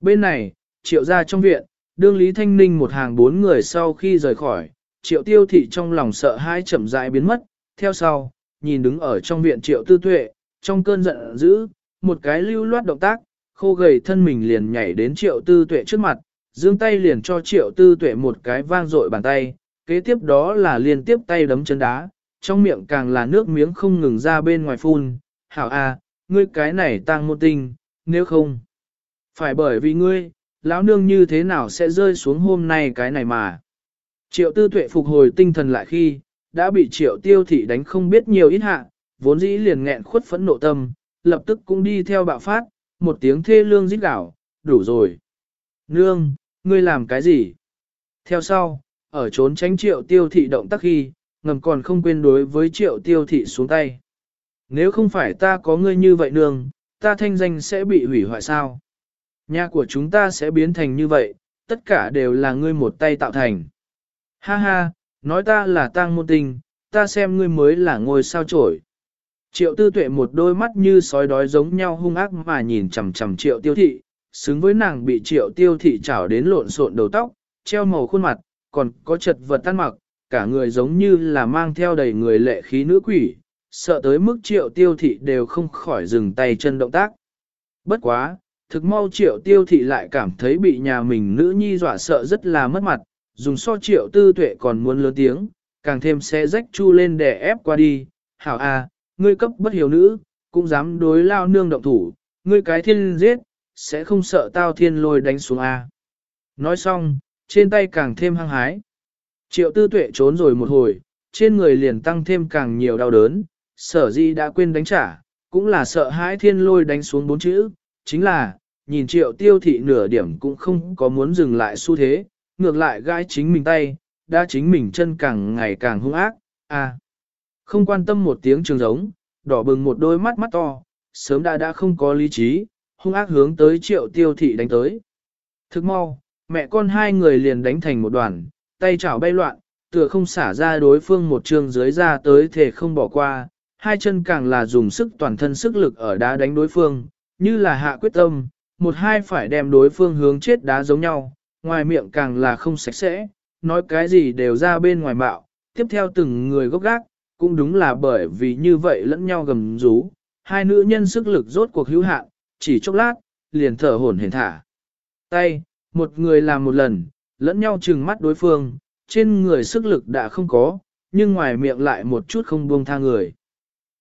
Bên này, triệu ra trong viện, đương Lý Thanh Ninh một hàng bốn người sau khi rời khỏi, triệu tiêu thị trong lòng sợ hãi chậm rãi biến mất, theo sau, nhìn đứng ở trong viện triệu tư tuệ, trong cơn giận dữ, một cái lưu loát động tác, khô gầy thân mình liền nhảy đến triệu tư tuệ trước mặt, dương tay liền cho triệu tư tuệ một cái vang dội bàn tay, kế tiếp đó là liên tiếp tay đấm chân đá, trong miệng càng là nước miếng không ngừng ra bên ngoài phun, hảo a, ngươi cái này tăng môn tinh, nếu không, phải bởi vì ngươi, lão nương như thế nào sẽ rơi xuống hôm nay cái này mà. Triệu tư tuệ phục hồi tinh thần lại khi, đã bị triệu tiêu thị đánh không biết nhiều ít hạ, vốn dĩ liền nghẹn khuất phẫn nộ tâm, lập tức cũng đi theo bạo phát, một tiếng thê lương rít gạo, đủ rồi. Nương, ngươi làm cái gì? Theo sau, ở trốn tránh triệu tiêu thị động tác khi, ngầm còn không quên đối với triệu tiêu thị xuống tay. Nếu không phải ta có ngươi như vậy nương, ta thanh danh sẽ bị hủy hoại sao? Nhà của chúng ta sẽ biến thành như vậy, tất cả đều là ngươi một tay tạo thành. Ha ha, nói ta là tang môn tình, ta xem ngươi mới là ngôi sao trổi. Triệu tư tuệ một đôi mắt như sói đói giống nhau hung ác mà nhìn chằm chằm triệu tiêu thị, xứng với nàng bị triệu tiêu thị chảo đến lộn xộn đầu tóc, treo màu khuôn mặt, còn có chật vật tan mặc, cả người giống như là mang theo đầy người lệ khí nữ quỷ, sợ tới mức triệu tiêu thị đều không khỏi dừng tay chân động tác. Bất quá, thực mau triệu tiêu thị lại cảm thấy bị nhà mình nữ nhi dọa sợ rất là mất mặt, dùng so triệu tư tuệ còn muốn lớn tiếng, càng thêm xe rách chu lên để ép qua đi, hảo à ngươi cấp bất hiểu nữ, cũng dám đối lao nương động thủ, ngươi cái thiên giết, sẽ không sợ tao thiên lôi đánh xuống a. Nói xong, trên tay càng thêm hăng hái. Triệu tư tuệ trốn rồi một hồi, trên người liền tăng thêm càng nhiều đau đớn, sở di đã quên đánh trả, cũng là sợ hãi thiên lôi đánh xuống bốn chữ, chính là, nhìn triệu tiêu thị nửa điểm cũng không có muốn dừng lại xu thế, ngược lại gãi chính mình tay, đã chính mình chân càng ngày càng hung ác, à. Không quan tâm một tiếng trường giống, đỏ bừng một đôi mắt mắt to, sớm đã đã không có lý trí, hung ác hướng tới triệu tiêu thị đánh tới. Thức mau, mẹ con hai người liền đánh thành một đoàn, tay chảo bay loạn, tựa không xả ra đối phương một trường dưới ra tới thể không bỏ qua, hai chân càng là dùng sức toàn thân sức lực ở đá đánh đối phương, như là hạ quyết tâm, một hai phải đem đối phương hướng chết đá giống nhau, ngoài miệng càng là không sạch sẽ, nói cái gì đều ra bên ngoài bạo, tiếp theo từng người gốc gác, cũng đúng là bởi vì như vậy lẫn nhau gầm rú, hai nữ nhân sức lực rốt cuộc hữu hạn, chỉ chốc lát, liền thở hổn hển thả. Tay, một người làm một lần, lẫn nhau trừng mắt đối phương, trên người sức lực đã không có, nhưng ngoài miệng lại một chút không buông tha người.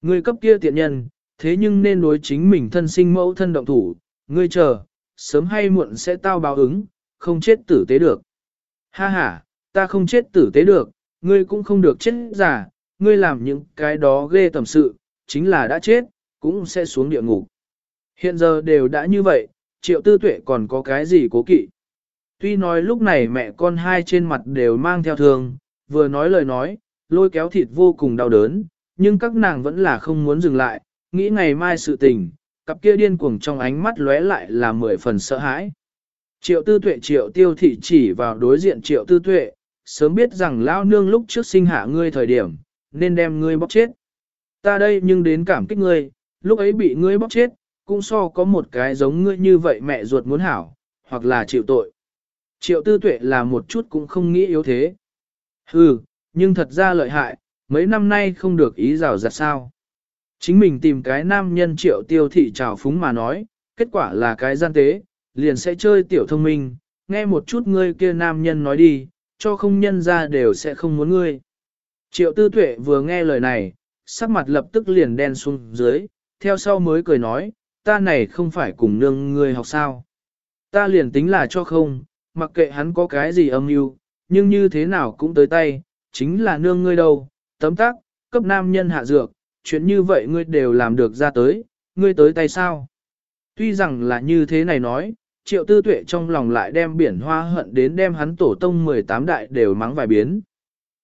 Người cấp kia tiện nhân, thế nhưng nên đối chính mình thân sinh mẫu thân động thủ, ngươi chờ, sớm hay muộn sẽ tao báo ứng, không chết tử tế được. Ha ha, ta không chết tử tế được, ngươi cũng không được chết giả, ngươi làm những cái đó ghê tầm sự, chính là đã chết, cũng sẽ xuống địa ngục. Hiện giờ đều đã như vậy, triệu tư tuệ còn có cái gì cố kỵ. Tuy nói lúc này mẹ con hai trên mặt đều mang theo thương, vừa nói lời nói, lôi kéo thịt vô cùng đau đớn, nhưng các nàng vẫn là không muốn dừng lại, nghĩ ngày mai sự tình, cặp kia điên cuồng trong ánh mắt lóe lại là mười phần sợ hãi. Triệu tư tuệ triệu tiêu thị chỉ vào đối diện triệu tư tuệ, sớm biết rằng lao nương lúc trước sinh hạ ngươi thời điểm, nên đem ngươi bóc chết. Ta đây nhưng đến cảm kích ngươi, lúc ấy bị ngươi bóc chết, cũng so có một cái giống ngươi như vậy mẹ ruột muốn hảo, hoặc là chịu tội. Triệu tư tuệ là một chút cũng không nghĩ yếu thế. Hừ, nhưng thật ra lợi hại, mấy năm nay không được ý rào giặt sao. Chính mình tìm cái nam nhân triệu tiêu thị trào phúng mà nói, kết quả là cái gian tế, liền sẽ chơi tiểu thông minh, nghe một chút ngươi kia nam nhân nói đi, cho không nhân ra đều sẽ không muốn ngươi. Triệu tư tuệ vừa nghe lời này, sắc mặt lập tức liền đen xuống dưới, theo sau mới cười nói, ta này không phải cùng nương ngươi học sao. Ta liền tính là cho không, mặc kệ hắn có cái gì âm mưu, nhưng như thế nào cũng tới tay, chính là nương ngươi đâu, tấm tắc, cấp nam nhân hạ dược, chuyện như vậy ngươi đều làm được ra tới, ngươi tới tay sao? Tuy rằng là như thế này nói, triệu tư tuệ trong lòng lại đem biển hoa hận đến đem hắn tổ tông 18 đại đều mắng vài biến.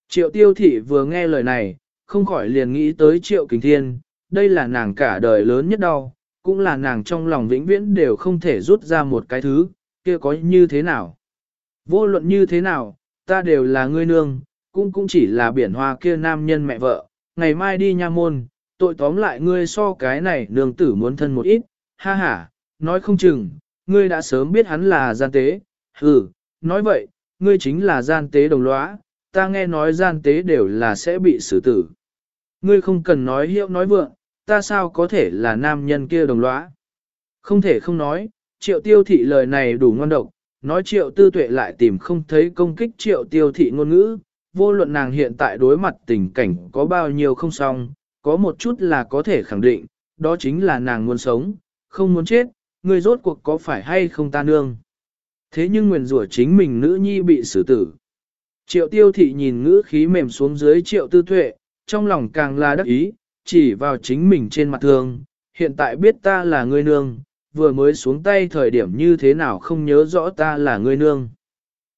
Triệu tiêu thị vừa nghe lời này, không khỏi liền nghĩ tới triệu kình thiên, đây là nàng cả đời lớn nhất đau, cũng là nàng trong lòng vĩnh viễn đều không thể rút ra một cái thứ, kia có như thế nào. Vô luận như thế nào, ta đều là ngươi nương, cũng cũng chỉ là biển hoa kia nam nhân mẹ vợ, ngày mai đi nha môn, tội tóm lại ngươi so cái này nương tử muốn thân một ít, ha ha, nói không chừng, ngươi đã sớm biết hắn là gian tế, hừ nói vậy, ngươi chính là gian tế đồng lõa, ta nghe nói gian tế đều là sẽ bị xử tử. Ngươi không cần nói hiệu nói vượng, ta sao có thể là nam nhân kia đồng lõa. Không thể không nói, triệu tiêu thị lời này đủ ngon độc, nói triệu tư tuệ lại tìm không thấy công kích triệu tiêu thị ngôn ngữ, vô luận nàng hiện tại đối mặt tình cảnh có bao nhiêu không xong, có một chút là có thể khẳng định, đó chính là nàng muốn sống, không muốn chết, người rốt cuộc có phải hay không ta nương. Thế nhưng nguyền rủa chính mình nữ nhi bị xử tử. Triệu tiêu thị nhìn ngữ khí mềm xuống dưới triệu tư tuệ, trong lòng càng là đắc ý, chỉ vào chính mình trên mặt thương, hiện tại biết ta là người nương, vừa mới xuống tay thời điểm như thế nào không nhớ rõ ta là người nương.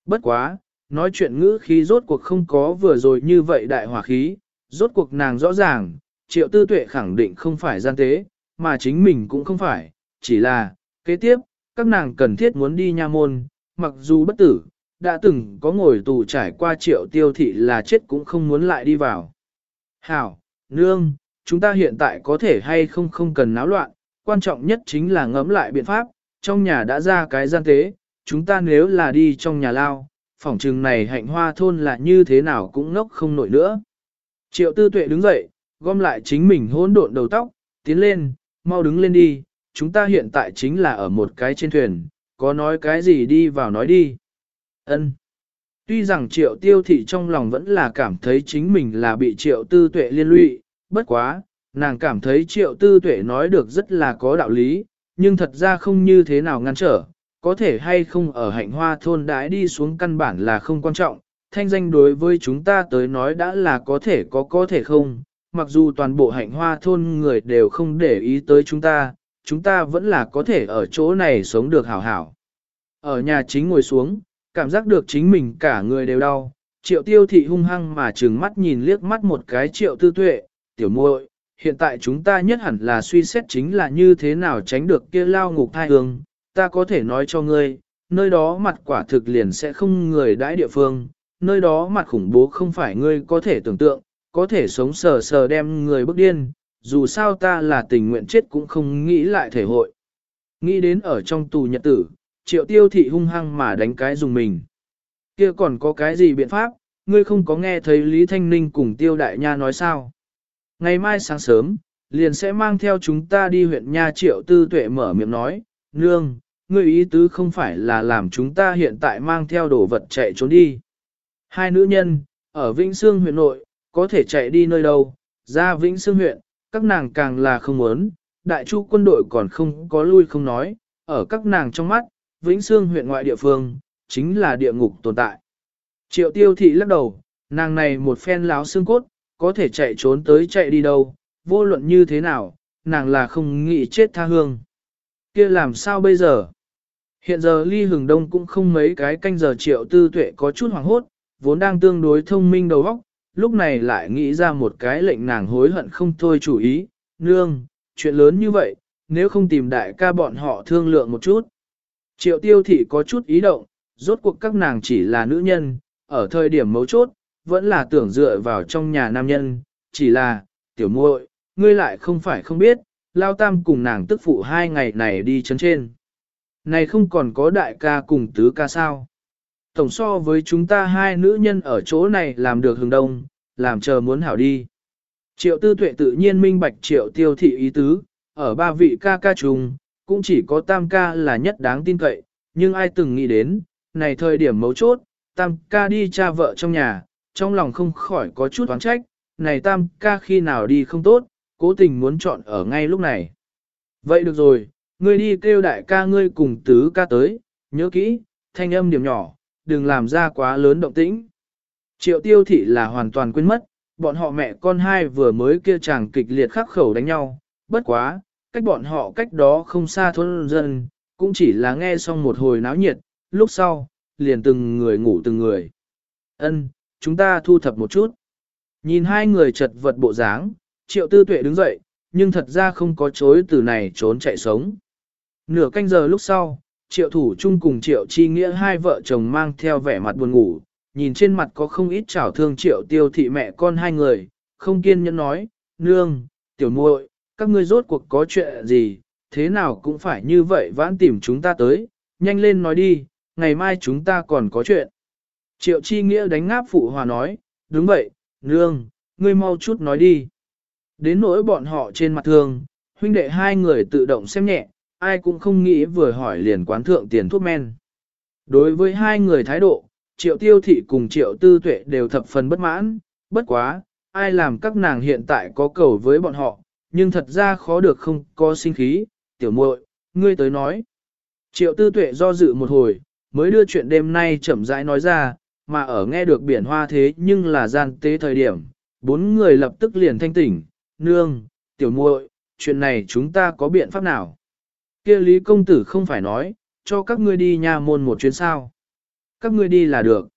Bất quá, nói chuyện ngữ khí rốt cuộc không có vừa rồi như vậy đại hỏa khí, rốt cuộc nàng rõ ràng, triệu tư tuệ khẳng định không phải gian tế, mà chính mình cũng không phải, chỉ là, kế tiếp, các nàng cần thiết muốn đi nha môn, mặc dù bất tử, đã từng có ngồi tù trải qua triệu tiêu thị là chết cũng không muốn lại đi vào. Hảo, nương, chúng ta hiện tại có thể hay không không cần náo loạn, quan trọng nhất chính là ngẫm lại biện pháp, trong nhà đã ra cái gian tế, chúng ta nếu là đi trong nhà lao, phỏng trừng này hạnh hoa thôn là như thế nào cũng ngốc không nổi nữa. Triệu tư tuệ đứng dậy, gom lại chính mình hỗn độn đầu tóc, tiến lên, mau đứng lên đi, chúng ta hiện tại chính là ở một cái trên thuyền, có nói cái gì đi vào nói đi. Ân. Tuy rằng triệu tiêu thị trong lòng vẫn là cảm thấy chính mình là bị triệu tư tuệ liên lụy, bất quá, nàng cảm thấy triệu tư tuệ nói được rất là có đạo lý, nhưng thật ra không như thế nào ngăn trở, có thể hay không ở hạnh hoa thôn đãi đi xuống căn bản là không quan trọng, thanh danh đối với chúng ta tới nói đã là có thể có có thể không, mặc dù toàn bộ hạnh hoa thôn người đều không để ý tới chúng ta, chúng ta vẫn là có thể ở chỗ này sống được hảo hảo. Ở nhà chính ngồi xuống, cảm giác được chính mình cả người đều đau, triệu tiêu thị hung hăng mà trừng mắt nhìn liếc mắt một cái triệu tư tuệ, tiểu muội, hiện tại chúng ta nhất hẳn là suy xét chính là như thế nào tránh được kia lao ngục thai hương, ta có thể nói cho ngươi, nơi đó mặt quả thực liền sẽ không người đãi địa phương, nơi đó mặt khủng bố không phải ngươi có thể tưởng tượng, có thể sống sờ sờ đem người bức điên, dù sao ta là tình nguyện chết cũng không nghĩ lại thể hội. Nghĩ đến ở trong tù nhật tử, triệu tiêu thị hung hăng mà đánh cái dùng mình. kia còn có cái gì biện pháp, ngươi không có nghe thấy Lý Thanh Ninh cùng tiêu đại nha nói sao. Ngày mai sáng sớm, liền sẽ mang theo chúng ta đi huyện nha triệu tư tuệ mở miệng nói, nương, ngươi ý tứ không phải là làm chúng ta hiện tại mang theo đồ vật chạy trốn đi. Hai nữ nhân, ở Vĩnh Sương huyện nội, có thể chạy đi nơi đâu, ra Vĩnh Sương huyện, các nàng càng là không muốn, đại chu quân đội còn không có lui không nói, ở các nàng trong mắt, Vĩnh Sương huyện ngoại địa phương, chính là địa ngục tồn tại. Triệu tiêu thị lắc đầu, nàng này một phen láo xương cốt, có thể chạy trốn tới chạy đi đâu, vô luận như thế nào, nàng là không nghĩ chết tha hương. kia làm sao bây giờ? Hiện giờ ly hừng đông cũng không mấy cái canh giờ triệu tư tuệ có chút hoảng hốt, vốn đang tương đối thông minh đầu óc, lúc này lại nghĩ ra một cái lệnh nàng hối hận không thôi chủ ý, nương, chuyện lớn như vậy, nếu không tìm đại ca bọn họ thương lượng một chút. Triệu tiêu thị có chút ý động, rốt cuộc các nàng chỉ là nữ nhân, ở thời điểm mấu chốt, vẫn là tưởng dựa vào trong nhà nam nhân, chỉ là, tiểu muội, ngươi lại không phải không biết, lao tam cùng nàng tức phụ hai ngày này đi chấn trên. Này không còn có đại ca cùng tứ ca sao. Tổng so với chúng ta hai nữ nhân ở chỗ này làm được hừng đông, làm chờ muốn hảo đi. Triệu tư tuệ tự nhiên minh bạch triệu tiêu thị ý tứ, ở ba vị ca ca trùng, cũng chỉ có tam ca là nhất đáng tin cậy, nhưng ai từng nghĩ đến, này thời điểm mấu chốt, tam ca đi cha vợ trong nhà, trong lòng không khỏi có chút oán trách, này tam ca khi nào đi không tốt, cố tình muốn chọn ở ngay lúc này. Vậy được rồi, ngươi đi kêu đại ca ngươi cùng tứ ca tới, nhớ kỹ, thanh âm điểm nhỏ, đừng làm ra quá lớn động tĩnh. Triệu tiêu thị là hoàn toàn quên mất, bọn họ mẹ con hai vừa mới kia chàng kịch liệt khắc khẩu đánh nhau, bất quá, cách bọn họ cách đó không xa thôn dân, cũng chỉ là nghe xong một hồi náo nhiệt, lúc sau, liền từng người ngủ từng người. Ân, chúng ta thu thập một chút. Nhìn hai người chật vật bộ dáng, triệu tư tuệ đứng dậy, nhưng thật ra không có chối từ này trốn chạy sống. Nửa canh giờ lúc sau, triệu thủ chung cùng triệu chi nghĩa hai vợ chồng mang theo vẻ mặt buồn ngủ, nhìn trên mặt có không ít trảo thương triệu tiêu thị mẹ con hai người, không kiên nhẫn nói, nương, tiểu muội, các ngươi rốt cuộc có chuyện gì, thế nào cũng phải như vậy vãn tìm chúng ta tới, nhanh lên nói đi, ngày mai chúng ta còn có chuyện. Triệu chi nghĩa đánh ngáp phụ hòa nói, đúng vậy, nương, ngươi mau chút nói đi. Đến nỗi bọn họ trên mặt thường, huynh đệ hai người tự động xem nhẹ, ai cũng không nghĩ vừa hỏi liền quán thượng tiền thuốc men. Đối với hai người thái độ, triệu tiêu thị cùng triệu tư tuệ đều thập phần bất mãn, bất quá, ai làm các nàng hiện tại có cầu với bọn họ, nhưng thật ra khó được không có sinh khí, tiểu muội, ngươi tới nói. Triệu tư tuệ do dự một hồi, mới đưa chuyện đêm nay chậm rãi nói ra, mà ở nghe được biển hoa thế nhưng là gian tế thời điểm, bốn người lập tức liền thanh tỉnh, nương, tiểu muội, chuyện này chúng ta có biện pháp nào? Kia Lý công tử không phải nói, cho các ngươi đi nha môn một chuyến sao. Các ngươi đi là được.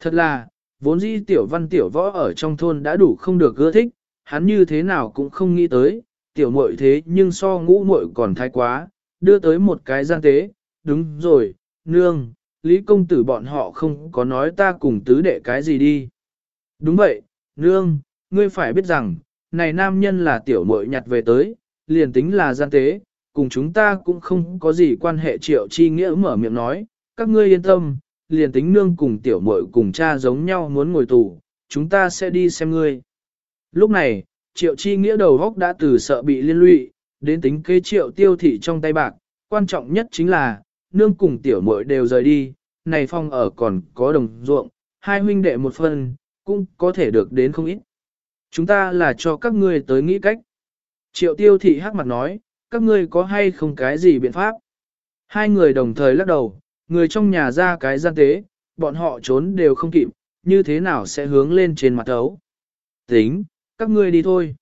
Thật là, vốn dĩ tiểu văn tiểu võ ở trong thôn đã đủ không được ưa thích, hắn như thế nào cũng không nghĩ tới, tiểu muội thế nhưng so ngũ muội còn thái quá, đưa tới một cái gian tế, đúng rồi, nương, Lý công tử bọn họ không có nói ta cùng tứ đệ cái gì đi. Đúng vậy, nương, ngươi phải biết rằng, này nam nhân là tiểu muội nhặt về tới, liền tính là gian tế, cùng chúng ta cũng không có gì quan hệ triệu chi nghĩa mở miệng nói, các ngươi yên tâm, liền tính nương cùng tiểu muội cùng cha giống nhau muốn ngồi tù, chúng ta sẽ đi xem ngươi. Lúc này, triệu chi nghĩa đầu góc đã từ sợ bị liên lụy, đến tính kế triệu tiêu thị trong tay bạc, quan trọng nhất chính là, nương cùng tiểu muội đều rời đi, này phong ở còn có đồng ruộng, hai huynh đệ một phần, cũng có thể được đến không ít. Chúng ta là cho các ngươi tới nghĩ cách. Triệu tiêu thị hắc mặt nói, các ngươi có hay không cái gì biện pháp? Hai người đồng thời lắc đầu, người trong nhà ra cái gian tế, bọn họ trốn đều không kịp, như thế nào sẽ hướng lên trên mặt ấu? Tính, các ngươi đi thôi.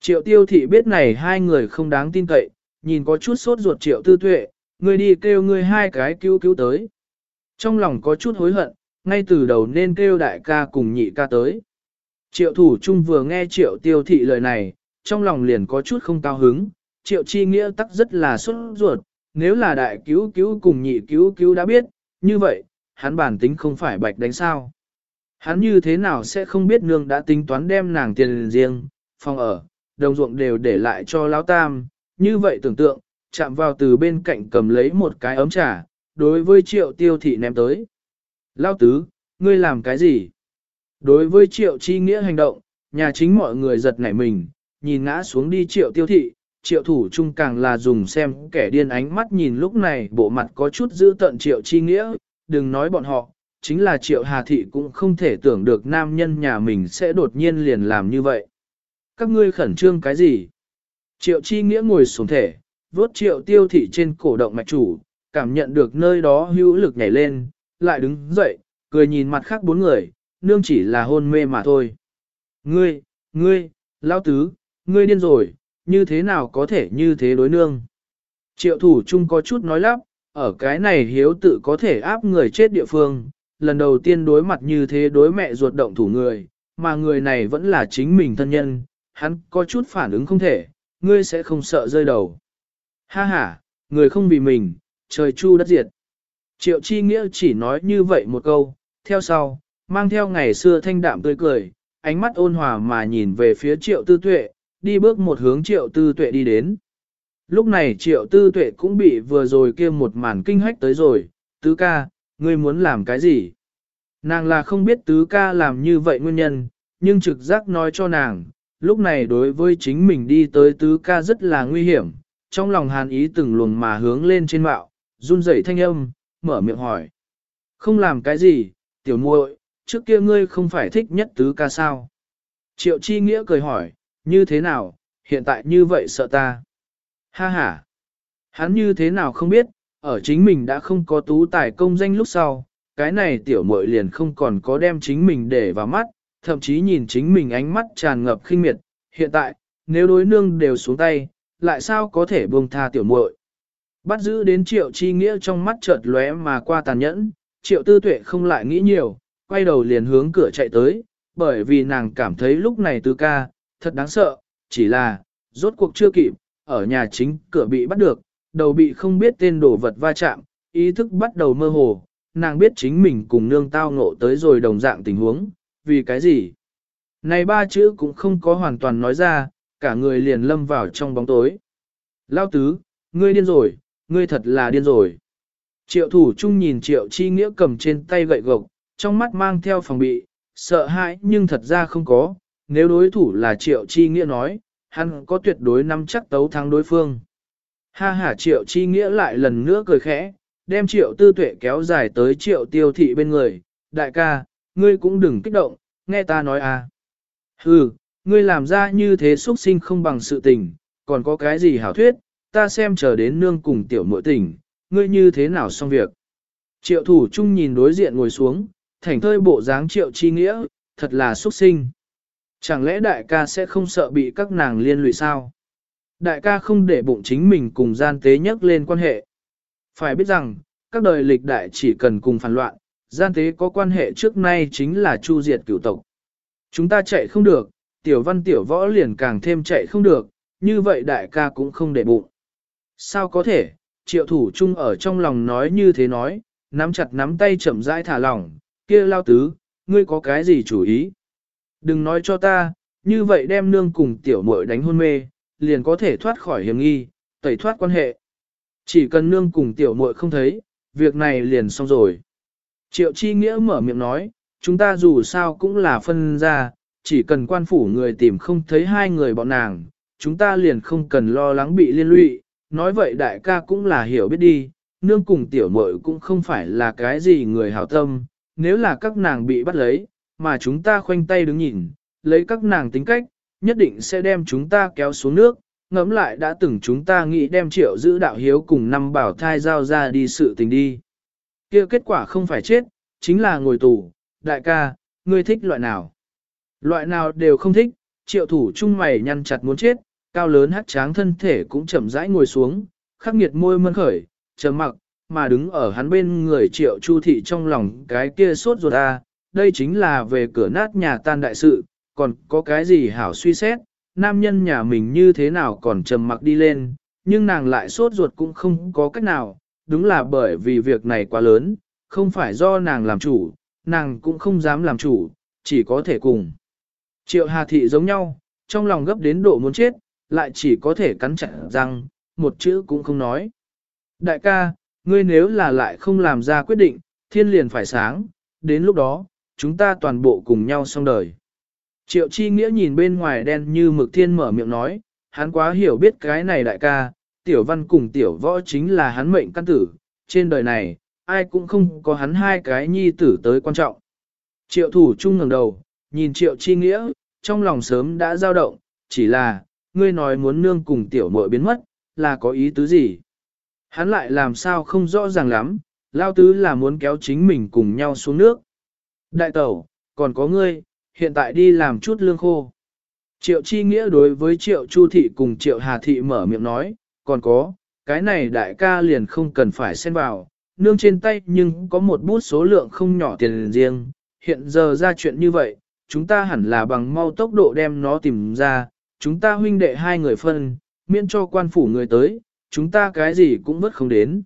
Triệu tiêu thị biết này hai người không đáng tin cậy, nhìn có chút sốt ruột triệu tư tuệ, người đi kêu người hai cái cứu cứu tới. Trong lòng có chút hối hận, ngay từ đầu nên kêu đại ca cùng nhị ca tới. Triệu thủ trung vừa nghe triệu tiêu thị lời này, trong lòng liền có chút không cao hứng, triệu chi nghĩa tắc rất là xuất ruột, nếu là đại cứu cứu cùng nhị cứu cứu đã biết, như vậy, hắn bản tính không phải bạch đánh sao. Hắn như thế nào sẽ không biết nương đã tính toán đem nàng tiền riêng, phòng ở, đồng ruộng đều để lại cho lão tam, như vậy tưởng tượng, chạm vào từ bên cạnh cầm lấy một cái ấm trà, đối với triệu tiêu thị ném tới. Lão tứ, ngươi làm cái gì? Đối với triệu chi nghĩa hành động, nhà chính mọi người giật nảy mình, nhìn ngã xuống đi triệu tiêu thị, triệu thủ trung càng là dùng xem kẻ điên ánh mắt nhìn lúc này bộ mặt có chút giữ tận triệu chi nghĩa, đừng nói bọn họ, chính là triệu hà thị cũng không thể tưởng được nam nhân nhà mình sẽ đột nhiên liền làm như vậy. Các ngươi khẩn trương cái gì? Triệu chi nghĩa ngồi xuống thể, vuốt triệu tiêu thị trên cổ động mạch chủ, cảm nhận được nơi đó hữu lực nhảy lên, lại đứng dậy, cười nhìn mặt khác bốn người, nương chỉ là hôn mê mà thôi. Ngươi, ngươi, lao tứ, ngươi điên rồi, như thế nào có thể như thế đối nương. Triệu thủ chung có chút nói lắp, ở cái này hiếu tự có thể áp người chết địa phương, lần đầu tiên đối mặt như thế đối mẹ ruột động thủ người, mà người này vẫn là chính mình thân nhân, hắn có chút phản ứng không thể, ngươi sẽ không sợ rơi đầu. Ha ha, người không vì mình, trời chu đất diệt. Triệu chi nghĩa chỉ nói như vậy một câu, theo sau, mang theo ngày xưa thanh đạm tươi cười, ánh mắt ôn hòa mà nhìn về phía triệu tư tuệ, đi bước một hướng triệu tư tuệ đi đến. Lúc này triệu tư tuệ cũng bị vừa rồi kia một màn kinh hách tới rồi, tứ ca, ngươi muốn làm cái gì? Nàng là không biết tứ ca làm như vậy nguyên nhân, nhưng trực giác nói cho nàng, lúc này đối với chính mình đi tới tứ ca rất là nguy hiểm, trong lòng hàn ý từng luồng mà hướng lên trên mạo, run rẩy thanh âm, mở miệng hỏi. Không làm cái gì, tiểu muội, trước kia ngươi không phải thích nhất tứ ca sao? Triệu chi nghĩa cười hỏi, như thế nào, hiện tại như vậy sợ ta? Ha ha! Hắn như thế nào không biết, ở chính mình đã không có tú tài công danh lúc sau, cái này tiểu muội liền không còn có đem chính mình để vào mắt, thậm chí nhìn chính mình ánh mắt tràn ngập khinh miệt. Hiện tại, nếu đối nương đều xuống tay, lại sao có thể buông tha tiểu muội? Bắt giữ đến triệu chi nghĩa trong mắt chợt lóe mà qua tàn nhẫn, triệu tư tuệ không lại nghĩ nhiều, quay đầu liền hướng cửa chạy tới, bởi vì nàng cảm thấy lúc này tư ca, thật đáng sợ, chỉ là, rốt cuộc chưa kịp, ở nhà chính cửa bị bắt được, đầu bị không biết tên đồ vật va chạm, ý thức bắt đầu mơ hồ, nàng biết chính mình cùng nương tao ngộ tới rồi đồng dạng tình huống, vì cái gì? Này ba chữ cũng không có hoàn toàn nói ra, cả người liền lâm vào trong bóng tối. Lao tứ, ngươi điên rồi, ngươi thật là điên rồi. Triệu thủ chung nhìn triệu chi nghĩa cầm trên tay gậy gộc, trong mắt mang theo phòng bị, sợ hãi nhưng thật ra không có, nếu đối thủ là triệu chi nghĩa nói, hắn có tuyệt đối nắm chắc tấu thắng đối phương. Ha ha triệu chi nghĩa lại lần nữa cười khẽ, đem triệu tư tuệ kéo dài tới triệu tiêu thị bên người, đại ca, ngươi cũng đừng kích động, nghe ta nói à. Hừ, ngươi làm ra như thế xuất sinh không bằng sự tình, còn có cái gì hảo thuyết, ta xem chờ đến nương cùng tiểu muội tình, ngươi như thế nào xong việc. Triệu thủ chung nhìn đối diện ngồi xuống, thành thơi bộ dáng triệu chi nghĩa, thật là xuất sinh. Chẳng lẽ đại ca sẽ không sợ bị các nàng liên lụy sao? Đại ca không để bụng chính mình cùng gian tế nhắc lên quan hệ. Phải biết rằng, các đời lịch đại chỉ cần cùng phản loạn, gian tế có quan hệ trước nay chính là chu diệt cửu tộc. Chúng ta chạy không được, tiểu văn tiểu võ liền càng thêm chạy không được, như vậy đại ca cũng không để bụng. Sao có thể, triệu thủ chung ở trong lòng nói như thế nói, nắm chặt nắm tay chậm rãi thả lỏng, kia lao tứ, ngươi có cái gì chủ ý? Đừng nói cho ta, như vậy đem nương cùng tiểu muội đánh hôn mê, liền có thể thoát khỏi hiểm nghi, tẩy thoát quan hệ. Chỉ cần nương cùng tiểu muội không thấy, việc này liền xong rồi. Triệu chi nghĩa mở miệng nói, chúng ta dù sao cũng là phân ra, chỉ cần quan phủ người tìm không thấy hai người bọn nàng, chúng ta liền không cần lo lắng bị liên lụy, nói vậy đại ca cũng là hiểu biết đi, nương cùng tiểu muội cũng không phải là cái gì người hảo tâm, nếu là các nàng bị bắt lấy, mà chúng ta khoanh tay đứng nhìn, lấy các nàng tính cách, nhất định sẽ đem chúng ta kéo xuống nước, ngẫm lại đã từng chúng ta nghĩ đem triệu giữ đạo hiếu cùng năm bảo thai giao ra đi sự tình đi. kia kết quả không phải chết, chính là ngồi tù, đại ca, ngươi thích loại nào? Loại nào đều không thích, triệu thủ trung mày nhăn chặt muốn chết, cao lớn hát tráng thân thể cũng chậm rãi ngồi xuống, khắc nghiệt môi mơn khởi, trầm mặc, mà đứng ở hắn bên người triệu chu thị trong lòng cái kia sốt ruột à, đây chính là về cửa nát nhà tan đại sự, còn có cái gì hảo suy xét, nam nhân nhà mình như thế nào còn trầm mặc đi lên, nhưng nàng lại sốt ruột cũng không có cách nào, đúng là bởi vì việc này quá lớn, không phải do nàng làm chủ, nàng cũng không dám làm chủ, chỉ có thể cùng. Triệu Hà Thị giống nhau, trong lòng gấp đến độ muốn chết, lại chỉ có thể cắn chặt răng, một chữ cũng không nói. Đại ca, ngươi nếu là lại không làm ra quyết định, thiên liền phải sáng, đến lúc đó, chúng ta toàn bộ cùng nhau xong đời. Triệu Chi Nghĩa nhìn bên ngoài đen như mực thiên mở miệng nói, hắn quá hiểu biết cái này đại ca, tiểu văn cùng tiểu võ chính là hắn mệnh căn tử, trên đời này, ai cũng không có hắn hai cái nhi tử tới quan trọng. Triệu thủ trung ngẩng đầu, nhìn triệu chi nghĩa, trong lòng sớm đã dao động, chỉ là, ngươi nói muốn nương cùng tiểu muội biến mất, là có ý tứ gì? Hắn lại làm sao không rõ ràng lắm, lao tứ là muốn kéo chính mình cùng nhau xuống nước. Đại tẩu, còn có ngươi, hiện tại đi làm chút lương khô. Triệu chi nghĩa đối với triệu chu thị cùng triệu hà thị mở miệng nói, còn có, cái này đại ca liền không cần phải xen vào, nương trên tay nhưng có một bút số lượng không nhỏ tiền riêng, hiện giờ ra chuyện như vậy, chúng ta hẳn là bằng mau tốc độ đem nó tìm ra, chúng ta huynh đệ hai người phân, miễn cho quan phủ người tới, chúng ta cái gì cũng vất không đến.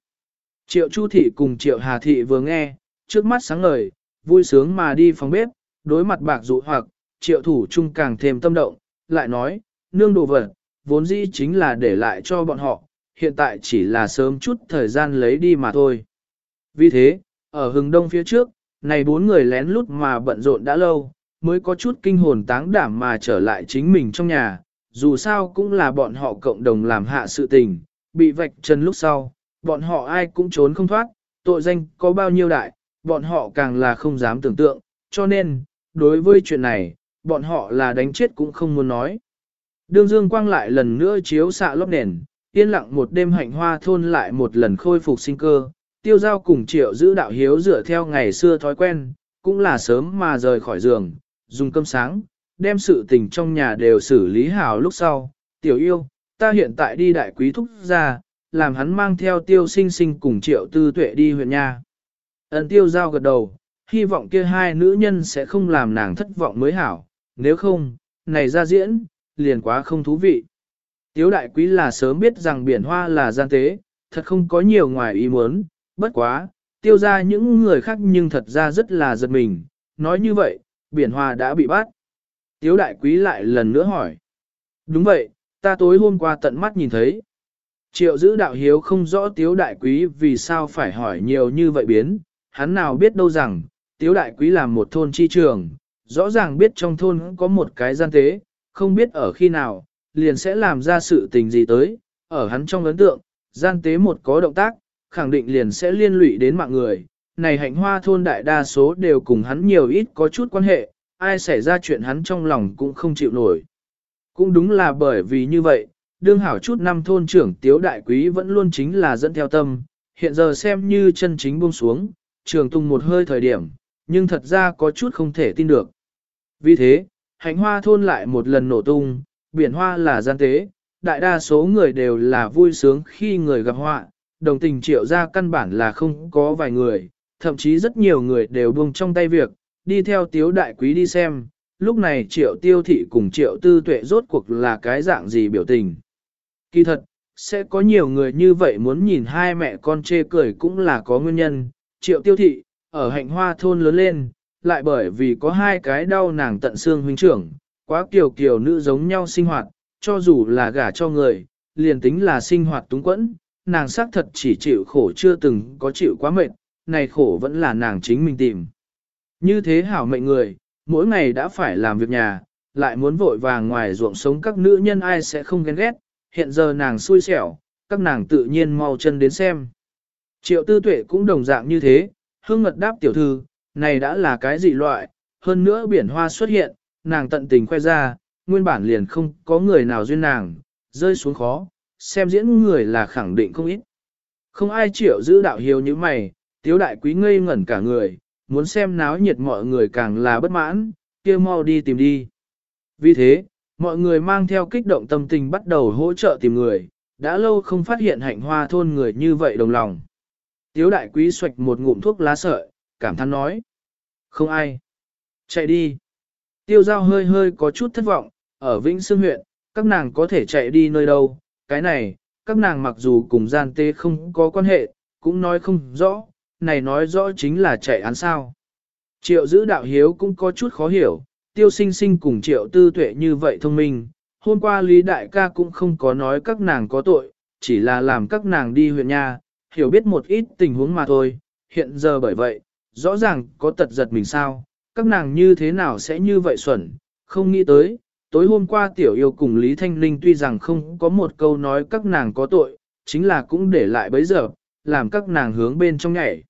Triệu Chu Thị cùng Triệu Hà Thị vừa nghe, trước mắt sáng ngời, vui sướng mà đi phòng bếp, đối mặt bạc dụ hoặc, Triệu Thủ Trung càng thêm tâm động, lại nói, nương đồ vật, vốn dĩ chính là để lại cho bọn họ, hiện tại chỉ là sớm chút thời gian lấy đi mà thôi. Vì thế, ở hừng đông phía trước, này bốn người lén lút mà bận rộn đã lâu, mới có chút kinh hồn táng đảm mà trở lại chính mình trong nhà, dù sao cũng là bọn họ cộng đồng làm hạ sự tình, bị vạch chân lúc sau, bọn họ ai cũng trốn không thoát, tội danh có bao nhiêu đại, bọn họ càng là không dám tưởng tượng, cho nên, đối với chuyện này, bọn họ là đánh chết cũng không muốn nói. Đương Dương Quang lại lần nữa chiếu xạ lót nền, yên lặng một đêm hạnh hoa thôn lại một lần khôi phục sinh cơ, tiêu giao cùng triệu giữ đạo hiếu dựa theo ngày xưa thói quen, cũng là sớm mà rời khỏi giường, dùng cơm sáng, đem sự tình trong nhà đều xử lý hảo lúc sau. Tiểu yêu, ta hiện tại đi đại quý thúc ra, làm hắn mang theo tiêu sinh sinh cùng triệu tư tuệ đi huyện nha. Ân tiêu giao gật đầu, hy vọng kia hai nữ nhân sẽ không làm nàng thất vọng mới hảo, nếu không, này ra diễn, liền quá không thú vị. Tiếu đại quý là sớm biết rằng biển hoa là gian tế, thật không có nhiều ngoài ý muốn, bất quá, tiêu ra những người khác nhưng thật ra rất là giật mình, nói như vậy, biển hoa đã bị bắt. Tiếu đại quý lại lần nữa hỏi. Đúng vậy, ta tối hôm qua tận mắt nhìn thấy. Triệu giữ đạo hiếu không rõ tiếu đại quý vì sao phải hỏi nhiều như vậy biến, hắn nào biết đâu rằng, tiếu đại quý làm một thôn chi trường, rõ ràng biết trong thôn có một cái gian tế, không biết ở khi nào, liền sẽ làm ra sự tình gì tới, ở hắn trong ấn tượng, gian tế một có động tác, khẳng định liền sẽ liên lụy đến mạng người. Này hạnh hoa thôn đại đa số đều cùng hắn nhiều ít có chút quan hệ, ai xảy ra chuyện hắn trong lòng cũng không chịu nổi. Cũng đúng là bởi vì như vậy, đương hảo chút năm thôn trưởng tiếu đại quý vẫn luôn chính là dẫn theo tâm, hiện giờ xem như chân chính buông xuống, trường tung một hơi thời điểm, nhưng thật ra có chút không thể tin được. Vì thế, hạnh hoa thôn lại một lần nổ tung, biển hoa là gian tế, đại đa số người đều là vui sướng khi người gặp họa, đồng tình triệu ra căn bản là không có vài người, thậm chí rất nhiều người đều buông trong tay việc, đi theo tiếu đại quý đi xem, lúc này triệu tiêu thị cùng triệu tư tuệ rốt cuộc là cái dạng gì biểu tình. Kỳ thật, sẽ có nhiều người như vậy muốn nhìn hai mẹ con chê cười cũng là có nguyên nhân, triệu tiêu thị, ở hạnh hoa thôn lớn lên, lại bởi vì có hai cái đau nàng tận xương huynh trưởng, quá kiều kiều nữ giống nhau sinh hoạt, cho dù là gả cho người, liền tính là sinh hoạt túng quẫn, nàng xác thật chỉ chịu khổ chưa từng có chịu quá mệt, này khổ vẫn là nàng chính mình tìm. Như thế hảo mệnh người, mỗi ngày đã phải làm việc nhà, lại muốn vội vàng ngoài ruộng sống các nữ nhân ai sẽ không ghen ghét, hiện giờ nàng xui xẻo, các nàng tự nhiên mau chân đến xem. Triệu tư tuệ cũng đồng dạng như thế, hương ngật đáp tiểu thư, này đã là cái gì loại, hơn nữa biển hoa xuất hiện, nàng tận tình khoe ra, nguyên bản liền không có người nào duyên nàng, rơi xuống khó, xem diễn người là khẳng định không ít. Không ai chịu giữ đạo hiếu như mày, tiếu đại quý ngây ngẩn cả người, muốn xem náo nhiệt mọi người càng là bất mãn, kia mau đi tìm đi. Vì thế, mọi người mang theo kích động tâm tình bắt đầu hỗ trợ tìm người, đã lâu không phát hiện hạnh hoa thôn người như vậy đồng lòng. Tiếu đại quý xoạch một ngụm thuốc lá sợi, cảm thán nói. Không ai. Chạy đi. Tiêu giao hơi hơi có chút thất vọng, ở Vĩnh Sương huyện, các nàng có thể chạy đi nơi đâu, cái này, các nàng mặc dù cùng gian tê không có quan hệ, cũng nói không rõ, này nói rõ chính là chạy án sao. Triệu giữ đạo hiếu cũng có chút khó hiểu, tiêu sinh sinh cùng triệu tư tuệ như vậy thông minh, hôm qua Lý Đại ca cũng không có nói các nàng có tội, chỉ là làm các nàng đi huyện nhà hiểu biết một ít tình huống mà thôi, hiện giờ bởi vậy, rõ ràng có tật giật mình sao, các nàng như thế nào sẽ như vậy xuẩn, không nghĩ tới, tối hôm qua tiểu yêu cùng Lý Thanh Linh tuy rằng không có một câu nói các nàng có tội, chính là cũng để lại bấy giờ, làm các nàng hướng bên trong nhảy.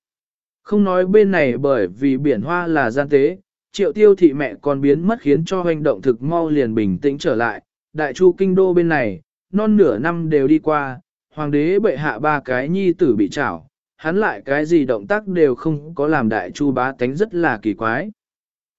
Không nói bên này bởi vì biển hoa là gian tế, triệu tiêu thị mẹ còn biến mất khiến cho hành động thực mau liền bình tĩnh trở lại, đại chu kinh đô bên này, non nửa năm đều đi qua, hoàng đế bệ hạ ba cái nhi tử bị trảo, hắn lại cái gì động tác đều không có làm đại chu bá tánh rất là kỳ quái.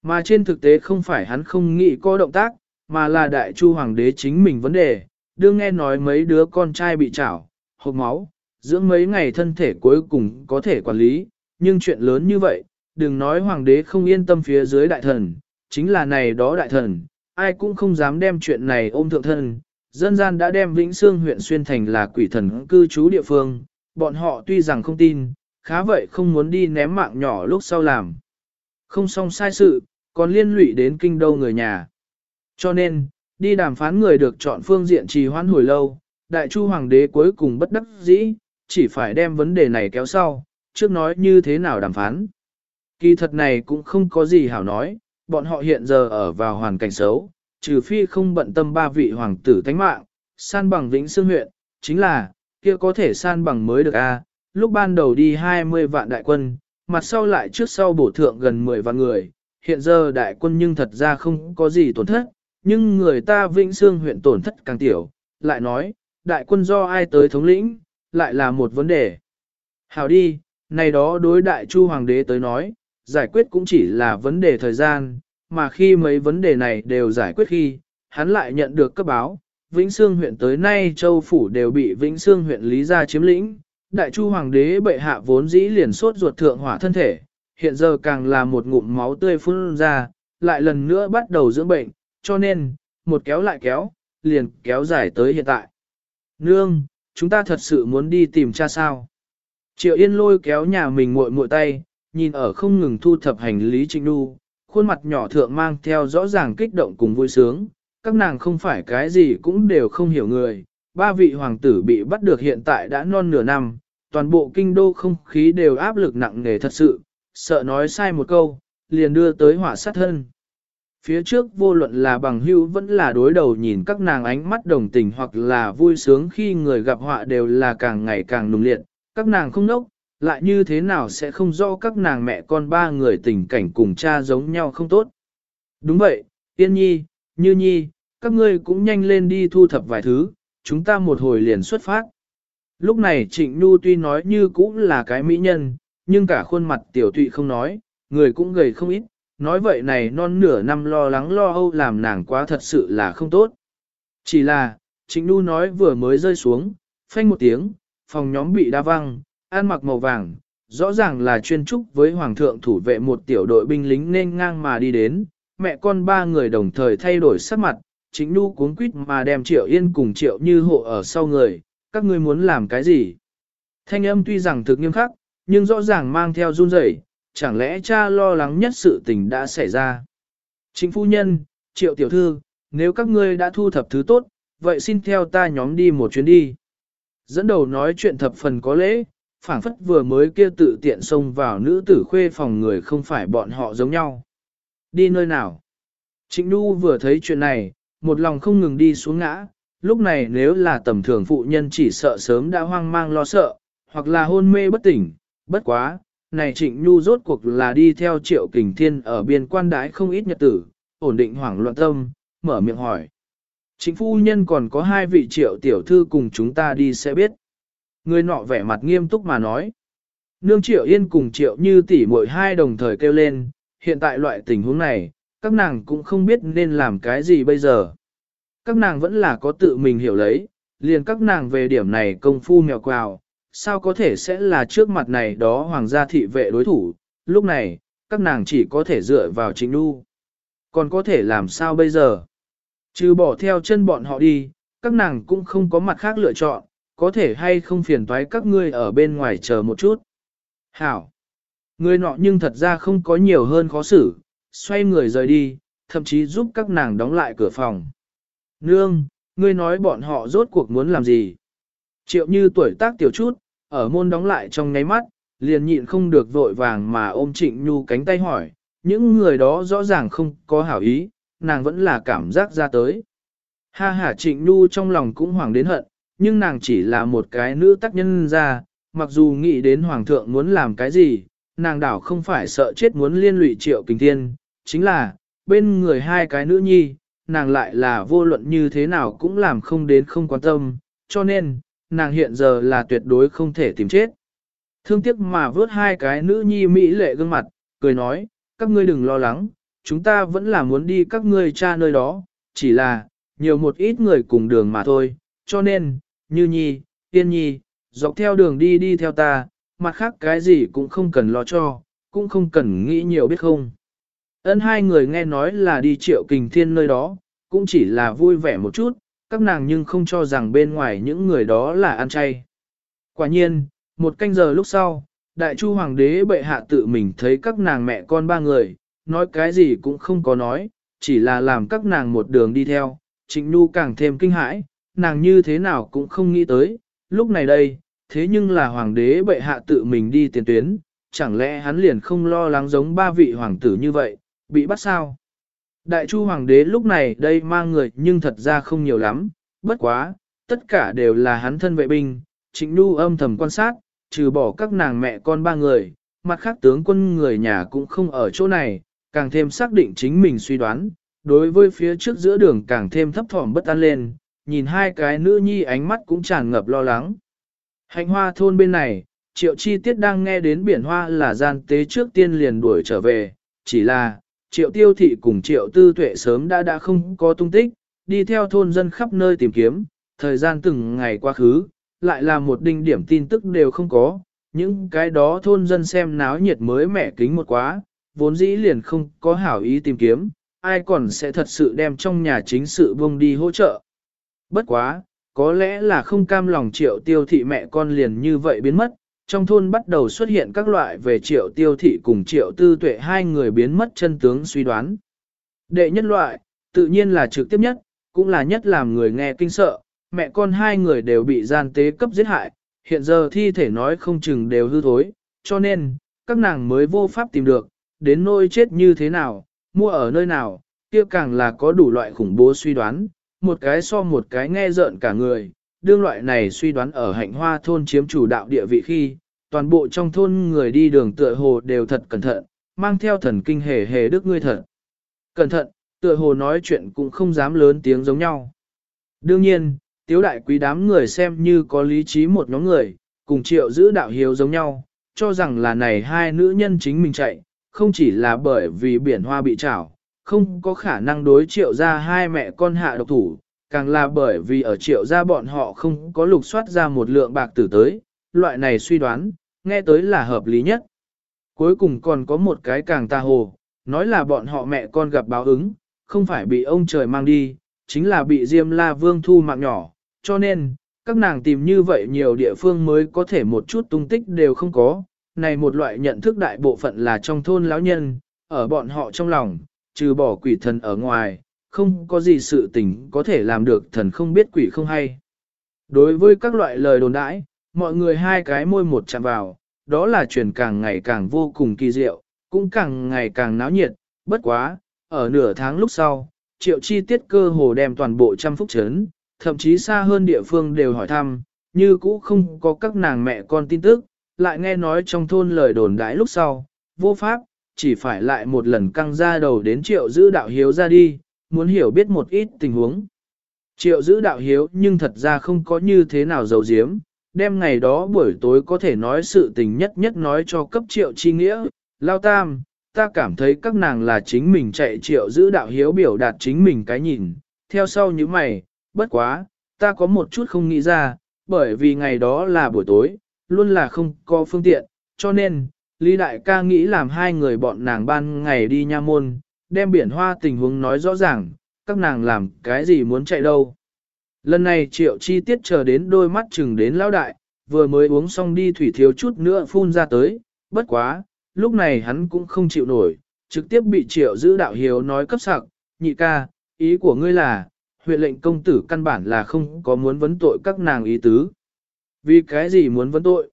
Mà trên thực tế không phải hắn không nghĩ có động tác, mà là đại chu hoàng đế chính mình vấn đề, đương nghe nói mấy đứa con trai bị trảo, hộp máu, dưỡng mấy ngày thân thể cuối cùng có thể quản lý, nhưng chuyện lớn như vậy, đừng nói hoàng đế không yên tâm phía dưới đại thần, chính là này đó đại thần, ai cũng không dám đem chuyện này ôm thượng thân. Dân gian đã đem Vĩnh Sương huyện xuyên thành là quỷ thần cư trú địa phương, bọn họ tuy rằng không tin, khá vậy không muốn đi ném mạng nhỏ lúc sau làm. Không xong sai sự, còn liên lụy đến kinh đô người nhà. Cho nên, đi đàm phán người được chọn phương diện trì hoãn hồi lâu, đại chu hoàng đế cuối cùng bất đắc dĩ, chỉ phải đem vấn đề này kéo sau, trước nói như thế nào đàm phán. Kỳ thật này cũng không có gì hảo nói, bọn họ hiện giờ ở vào hoàn cảnh xấu, trừ phi không bận tâm ba vị hoàng tử thánh mạng, san bằng vĩnh xương huyện, chính là, kia có thể san bằng mới được a. lúc ban đầu đi 20 vạn đại quân, mặt sau lại trước sau bổ thượng gần 10 vạn người, hiện giờ đại quân nhưng thật ra không có gì tổn thất, nhưng người ta vĩnh xương huyện tổn thất càng tiểu, lại nói, đại quân do ai tới thống lĩnh, lại là một vấn đề. Hảo đi, này đó đối đại chu hoàng đế tới nói, giải quyết cũng chỉ là vấn đề thời gian, mà khi mấy vấn đề này đều giải quyết khi, hắn lại nhận được cấp báo, Vĩnh Sương huyện tới nay châu phủ đều bị Vĩnh Sương huyện lý gia chiếm lĩnh, đại chu hoàng đế bệ hạ vốn dĩ liền sốt ruột thượng hỏa thân thể, hiện giờ càng là một ngụm máu tươi phun ra, lại lần nữa bắt đầu dưỡng bệnh, cho nên, một kéo lại kéo, liền kéo dài tới hiện tại. Nương, chúng ta thật sự muốn đi tìm cha sao? Triệu Yên lôi kéo nhà mình muội muội tay, nhìn ở không ngừng thu thập hành lý Trịnh Nhu, khuôn mặt nhỏ thượng mang theo rõ ràng kích động cùng vui sướng, các nàng không phải cái gì cũng đều không hiểu người, ba vị hoàng tử bị bắt được hiện tại đã non nửa năm, toàn bộ kinh đô không khí đều áp lực nặng nề thật sự, sợ nói sai một câu, liền đưa tới hỏa sát thân. Phía trước vô luận là bằng hữu vẫn là đối đầu nhìn các nàng ánh mắt đồng tình hoặc là vui sướng khi người gặp họa đều là càng ngày càng nùng liệt, các nàng không nốc, lại như thế nào sẽ không do các nàng mẹ con ba người tình cảnh cùng cha giống nhau không tốt. Đúng vậy, Yên Nhi, Như Nhi, các ngươi cũng nhanh lên đi thu thập vài thứ, chúng ta một hồi liền xuất phát. Lúc này Trịnh Nhu tuy nói như cũng là cái mỹ nhân, nhưng cả khuôn mặt tiểu tụy không nói, người cũng gầy không ít, nói vậy này non nửa năm lo lắng lo âu làm nàng quá thật sự là không tốt. Chỉ là, Trịnh Nhu nói vừa mới rơi xuống, phanh một tiếng, phòng nhóm bị đa văng, ăn mặc màu vàng, rõ ràng là chuyên trúc với Hoàng thượng thủ vệ một tiểu đội binh lính nên ngang mà đi đến, mẹ con ba người đồng thời thay đổi sắc mặt, chính nu cuốn quýt mà đem Triệu Yên cùng Triệu Như hộ ở sau người, các ngươi muốn làm cái gì? Thanh âm tuy rằng thực nghiêm khắc, nhưng rõ ràng mang theo run rẩy, chẳng lẽ cha lo lắng nhất sự tình đã xảy ra? Chính phu nhân, Triệu tiểu thư, nếu các ngươi đã thu thập thứ tốt, vậy xin theo ta nhóm đi một chuyến đi. Dẫn đầu nói chuyện thập phần có lễ, phảng phất vừa mới kia tự tiện xông vào nữ tử khuê phòng người không phải bọn họ giống nhau. Đi nơi nào? Trịnh Nhu vừa thấy chuyện này, một lòng không ngừng đi xuống ngã, lúc này nếu là tầm thường phụ nhân chỉ sợ sớm đã hoang mang lo sợ, hoặc là hôn mê bất tỉnh, bất quá, này trịnh nhu rốt cuộc là đi theo triệu kình thiên ở biên quan đái không ít nhật tử, ổn định hoảng loạn tâm, mở miệng hỏi. Trịnh phu nhân còn có hai vị triệu tiểu thư cùng chúng ta đi sẽ biết. Người nọ vẻ mặt nghiêm túc mà nói. Nương triệu yên cùng triệu như tỷ muội hai đồng thời kêu lên, hiện tại loại tình huống này, các nàng cũng không biết nên làm cái gì bây giờ. Các nàng vẫn là có tự mình hiểu lấy, liền các nàng về điểm này công phu mèo quào, sao có thể sẽ là trước mặt này đó hoàng gia thị vệ đối thủ, lúc này, các nàng chỉ có thể dựa vào chính đu. Còn có thể làm sao bây giờ? Trừ bỏ theo chân bọn họ đi, các nàng cũng không có mặt khác lựa chọn, có thể hay không phiền toái các ngươi ở bên ngoài chờ một chút. Hảo! Người nọ nhưng thật ra không có nhiều hơn khó xử, xoay người rời đi, thậm chí giúp các nàng đóng lại cửa phòng. Nương, ngươi nói bọn họ rốt cuộc muốn làm gì? Triệu như tuổi tác tiểu chút, ở môn đóng lại trong ngáy mắt, liền nhịn không được vội vàng mà ôm Trịnh Nhu cánh tay hỏi, những người đó rõ ràng không có hảo ý, nàng vẫn là cảm giác ra tới. Ha ha Trịnh Nhu trong lòng cũng hoảng đến hận, nhưng nàng chỉ là một cái nữ tác nhân ra, mặc dù nghĩ đến Hoàng thượng muốn làm cái gì, nàng đảo không phải sợ chết muốn liên lụy triệu kình thiên, chính là, bên người hai cái nữ nhi, nàng lại là vô luận như thế nào cũng làm không đến không quan tâm, cho nên, nàng hiện giờ là tuyệt đối không thể tìm chết. Thương tiếc mà vớt hai cái nữ nhi mỹ lệ gương mặt, cười nói, các ngươi đừng lo lắng, chúng ta vẫn là muốn đi các ngươi cha nơi đó, chỉ là, nhiều một ít người cùng đường mà thôi, cho nên, như nhi, tiên nhi, dọc theo đường đi đi theo ta, mặt khác cái gì cũng không cần lo cho, cũng không cần nghĩ nhiều biết không. Ân hai người nghe nói là đi triệu kình thiên nơi đó, cũng chỉ là vui vẻ một chút, các nàng nhưng không cho rằng bên ngoài những người đó là ăn chay. Quả nhiên, một canh giờ lúc sau, đại chu hoàng đế bệ hạ tự mình thấy các nàng mẹ con ba người, nói cái gì cũng không có nói, chỉ là làm các nàng một đường đi theo, trịnh nu càng thêm kinh hãi, nàng như thế nào cũng không nghĩ tới, lúc này đây, thế nhưng là hoàng đế bệ hạ tự mình đi tiền tuyến, chẳng lẽ hắn liền không lo lắng giống ba vị hoàng tử như vậy, bị bắt sao? Đại chu hoàng đế lúc này đây mang người nhưng thật ra không nhiều lắm, bất quá, tất cả đều là hắn thân vệ binh, trịnh nu âm thầm quan sát, trừ bỏ các nàng mẹ con ba người, mặt khác tướng quân người nhà cũng không ở chỗ này, càng thêm xác định chính mình suy đoán, đối với phía trước giữa đường càng thêm thấp thỏm bất an lên, nhìn hai cái nữ nhi ánh mắt cũng tràn ngập lo lắng. Hạnh hoa thôn bên này, triệu chi tiết đang nghe đến biển hoa là gian tế trước tiên liền đuổi trở về, chỉ là, triệu tiêu thị cùng triệu tư tuệ sớm đã đã không có tung tích, đi theo thôn dân khắp nơi tìm kiếm, thời gian từng ngày qua khứ, lại là một đinh điểm tin tức đều không có, những cái đó thôn dân xem náo nhiệt mới mẻ kính một quá, vốn dĩ liền không có hảo ý tìm kiếm, ai còn sẽ thật sự đem trong nhà chính sự buông đi hỗ trợ. Bất quá, có lẽ là không cam lòng triệu tiêu thị mẹ con liền như vậy biến mất, trong thôn bắt đầu xuất hiện các loại về triệu tiêu thị cùng triệu tư tuệ hai người biến mất chân tướng suy đoán. Đệ nhất loại, tự nhiên là trực tiếp nhất, cũng là nhất làm người nghe kinh sợ, mẹ con hai người đều bị gian tế cấp giết hại, hiện giờ thi thể nói không chừng đều hư thối, cho nên, các nàng mới vô pháp tìm được, đến nơi chết như thế nào, mua ở nơi nào, kia càng là có đủ loại khủng bố suy đoán, một cái so một cái nghe rợn cả người, đương loại này suy đoán ở hạnh hoa thôn chiếm chủ đạo địa vị khi, toàn bộ trong thôn người đi đường tựa hồ đều thật cẩn thận, mang theo thần kinh hề hề đức ngươi thật. Cẩn thận, tựa hồ nói chuyện cũng không dám lớn tiếng giống nhau. Đương nhiên, tiếu đại quý đám người xem như có lý trí một nhóm người, cùng triệu giữ đạo hiếu giống nhau, cho rằng là này hai nữ nhân chính mình chạy, không chỉ là bởi vì biển hoa bị trảo, không có khả năng đối triệu ra hai mẹ con hạ độc thủ, càng là bởi vì ở triệu ra bọn họ không có lục soát ra một lượng bạc tử tới, loại này suy đoán, nghe tới là hợp lý nhất. Cuối cùng còn có một cái càng ta hồ, nói là bọn họ mẹ con gặp báo ứng, không phải bị ông trời mang đi, chính là bị Diêm La Vương thu mạng nhỏ, cho nên, các nàng tìm như vậy nhiều địa phương mới có thể một chút tung tích đều không có. Này một loại nhận thức đại bộ phận là trong thôn lão nhân, ở bọn họ trong lòng, trừ bỏ quỷ thần ở ngoài, không có gì sự tình có thể làm được thần không biết quỷ không hay. Đối với các loại lời đồn đãi, mọi người hai cái môi một chạm vào, đó là truyền càng ngày càng vô cùng kỳ diệu, cũng càng ngày càng náo nhiệt, bất quá, ở nửa tháng lúc sau, triệu chi tiết cơ hồ đem toàn bộ trăm phúc chấn, thậm chí xa hơn địa phương đều hỏi thăm, như cũ không có các nàng mẹ con tin tức, lại nghe nói trong thôn lời đồn đãi lúc sau, vô pháp, chỉ phải lại một lần căng ra đầu đến triệu giữ đạo hiếu ra đi, muốn hiểu biết một ít tình huống. Triệu giữ đạo hiếu nhưng thật ra không có như thế nào giấu giếm, đêm ngày đó buổi tối có thể nói sự tình nhất nhất nói cho cấp triệu chi nghĩa, lao tam, ta cảm thấy các nàng là chính mình chạy triệu giữ đạo hiếu biểu đạt chính mình cái nhìn, theo sau như mày, bất quá, ta có một chút không nghĩ ra, bởi vì ngày đó là buổi tối, luôn là không có phương tiện, cho nên, Lý Đại ca nghĩ làm hai người bọn nàng ban ngày đi nha môn, đem biển hoa tình huống nói rõ ràng, các nàng làm cái gì muốn chạy đâu. Lần này triệu chi tiết chờ đến đôi mắt chừng đến lão đại, vừa mới uống xong đi thủy thiếu chút nữa phun ra tới, bất quá, lúc này hắn cũng không chịu nổi, trực tiếp bị triệu giữ đạo hiếu nói cấp sặc, nhị ca, ý của ngươi là, huyện lệnh công tử căn bản là không có muốn vấn tội các nàng ý tứ. Vì cái gì muốn vấn tội?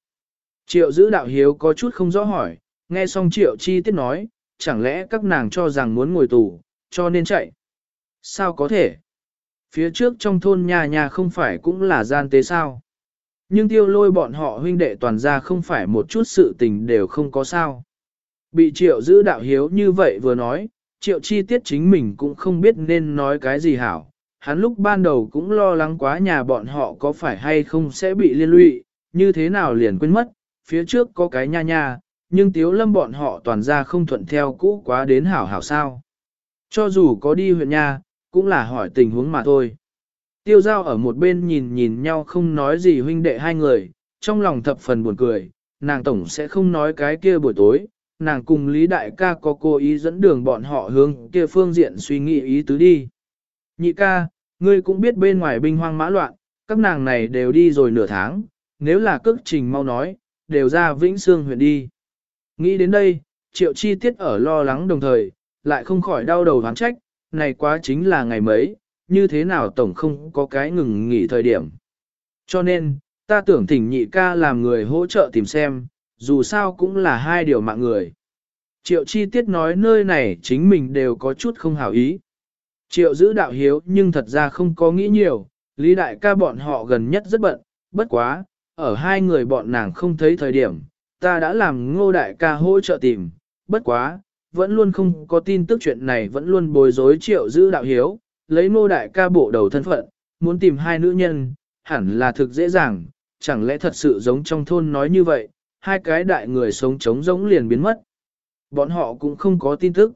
Triệu giữ đạo hiếu có chút không rõ hỏi, nghe xong triệu chi tiết nói, chẳng lẽ các nàng cho rằng muốn ngồi tù, cho nên chạy. Sao có thể? Phía trước trong thôn nhà nhà không phải cũng là gian tế sao? Nhưng tiêu lôi bọn họ huynh đệ toàn ra không phải một chút sự tình đều không có sao. Bị triệu giữ đạo hiếu như vậy vừa nói, triệu chi tiết chính mình cũng không biết nên nói cái gì hảo. Hắn lúc ban đầu cũng lo lắng quá nhà bọn họ có phải hay không sẽ bị liên lụy, như thế nào liền quên mất, phía trước có cái nha nha, nhưng tiếu lâm bọn họ toàn ra không thuận theo cũ quá đến hảo hảo sao. Cho dù có đi huyện nha, cũng là hỏi tình huống mà thôi. Tiêu giao ở một bên nhìn nhìn nhau không nói gì huynh đệ hai người, trong lòng thập phần buồn cười, nàng tổng sẽ không nói cái kia buổi tối, nàng cùng Lý Đại ca có cố ý dẫn đường bọn họ hướng kia phương diện suy nghĩ ý tứ đi. Nhị ca, ngươi cũng biết bên ngoài binh hoang mã loạn, các nàng này đều đi rồi nửa tháng, nếu là cước trình mau nói, đều ra Vĩnh Sương huyện đi. Nghĩ đến đây, triệu chi tiết ở lo lắng đồng thời, lại không khỏi đau đầu hoán trách, này quá chính là ngày mấy, như thế nào tổng không có cái ngừng nghỉ thời điểm. Cho nên, ta tưởng thỉnh nhị ca làm người hỗ trợ tìm xem, dù sao cũng là hai điều mạng người. Triệu chi tiết nói nơi này chính mình đều có chút không hảo ý. Triệu giữ đạo hiếu nhưng thật ra không có nghĩ nhiều, lý đại ca bọn họ gần nhất rất bận, bất quá, ở hai người bọn nàng không thấy thời điểm, ta đã làm ngô đại ca hỗ trợ tìm, bất quá, vẫn luôn không có tin tức chuyện này vẫn luôn bối rối triệu giữ đạo hiếu, lấy ngô đại ca bộ đầu thân phận, muốn tìm hai nữ nhân, hẳn là thực dễ dàng, chẳng lẽ thật sự giống trong thôn nói như vậy, hai cái đại người sống trống giống liền biến mất. Bọn họ cũng không có tin tức.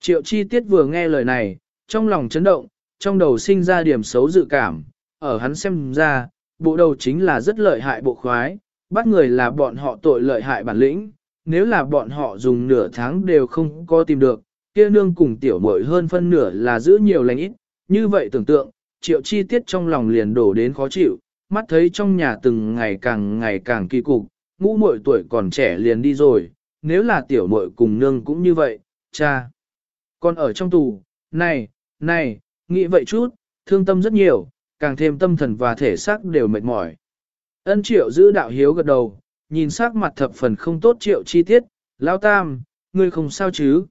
Triệu chi tiết vừa nghe lời này, trong lòng chấn động, trong đầu sinh ra điểm xấu dự cảm, ở hắn xem ra, bộ đầu chính là rất lợi hại bộ khoái, bắt người là bọn họ tội lợi hại bản lĩnh, nếu là bọn họ dùng nửa tháng đều không có tìm được, kia nương cùng tiểu muội hơn phân nửa là giữ nhiều lành ít, như vậy tưởng tượng, triệu chi tiết trong lòng liền đổ đến khó chịu, mắt thấy trong nhà từng ngày càng ngày càng kỳ cục, ngũ muội tuổi còn trẻ liền đi rồi, nếu là tiểu muội cùng nương cũng như vậy, cha. Còn ở trong tù, này, này, nghĩ vậy chút, thương tâm rất nhiều, càng thêm tâm thần và thể xác đều mệt mỏi. Ân triệu giữ đạo hiếu gật đầu, nhìn sắc mặt thập phần không tốt triệu chi tiết, lao tam, ngươi không sao chứ?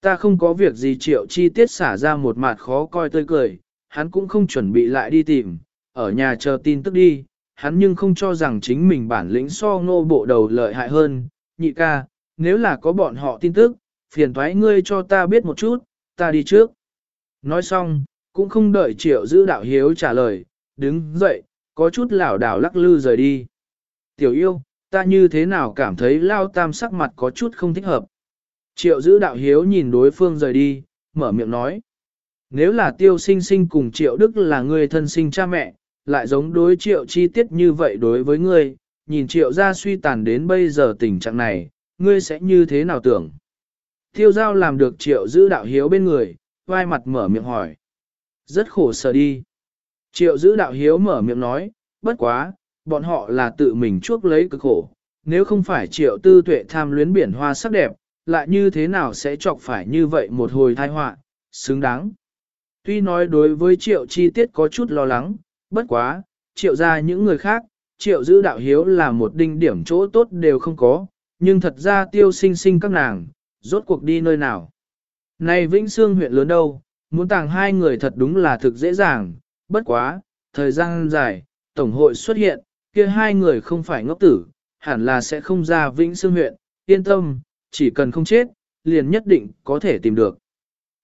Ta không có việc gì triệu chi tiết xả ra một mặt khó coi tươi cười, hắn cũng không chuẩn bị lại đi tìm, ở nhà chờ tin tức đi, hắn nhưng không cho rằng chính mình bản lĩnh so ngô bộ đầu lợi hại hơn, nhị ca, nếu là có bọn họ tin tức, phiền thoái ngươi cho ta biết một chút, ta đi trước. Nói xong, cũng không đợi triệu giữ đạo hiếu trả lời, đứng dậy, có chút lảo đảo lắc lư rời đi. Tiểu yêu, ta như thế nào cảm thấy lao tam sắc mặt có chút không thích hợp. Triệu giữ đạo hiếu nhìn đối phương rời đi, mở miệng nói. Nếu là tiêu sinh sinh cùng triệu đức là người thân sinh cha mẹ, lại giống đối triệu chi tiết như vậy đối với ngươi, nhìn triệu ra suy tàn đến bây giờ tình trạng này, ngươi sẽ như thế nào tưởng? Tiêu giao làm được triệu giữ đạo hiếu bên người, vai mặt mở miệng hỏi. Rất khổ sở đi. Triệu giữ đạo hiếu mở miệng nói, bất quá, bọn họ là tự mình chuốc lấy cực khổ. Nếu không phải triệu tư tuệ tham luyến biển hoa sắc đẹp, lại như thế nào sẽ chọc phải như vậy một hồi thai họa, xứng đáng. Tuy nói đối với triệu chi tiết có chút lo lắng, bất quá, triệu ra những người khác, triệu giữ đạo hiếu là một đinh điểm chỗ tốt đều không có, nhưng thật ra tiêu sinh sinh các nàng, rốt cuộc đi nơi nào. Này Vĩnh Sương huyện lớn đâu, muốn tàng hai người thật đúng là thực dễ dàng, bất quá, thời gian dài, Tổng hội xuất hiện, kia hai người không phải ngốc tử, hẳn là sẽ không ra Vĩnh Sương huyện, yên tâm, chỉ cần không chết, liền nhất định có thể tìm được.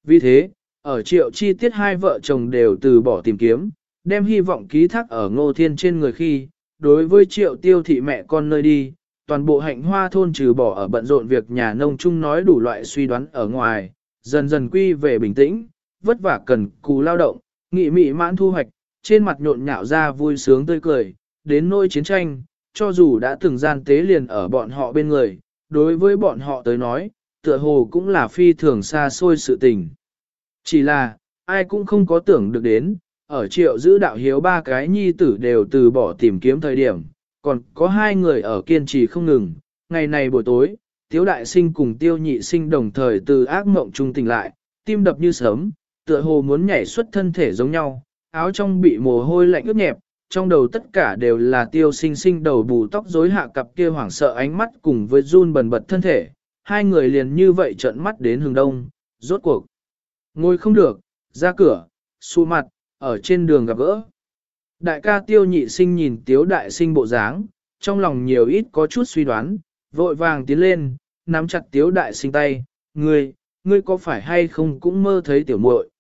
Vì thế, ở triệu chi tiết hai vợ chồng đều từ bỏ tìm kiếm, đem hy vọng ký thác ở ngô thiên trên người khi, đối với triệu tiêu thị mẹ con nơi đi, toàn bộ hạnh hoa thôn trừ bỏ ở bận rộn việc nhà nông chung nói đủ loại suy đoán ở ngoài, dần dần quy về bình tĩnh, vất vả cần cù lao động, nghị mị mãn thu hoạch, trên mặt nhộn nhạo ra vui sướng tươi cười, đến nỗi chiến tranh, cho dù đã từng gian tế liền ở bọn họ bên người, đối với bọn họ tới nói, tựa hồ cũng là phi thường xa xôi sự tình. Chỉ là, ai cũng không có tưởng được đến, ở triệu giữ đạo hiếu ba cái nhi tử đều từ bỏ tìm kiếm thời điểm, còn có hai người ở kiên trì không ngừng. Ngày này buổi tối, tiếu đại sinh cùng tiêu nhị sinh đồng thời từ ác mộng trung tỉnh lại, tim đập như sớm, tựa hồ muốn nhảy xuất thân thể giống nhau, áo trong bị mồ hôi lạnh ướt nhẹp, trong đầu tất cả đều là tiêu sinh sinh đầu bù tóc rối hạ cặp kia hoảng sợ ánh mắt cùng với run bần bật thân thể, hai người liền như vậy trợn mắt đến hướng đông, rốt cuộc. Ngồi không được, ra cửa, xu mặt, ở trên đường gặp gỡ. Đại ca tiêu nhị sinh nhìn tiếu đại sinh bộ dáng, trong lòng nhiều ít có chút suy đoán, vội vàng tiến lên, nắm chặt tiếu đại sinh tay, ngươi, ngươi có phải hay không cũng mơ thấy tiểu muội?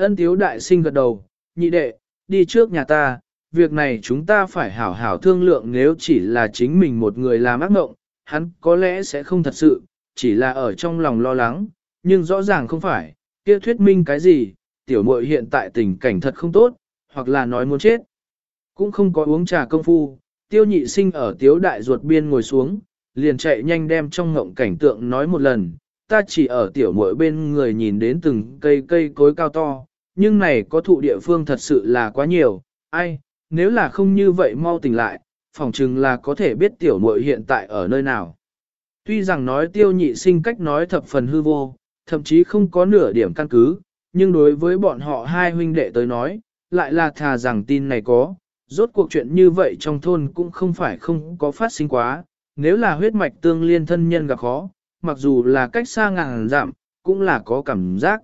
Ân tiếu đại sinh gật đầu, nhị đệ, đi trước nhà ta, việc này chúng ta phải hảo hảo thương lượng nếu chỉ là chính mình một người làm ác mộng, hắn có lẽ sẽ không thật sự, chỉ là ở trong lòng lo lắng, nhưng rõ ràng không phải, kia thuyết minh cái gì, tiểu muội hiện tại tình cảnh thật không tốt, hoặc là nói muốn chết. Cũng không có uống trà công phu, tiêu nhị sinh ở tiếu đại ruột biên ngồi xuống, liền chạy nhanh đem trong ngộng cảnh tượng nói một lần, ta chỉ ở tiểu muội bên người nhìn đến từng cây cây cối cao to, nhưng này có thụ địa phương thật sự là quá nhiều, ai, nếu là không như vậy mau tỉnh lại, phỏng chừng là có thể biết tiểu muội hiện tại ở nơi nào. Tuy rằng nói tiêu nhị sinh cách nói thập phần hư vô, thậm chí không có nửa điểm căn cứ, nhưng đối với bọn họ hai huynh đệ tới nói, lại là thà rằng tin này có, rốt cuộc chuyện như vậy trong thôn cũng không phải không có phát sinh quá, nếu là huyết mạch tương liên thân nhân gặp khó, mặc dù là cách xa ngàn dặm, cũng là có cảm giác.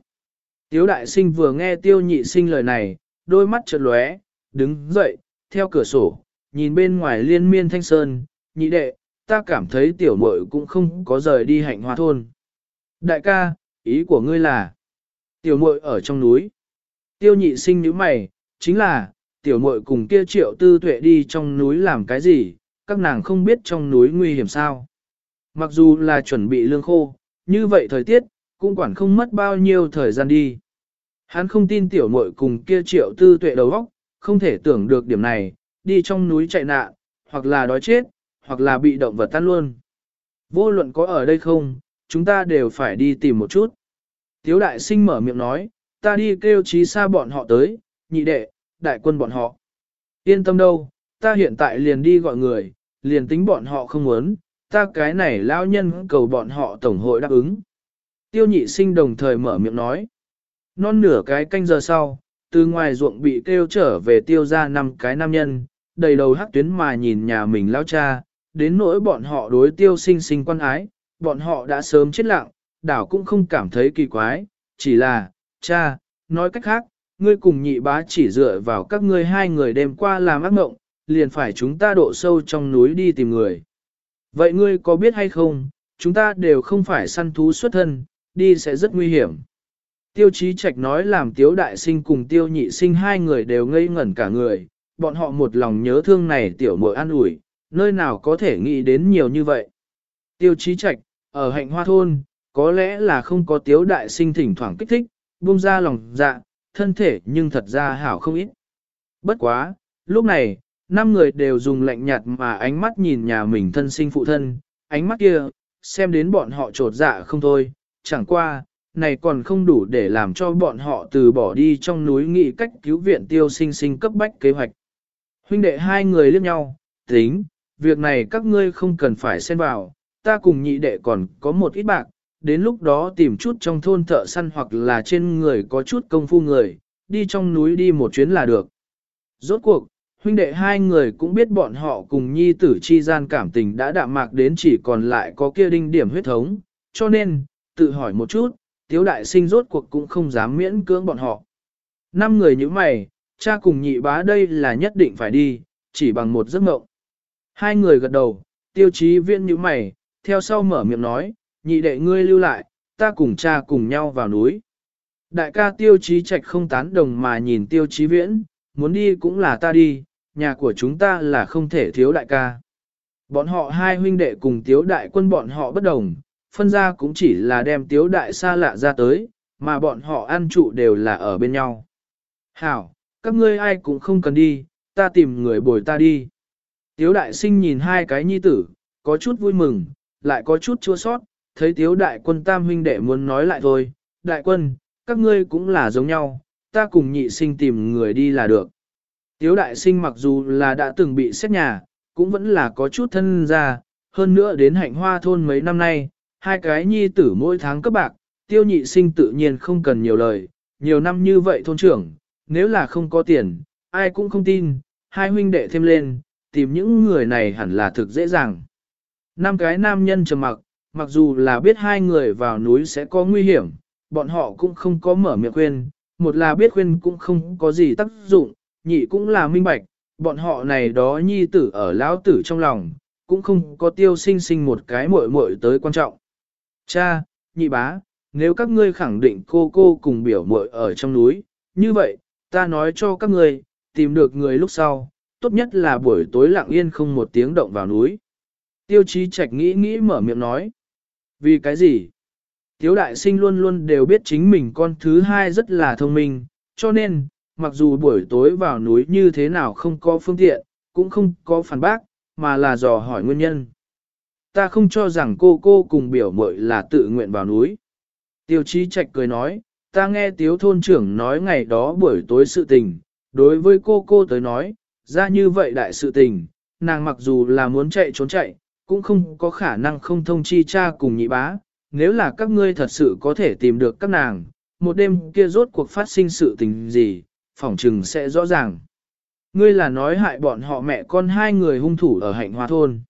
Tiếu đại sinh vừa nghe tiêu nhị sinh lời này, đôi mắt chợt lóe, đứng dậy, theo cửa sổ, nhìn bên ngoài liên miên thanh sơn, nhị đệ, ta cảm thấy tiểu muội cũng không có rời đi hạnh hoa thôn. Đại ca, ý của ngươi là, tiểu muội ở trong núi. Tiêu nhị sinh như mày, chính là, tiểu muội cùng kia triệu tư tuệ đi trong núi làm cái gì, các nàng không biết trong núi nguy hiểm sao. Mặc dù là chuẩn bị lương khô, như vậy thời tiết, cũng quản không mất bao nhiêu thời gian đi. Hắn không tin tiểu muội cùng kia triệu tư tuệ đầu óc, không thể tưởng được điểm này, đi trong núi chạy nạn, hoặc là đói chết, hoặc là bị động vật tan luôn. Vô luận có ở đây không, chúng ta đều phải đi tìm một chút. Tiếu đại sinh mở miệng nói, ta đi kêu trí xa bọn họ tới, nhị đệ, đại quân bọn họ. Yên tâm đâu, ta hiện tại liền đi gọi người, liền tính bọn họ không muốn, ta cái này lao nhân cầu bọn họ tổng hội đáp ứng. Tiêu nhị sinh đồng thời mở miệng nói. Non nửa cái canh giờ sau, từ ngoài ruộng bị kêu trở về tiêu ra năm cái nam nhân, đầy đầu hắc tuyến mà nhìn nhà mình lao cha, đến nỗi bọn họ đối tiêu sinh sinh quan ái, bọn họ đã sớm chết lặng, đảo cũng không cảm thấy kỳ quái, chỉ là, cha, nói cách khác, ngươi cùng nhị bá chỉ dựa vào các ngươi hai người đêm qua làm ác mộng, liền phải chúng ta độ sâu trong núi đi tìm người. Vậy ngươi có biết hay không, chúng ta đều không phải săn thú xuất thân, đi sẽ rất nguy hiểm. Tiêu chí trạch nói làm tiếu đại sinh cùng tiêu nhị sinh hai người đều ngây ngẩn cả người, bọn họ một lòng nhớ thương này tiểu muội an ủi, nơi nào có thể nghĩ đến nhiều như vậy. Tiêu chí trạch, ở hạnh hoa thôn, có lẽ là không có tiếu đại sinh thỉnh thoảng kích thích, buông ra lòng dạ, thân thể nhưng thật ra hảo không ít. Bất quá, lúc này, năm người đều dùng lạnh nhạt mà ánh mắt nhìn nhà mình thân sinh phụ thân, ánh mắt kia, xem đến bọn họ trột dạ không thôi, chẳng qua, này còn không đủ để làm cho bọn họ từ bỏ đi trong núi nghị cách cứu viện tiêu sinh sinh cấp bách kế hoạch. Huynh đệ hai người liếc nhau, tính, việc này các ngươi không cần phải xen vào, ta cùng nhị đệ còn có một ít bạc, đến lúc đó tìm chút trong thôn thợ săn hoặc là trên người có chút công phu người, đi trong núi đi một chuyến là được. Rốt cuộc, huynh đệ hai người cũng biết bọn họ cùng nhi tử chi gian cảm tình đã đạm mạc đến chỉ còn lại có kia đinh điểm huyết thống, cho nên, tự hỏi một chút, tiếu đại sinh rốt cuộc cũng không dám miễn cưỡng bọn họ. Năm người như mày, cha cùng nhị bá đây là nhất định phải đi, chỉ bằng một giấc mộng. Hai người gật đầu, tiêu chí viên như mày, theo sau mở miệng nói, nhị đệ ngươi lưu lại, ta cùng cha cùng nhau vào núi. Đại ca tiêu chí trạch không tán đồng mà nhìn tiêu chí viễn, muốn đi cũng là ta đi, nhà của chúng ta là không thể thiếu đại ca. Bọn họ hai huynh đệ cùng tiếu đại quân bọn họ bất đồng, phân ra cũng chỉ là đem tiếu đại xa lạ ra tới, mà bọn họ ăn trụ đều là ở bên nhau. Hảo, các ngươi ai cũng không cần đi, ta tìm người bồi ta đi. Tiếu đại sinh nhìn hai cái nhi tử, có chút vui mừng, lại có chút chua sót, thấy tiếu đại quân tam huynh đệ muốn nói lại thôi, đại quân, các ngươi cũng là giống nhau, ta cùng nhị sinh tìm người đi là được. Tiếu đại sinh mặc dù là đã từng bị xét nhà, cũng vẫn là có chút thân ra, hơn nữa đến hạnh hoa thôn mấy năm nay, hai cái nhi tử mỗi tháng cấp bạc, tiêu nhị sinh tự nhiên không cần nhiều lời, nhiều năm như vậy thôn trưởng, nếu là không có tiền, ai cũng không tin, hai huynh đệ thêm lên, tìm những người này hẳn là thực dễ dàng. Năm cái nam nhân trầm mặc, mặc dù là biết hai người vào núi sẽ có nguy hiểm, bọn họ cũng không có mở miệng khuyên, một là biết khuyên cũng không có gì tác dụng, nhị cũng là minh bạch, bọn họ này đó nhi tử ở lão tử trong lòng, cũng không có tiêu sinh sinh một cái muội muội tới quan trọng. Cha, nhị bá, nếu các ngươi khẳng định cô cô cùng biểu muội ở trong núi, như vậy, ta nói cho các ngươi, tìm được người lúc sau, tốt nhất là buổi tối lặng yên không một tiếng động vào núi. Tiêu chí trạch nghĩ nghĩ mở miệng nói. Vì cái gì? Tiếu đại sinh luôn luôn đều biết chính mình con thứ hai rất là thông minh, cho nên, mặc dù buổi tối vào núi như thế nào không có phương tiện, cũng không có phản bác, mà là dò hỏi nguyên nhân. Ta không cho rằng cô cô cùng biểu mội là tự nguyện vào núi. Tiêu chí trạch cười nói, ta nghe tiếu thôn trưởng nói ngày đó buổi tối sự tình, đối với cô cô tới nói, ra như vậy đại sự tình, nàng mặc dù là muốn chạy trốn chạy, cũng không có khả năng không thông chi cha cùng nhị bá, nếu là các ngươi thật sự có thể tìm được các nàng, một đêm kia rốt cuộc phát sinh sự tình gì, phỏng trừng sẽ rõ ràng. Ngươi là nói hại bọn họ mẹ con hai người hung thủ ở hạnh hoa thôn.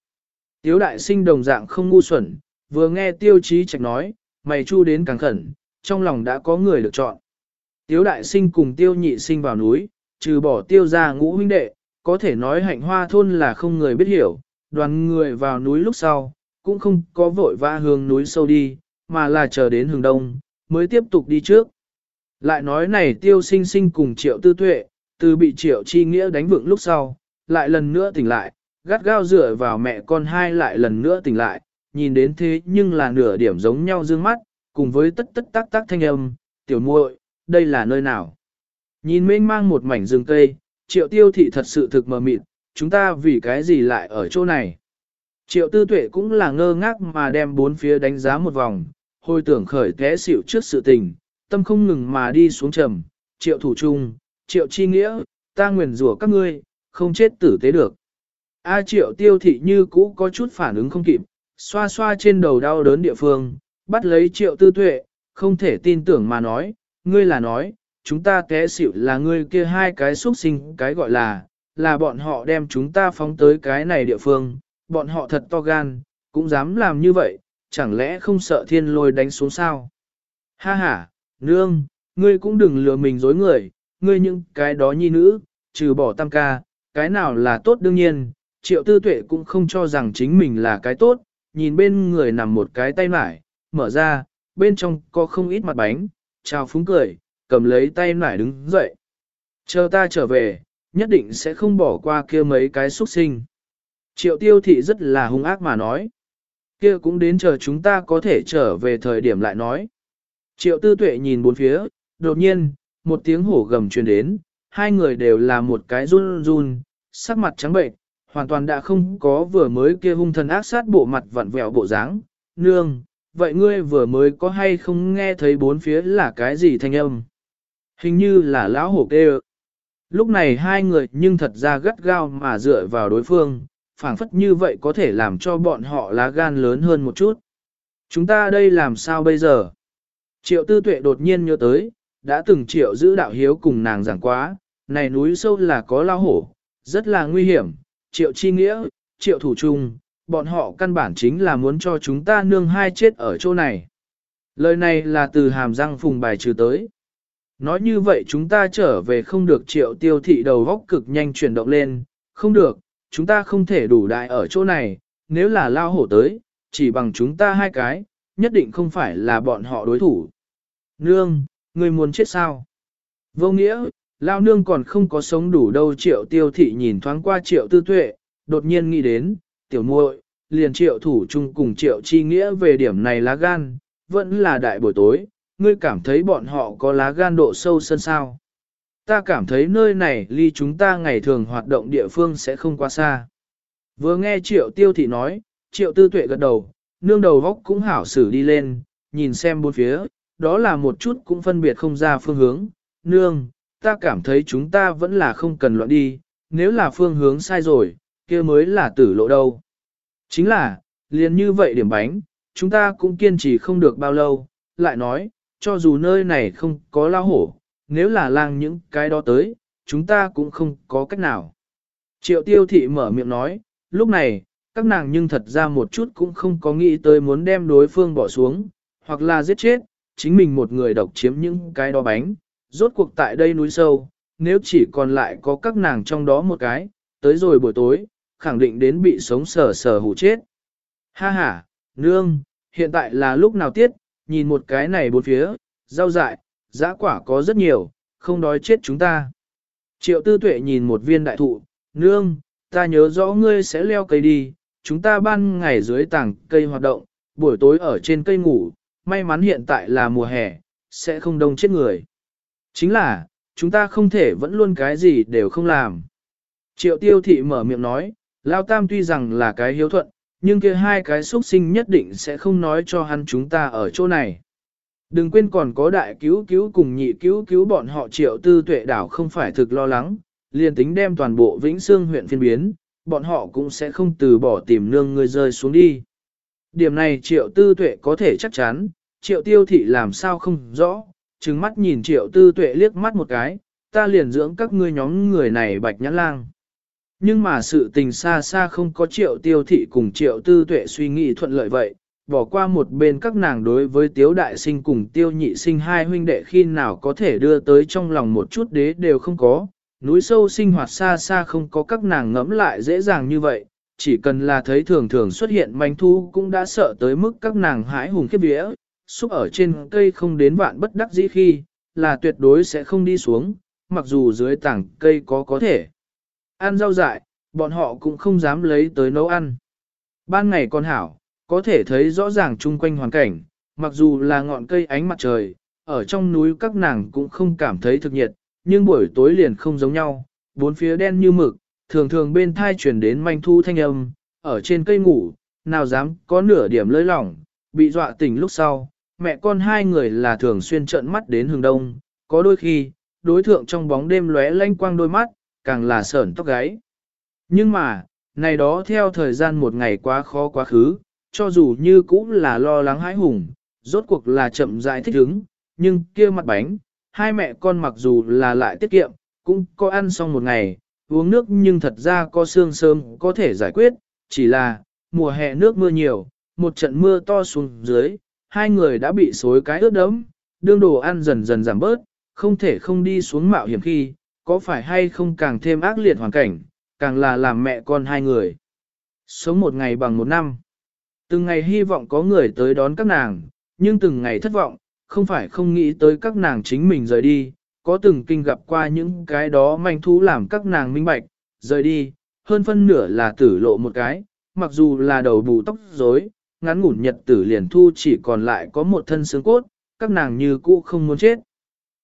Tiếu đại sinh đồng dạng không ngu xuẩn, vừa nghe tiêu chí trạch nói, mày chu đến càng khẩn, trong lòng đã có người được chọn. Tiếu đại sinh cùng tiêu nhị sinh vào núi, trừ bỏ tiêu ra ngũ huynh đệ, có thể nói hạnh hoa thôn là không người biết hiểu, đoàn người vào núi lúc sau, cũng không có vội vã hướng núi sâu đi, mà là chờ đến hướng đông, mới tiếp tục đi trước. Lại nói này tiêu sinh sinh cùng triệu tư tuệ, từ bị triệu chi nghĩa đánh vượng lúc sau, lại lần nữa tỉnh lại, gắt gao dựa vào mẹ con hai lại lần nữa tỉnh lại, nhìn đến thế nhưng là nửa điểm giống nhau dương mắt, cùng với tất tất tác tác thanh âm, tiểu muội, đây là nơi nào? Nhìn mênh mang một mảnh rừng cây, triệu tiêu thị thật sự thực mờ mịt, chúng ta vì cái gì lại ở chỗ này? Triệu tư tuệ cũng là ngơ ngác mà đem bốn phía đánh giá một vòng, hồi tưởng khởi té xỉu trước sự tình, tâm không ngừng mà đi xuống trầm, triệu thủ trung, triệu chi nghĩa, ta nguyền rủa các ngươi, không chết tử tế được. A triệu tiêu thị như cũ có chút phản ứng không kịp, xoa xoa trên đầu đau đớn địa phương, bắt lấy triệu tư tuệ, không thể tin tưởng mà nói, ngươi là nói, chúng ta té xỉu là ngươi kia hai cái xuất sinh cái gọi là, là bọn họ đem chúng ta phóng tới cái này địa phương, bọn họ thật to gan, cũng dám làm như vậy, chẳng lẽ không sợ thiên lôi đánh xuống sao? Ha ha, nương, ngươi cũng đừng lừa mình dối người, ngươi những cái đó nhi nữ, trừ bỏ tam ca, cái nào là tốt đương nhiên, triệu tư tuệ cũng không cho rằng chính mình là cái tốt, nhìn bên người nằm một cái tay mải, mở ra, bên trong có không ít mặt bánh, chào phúng cười, cầm lấy tay mải đứng dậy. Chờ ta trở về, nhất định sẽ không bỏ qua kia mấy cái xuất sinh. Triệu tiêu thị rất là hung ác mà nói. Kia cũng đến chờ chúng ta có thể trở về thời điểm lại nói. Triệu tư tuệ nhìn bốn phía, đột nhiên, một tiếng hổ gầm truyền đến, hai người đều là một cái run run, sắc mặt trắng bệnh, hoàn toàn đã không có vừa mới kia hung thần ác sát bộ mặt vặn vẹo bộ dáng. Nương, vậy ngươi vừa mới có hay không nghe thấy bốn phía là cái gì thanh âm? Hình như là lão hổ kêu. Lúc này hai người nhưng thật ra gắt gao mà dựa vào đối phương, phảng phất như vậy có thể làm cho bọn họ lá gan lớn hơn một chút. Chúng ta đây làm sao bây giờ? Triệu tư tuệ đột nhiên nhớ tới, đã từng triệu giữ đạo hiếu cùng nàng giảng quá, này núi sâu là có lao hổ, rất là nguy hiểm, triệu chi nghĩa, triệu thủ trung, bọn họ căn bản chính là muốn cho chúng ta nương hai chết ở chỗ này. Lời này là từ hàm răng phùng bài trừ tới. Nói như vậy chúng ta trở về không được triệu tiêu thị đầu góc cực nhanh chuyển động lên, không được, chúng ta không thể đủ đại ở chỗ này, nếu là lao hổ tới, chỉ bằng chúng ta hai cái, nhất định không phải là bọn họ đối thủ. Nương, người muốn chết sao? Vô nghĩa, lao nương còn không có sống đủ đâu triệu tiêu thị nhìn thoáng qua triệu tư tuệ, đột nhiên nghĩ đến, tiểu muội, liền triệu thủ chung cùng triệu chi nghĩa về điểm này lá gan, vẫn là đại buổi tối, ngươi cảm thấy bọn họ có lá gan độ sâu sân sao. Ta cảm thấy nơi này ly chúng ta ngày thường hoạt động địa phương sẽ không quá xa. Vừa nghe triệu tiêu thị nói, triệu tư tuệ gật đầu, nương đầu góc cũng hảo xử đi lên, nhìn xem bốn phía, đó là một chút cũng phân biệt không ra phương hướng. Nương, ta cảm thấy chúng ta vẫn là không cần loạn đi, nếu là phương hướng sai rồi, kia mới là tử lộ đâu. Chính là, liền như vậy điểm bánh, chúng ta cũng kiên trì không được bao lâu, lại nói, cho dù nơi này không có lao hổ, nếu là lang những cái đó tới, chúng ta cũng không có cách nào. Triệu tiêu thị mở miệng nói, lúc này, các nàng nhưng thật ra một chút cũng không có nghĩ tới muốn đem đối phương bỏ xuống, hoặc là giết chết, chính mình một người độc chiếm những cái đó bánh. Rốt cuộc tại đây núi sâu, nếu chỉ còn lại có các nàng trong đó một cái, tới rồi buổi tối, khẳng định đến bị sống sờ sờ hủ chết. Ha ha, nương, hiện tại là lúc nào tiết, nhìn một cái này bốn phía, rau dại, dã quả có rất nhiều, không đói chết chúng ta. Triệu tư tuệ nhìn một viên đại thụ, nương, ta nhớ rõ ngươi sẽ leo cây đi, chúng ta ban ngày dưới tảng cây hoạt động, buổi tối ở trên cây ngủ, may mắn hiện tại là mùa hè, sẽ không đông chết người. Chính là, chúng ta không thể vẫn luôn cái gì đều không làm. Triệu tiêu thị mở miệng nói, Lao Tam tuy rằng là cái hiếu thuận, nhưng kia hai cái xuất sinh nhất định sẽ không nói cho hắn chúng ta ở chỗ này. Đừng quên còn có đại cứu cứu cùng nhị cứu cứu bọn họ triệu tư tuệ đảo không phải thực lo lắng, liền tính đem toàn bộ Vĩnh Sương huyện phiên biến, bọn họ cũng sẽ không từ bỏ tìm nương người rơi xuống đi. Điểm này triệu tư tuệ có thể chắc chắn, triệu tiêu thị làm sao không rõ, trừng mắt nhìn triệu tư tuệ liếc mắt một cái, ta liền dưỡng các ngươi nhóm người này bạch nhãn lang. Nhưng mà sự tình xa xa không có triệu tiêu thị cùng triệu tư tuệ suy nghĩ thuận lợi vậy, bỏ qua một bên các nàng đối với tiếu đại sinh cùng tiêu nhị sinh hai huynh đệ khi nào có thể đưa tới trong lòng một chút đế đều không có, núi sâu sinh hoạt xa xa không có các nàng ngẫm lại dễ dàng như vậy, chỉ cần là thấy thường thường xuất hiện manh thu cũng đã sợ tới mức các nàng hãi hùng khiếp vía, xúc ở trên cây không đến vạn bất đắc dĩ khi, là tuyệt đối sẽ không đi xuống, mặc dù dưới tảng cây có có thể. Ăn rau dại, bọn họ cũng không dám lấy tới nấu ăn. Ban ngày con hảo, có thể thấy rõ ràng chung quanh hoàn cảnh, mặc dù là ngọn cây ánh mặt trời, ở trong núi các nàng cũng không cảm thấy thực nhiệt, nhưng buổi tối liền không giống nhau, bốn phía đen như mực, thường thường bên thai chuyển đến manh thu thanh âm, ở trên cây ngủ, nào dám có nửa điểm lơi lỏng, bị dọa tỉnh lúc sau, mẹ con hai người là thường xuyên trợn mắt đến hướng đông, có đôi khi, đối thượng trong bóng đêm lóe lanh quang đôi mắt, càng là sởn tóc gáy. Nhưng mà, này đó theo thời gian một ngày quá khó quá khứ, cho dù như cũng là lo lắng hãi hùng, rốt cuộc là chậm rãi thích ứng, nhưng kia mặt bánh, hai mẹ con mặc dù là lại tiết kiệm, cũng có ăn xong một ngày, uống nước nhưng thật ra có xương sớm có thể giải quyết, chỉ là, mùa hè nước mưa nhiều, một trận mưa to xuống dưới, hai người đã bị xối cái ướt đẫm, đương đồ ăn dần dần giảm bớt, không thể không đi xuống mạo hiểm khi, có phải hay không càng thêm ác liệt hoàn cảnh, càng là làm mẹ con hai người. Sống một ngày bằng một năm. Từng ngày hy vọng có người tới đón các nàng, nhưng từng ngày thất vọng, không phải không nghĩ tới các nàng chính mình rời đi, có từng kinh gặp qua những cái đó manh thú làm các nàng minh bạch, rời đi, hơn phân nửa là tử lộ một cái, mặc dù là đầu bù tóc rối, ngắn ngủn nhật tử liền thu chỉ còn lại có một thân xương cốt, các nàng như cũ không muốn chết.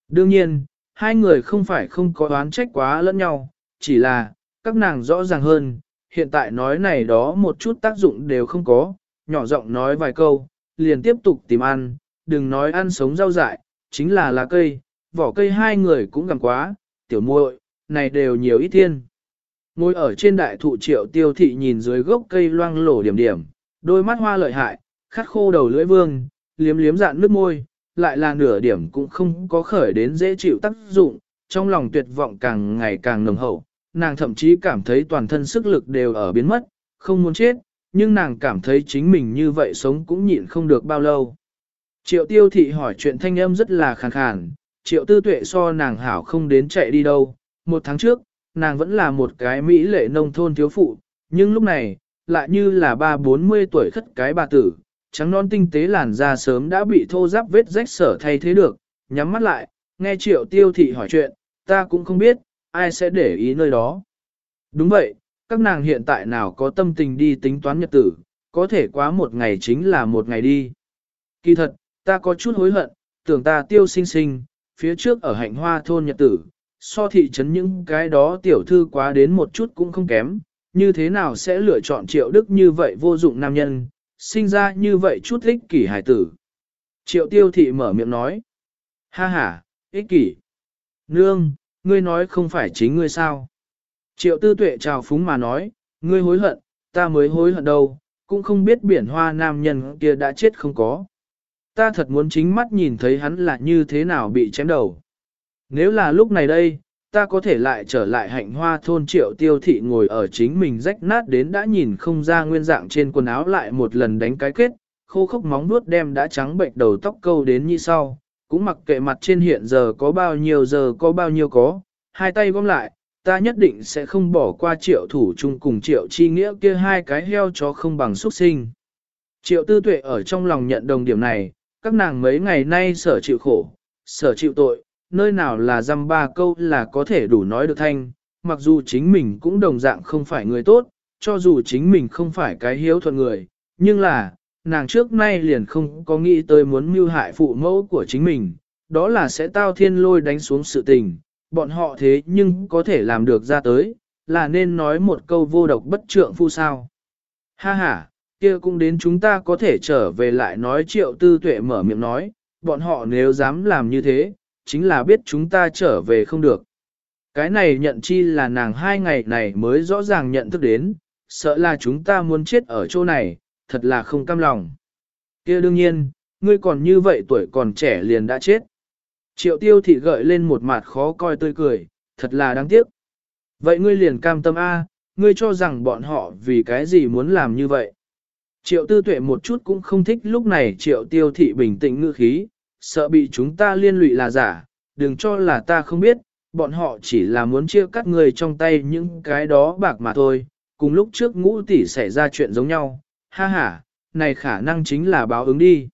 Đương nhiên, hai người không phải không có đoán trách quá lẫn nhau, chỉ là, các nàng rõ ràng hơn, hiện tại nói này đó một chút tác dụng đều không có, nhỏ giọng nói vài câu, liền tiếp tục tìm ăn, đừng nói ăn sống rau dại, chính là lá cây, vỏ cây hai người cũng gặm quá, tiểu muội, này đều nhiều ít thiên. Ngồi ở trên đại thụ triệu tiêu thị nhìn dưới gốc cây loang lổ điểm điểm, đôi mắt hoa lợi hại, khát khô đầu lưỡi vương, liếm liếm dạn nước môi, lại là nửa điểm cũng không có khởi đến dễ chịu tác dụng, trong lòng tuyệt vọng càng ngày càng nồng hậu, nàng thậm chí cảm thấy toàn thân sức lực đều ở biến mất, không muốn chết, nhưng nàng cảm thấy chính mình như vậy sống cũng nhịn không được bao lâu. Triệu tiêu thị hỏi chuyện thanh âm rất là khàn khàn, triệu tư tuệ so nàng hảo không đến chạy đi đâu, một tháng trước, nàng vẫn là một cái mỹ lệ nông thôn thiếu phụ, nhưng lúc này, lại như là ba bốn mươi tuổi khất cái bà tử, trắng non tinh tế làn da sớm đã bị thô giáp vết rách sở thay thế được, nhắm mắt lại, nghe triệu tiêu thị hỏi chuyện, ta cũng không biết, ai sẽ để ý nơi đó. Đúng vậy, các nàng hiện tại nào có tâm tình đi tính toán nhật tử, có thể quá một ngày chính là một ngày đi. Kỳ thật, ta có chút hối hận, tưởng ta tiêu sinh sinh, phía trước ở hạnh hoa thôn nhật tử, so thị trấn những cái đó tiểu thư quá đến một chút cũng không kém, như thế nào sẽ lựa chọn triệu đức như vậy vô dụng nam nhân, sinh ra như vậy chút ích kỷ hải tử. Triệu tiêu thị mở miệng nói, ha ha, ích kỷ. Nương, ngươi nói không phải chính ngươi sao. Triệu tư tuệ trào phúng mà nói, ngươi hối hận, ta mới hối hận đâu, cũng không biết biển hoa nam nhân kia đã chết không có. Ta thật muốn chính mắt nhìn thấy hắn là như thế nào bị chém đầu. Nếu là lúc này đây, ta có thể lại trở lại hạnh hoa thôn triệu tiêu thị ngồi ở chính mình rách nát đến đã nhìn không ra nguyên dạng trên quần áo lại một lần đánh cái kết, khô khốc móng nuốt đem đã trắng bệnh đầu tóc câu đến như sau, cũng mặc kệ mặt trên hiện giờ có bao nhiêu giờ có bao nhiêu có, hai tay gom lại, ta nhất định sẽ không bỏ qua triệu thủ chung cùng triệu chi nghĩa kia hai cái heo chó không bằng xuất sinh. Triệu tư tuệ ở trong lòng nhận đồng điểm này, các nàng mấy ngày nay sở chịu khổ, sở chịu tội, nơi nào là dăm ba câu là có thể đủ nói được thanh, mặc dù chính mình cũng đồng dạng không phải người tốt, cho dù chính mình không phải cái hiếu thuận người, nhưng là, nàng trước nay liền không có nghĩ tới muốn mưu hại phụ mẫu của chính mình, đó là sẽ tao thiên lôi đánh xuống sự tình, bọn họ thế nhưng có thể làm được ra tới, là nên nói một câu vô độc bất trượng phu sao. Ha ha, kia cũng đến chúng ta có thể trở về lại nói triệu tư tuệ mở miệng nói, bọn họ nếu dám làm như thế, chính là biết chúng ta trở về không được. Cái này nhận chi là nàng hai ngày này mới rõ ràng nhận thức đến, sợ là chúng ta muốn chết ở chỗ này, thật là không cam lòng. kia đương nhiên, ngươi còn như vậy tuổi còn trẻ liền đã chết. Triệu tiêu thị gợi lên một mặt khó coi tươi cười, thật là đáng tiếc. Vậy ngươi liền cam tâm A, ngươi cho rằng bọn họ vì cái gì muốn làm như vậy. Triệu tư tuệ một chút cũng không thích lúc này triệu tiêu thị bình tĩnh ngữ khí, sợ bị chúng ta liên lụy là giả, đừng cho là ta không biết, bọn họ chỉ là muốn chia cắt người trong tay những cái đó bạc mà thôi, cùng lúc trước ngũ tỷ xảy ra chuyện giống nhau, ha ha, này khả năng chính là báo ứng đi.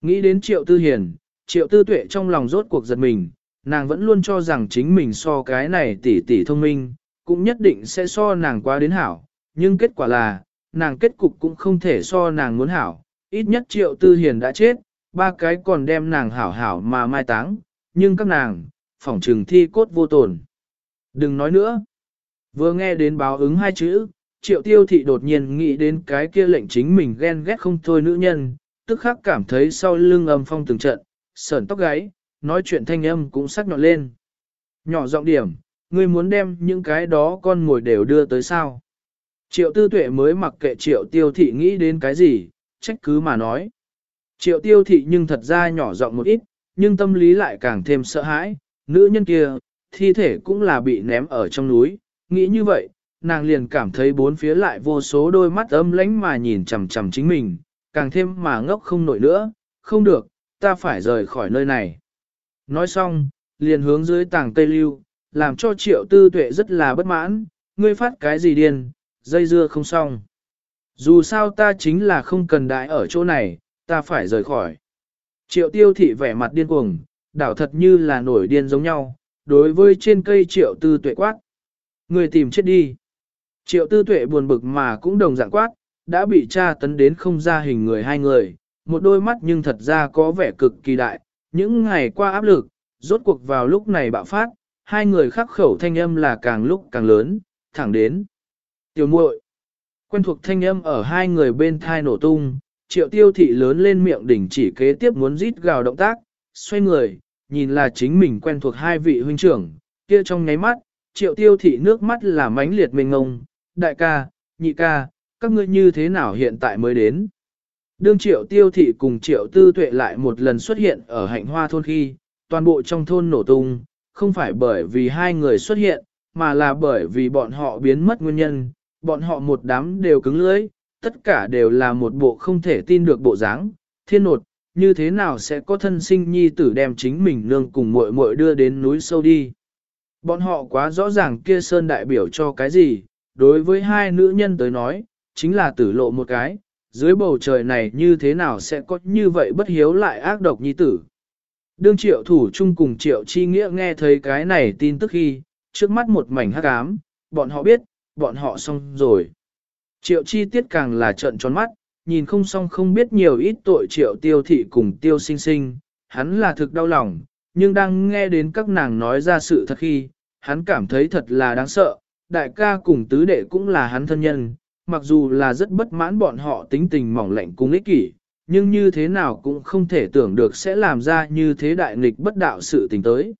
Nghĩ đến triệu tư hiền, triệu tư tuệ trong lòng rốt cuộc giật mình, nàng vẫn luôn cho rằng chính mình so cái này tỷ tỷ thông minh, cũng nhất định sẽ so nàng quá đến hảo, nhưng kết quả là, nàng kết cục cũng không thể so nàng muốn hảo, ít nhất triệu tư hiền đã chết, ba cái còn đem nàng hảo hảo mà mai táng, nhưng các nàng, phỏng trừng thi cốt vô tổn. Đừng nói nữa. Vừa nghe đến báo ứng hai chữ, triệu tiêu thị đột nhiên nghĩ đến cái kia lệnh chính mình ghen ghét không thôi nữ nhân, tức khắc cảm thấy sau lưng âm phong từng trận, sờn tóc gáy, nói chuyện thanh âm cũng sắc nhọn lên. Nhỏ giọng điểm, ngươi muốn đem những cái đó con ngồi đều đưa tới sao. Triệu tư tuệ mới mặc kệ triệu tiêu thị nghĩ đến cái gì, trách cứ mà nói. Triệu tiêu thị nhưng thật ra nhỏ giọng một ít, nhưng tâm lý lại càng thêm sợ hãi, nữ nhân kia, thi thể cũng là bị ném ở trong núi, nghĩ như vậy, nàng liền cảm thấy bốn phía lại vô số đôi mắt âm lánh mà nhìn chằm chằm chính mình, càng thêm mà ngốc không nổi nữa, không được, ta phải rời khỏi nơi này. Nói xong, liền hướng dưới tàng tây lưu, làm cho triệu tư tuệ rất là bất mãn, ngươi phát cái gì điên, dây dưa không xong. Dù sao ta chính là không cần đại ở chỗ này, ta phải rời khỏi. Triệu tiêu thị vẻ mặt điên cuồng, đảo thật như là nổi điên giống nhau, đối với trên cây triệu tư tuệ quát. Người tìm chết đi. Triệu tư tuệ buồn bực mà cũng đồng dạng quát, đã bị tra tấn đến không ra hình người hai người, một đôi mắt nhưng thật ra có vẻ cực kỳ đại, những ngày qua áp lực, rốt cuộc vào lúc này bạo phát, hai người khắc khẩu thanh âm là càng lúc càng lớn, thẳng đến. Tiểu muội quen thuộc thanh âm ở hai người bên thai nổ tung, triệu tiêu thị lớn lên miệng đỉnh chỉ kế tiếp muốn rít gào động tác, xoay người, nhìn là chính mình quen thuộc hai vị huynh trưởng, kia trong nháy mắt, triệu tiêu thị nước mắt là mánh liệt mênh ngông, đại ca, nhị ca, các ngươi như thế nào hiện tại mới đến. Đương triệu tiêu thị cùng triệu tư tuệ lại một lần xuất hiện ở hạnh hoa thôn khi, toàn bộ trong thôn nổ tung, không phải bởi vì hai người xuất hiện, mà là bởi vì bọn họ biến mất nguyên nhân, bọn họ một đám đều cứng lưỡi, tất cả đều là một bộ không thể tin được bộ dáng, thiên nột, như thế nào sẽ có thân sinh nhi tử đem chính mình nương cùng muội muội đưa đến núi sâu đi. Bọn họ quá rõ ràng kia sơn đại biểu cho cái gì, đối với hai nữ nhân tới nói, chính là tử lộ một cái, dưới bầu trời này như thế nào sẽ có như vậy bất hiếu lại ác độc nhi tử. Đương triệu thủ chung cùng triệu chi nghĩa nghe thấy cái này tin tức khi, trước mắt một mảnh hắc ám, bọn họ biết, bọn họ xong rồi. Triệu chi tiết càng là trận tròn mắt, nhìn không xong không biết nhiều ít tội triệu tiêu thị cùng tiêu sinh sinh, hắn là thực đau lòng, nhưng đang nghe đến các nàng nói ra sự thật khi, hắn cảm thấy thật là đáng sợ, đại ca cùng tứ đệ cũng là hắn thân nhân, mặc dù là rất bất mãn bọn họ tính tình mỏng lạnh cùng ích kỷ, nhưng như thế nào cũng không thể tưởng được sẽ làm ra như thế đại nghịch bất đạo sự tình tới.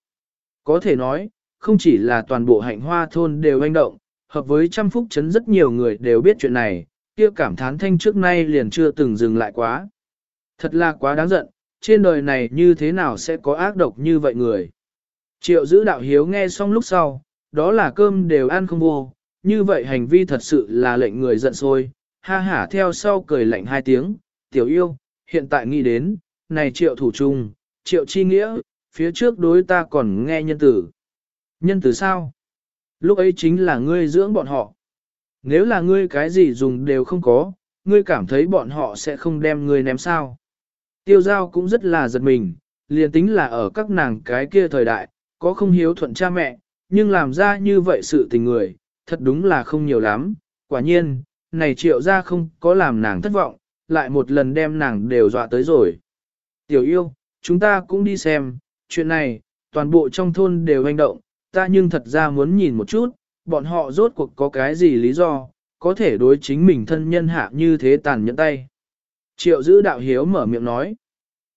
Có thể nói, không chỉ là toàn bộ hạnh hoa thôn đều hành động, hợp với trăm phúc chấn rất nhiều người đều biết chuyện này, kia cảm thán thanh trước nay liền chưa từng dừng lại quá. Thật là quá đáng giận, trên đời này như thế nào sẽ có ác độc như vậy người. Triệu giữ đạo hiếu nghe xong lúc sau, đó là cơm đều ăn không vô, như vậy hành vi thật sự là lệnh người giận sôi ha hả theo sau cười lạnh hai tiếng, tiểu yêu, hiện tại nghĩ đến, này triệu thủ trung, triệu chi nghĩa, phía trước đối ta còn nghe nhân tử. Nhân tử sao? Lúc ấy chính là ngươi dưỡng bọn họ. Nếu là ngươi cái gì dùng đều không có, ngươi cảm thấy bọn họ sẽ không đem ngươi ném sao. Tiêu giao cũng rất là giật mình, liền tính là ở các nàng cái kia thời đại, có không hiếu thuận cha mẹ, nhưng làm ra như vậy sự tình người, thật đúng là không nhiều lắm. Quả nhiên, này triệu ra không có làm nàng thất vọng, lại một lần đem nàng đều dọa tới rồi. Tiểu yêu, chúng ta cũng đi xem, chuyện này, toàn bộ trong thôn đều hành động, ta nhưng thật ra muốn nhìn một chút, bọn họ rốt cuộc có cái gì lý do, có thể đối chính mình thân nhân hạ như thế tàn nhẫn tay. Triệu giữ đạo hiếu mở miệng nói.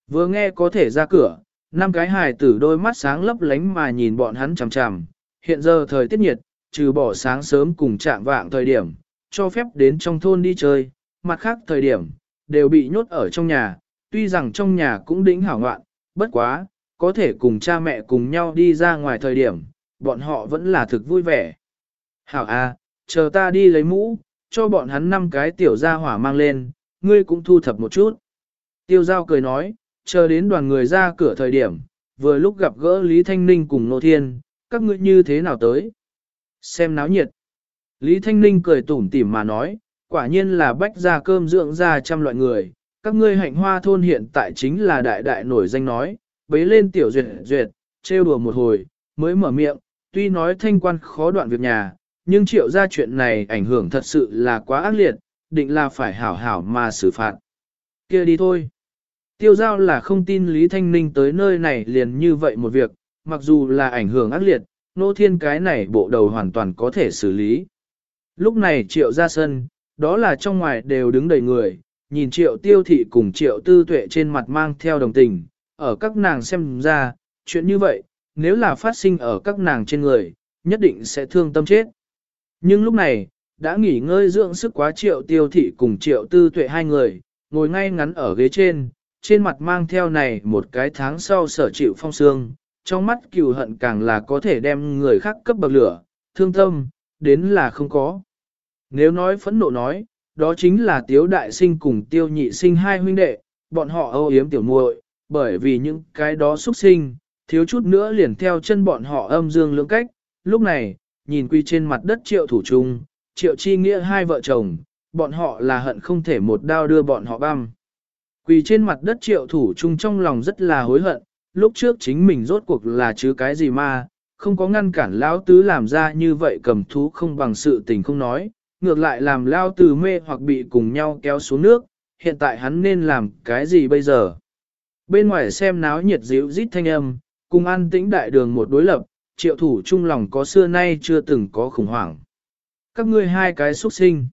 Vừa nghe có thể ra cửa, năm cái hài tử đôi mắt sáng lấp lánh mà nhìn bọn hắn chằm chằm. Hiện giờ thời tiết nhiệt, trừ bỏ sáng sớm cùng chạm vạng thời điểm, cho phép đến trong thôn đi chơi, mặt khác thời điểm, đều bị nhốt ở trong nhà, tuy rằng trong nhà cũng đỉnh hảo ngoạn, bất quá, có thể cùng cha mẹ cùng nhau đi ra ngoài thời điểm, bọn họ vẫn là thực vui vẻ. Hảo à, chờ ta đi lấy mũ, cho bọn hắn năm cái tiểu gia hỏa mang lên, ngươi cũng thu thập một chút. Tiêu giao cười nói, chờ đến đoàn người ra cửa thời điểm, vừa lúc gặp gỡ Lý Thanh Ninh cùng Nô Thiên, các ngươi như thế nào tới? Xem náo nhiệt. Lý Thanh Ninh cười tủm tỉm mà nói, quả nhiên là bách ra cơm dưỡng ra trăm loại người, các ngươi hạnh hoa thôn hiện tại chính là đại đại nổi danh nói, bấy lên tiểu duyệt duyệt, trêu đùa một hồi, mới mở miệng, tuy nói thanh quan khó đoạn việc nhà, nhưng triệu ra chuyện này ảnh hưởng thật sự là quá ác liệt, định là phải hảo hảo mà xử phạt. kia đi thôi. Tiêu giao là không tin Lý Thanh Ninh tới nơi này liền như vậy một việc, mặc dù là ảnh hưởng ác liệt, nô thiên cái này bộ đầu hoàn toàn có thể xử lý. Lúc này triệu ra sân, đó là trong ngoài đều đứng đầy người, nhìn triệu tiêu thị cùng triệu tư tuệ trên mặt mang theo đồng tình, ở các nàng xem ra, chuyện như vậy, nếu là phát sinh ở các nàng trên người, nhất định sẽ thương tâm chết. Nhưng lúc này, đã nghỉ ngơi dưỡng sức quá triệu tiêu thị cùng triệu tư tuệ hai người, ngồi ngay ngắn ở ghế trên, trên mặt mang theo này một cái tháng sau sở chịu phong sương, trong mắt cừu hận càng là có thể đem người khác cấp bậc lửa, thương tâm, đến là không có. Nếu nói phẫn nộ nói, đó chính là tiếu đại sinh cùng tiêu nhị sinh hai huynh đệ, bọn họ âu yếm tiểu muội, bởi vì những cái đó xuất sinh, thiếu chút nữa liền theo chân bọn họ âm dương lưỡng cách, lúc này, nhìn quy trên mặt đất triệu thủ trung, triệu chi nghĩa hai vợ chồng, bọn họ là hận không thể một đao đưa bọn họ băm. Quỳ trên mặt đất triệu thủ trung trong lòng rất là hối hận, lúc trước chính mình rốt cuộc là chứ cái gì mà, không có ngăn cản lão tứ làm ra như vậy cầm thú không bằng sự tình không nói, ngược lại làm lao tứ mê hoặc bị cùng nhau kéo xuống nước, hiện tại hắn nên làm cái gì bây giờ? Bên ngoài xem náo nhiệt dịu rít thanh âm, cùng an tĩnh đại đường một đối lập, triệu thủ trung lòng có xưa nay chưa từng có khủng hoảng. Các ngươi hai cái xuất sinh.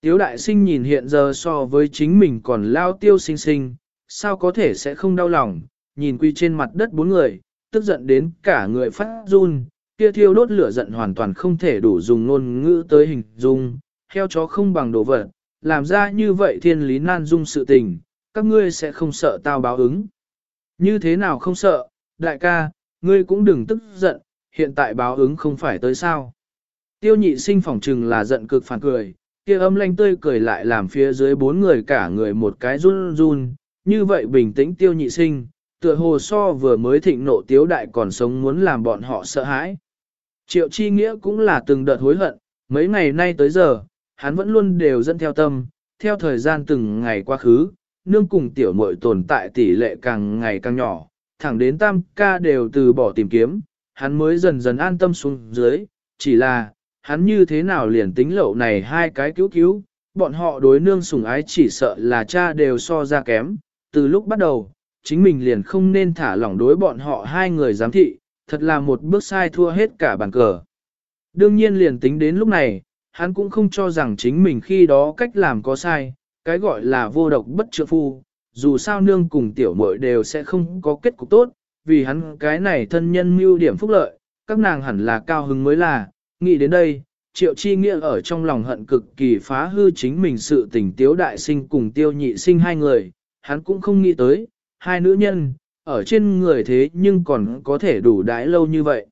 Tiếu đại sinh nhìn hiện giờ so với chính mình còn lao tiêu sinh sinh, sao có thể sẽ không đau lòng, nhìn quy trên mặt đất bốn người, tức giận đến cả người phát run, kia thiêu đốt lửa giận hoàn toàn không thể đủ dùng ngôn ngữ tới hình dung, heo chó không bằng đồ vật, làm ra như vậy thiên lý nan dung sự tình, các ngươi sẽ không sợ tao báo ứng. Như thế nào không sợ, đại ca, ngươi cũng đừng tức giận, hiện tại báo ứng không phải tới sao. Tiêu nhị sinh phỏng trừng là giận cực phản cười, kia âm lanh tươi cười lại làm phía dưới bốn người cả người một cái run run, như vậy bình tĩnh tiêu nhị sinh, tựa hồ so vừa mới thịnh nộ tiếu đại còn sống muốn làm bọn họ sợ hãi. Triệu chi nghĩa cũng là từng đợt hối hận, mấy ngày nay tới giờ, hắn vẫn luôn đều dẫn theo tâm, theo thời gian từng ngày quá khứ, nương cùng tiểu muội tồn tại tỷ lệ càng ngày càng nhỏ, thẳng đến tam ca đều từ bỏ tìm kiếm, hắn mới dần dần an tâm xuống dưới, chỉ là, hắn như thế nào liền tính lậu này hai cái cứu cứu, bọn họ đối nương sủng ái chỉ sợ là cha đều so ra kém, từ lúc bắt đầu, chính mình liền không nên thả lỏng đối bọn họ hai người giám thị, thật là một bước sai thua hết cả bàn cờ. Đương nhiên liền tính đến lúc này, hắn cũng không cho rằng chính mình khi đó cách làm có sai, cái gọi là vô độc bất trượng phu, dù sao nương cùng tiểu muội đều sẽ không có kết cục tốt, vì hắn cái này thân nhân mưu điểm phúc lợi, các nàng hẳn là cao hứng mới là, nghĩ đến đây, triệu chi nghĩa ở trong lòng hận cực kỳ phá hư chính mình sự tình tiếu đại sinh cùng tiêu nhị sinh hai người, hắn cũng không nghĩ tới, hai nữ nhân, ở trên người thế nhưng còn có thể đủ đãi lâu như vậy.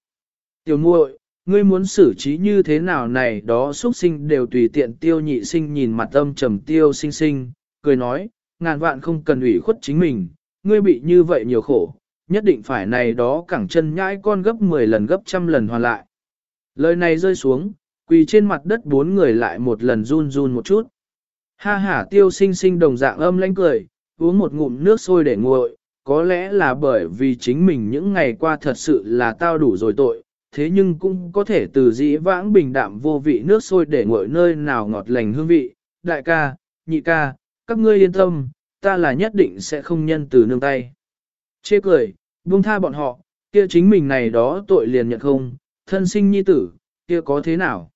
Tiểu muội, ngươi muốn xử trí như thế nào này đó xuất sinh đều tùy tiện tiêu nhị sinh nhìn mặt âm trầm tiêu sinh sinh, cười nói, ngàn vạn không cần ủy khuất chính mình, ngươi bị như vậy nhiều khổ, nhất định phải này đó cẳng chân nhãi con gấp 10 lần gấp trăm lần hoàn lại. Lời này rơi xuống, quỳ trên mặt đất bốn người lại một lần run run một chút. Ha ha tiêu sinh sinh đồng dạng âm lãnh cười, uống một ngụm nước sôi để nguội, có lẽ là bởi vì chính mình những ngày qua thật sự là tao đủ rồi tội, thế nhưng cũng có thể từ dĩ vãng bình đạm vô vị nước sôi để nguội nơi nào ngọt lành hương vị. Đại ca, nhị ca, các ngươi yên tâm, ta là nhất định sẽ không nhân từ nương tay. Chê cười, buông tha bọn họ, kia chính mình này đó tội liền nhận không, thân sinh nhi tử, kia có thế nào?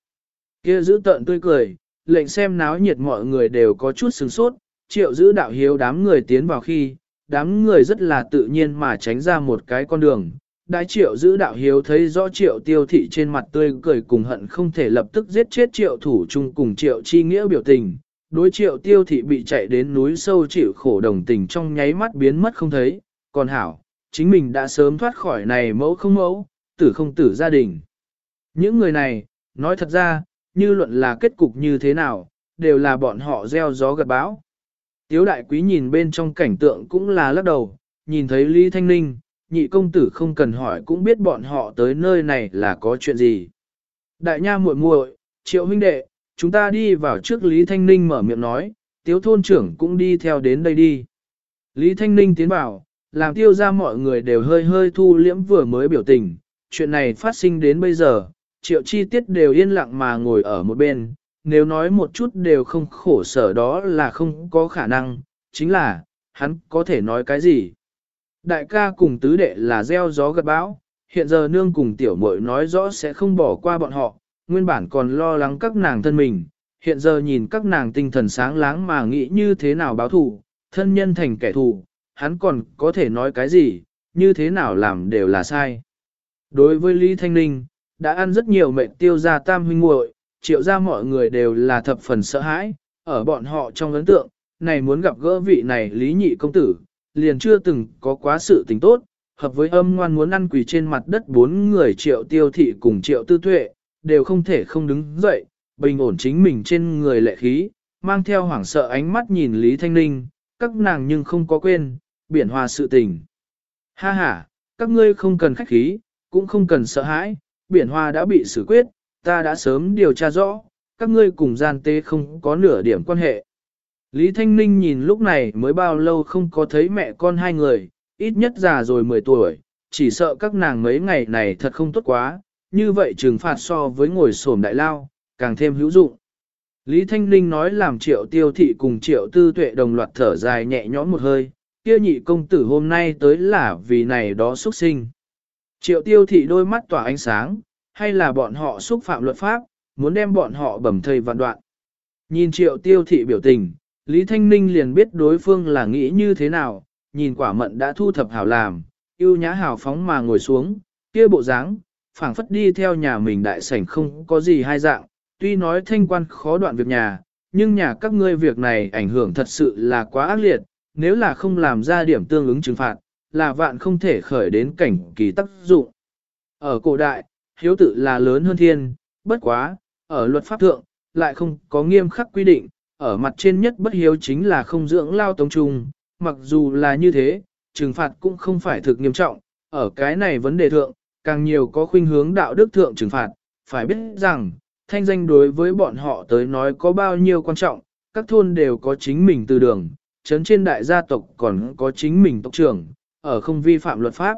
Kia giữ tận tươi cười, lệnh xem náo nhiệt mọi người đều có chút sừng sốt, triệu giữ đạo hiếu đám người tiến vào khi, đám người rất là tự nhiên mà tránh ra một cái con đường. Đại triệu giữ đạo hiếu thấy rõ triệu tiêu thị trên mặt tươi cười cùng hận không thể lập tức giết chết triệu thủ chung cùng triệu chi nghĩa biểu tình. Đối triệu tiêu thị bị chạy đến núi sâu chịu khổ đồng tình trong nháy mắt biến mất không thấy, còn hảo, chính mình đã sớm thoát khỏi này mẫu không mẫu, tử không tử gia đình. Những người này, nói thật ra, như luận là kết cục như thế nào, đều là bọn họ gieo gió gật bão. Tiếu đại quý nhìn bên trong cảnh tượng cũng là lắc đầu, nhìn thấy Lý Thanh Ninh, nhị công tử không cần hỏi cũng biết bọn họ tới nơi này là có chuyện gì. Đại nha muội muội, triệu huynh đệ, chúng ta đi vào trước Lý Thanh Ninh mở miệng nói, tiếu thôn trưởng cũng đi theo đến đây đi. Lý Thanh Ninh tiến vào, làm tiêu ra mọi người đều hơi hơi thu liễm vừa mới biểu tình, chuyện này phát sinh đến bây giờ, triệu chi tiết đều yên lặng mà ngồi ở một bên, nếu nói một chút đều không khổ sở đó là không có khả năng, chính là, hắn có thể nói cái gì. Đại ca cùng tứ đệ là gieo gió gật bão, hiện giờ nương cùng tiểu muội nói rõ sẽ không bỏ qua bọn họ, nguyên bản còn lo lắng các nàng thân mình, hiện giờ nhìn các nàng tinh thần sáng láng mà nghĩ như thế nào báo thù, thân nhân thành kẻ thù, hắn còn có thể nói cái gì, như thế nào làm đều là sai. Đối với Lý Thanh Ninh, đã ăn rất nhiều mệnh tiêu ra tam huynh muội, triệu ra mọi người đều là thập phần sợ hãi, ở bọn họ trong ấn tượng, này muốn gặp gỡ vị này Lý Nhị Công Tử, liền chưa từng có quá sự tình tốt, hợp với âm ngoan muốn ăn quỳ trên mặt đất bốn người triệu tiêu thị cùng triệu tư tuệ, đều không thể không đứng dậy, bình ổn chính mình trên người lệ khí, mang theo hoảng sợ ánh mắt nhìn Lý Thanh Ninh, các nàng nhưng không có quên, biển hòa sự tình. Ha ha, các ngươi không cần khách khí, cũng không cần sợ hãi, biển hoa đã bị xử quyết, ta đã sớm điều tra rõ, các ngươi cùng gian tế không có nửa điểm quan hệ. Lý Thanh Ninh nhìn lúc này mới bao lâu không có thấy mẹ con hai người, ít nhất già rồi 10 tuổi, chỉ sợ các nàng mấy ngày này thật không tốt quá, như vậy trừng phạt so với ngồi sổm đại lao, càng thêm hữu dụng. Lý Thanh Ninh nói làm triệu tiêu thị cùng triệu tư tuệ đồng loạt thở dài nhẹ nhõm một hơi, kia nhị công tử hôm nay tới là vì này đó xuất sinh. Triệu tiêu thị đôi mắt tỏa ánh sáng, hay là bọn họ xúc phạm luật pháp, muốn đem bọn họ bẩm thầy vạn đoạn. Nhìn triệu tiêu thị biểu tình, Lý Thanh Ninh liền biết đối phương là nghĩ như thế nào, nhìn quả mận đã thu thập hảo làm, yêu nhã hảo phóng mà ngồi xuống, kia bộ dáng, phảng phất đi theo nhà mình đại sảnh không có gì hai dạng, tuy nói thanh quan khó đoạn việc nhà, nhưng nhà các ngươi việc này ảnh hưởng thật sự là quá ác liệt, nếu là không làm ra điểm tương ứng trừng phạt, là vạn không thể khởi đến cảnh kỳ tác dụng. Ở cổ đại, hiếu tự là lớn hơn thiên, bất quá, ở luật pháp thượng, lại không có nghiêm khắc quy định, ở mặt trên nhất bất hiếu chính là không dưỡng lao tống trung, mặc dù là như thế, trừng phạt cũng không phải thực nghiêm trọng, ở cái này vấn đề thượng, càng nhiều có khuynh hướng đạo đức thượng trừng phạt, phải biết rằng, thanh danh đối với bọn họ tới nói có bao nhiêu quan trọng, các thôn đều có chính mình từ đường, chấn trên đại gia tộc còn có chính mình tộc trưởng, ở không vi phạm luật pháp.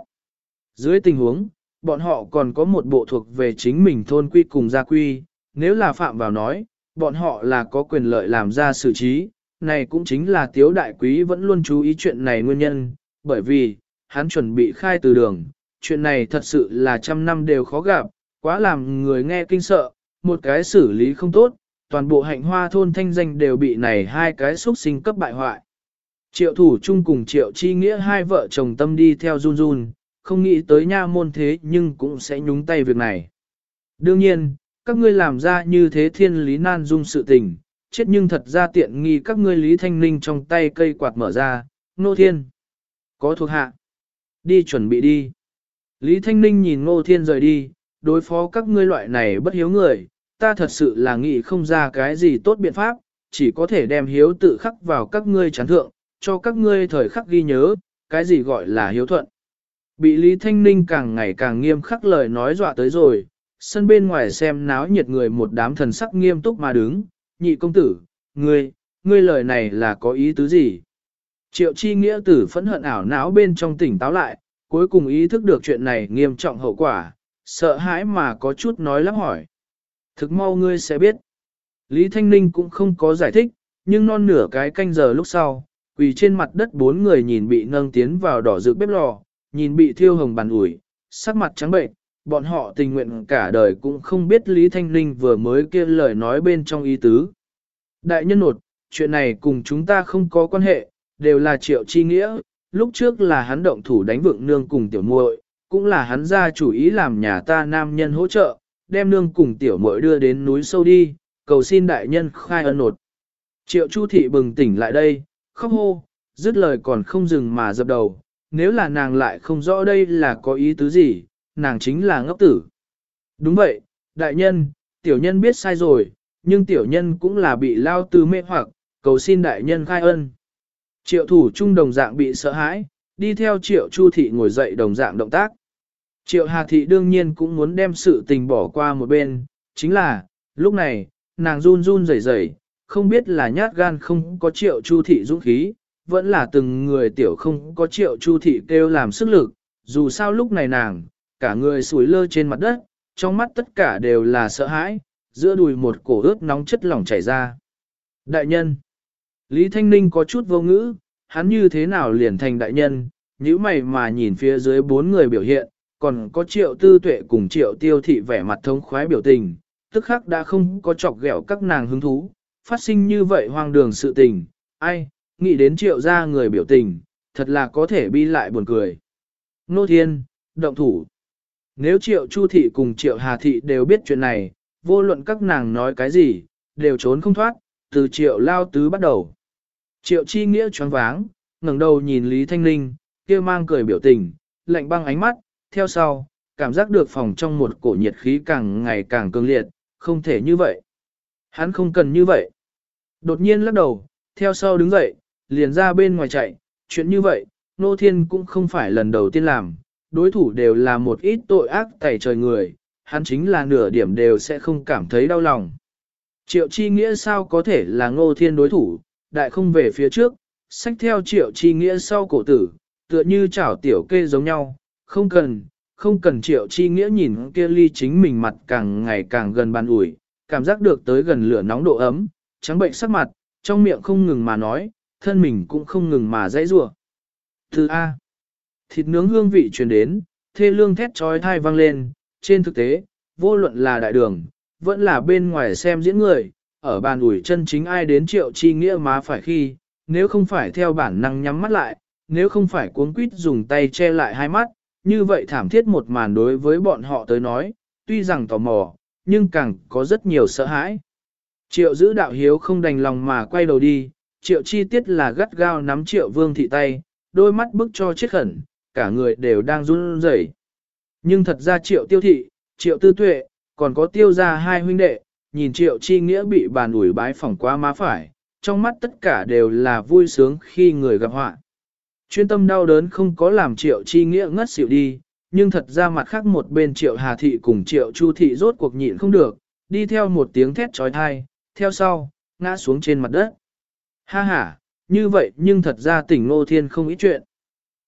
Dưới tình huống, bọn họ còn có một bộ thuộc về chính mình thôn quy cùng gia quy, nếu là phạm vào nói, bọn họ là có quyền lợi làm ra xử trí, này cũng chính là tiếu đại quý vẫn luôn chú ý chuyện này nguyên nhân, bởi vì, hắn chuẩn bị khai từ đường, chuyện này thật sự là trăm năm đều khó gặp, quá làm người nghe kinh sợ, một cái xử lý không tốt, toàn bộ hạnh hoa thôn thanh danh đều bị này hai cái xuất sinh cấp bại hoại. Triệu thủ chung cùng triệu chi nghĩa hai vợ chồng tâm đi theo run run, không nghĩ tới nha môn thế nhưng cũng sẽ nhúng tay việc này. Đương nhiên, các ngươi làm ra như thế thiên lý nan dung sự tình, chết nhưng thật ra tiện nghi các ngươi lý thanh ninh trong tay cây quạt mở ra, nô thiên. Có thuộc hạ. Đi chuẩn bị đi. Lý thanh ninh nhìn ngô thiên rời đi, đối phó các ngươi loại này bất hiếu người, ta thật sự là nghĩ không ra cái gì tốt biện pháp, chỉ có thể đem hiếu tự khắc vào các ngươi chán thượng, cho các ngươi thời khắc ghi nhớ, cái gì gọi là hiếu thuận. Bị Lý Thanh Ninh càng ngày càng nghiêm khắc lời nói dọa tới rồi, sân bên ngoài xem náo nhiệt người một đám thần sắc nghiêm túc mà đứng, nhị công tử, ngươi, ngươi lời này là có ý tứ gì? Triệu chi nghĩa tử phẫn hận ảo não bên trong tỉnh táo lại, cuối cùng ý thức được chuyện này nghiêm trọng hậu quả, sợ hãi mà có chút nói lắp hỏi. Thực mau ngươi sẽ biết. Lý Thanh Ninh cũng không có giải thích, nhưng non nửa cái canh giờ lúc sau, quỳ trên mặt đất bốn người nhìn bị nâng tiến vào đỏ rực bếp lò, nhìn bị thiêu hồng bàn ủi, sắc mặt trắng bệnh, bọn họ tình nguyện cả đời cũng không biết Lý Thanh Ninh vừa mới kia lời nói bên trong ý tứ. Đại nhân nột, chuyện này cùng chúng ta không có quan hệ, đều là triệu chi nghĩa, lúc trước là hắn động thủ đánh vượng nương cùng tiểu muội, cũng là hắn ra chủ ý làm nhà ta nam nhân hỗ trợ, đem nương cùng tiểu muội đưa đến núi sâu đi, cầu xin đại nhân khai ân nột. Triệu Chu thị bừng tỉnh lại đây, khóc hô, dứt lời còn không dừng mà dập đầu, nếu là nàng lại không rõ đây là có ý tứ gì, nàng chính là ngốc tử. Đúng vậy, đại nhân, tiểu nhân biết sai rồi, nhưng tiểu nhân cũng là bị lao tư mê hoặc, cầu xin đại nhân khai ân. Triệu thủ trung đồng dạng bị sợ hãi, đi theo triệu chu thị ngồi dậy đồng dạng động tác. Triệu hà thị đương nhiên cũng muốn đem sự tình bỏ qua một bên, chính là, lúc này, nàng run run rẩy rẩy, không biết là nhát gan không có triệu chu thị dũng khí, vẫn là từng người tiểu không có triệu chu thị kêu làm sức lực, dù sao lúc này nàng, cả người sủi lơ trên mặt đất, trong mắt tất cả đều là sợ hãi, giữa đùi một cổ ướt nóng chất lỏng chảy ra. Đại nhân Lý Thanh Ninh có chút vô ngữ, hắn như thế nào liền thành đại nhân, nhíu mày mà nhìn phía dưới bốn người biểu hiện, còn có triệu tư tuệ cùng triệu tiêu thị vẻ mặt thống khoái biểu tình, tức khắc đã không có chọc ghẹo các nàng hứng thú, phát sinh như vậy hoang đường sự tình, ai, nghĩ đến triệu ra người biểu tình, thật là có thể bi lại buồn cười. Nô Thiên, động thủ. Nếu triệu Chu Thị cùng triệu Hà Thị đều biết chuyện này, vô luận các nàng nói cái gì, đều trốn không thoát, từ triệu lao tứ bắt đầu. Triệu chi nghĩa choáng váng, ngẩng đầu nhìn Lý Thanh Ninh, kia mang cười biểu tình, lạnh băng ánh mắt, theo sau, cảm giác được phòng trong một cổ nhiệt khí càng ngày càng cường liệt, không thể như vậy. Hắn không cần như vậy. Đột nhiên lắc đầu, theo sau đứng dậy, liền ra bên ngoài chạy, chuyện như vậy, Nô Thiên cũng không phải lần đầu tiên làm, đối thủ đều là một ít tội ác tẩy trời người, hắn chính là nửa điểm đều sẽ không cảm thấy đau lòng. Triệu chi nghĩa sao có thể là Ngô Thiên đối thủ, đại không về phía trước, sách theo triệu chi nghĩa sau cổ tử, tựa như chảo tiểu kê giống nhau, không cần, không cần triệu chi nghĩa nhìn kia ly chính mình mặt càng ngày càng gần bàn ủi, cảm giác được tới gần lửa nóng độ ấm, trắng bệnh sắc mặt, trong miệng không ngừng mà nói, thân mình cũng không ngừng mà dãy rủa. Từ A. Thịt nướng hương vị truyền đến, thê lương thét trói thai vang lên, trên thực tế, vô luận là đại đường, vẫn là bên ngoài xem diễn người, ở bàn ủi chân chính ai đến triệu chi nghĩa má phải khi, nếu không phải theo bản năng nhắm mắt lại, nếu không phải cuống quýt dùng tay che lại hai mắt, như vậy thảm thiết một màn đối với bọn họ tới nói, tuy rằng tò mò, nhưng càng có rất nhiều sợ hãi. Triệu giữ đạo hiếu không đành lòng mà quay đầu đi, triệu chi tiết là gắt gao nắm triệu vương thị tay, đôi mắt bức cho chết khẩn, cả người đều đang run rẩy. Nhưng thật ra triệu tiêu thị, triệu tư tuệ, còn có tiêu ra hai huynh đệ, nhìn triệu chi nghĩa bị bàn ủi bái phỏng quá má phải, trong mắt tất cả đều là vui sướng khi người gặp họa. Chuyên tâm đau đớn không có làm triệu chi nghĩa ngất xỉu đi, nhưng thật ra mặt khác một bên triệu hà thị cùng triệu chu thị rốt cuộc nhịn không được, đi theo một tiếng thét trói thai, theo sau, ngã xuống trên mặt đất. Ha ha, như vậy nhưng thật ra tỉnh Ngô Thiên không ít chuyện.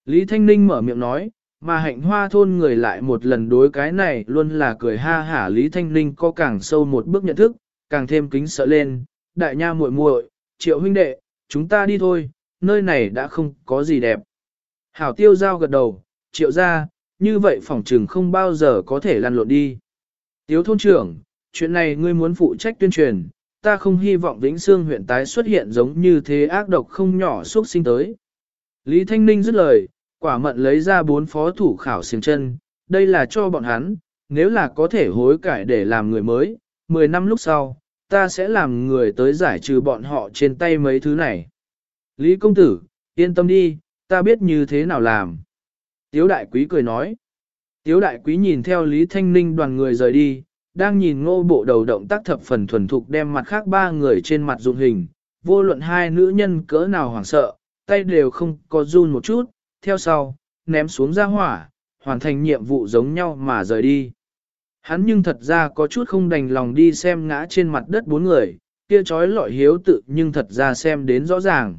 Lý Thanh Ninh mở miệng nói, mà hạnh hoa thôn người lại một lần đối cái này luôn là cười ha hả Lý Thanh Ninh có càng sâu một bước nhận thức, càng thêm kính sợ lên, đại nha muội muội, triệu huynh đệ, chúng ta đi thôi, nơi này đã không có gì đẹp. Hảo tiêu giao gật đầu, triệu ra, như vậy phòng trừng không bao giờ có thể lăn lộn đi. Tiếu thôn trưởng, chuyện này ngươi muốn phụ trách tuyên truyền, ta không hy vọng Vĩnh Sương huyện tái xuất hiện giống như thế ác độc không nhỏ xuất sinh tới. Lý Thanh Ninh dứt lời, quả mận lấy ra bốn phó thủ khảo xiềng chân, đây là cho bọn hắn, nếu là có thể hối cải để làm người mới, 10 năm lúc sau, ta sẽ làm người tới giải trừ bọn họ trên tay mấy thứ này. Lý công tử, yên tâm đi, ta biết như thế nào làm. Tiếu đại quý cười nói. Tiếu đại quý nhìn theo Lý Thanh Ninh đoàn người rời đi, đang nhìn ngô bộ đầu động tác thập phần thuần thục đem mặt khác ba người trên mặt dụng hình, vô luận hai nữ nhân cỡ nào hoảng sợ, tay đều không có run một chút, theo sau, ném xuống ra hỏa, hoàn thành nhiệm vụ giống nhau mà rời đi. Hắn nhưng thật ra có chút không đành lòng đi xem ngã trên mặt đất bốn người, kia trói lọi hiếu tự nhưng thật ra xem đến rõ ràng.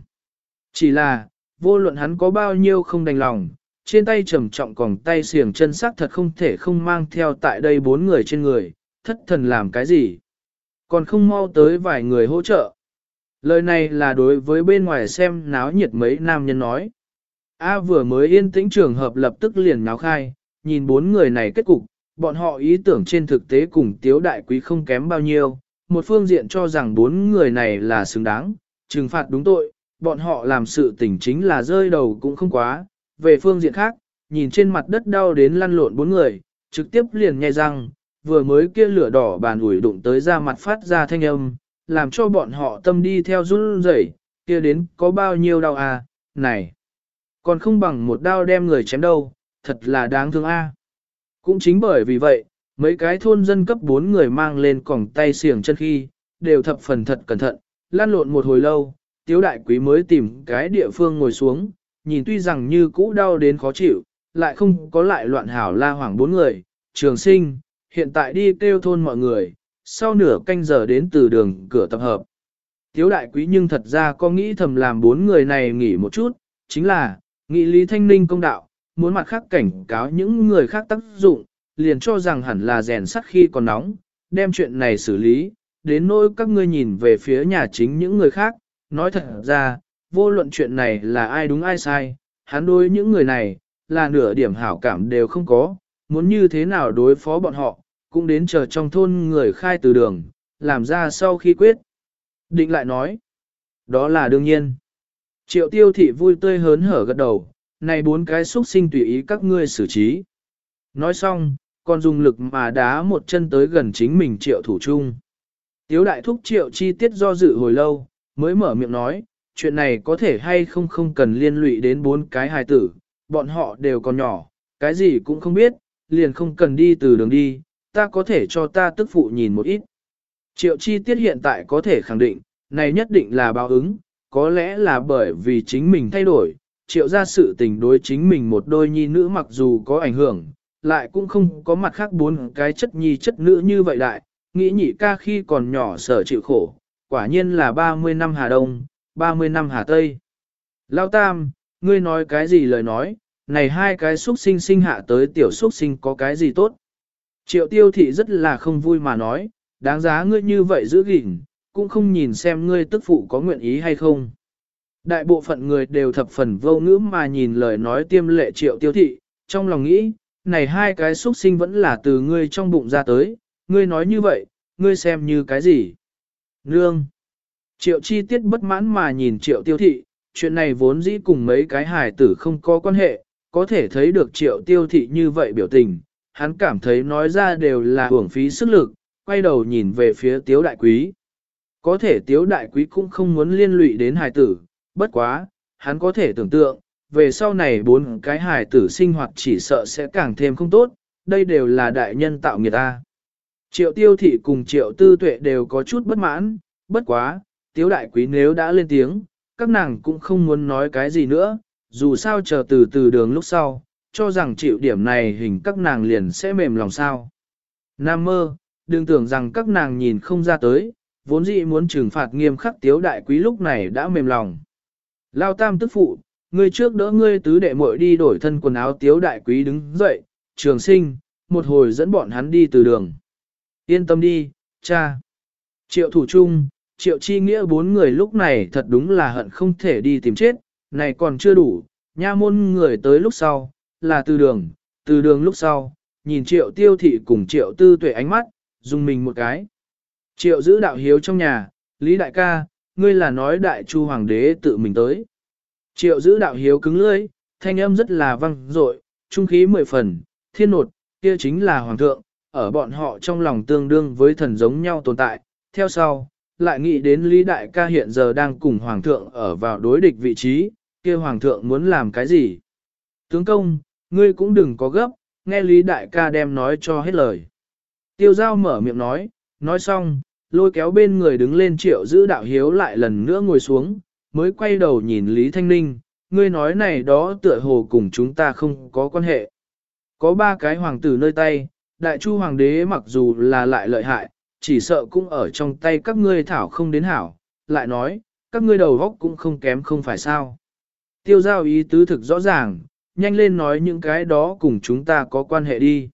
Chỉ là, vô luận hắn có bao nhiêu không đành lòng, trên tay trầm trọng còn tay xiềng chân sắc thật không thể không mang theo tại đây bốn người trên người, thất thần làm cái gì? Còn không mau tới vài người hỗ trợ. Lời này là đối với bên ngoài xem náo nhiệt mấy nam nhân nói. A vừa mới yên tĩnh trường hợp lập tức liền náo khai, nhìn bốn người này kết cục, bọn họ ý tưởng trên thực tế cùng tiếu đại quý không kém bao nhiêu. Một phương diện cho rằng bốn người này là xứng đáng, trừng phạt đúng tội, bọn họ làm sự tình chính là rơi đầu cũng không quá. Về phương diện khác, nhìn trên mặt đất đau đến lăn lộn bốn người, trực tiếp liền nghe răng, vừa mới kia lửa đỏ bàn ủi đụng tới ra mặt phát ra thanh âm, làm cho bọn họ tâm đi theo run rẩy, kia đến có bao nhiêu đau à, này. Còn không bằng một đao đem người chém đâu, thật là đáng thương a. Cũng chính bởi vì vậy, mấy cái thôn dân cấp 4 người mang lên còng tay xiềng chân khi, đều thập phần thật cẩn thận, lan lộn một hồi lâu, tiếu đại quý mới tìm cái địa phương ngồi xuống, nhìn tuy rằng như cũ đau đến khó chịu, lại không có lại loạn hảo la hoảng bốn người, trường sinh, hiện tại đi kêu thôn mọi người, sau nửa canh giờ đến từ đường cửa tập hợp. Tiếu đại quý nhưng thật ra có nghĩ thầm làm bốn người này nghỉ một chút, chính là, nghị lý thanh ninh công đạo, muốn mặt khác cảnh cáo những người khác tác dụng, liền cho rằng hẳn là rèn sắt khi còn nóng, đem chuyện này xử lý, đến nỗi các ngươi nhìn về phía nhà chính những người khác, nói thật ra, vô luận chuyện này là ai đúng ai sai, hắn đối những người này, là nửa điểm hảo cảm đều không có, muốn như thế nào đối phó bọn họ, cũng đến chờ trong thôn người khai từ đường, làm ra sau khi quyết. Định lại nói, đó là đương nhiên. Triệu tiêu thị vui tươi hớn hở gật đầu, này bốn cái xúc sinh tùy ý các ngươi xử trí. Nói xong, còn dùng lực mà đá một chân tới gần chính mình triệu thủ trung. Tiếu đại thúc triệu chi tiết do dự hồi lâu, mới mở miệng nói, chuyện này có thể hay không không cần liên lụy đến bốn cái hài tử, bọn họ đều còn nhỏ, cái gì cũng không biết, liền không cần đi từ đường đi, ta có thể cho ta tức phụ nhìn một ít. Triệu chi tiết hiện tại có thể khẳng định, này nhất định là báo ứng, có lẽ là bởi vì chính mình thay đổi, triệu ra sự tình đối chính mình một đôi nhi nữ mặc dù có ảnh hưởng, lại cũng không có mặt khác bốn cái chất nhi chất nữ như vậy đại, nghĩ nhị ca khi còn nhỏ sở chịu khổ, quả nhiên là 30 năm Hà Đông, 30 năm Hà Tây. Lao Tam, ngươi nói cái gì lời nói, này hai cái xuất sinh sinh hạ tới tiểu xuất sinh có cái gì tốt. Triệu tiêu thị rất là không vui mà nói, đáng giá ngươi như vậy giữ gìn, cũng không nhìn xem ngươi tức phụ có nguyện ý hay không. Đại bộ phận người đều thập phần vô ngữ mà nhìn lời nói tiêm lệ triệu tiêu thị, trong lòng nghĩ, này hai cái xuất sinh vẫn là từ ngươi trong bụng ra tới, ngươi nói như vậy, ngươi xem như cái gì? Nương! Triệu chi tiết bất mãn mà nhìn triệu tiêu thị, chuyện này vốn dĩ cùng mấy cái hài tử không có quan hệ, có thể thấy được triệu tiêu thị như vậy biểu tình, hắn cảm thấy nói ra đều là hưởng phí sức lực, quay đầu nhìn về phía tiếu đại quý. Có thể tiếu đại quý cũng không muốn liên lụy đến hài tử, bất quá, hắn có thể tưởng tượng, về sau này bốn cái hài tử sinh hoạt chỉ sợ sẽ càng thêm không tốt, đây đều là đại nhân tạo nghiệt ta. Triệu tiêu thị cùng triệu tư tuệ đều có chút bất mãn, bất quá, tiếu đại quý nếu đã lên tiếng, các nàng cũng không muốn nói cái gì nữa, dù sao chờ từ từ đường lúc sau, cho rằng chịu điểm này hình các nàng liền sẽ mềm lòng sao. Nam mơ, đừng tưởng rằng các nàng nhìn không ra tới, vốn dĩ muốn trừng phạt nghiêm khắc tiếu đại quý lúc này đã mềm lòng. Lao tam tức phụ, ngươi trước đỡ ngươi tứ đệ muội đi đổi thân quần áo tiếu đại quý đứng dậy, trường sinh, một hồi dẫn bọn hắn đi từ đường. Yên tâm đi, cha. Triệu thủ trung, triệu chi nghĩa bốn người lúc này thật đúng là hận không thể đi tìm chết, này còn chưa đủ, nha môn người tới lúc sau, là từ đường, từ đường lúc sau, nhìn triệu tiêu thị cùng triệu tư tuệ ánh mắt, dùng mình một cái. Triệu giữ đạo hiếu trong nhà, Lý đại ca, ngươi là nói đại chu hoàng đế tự mình tới. Triệu giữ đạo hiếu cứng lưỡi, thanh âm rất là vang dội, trung khí mười phần, thiên nột, kia chính là hoàng thượng, ở bọn họ trong lòng tương đương với thần giống nhau tồn tại. Theo sau, lại nghĩ đến Lý Đại ca hiện giờ đang cùng Hoàng thượng ở vào đối địch vị trí, kia Hoàng thượng muốn làm cái gì? Tướng công, ngươi cũng đừng có gấp, nghe Lý Đại ca đem nói cho hết lời. Tiêu giao mở miệng nói, nói xong, lôi kéo bên người đứng lên triệu giữ đạo hiếu lại lần nữa ngồi xuống, mới quay đầu nhìn Lý Thanh Ninh, ngươi nói này đó tựa hồ cùng chúng ta không có quan hệ. Có ba cái hoàng tử nơi tay, đại chu hoàng đế mặc dù là lại lợi hại, chỉ sợ cũng ở trong tay các ngươi thảo không đến hảo, lại nói, các ngươi đầu góc cũng không kém không phải sao. Tiêu giao ý tứ thực rõ ràng, nhanh lên nói những cái đó cùng chúng ta có quan hệ đi.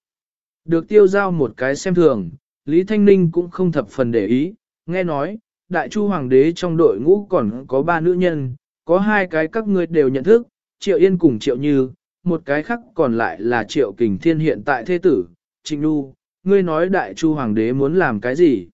Được tiêu giao một cái xem thường, Lý Thanh Ninh cũng không thập phần để ý, nghe nói, đại chu hoàng đế trong đội ngũ còn có ba nữ nhân, có hai cái các ngươi đều nhận thức, Triệu Yên cùng Triệu Như, một cái khác còn lại là Triệu Kình Thiên hiện tại thế tử, Trịnh Nhu, ngươi nói đại chu hoàng đế muốn làm cái gì?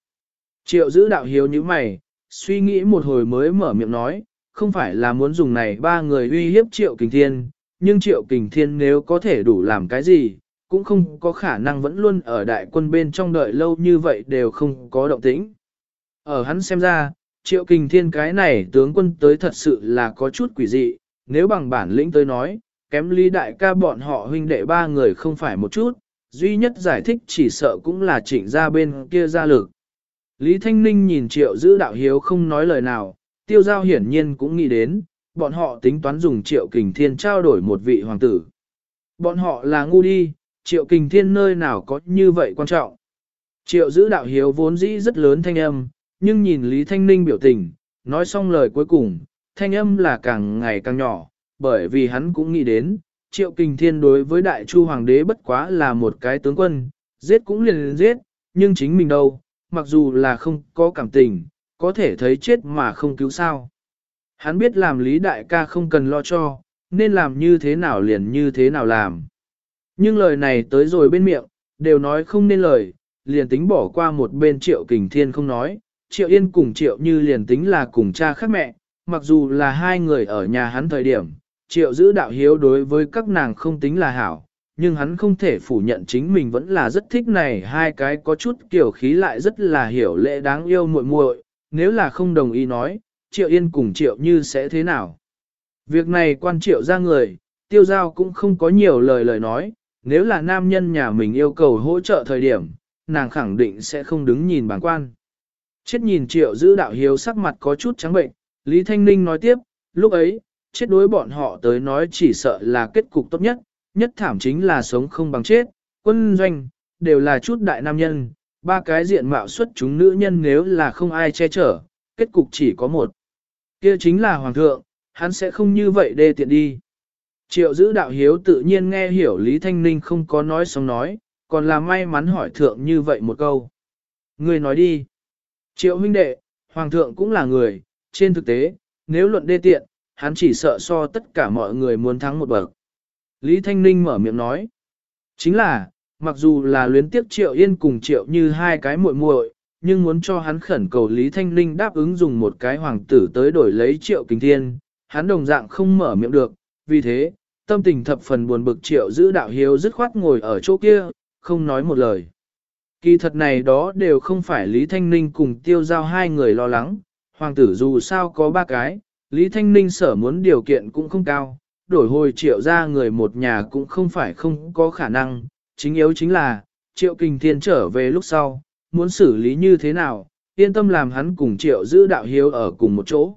Triệu giữ đạo hiếu như mày, suy nghĩ một hồi mới mở miệng nói, không phải là muốn dùng này ba người uy hiếp triệu kình thiên, nhưng triệu kình thiên nếu có thể đủ làm cái gì, cũng không có khả năng vẫn luôn ở đại quân bên trong đợi lâu như vậy đều không có động tĩnh. Ở hắn xem ra, triệu kình thiên cái này tướng quân tới thật sự là có chút quỷ dị, nếu bằng bản lĩnh tới nói, kém lý đại ca bọn họ huynh đệ ba người không phải một chút, duy nhất giải thích chỉ sợ cũng là chỉnh ra bên kia ra lực. Lý Thanh Ninh nhìn triệu giữ đạo hiếu không nói lời nào, tiêu giao hiển nhiên cũng nghĩ đến, bọn họ tính toán dùng triệu kình thiên trao đổi một vị hoàng tử. Bọn họ là ngu đi, triệu kình thiên nơi nào có như vậy quan trọng. Triệu giữ đạo hiếu vốn dĩ rất lớn thanh âm, nhưng nhìn Lý Thanh Ninh biểu tình, nói xong lời cuối cùng, thanh âm là càng ngày càng nhỏ, bởi vì hắn cũng nghĩ đến, triệu kình thiên đối với đại chu hoàng đế bất quá là một cái tướng quân, giết cũng liền liền giết, nhưng chính mình đâu, mặc dù là không có cảm tình, có thể thấy chết mà không cứu sao. Hắn biết làm lý đại ca không cần lo cho, nên làm như thế nào liền như thế nào làm. Nhưng lời này tới rồi bên miệng, đều nói không nên lời, liền tính bỏ qua một bên triệu kình thiên không nói, triệu yên cùng triệu như liền tính là cùng cha khác mẹ, mặc dù là hai người ở nhà hắn thời điểm, triệu giữ đạo hiếu đối với các nàng không tính là hảo, nhưng hắn không thể phủ nhận chính mình vẫn là rất thích này hai cái có chút kiểu khí lại rất là hiểu lệ đáng yêu muội muội. nếu là không đồng ý nói, triệu yên cùng triệu như sẽ thế nào. Việc này quan triệu ra người, tiêu giao cũng không có nhiều lời lời nói, nếu là nam nhân nhà mình yêu cầu hỗ trợ thời điểm, nàng khẳng định sẽ không đứng nhìn bản quan. Chết nhìn triệu giữ đạo hiếu sắc mặt có chút trắng bệnh, Lý Thanh Ninh nói tiếp, lúc ấy, chết đối bọn họ tới nói chỉ sợ là kết cục tốt nhất, nhất thảm chính là sống không bằng chết, quân doanh, đều là chút đại nam nhân, ba cái diện mạo xuất chúng nữ nhân nếu là không ai che chở, kết cục chỉ có một. kia chính là hoàng thượng, hắn sẽ không như vậy đê tiện đi. Triệu giữ đạo hiếu tự nhiên nghe hiểu Lý Thanh Ninh không có nói xong nói, còn là may mắn hỏi thượng như vậy một câu. Người nói đi. Triệu huynh đệ, hoàng thượng cũng là người, trên thực tế, nếu luận đê tiện, hắn chỉ sợ so tất cả mọi người muốn thắng một bậc. Lý Thanh Ninh mở miệng nói. Chính là, mặc dù là luyến tiếp triệu yên cùng triệu như hai cái muội muội, nhưng muốn cho hắn khẩn cầu Lý Thanh Ninh đáp ứng dùng một cái hoàng tử tới đổi lấy triệu kính thiên, hắn đồng dạng không mở miệng được, vì thế, tâm tình thập phần buồn bực triệu giữ đạo hiếu dứt khoát ngồi ở chỗ kia, không nói một lời. Kỳ thật này đó đều không phải Lý Thanh Ninh cùng tiêu giao hai người lo lắng, hoàng tử dù sao có ba cái, Lý Thanh Ninh sở muốn điều kiện cũng không cao, đổi hồi triệu ra người một nhà cũng không phải không có khả năng, chính yếu chính là, triệu kinh thiên trở về lúc sau, muốn xử lý như thế nào, yên tâm làm hắn cùng triệu giữ đạo hiếu ở cùng một chỗ.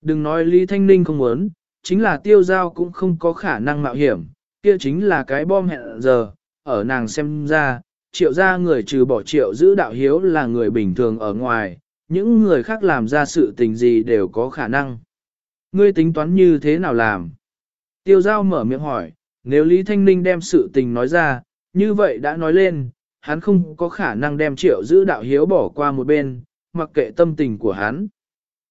Đừng nói Lý Thanh Ninh không muốn, chính là tiêu giao cũng không có khả năng mạo hiểm, kia chính là cái bom hẹn giờ, ở nàng xem ra, triệu ra người trừ bỏ triệu giữ đạo hiếu là người bình thường ở ngoài, những người khác làm ra sự tình gì đều có khả năng. Ngươi tính toán như thế nào làm? Tiêu giao mở miệng hỏi, nếu Lý Thanh Ninh đem sự tình nói ra, như vậy đã nói lên, hắn không có khả năng đem triệu giữ đạo hiếu bỏ qua một bên, mặc kệ tâm tình của hắn.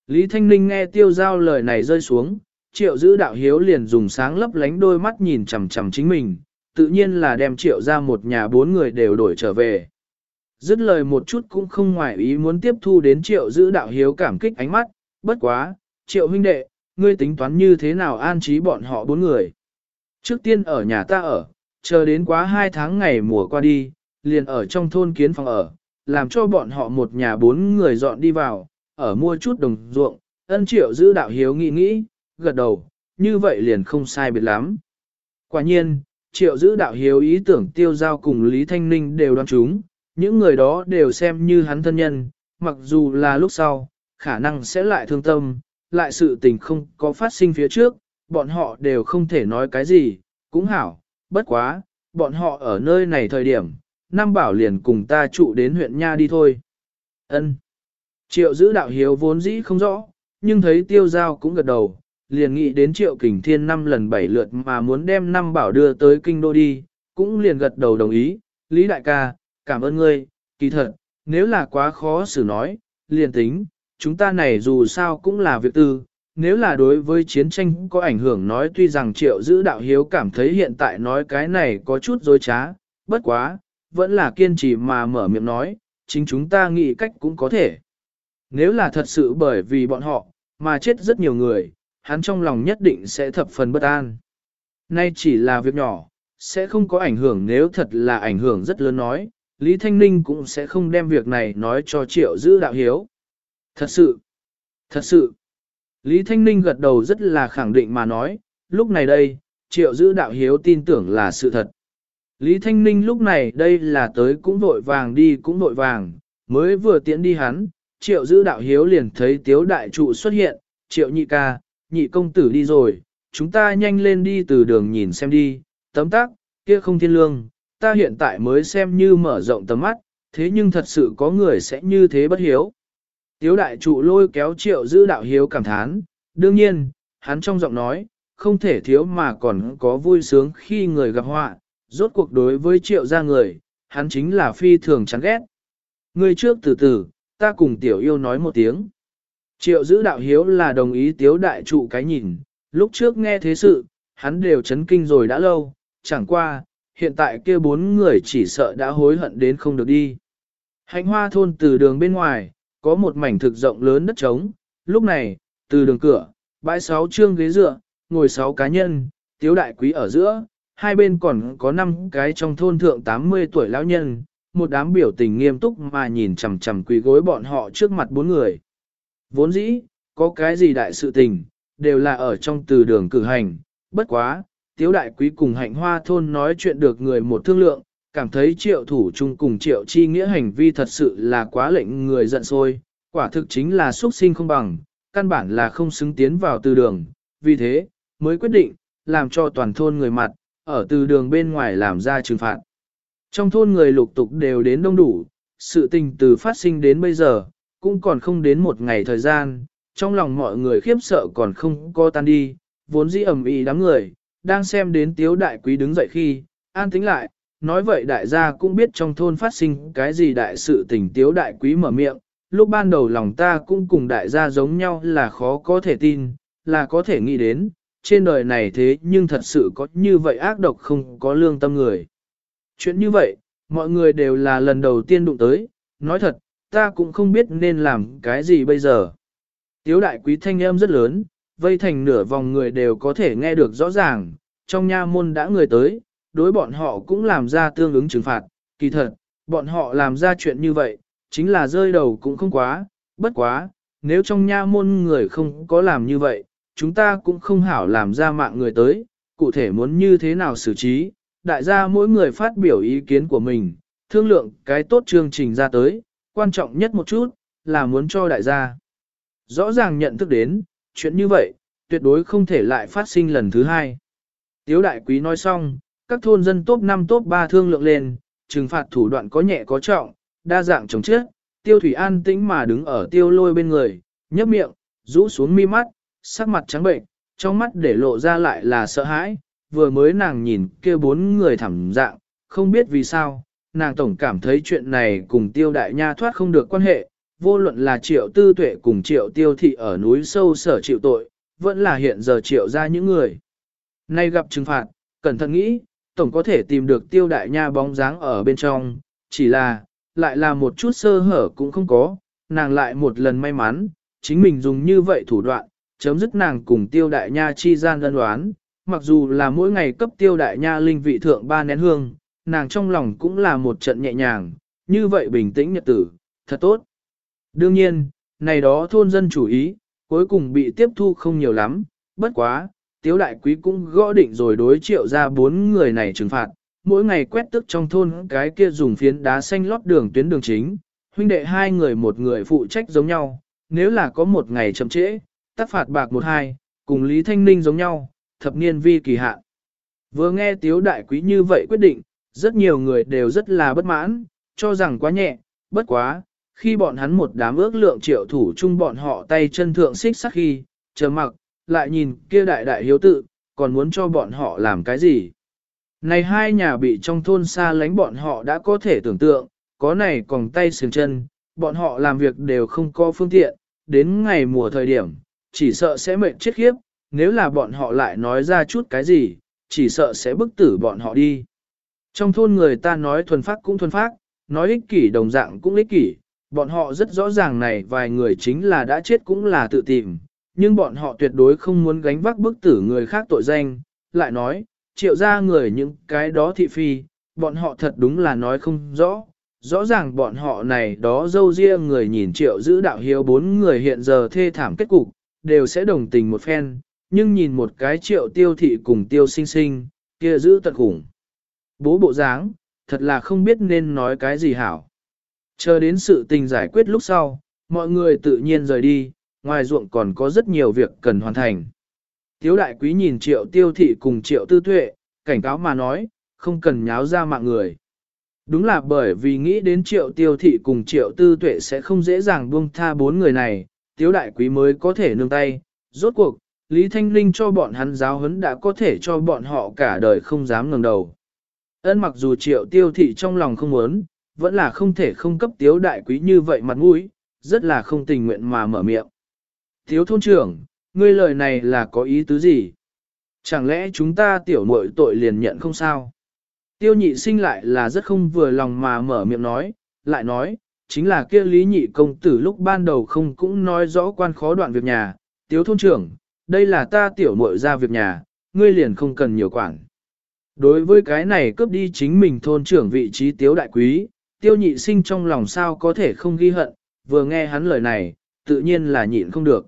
Lý Thanh Ninh nghe tiêu giao lời này rơi xuống, triệu giữ đạo hiếu liền dùng sáng lấp lánh đôi mắt nhìn chằm chằm chính mình, tự nhiên là đem triệu ra một nhà bốn người đều đổi trở về. Dứt lời một chút cũng không ngoài ý muốn tiếp thu đến triệu giữ đạo hiếu cảm kích ánh mắt, bất quá, triệu huynh đệ, ngươi tính toán như thế nào an trí bọn họ bốn người. Trước tiên ở nhà ta ở, chờ đến quá hai tháng ngày mùa qua đi, liền ở trong thôn kiến phòng ở, làm cho bọn họ một nhà bốn người dọn đi vào, ở mua chút đồng ruộng, ân triệu giữ đạo hiếu nghĩ nghĩ, gật đầu, như vậy liền không sai biệt lắm. Quả nhiên, triệu giữ đạo hiếu ý tưởng tiêu giao cùng Lý Thanh Ninh đều đoán chúng, những người đó đều xem như hắn thân nhân, mặc dù là lúc sau, khả năng sẽ lại thương tâm, lại sự tình không có phát sinh phía trước, bọn họ đều không thể nói cái gì, cũng hảo, bất quá, bọn họ ở nơi này thời điểm, Nam Bảo liền cùng ta trụ đến huyện Nha đi thôi. Ân. Triệu giữ đạo hiếu vốn dĩ không rõ, nhưng thấy tiêu giao cũng gật đầu, liền nghĩ đến triệu kình thiên năm lần bảy lượt mà muốn đem năm bảo đưa tới kinh đô đi, cũng liền gật đầu đồng ý, Lý đại ca, cảm ơn ngươi, kỳ thật, nếu là quá khó xử nói, liền tính, chúng ta này dù sao cũng là việc tư, nếu là đối với chiến tranh có ảnh hưởng nói tuy rằng triệu giữ đạo hiếu cảm thấy hiện tại nói cái này có chút dối trá, bất quá, vẫn là kiên trì mà mở miệng nói, chính chúng ta nghĩ cách cũng có thể. Nếu là thật sự bởi vì bọn họ, mà chết rất nhiều người, hắn trong lòng nhất định sẽ thập phần bất an. Nay chỉ là việc nhỏ, sẽ không có ảnh hưởng nếu thật là ảnh hưởng rất lớn nói, Lý Thanh Ninh cũng sẽ không đem việc này nói cho triệu giữ đạo hiếu. Thật sự, thật sự, Lý Thanh Ninh gật đầu rất là khẳng định mà nói, lúc này đây, triệu giữ đạo hiếu tin tưởng là sự thật. Lý Thanh Ninh lúc này đây là tới cũng vội vàng đi cũng vội vàng, mới vừa tiễn đi hắn, triệu giữ đạo hiếu liền thấy tiếu đại trụ xuất hiện, triệu nhị ca, nhị công tử đi rồi, chúng ta nhanh lên đi từ đường nhìn xem đi, tấm tác, kia không thiên lương, ta hiện tại mới xem như mở rộng tầm mắt, thế nhưng thật sự có người sẽ như thế bất hiếu. Tiếu đại trụ lôi kéo triệu giữ đạo hiếu cảm thán, đương nhiên, hắn trong giọng nói, không thể thiếu mà còn có vui sướng khi người gặp họa, rốt cuộc đối với triệu gia người, hắn chính là phi thường chán ghét. Người trước từ từ, ta cùng tiểu yêu nói một tiếng. Triệu giữ đạo hiếu là đồng ý tiếu đại trụ cái nhìn, lúc trước nghe thế sự, hắn đều chấn kinh rồi đã lâu, chẳng qua, hiện tại kia bốn người chỉ sợ đã hối hận đến không được đi. Hạnh hoa thôn từ đường bên ngoài, có một mảnh thực rộng lớn đất trống, lúc này, từ đường cửa, bãi sáu trương ghế dựa, ngồi sáu cá nhân, tiếu đại quý ở giữa, hai bên còn có năm cái trong thôn thượng 80 tuổi lão nhân, một đám biểu tình nghiêm túc mà nhìn chằm chằm quỳ gối bọn họ trước mặt bốn người. Vốn dĩ, có cái gì đại sự tình, đều là ở trong từ đường cử hành, bất quá, tiếu đại quý cùng hạnh hoa thôn nói chuyện được người một thương lượng, cảm thấy triệu thủ chung cùng triệu chi nghĩa hành vi thật sự là quá lệnh người giận sôi quả thực chính là xuất sinh không bằng, căn bản là không xứng tiến vào từ đường, vì thế, mới quyết định, làm cho toàn thôn người mặt, ở từ đường bên ngoài làm ra trừng phạt. Trong thôn người lục tục đều đến đông đủ, sự tình từ phát sinh đến bây giờ, cũng còn không đến một ngày thời gian, trong lòng mọi người khiếp sợ còn không có tan đi, vốn dĩ ẩm ý đám người, đang xem đến tiếu đại quý đứng dậy khi, an tính lại, nói vậy đại gia cũng biết trong thôn phát sinh cái gì đại sự tình tiếu đại quý mở miệng, lúc ban đầu lòng ta cũng cùng đại gia giống nhau là khó có thể tin, là có thể nghĩ đến, trên đời này thế nhưng thật sự có như vậy ác độc không có lương tâm người. Chuyện như vậy, mọi người đều là lần đầu tiên đụng tới, nói thật, ta cũng không biết nên làm cái gì bây giờ. Tiếu đại quý thanh âm rất lớn, vây thành nửa vòng người đều có thể nghe được rõ ràng, trong nha môn đã người tới, đối bọn họ cũng làm ra tương ứng trừng phạt, kỳ thật, bọn họ làm ra chuyện như vậy, chính là rơi đầu cũng không quá, bất quá, nếu trong nha môn người không có làm như vậy, chúng ta cũng không hảo làm ra mạng người tới, cụ thể muốn như thế nào xử trí, đại gia mỗi người phát biểu ý kiến của mình, thương lượng cái tốt chương trình ra tới, quan trọng nhất một chút, là muốn cho đại gia. Rõ ràng nhận thức đến, chuyện như vậy, tuyệt đối không thể lại phát sinh lần thứ hai. Tiếu đại quý nói xong, các thôn dân top 5 top 3 thương lượng lên, trừng phạt thủ đoạn có nhẹ có trọng, đa dạng chống chết, tiêu thủy an tĩnh mà đứng ở tiêu lôi bên người, nhấp miệng, rũ xuống mi mắt, sắc mặt trắng bệnh, trong mắt để lộ ra lại là sợ hãi, vừa mới nàng nhìn kia bốn người thẳng dạng, không biết vì sao, nàng tổng cảm thấy chuyện này cùng tiêu đại nha thoát không được quan hệ, vô luận là triệu tư tuệ cùng triệu tiêu thị ở núi sâu sở chịu tội, vẫn là hiện giờ triệu ra những người. Nay gặp trừng phạt, cẩn thận nghĩ, tổng có thể tìm được tiêu đại nha bóng dáng ở bên trong, chỉ là, lại là một chút sơ hở cũng không có, nàng lại một lần may mắn, chính mình dùng như vậy thủ đoạn, chấm dứt nàng cùng tiêu đại nha chi gian đơn đoán, mặc dù là mỗi ngày cấp tiêu đại nha linh vị thượng ba nén hương, nàng trong lòng cũng là một trận nhẹ nhàng, như vậy bình tĩnh nhật tử, thật tốt. Đương nhiên, này đó thôn dân chủ ý, cuối cùng bị tiếp thu không nhiều lắm, bất quá, tiếu đại quý cũng gõ định rồi đối triệu ra bốn người này trừng phạt, mỗi ngày quét tức trong thôn cái kia dùng phiến đá xanh lót đường tuyến đường chính, huynh đệ hai người một người phụ trách giống nhau, nếu là có một ngày chậm trễ, tác phạt bạc một hai, cùng Lý Thanh Ninh giống nhau, thập niên vi kỳ hạn. Vừa nghe tiếu đại quý như vậy quyết định, rất nhiều người đều rất là bất mãn, cho rằng quá nhẹ, bất quá, khi bọn hắn một đám ước lượng triệu thủ chung bọn họ tay chân thượng xích sắc khi, chờ mặc, lại nhìn kia đại đại hiếu tự, còn muốn cho bọn họ làm cái gì. Này hai nhà bị trong thôn xa lánh bọn họ đã có thể tưởng tượng, có này còn tay sừng chân, bọn họ làm việc đều không có phương tiện, đến ngày mùa thời điểm, chỉ sợ sẽ mệnh chết khiếp, nếu là bọn họ lại nói ra chút cái gì, chỉ sợ sẽ bức tử bọn họ đi. Trong thôn người ta nói thuần phát cũng thuần phát, nói ích kỷ đồng dạng cũng ích kỷ, bọn họ rất rõ ràng này vài người chính là đã chết cũng là tự tìm, nhưng bọn họ tuyệt đối không muốn gánh vác bức tử người khác tội danh, lại nói, triệu ra người những cái đó thị phi, bọn họ thật đúng là nói không rõ. Rõ ràng bọn họ này đó dâu riêng người nhìn triệu giữ đạo hiếu bốn người hiện giờ thê thảm kết cục, đều sẽ đồng tình một phen, nhưng nhìn một cái triệu tiêu thị cùng tiêu sinh sinh, kia giữ tận khủng. Bố bộ dáng, thật là không biết nên nói cái gì hảo. Chờ đến sự tình giải quyết lúc sau, mọi người tự nhiên rời đi, ngoài ruộng còn có rất nhiều việc cần hoàn thành. Tiếu đại quý nhìn triệu tiêu thị cùng triệu tư tuệ, cảnh cáo mà nói, không cần nháo ra mạng người. Đúng là bởi vì nghĩ đến triệu tiêu thị cùng triệu tư tuệ sẽ không dễ dàng buông tha bốn người này, tiếu đại quý mới có thể nương tay. Rốt cuộc, Lý Thanh Linh cho bọn hắn giáo huấn đã có thể cho bọn họ cả đời không dám ngẩng đầu. Ân mặc dù triệu tiêu thị trong lòng không muốn, vẫn là không thể không cấp tiếu đại quý như vậy mặt mũi, rất là không tình nguyện mà mở miệng. Tiếu thôn trưởng, ngươi lời này là có ý tứ gì? Chẳng lẽ chúng ta tiểu muội tội liền nhận không sao? Tiêu nhị sinh lại là rất không vừa lòng mà mở miệng nói, lại nói, chính là kia lý nhị công tử lúc ban đầu không cũng nói rõ quan khó đoạn việc nhà, tiếu thôn trưởng, đây là ta tiểu muội ra việc nhà, ngươi liền không cần nhiều quản. Đối với cái này cướp đi chính mình thôn trưởng vị trí tiếu đại quý, tiêu nhị sinh trong lòng sao có thể không ghi hận, vừa nghe hắn lời này, tự nhiên là nhịn không được.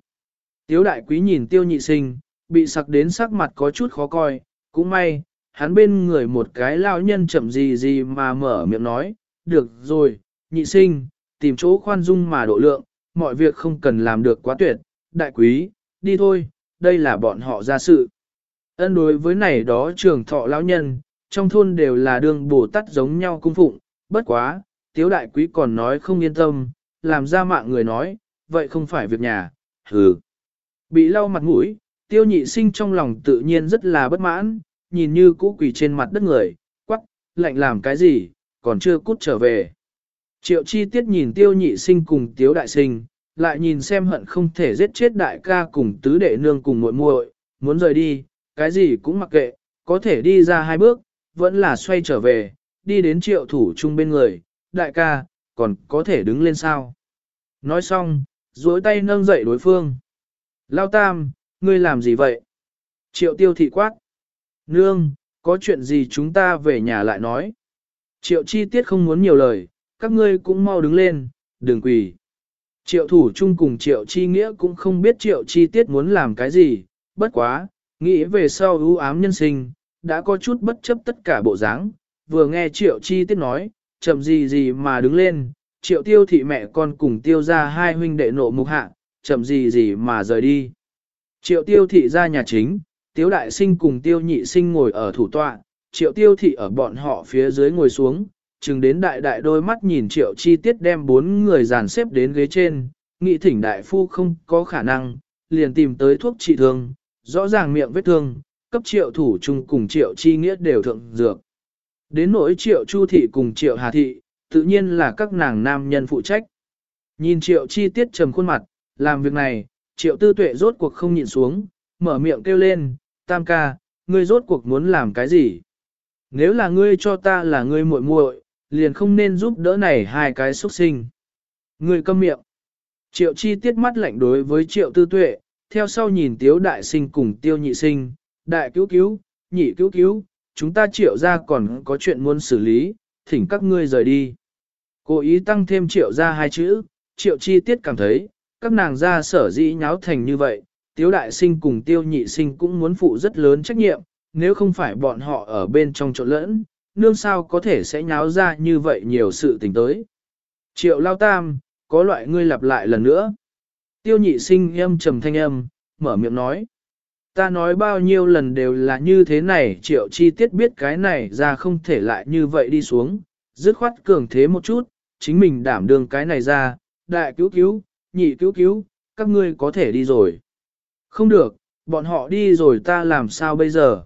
Tiếu đại quý nhìn tiêu nhị sinh, bị sặc đến sắc mặt có chút khó coi, cũng may, hắn bên người một cái lao nhân chậm gì gì mà mở miệng nói, được rồi, nhị sinh, tìm chỗ khoan dung mà độ lượng, mọi việc không cần làm được quá tuyệt, đại quý, đi thôi, đây là bọn họ ra sự. Ân đối với này đó trường thọ lão nhân, trong thôn đều là đường bồ tát giống nhau cung phụng, bất quá, tiếu đại quý còn nói không yên tâm, làm ra mạng người nói, vậy không phải việc nhà, hừ. Bị lau mặt mũi, tiêu nhị sinh trong lòng tự nhiên rất là bất mãn, nhìn như cũ quỳ trên mặt đất người, quắc, lạnh làm cái gì, còn chưa cút trở về. Triệu chi tiết nhìn tiêu nhị sinh cùng tiếu đại sinh, lại nhìn xem hận không thể giết chết đại ca cùng tứ đệ nương cùng muội muội, muốn rời đi, cái gì cũng mặc kệ, có thể đi ra hai bước, vẫn là xoay trở về, đi đến triệu thủ chung bên người, đại ca, còn có thể đứng lên sao. Nói xong, duỗi tay nâng dậy đối phương. Lao tam, ngươi làm gì vậy? Triệu tiêu thị quát. Nương, có chuyện gì chúng ta về nhà lại nói. Triệu chi tiết không muốn nhiều lời, các ngươi cũng mau đứng lên, đừng quỳ. Triệu thủ chung cùng triệu chi nghĩa cũng không biết triệu chi tiết muốn làm cái gì, bất quá, nghĩ về sau ưu ám nhân sinh, đã có chút bất chấp tất cả bộ dáng. vừa nghe triệu chi tiết nói, chậm gì gì mà đứng lên, triệu tiêu thị mẹ con cùng tiêu ra hai huynh đệ nộ mục hạ, chậm gì gì mà rời đi. Triệu tiêu thị ra nhà chính, tiêu đại sinh cùng tiêu nhị sinh ngồi ở thủ tọa, triệu tiêu thị ở bọn họ phía dưới ngồi xuống, chừng đến đại đại đôi mắt nhìn triệu chi tiết đem bốn người dàn xếp đến ghế trên, nghị thỉnh đại phu không có khả năng, liền tìm tới thuốc trị thương, rõ ràng miệng vết thương, cấp triệu thủ chung cùng triệu chi nghĩa đều thượng dược. Đến nỗi triệu chu thị cùng triệu hà thị, tự nhiên là các nàng nam nhân phụ trách. Nhìn triệu chi tiết trầm khuôn mặt, làm việc này, triệu tư tuệ rốt cuộc không nhịn xuống, mở miệng kêu lên, tam ca, ngươi rốt cuộc muốn làm cái gì? Nếu là ngươi cho ta là ngươi muội muội, liền không nên giúp đỡ này hai cái xuất sinh. Ngươi câm miệng. Triệu chi tiết mắt lạnh đối với triệu tư tuệ, theo sau nhìn tiếu đại sinh cùng tiêu nhị sinh, đại cứu cứu, nhị cứu cứu, chúng ta triệu ra còn có chuyện muốn xử lý, thỉnh các ngươi rời đi. Cố ý tăng thêm triệu ra hai chữ, triệu chi tiết cảm thấy, các nàng ra sở dĩ nháo thành như vậy, tiếu đại sinh cùng tiêu nhị sinh cũng muốn phụ rất lớn trách nhiệm, nếu không phải bọn họ ở bên trong chỗ lẫn, nương sao có thể sẽ nháo ra như vậy nhiều sự tình tới. Triệu lao tam, có loại ngươi lặp lại lần nữa. Tiêu nhị sinh âm trầm thanh âm, mở miệng nói. Ta nói bao nhiêu lần đều là như thế này triệu chi tiết biết cái này ra không thể lại như vậy đi xuống, dứt khoát cường thế một chút, chính mình đảm đương cái này ra, đại cứu cứu, nhị cứu cứu, các ngươi có thể đi rồi. Không được, bọn họ đi rồi ta làm sao bây giờ?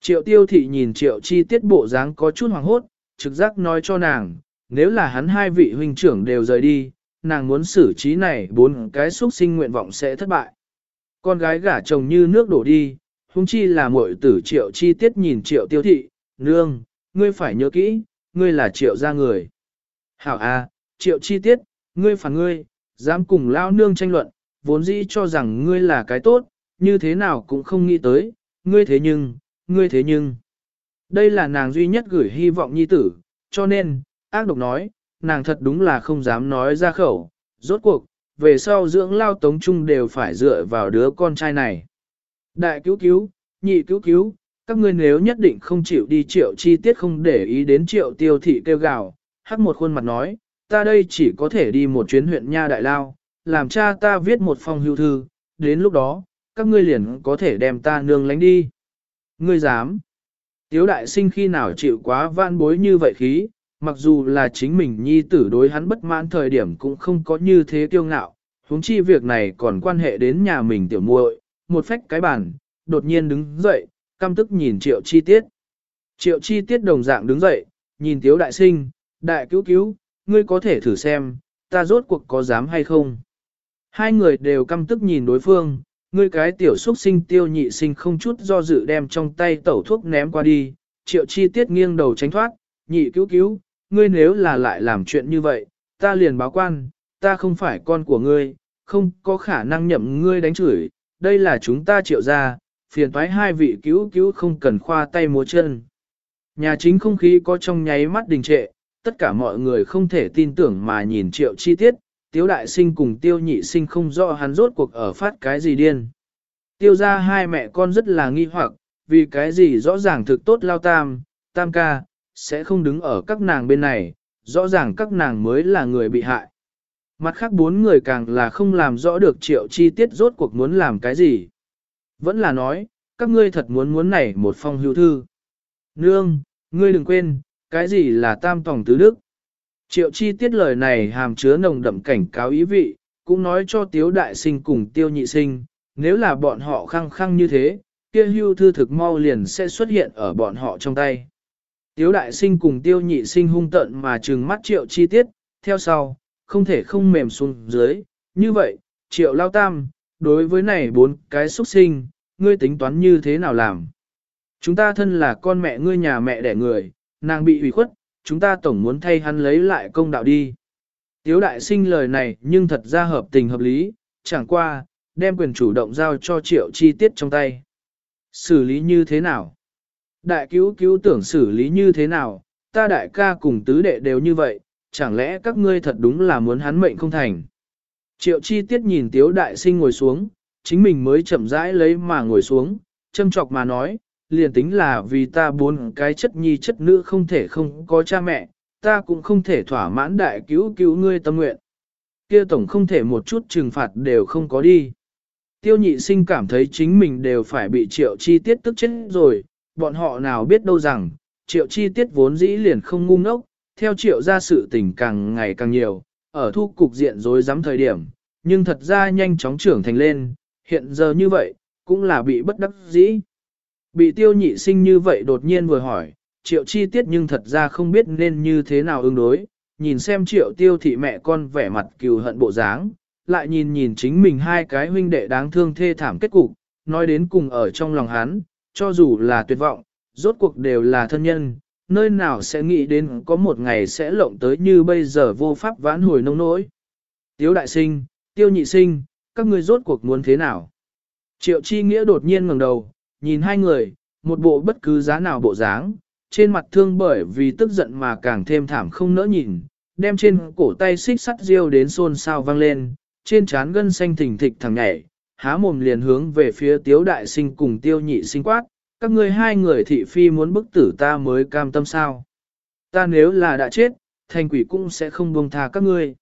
Triệu tiêu thị nhìn triệu chi tiết bộ dáng có chút hoàng hốt, trực giác nói cho nàng, nếu là hắn hai vị huynh trưởng đều rời đi, nàng muốn xử trí này bốn cái xuất sinh nguyện vọng sẽ thất bại. Con gái gả chồng như nước đổ đi, huống chi là muội tử triệu chi tiết nhìn triệu tiêu thị, nương, ngươi phải nhớ kỹ, ngươi là triệu gia người. Hảo a, triệu chi tiết, ngươi phản ngươi, dám cùng lao nương tranh luận, vốn dĩ cho rằng ngươi là cái tốt, như thế nào cũng không nghĩ tới, ngươi thế nhưng, ngươi thế nhưng. Đây là nàng duy nhất gửi hy vọng nhi tử, cho nên, ác độc nói, nàng thật đúng là không dám nói ra khẩu, rốt cuộc, về sau dưỡng lao tống trung đều phải dựa vào đứa con trai này. Đại cứu cứu, nhị cứu cứu, các ngươi nếu nhất định không chịu đi triệu chi tiết không để ý đến triệu tiêu thị kêu gào, hắc một khuôn mặt nói, ta đây chỉ có thể đi một chuyến huyện Nha Đại Lao, làm cha ta viết một phong hưu thư, đến lúc đó, các ngươi liền có thể đem ta nương lánh đi. Ngươi dám. Tiếu đại sinh khi nào chịu quá van bối như vậy khí, mặc dù là chính mình nhi tử đối hắn bất mãn thời điểm cũng không có như thế kiêu ngạo, huống chi việc này còn quan hệ đến nhà mình tiểu muội, một phách cái bàn, đột nhiên đứng dậy, căm tức nhìn triệu chi tiết. Triệu chi tiết đồng dạng đứng dậy, nhìn tiếu đại sinh, đại cứu cứu, ngươi có thể thử xem, ta rốt cuộc có dám hay không. Hai người đều căm tức nhìn đối phương, ngươi cái tiểu xuất sinh tiêu nhị sinh không chút do dự đem trong tay tẩu thuốc ném qua đi, triệu chi tiết nghiêng đầu tránh thoát, nhị cứu cứu, ngươi nếu là lại làm chuyện như vậy, ta liền báo quan, ta không phải con của ngươi, không có khả năng nhậm ngươi đánh chửi, đây là chúng ta triệu ra, phiền thoái hai vị cứu cứu không cần khoa tay múa chân. Nhà chính không khí có trong nháy mắt đình trệ, tất cả mọi người không thể tin tưởng mà nhìn triệu chi tiết, Tiếu đại sinh cùng tiêu nhị sinh không rõ hắn rốt cuộc ở phát cái gì điên. Tiêu ra hai mẹ con rất là nghi hoặc, vì cái gì rõ ràng thực tốt lao tam, tam ca, sẽ không đứng ở các nàng bên này, rõ ràng các nàng mới là người bị hại. Mặt khác bốn người càng là không làm rõ được triệu chi tiết rốt cuộc muốn làm cái gì. Vẫn là nói, các ngươi thật muốn muốn này một phong hưu thư. Nương, ngươi đừng quên, cái gì là tam tòng tứ đức. Triệu chi tiết lời này hàm chứa nồng đậm cảnh cáo ý vị, cũng nói cho tiếu đại sinh cùng tiêu nhị sinh, nếu là bọn họ khăng khăng như thế, kia hưu thư thực mau liền sẽ xuất hiện ở bọn họ trong tay. Tiếu đại sinh cùng tiêu nhị sinh hung tận mà trừng mắt triệu chi tiết, theo sau, không thể không mềm xuống dưới, như vậy, triệu lao tam, đối với này bốn cái xuất sinh, ngươi tính toán như thế nào làm? Chúng ta thân là con mẹ ngươi nhà mẹ đẻ người, nàng bị ủy khuất, chúng ta tổng muốn thay hắn lấy lại công đạo đi. Tiếu đại sinh lời này nhưng thật ra hợp tình hợp lý, chẳng qua, đem quyền chủ động giao cho triệu chi tiết trong tay. Xử lý như thế nào? Đại cứu cứu tưởng xử lý như thế nào? Ta đại ca cùng tứ đệ đều như vậy, chẳng lẽ các ngươi thật đúng là muốn hắn mệnh không thành? Triệu chi tiết nhìn tiếu đại sinh ngồi xuống, chính mình mới chậm rãi lấy mà ngồi xuống, châm chọc mà nói, liền tính là vì ta bốn cái chất nhi chất nữ không thể không có cha mẹ, ta cũng không thể thỏa mãn đại cứu cứu ngươi tâm nguyện. Kia tổng không thể một chút trừng phạt đều không có đi. Tiêu nhị sinh cảm thấy chính mình đều phải bị triệu chi tiết tức chết rồi, bọn họ nào biết đâu rằng, triệu chi tiết vốn dĩ liền không ngu ngốc, theo triệu ra sự tình càng ngày càng nhiều, ở thu cục diện rối rắm thời điểm, nhưng thật ra nhanh chóng trưởng thành lên, hiện giờ như vậy, cũng là bị bất đắc dĩ. Bị tiêu nhị sinh như vậy đột nhiên vừa hỏi, triệu chi tiết nhưng thật ra không biết nên như thế nào ứng đối, nhìn xem triệu tiêu thị mẹ con vẻ mặt cừu hận bộ dáng, lại nhìn nhìn chính mình hai cái huynh đệ đáng thương thê thảm kết cục, nói đến cùng ở trong lòng hắn, cho dù là tuyệt vọng, rốt cuộc đều là thân nhân, nơi nào sẽ nghĩ đến có một ngày sẽ lộng tới như bây giờ vô pháp vãn hồi nông nỗi. Tiếu đại sinh, tiêu nhị sinh, các ngươi rốt cuộc muốn thế nào? Triệu chi nghĩa đột nhiên ngẩng đầu, nhìn hai người, một bộ bất cứ giá nào bộ dáng, trên mặt thương bởi vì tức giận mà càng thêm thảm không nỡ nhìn, đem trên cổ tay xích sắt riêu đến xôn xao vang lên, trên trán gân xanh thỉnh thịch thẳng nhảy, há mồm liền hướng về phía tiếu đại sinh cùng tiêu nhị sinh quát, các ngươi hai người thị phi muốn bức tử ta mới cam tâm sao. Ta nếu là đã chết, thành quỷ cũng sẽ không buông tha các ngươi.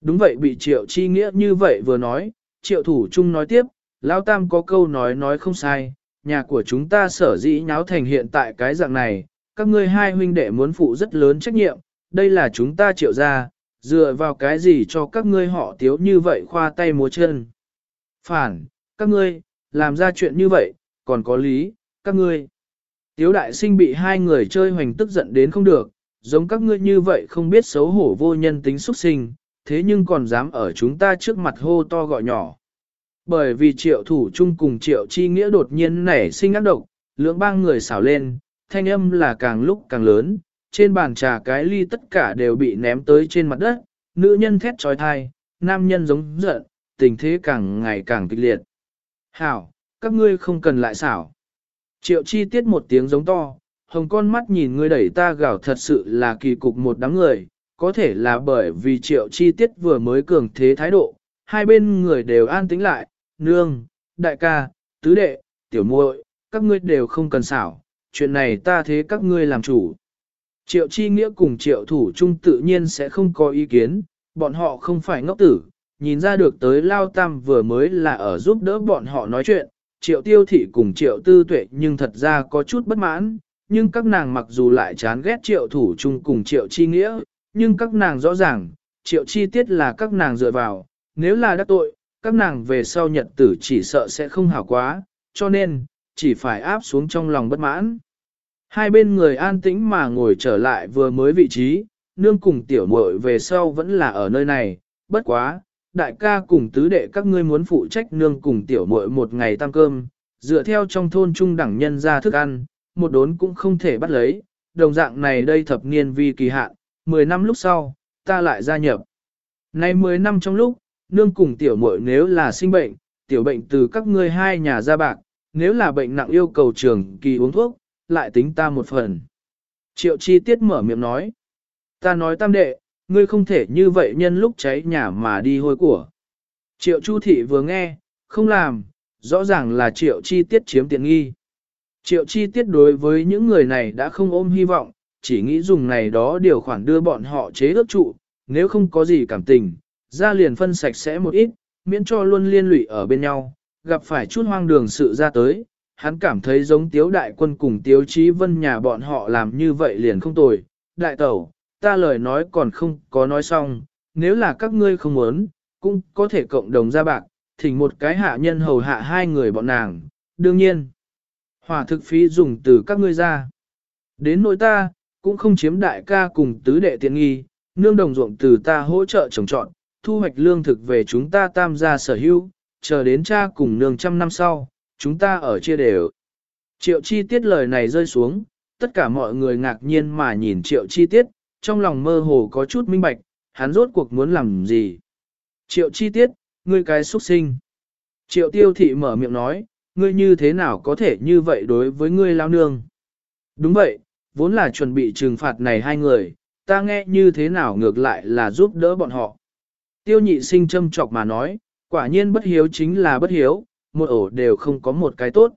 Đúng vậy bị triệu chi nghĩa như vậy vừa nói, triệu thủ trung nói tiếp, Lão Tam có câu nói nói không sai, nhà của chúng ta sở dĩ nháo thành hiện tại cái dạng này, các ngươi hai huynh đệ muốn phụ rất lớn trách nhiệm, đây là chúng ta triệu ra, dựa vào cái gì cho các ngươi họ tiếu như vậy khoa tay múa chân. Phản, các ngươi, làm ra chuyện như vậy, còn có lý, các ngươi. Tiếu đại sinh bị hai người chơi hoành tức giận đến không được, giống các ngươi như vậy không biết xấu hổ vô nhân tính xuất sinh, thế nhưng còn dám ở chúng ta trước mặt hô to gọi nhỏ. Bởi vì triệu thủ chung cùng triệu chi nghĩa đột nhiên nảy sinh ác độc, lưỡng ba người xảo lên, thanh âm là càng lúc càng lớn, trên bàn trà cái ly tất cả đều bị ném tới trên mặt đất, nữ nhân thét trói thai, nam nhân giống giận, tình thế càng ngày càng kịch liệt. Hảo, các ngươi không cần lại xảo. Triệu chi tiết một tiếng giống to, hồng con mắt nhìn ngươi đẩy ta gào thật sự là kỳ cục một đám người, có thể là bởi vì triệu chi tiết vừa mới cường thế thái độ, hai bên người đều an tĩnh lại, nương, đại ca, tứ đệ, tiểu muội, các ngươi đều không cần xảo, chuyện này ta thế các ngươi làm chủ. Triệu chi nghĩa cùng triệu thủ trung tự nhiên sẽ không có ý kiến, bọn họ không phải ngốc tử, nhìn ra được tới lao tam vừa mới là ở giúp đỡ bọn họ nói chuyện, triệu tiêu thị cùng triệu tư tuệ nhưng thật ra có chút bất mãn, nhưng các nàng mặc dù lại chán ghét triệu thủ trung cùng triệu chi nghĩa, nhưng các nàng rõ ràng, triệu chi tiết là các nàng dựa vào, nếu là đắc tội, các nàng về sau nhật tử chỉ sợ sẽ không hảo quá, cho nên, chỉ phải áp xuống trong lòng bất mãn. Hai bên người an tĩnh mà ngồi trở lại vừa mới vị trí, nương cùng tiểu muội về sau vẫn là ở nơi này, bất quá, đại ca cùng tứ đệ các ngươi muốn phụ trách nương cùng tiểu muội một ngày tăng cơm, dựa theo trong thôn trung đẳng nhân ra thức ăn, một đốn cũng không thể bắt lấy, đồng dạng này đây thập niên vi kỳ hạn, 10 năm lúc sau, ta lại gia nhập. Nay 10 năm trong lúc, nương cùng tiểu muội nếu là sinh bệnh, tiểu bệnh từ các ngươi hai nhà ra bạc, nếu là bệnh nặng yêu cầu trường kỳ uống thuốc, lại tính ta một phần. Triệu chi tiết mở miệng nói, ta nói tam đệ, ngươi không thể như vậy nhân lúc cháy nhà mà đi hôi của. Triệu Chu Thị vừa nghe, không làm, rõ ràng là Triệu Chi Tiết chiếm tiện nghi. Triệu Chi Tiết đối với những người này đã không ôm hy vọng, chỉ nghĩ dùng này đó điều khoản đưa bọn họ chế ước trụ, nếu không có gì cảm tình, ra liền phân sạch sẽ một ít, miễn cho luôn liên lụy ở bên nhau, gặp phải chút hoang đường sự ra tới, hắn cảm thấy giống tiếu đại quân cùng tiếu trí vân nhà bọn họ làm như vậy liền không tồi. Đại tẩu, ta lời nói còn không có nói xong, nếu là các ngươi không muốn, cũng có thể cộng đồng ra bạc, thỉnh một cái hạ nhân hầu hạ hai người bọn nàng, đương nhiên. Hỏa thực phí dùng từ các ngươi ra. Đến nỗi ta, cũng không chiếm đại ca cùng tứ đệ tiện nghi, nương đồng ruộng từ ta hỗ trợ trồng trọn, thu hoạch lương thực về chúng ta tam gia sở hữu, chờ đến cha cùng nương trăm năm sau, chúng ta ở chia đều. Triệu chi tiết lời này rơi xuống, tất cả mọi người ngạc nhiên mà nhìn triệu chi tiết, trong lòng mơ hồ có chút minh bạch, hắn rốt cuộc muốn làm gì. Triệu chi tiết, ngươi cái xuất sinh. Triệu tiêu thị mở miệng nói, ngươi như thế nào có thể như vậy đối với ngươi lao nương. Đúng vậy, vốn là chuẩn bị trừng phạt này hai người, ta nghe như thế nào ngược lại là giúp đỡ bọn họ. Tiêu nhị sinh châm chọc mà nói, quả nhiên bất hiếu chính là bất hiếu, một ổ đều không có một cái tốt.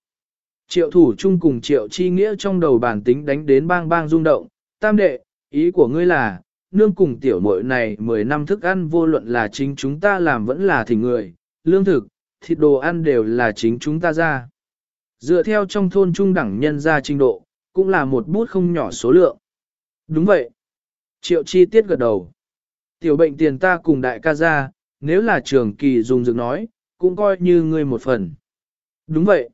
Triệu thủ chung cùng triệu chi nghĩa trong đầu bản tính đánh đến bang bang rung động, tam đệ, ý của ngươi là, nương cùng tiểu muội này 10 năm thức ăn vô luận là chính chúng ta làm vẫn là thỉnh người, lương thực, thịt đồ ăn đều là chính chúng ta ra. Dựa theo trong thôn trung đẳng nhân ra trình độ, cũng là một bút không nhỏ số lượng. Đúng vậy. Triệu chi tiết gật đầu. Tiểu bệnh tiền ta cùng đại ca ra, nếu là trường kỳ dùng dược nói, cũng coi như ngươi một phần. Đúng vậy.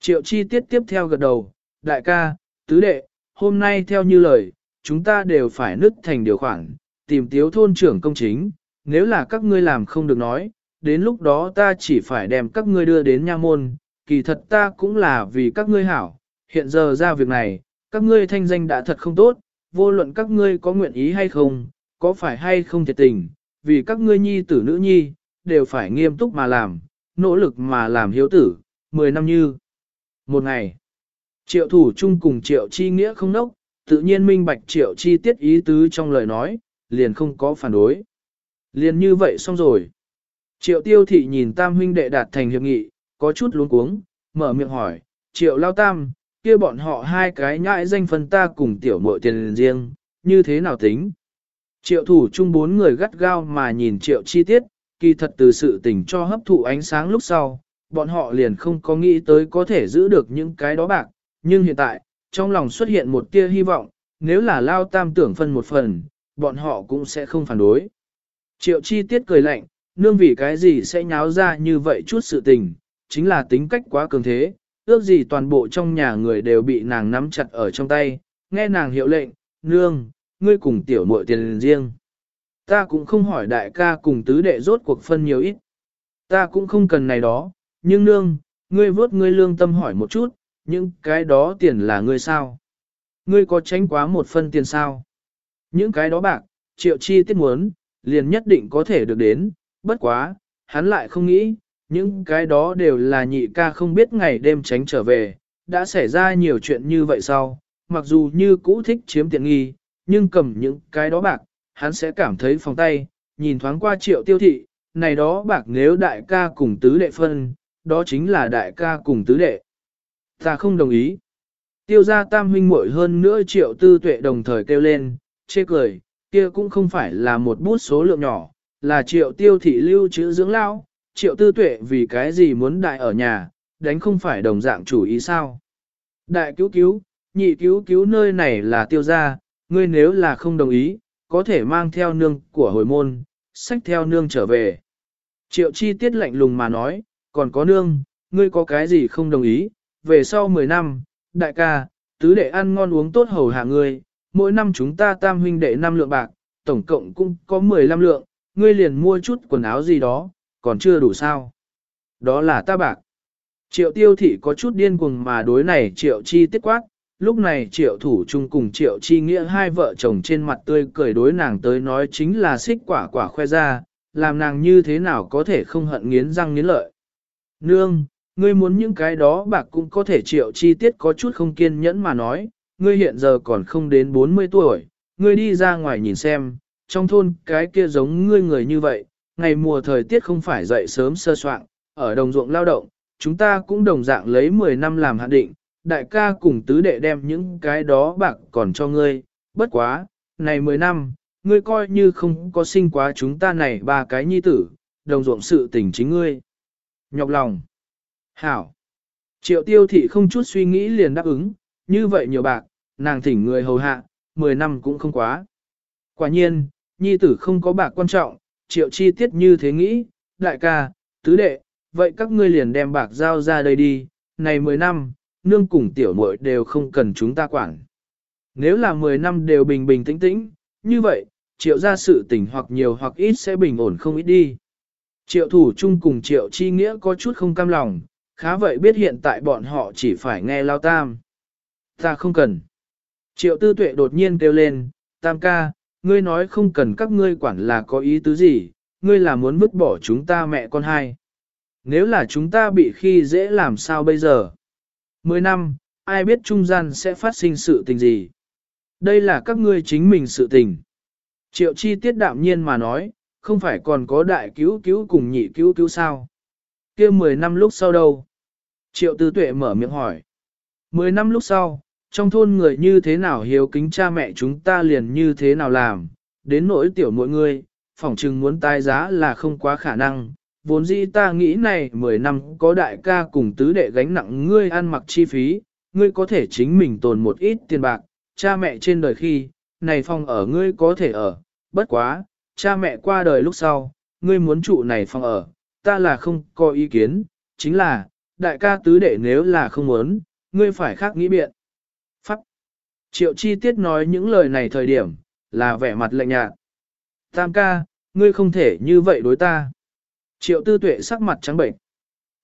Triệu chi tiết tiếp theo gật đầu, đại ca, tứ đệ, hôm nay theo như lời, chúng ta đều phải nứt thành điều khoản, tìm tiếu thôn trưởng công chính, nếu là các ngươi làm không được nói, đến lúc đó ta chỉ phải đem các ngươi đưa đến nha môn, kỳ thật ta cũng là vì các ngươi hảo, hiện giờ ra việc này, các ngươi thanh danh đã thật không tốt, vô luận các ngươi có nguyện ý hay không, có phải hay không thiệt tình, vì các ngươi nhi tử nữ nhi, đều phải nghiêm túc mà làm, nỗ lực mà làm hiếu tử, 10 năm như. Một ngày, triệu thủ chung cùng triệu chi nghĩa không nốc, tự nhiên minh bạch triệu chi tiết ý tứ trong lời nói, liền không có phản đối. Liền như vậy xong rồi. Triệu tiêu thị nhìn tam huynh đệ đạt thành hiệp nghị, có chút luống cuống, mở miệng hỏi, triệu lao tam, kia bọn họ hai cái nhãi danh phân ta cùng tiểu muội tiền riêng, như thế nào tính? Triệu thủ chung bốn người gắt gao mà nhìn triệu chi tiết, kỳ thật từ sự tình cho hấp thụ ánh sáng lúc sau, bọn họ liền không có nghĩ tới có thể giữ được những cái đó bạc, nhưng hiện tại, trong lòng xuất hiện một tia hy vọng, nếu là lao tam tưởng phân một phần, bọn họ cũng sẽ không phản đối. Triệu chi tiết cười lạnh, nương vì cái gì sẽ nháo ra như vậy chút sự tình, chính là tính cách quá cường thế, ước gì toàn bộ trong nhà người đều bị nàng nắm chặt ở trong tay, nghe nàng hiệu lệnh, nương, ngươi cùng tiểu muội tiền riêng. Ta cũng không hỏi đại ca cùng tứ đệ rốt cuộc phân nhiều ít. Ta cũng không cần này đó, nhưng nương, ngươi vớt ngươi lương tâm hỏi một chút, những cái đó tiền là ngươi sao? Ngươi có tránh quá một phân tiền sao? Những cái đó bạc, triệu chi tiết muốn, liền nhất định có thể được đến, bất quá, hắn lại không nghĩ, những cái đó đều là nhị ca không biết ngày đêm tránh trở về, đã xảy ra nhiều chuyện như vậy sau, mặc dù như cũ thích chiếm tiện nghi, nhưng cầm những cái đó bạc, hắn sẽ cảm thấy phòng tay, nhìn thoáng qua triệu tiêu thị, này đó bạc nếu đại ca cùng tứ đệ phân, đó chính là đại ca cùng tứ đệ. Ta không đồng ý. Tiêu gia tam huynh muội hơn nữa triệu tư tuệ đồng thời kêu lên, chê cười, kia cũng không phải là một bút số lượng nhỏ, là triệu tiêu thị lưu chữ dưỡng lao, triệu tư tuệ vì cái gì muốn đại ở nhà, đánh không phải đồng dạng chủ ý sao. Đại cứu cứu, nhị cứu cứu nơi này là tiêu gia, ngươi nếu là không đồng ý, có thể mang theo nương của hồi môn, sách theo nương trở về. Triệu chi tiết lạnh lùng mà nói, còn có nương, ngươi có cái gì không đồng ý, về sau 10 năm, đại ca, tứ đệ ăn ngon uống tốt hầu hạ ngươi, mỗi năm chúng ta tam huynh đệ 5 lượng bạc, tổng cộng cũng có 15 lượng, ngươi liền mua chút quần áo gì đó, còn chưa đủ sao. Đó là ta bạc. Triệu tiêu thị có chút điên cuồng mà đối này triệu chi tiết quát, lúc này triệu thủ chung cùng triệu chi nghĩa hai vợ chồng trên mặt tươi cười đối nàng tới nói chính là xích quả quả khoe ra, làm nàng như thế nào có thể không hận nghiến răng nghiến lợi. Nương, ngươi muốn những cái đó bạc cũng có thể triệu chi tiết có chút không kiên nhẫn mà nói, ngươi hiện giờ còn không đến 40 tuổi, ngươi đi ra ngoài nhìn xem, trong thôn cái kia giống ngươi người như vậy, ngày mùa thời tiết không phải dậy sớm sơ soạn, ở đồng ruộng lao động, chúng ta cũng đồng dạng lấy 10 năm làm hạn định, đại ca cùng tứ đệ đem những cái đó bạc còn cho ngươi, bất quá, này 10 năm, ngươi coi như không có sinh quá chúng ta này ba cái nhi tử, đồng ruộng sự tình chính ngươi. Nhọc lòng. Hảo. Triệu tiêu thị không chút suy nghĩ liền đáp ứng, như vậy nhiều bạc, nàng thỉnh người hầu hạ, 10 năm cũng không quá. Quả nhiên, nhi tử không có bạc quan trọng, triệu chi tiết như thế nghĩ, đại ca, tứ đệ, vậy các ngươi liền đem bạc giao ra đây đi, này 10 năm, nương cùng tiểu muội đều không cần chúng ta quản. Nếu là 10 năm đều bình bình tĩnh tĩnh, như vậy, triệu ra sự tình hoặc nhiều hoặc ít sẽ bình ổn không ít đi. Triệu thủ chung cùng triệu chi nghĩa có chút không cam lòng, khá vậy biết hiện tại bọn họ chỉ phải nghe lao tam. Ta không cần. Triệu tư tuệ đột nhiên kêu lên, tam ca, ngươi nói không cần các ngươi quản là có ý tứ gì, ngươi là muốn vứt bỏ chúng ta mẹ con hai. Nếu là chúng ta bị khi dễ làm sao bây giờ? Mười năm, ai biết trung gian sẽ phát sinh sự tình gì? Đây là các ngươi chính mình sự tình. Triệu chi tiết đạm nhiên mà nói, không phải còn có đại cứu cứu cùng nhị cứu cứu sao? kia 10 năm lúc sau đâu? Triệu tư tuệ mở miệng hỏi. 10 năm lúc sau, trong thôn người như thế nào hiếu kính cha mẹ chúng ta liền như thế nào làm, đến nỗi tiểu mỗi người, phỏng chừng muốn tai giá là không quá khả năng. Vốn dĩ ta nghĩ này 10 năm có đại ca cùng tứ đệ gánh nặng ngươi ăn mặc chi phí, ngươi có thể chính mình tồn một ít tiền bạc, cha mẹ trên đời khi, này phòng ở ngươi có thể ở, bất quá, cha mẹ qua đời lúc sau, ngươi muốn trụ này phòng ở, ta là không có ý kiến, chính là, đại ca tứ đệ nếu là không muốn, ngươi phải khác nghĩ biện. Pháp. Triệu chi tiết nói những lời này thời điểm, là vẻ mặt lạnh nhạt. Tam ca, ngươi không thể như vậy đối ta. Triệu tư tuệ sắc mặt trắng bệnh.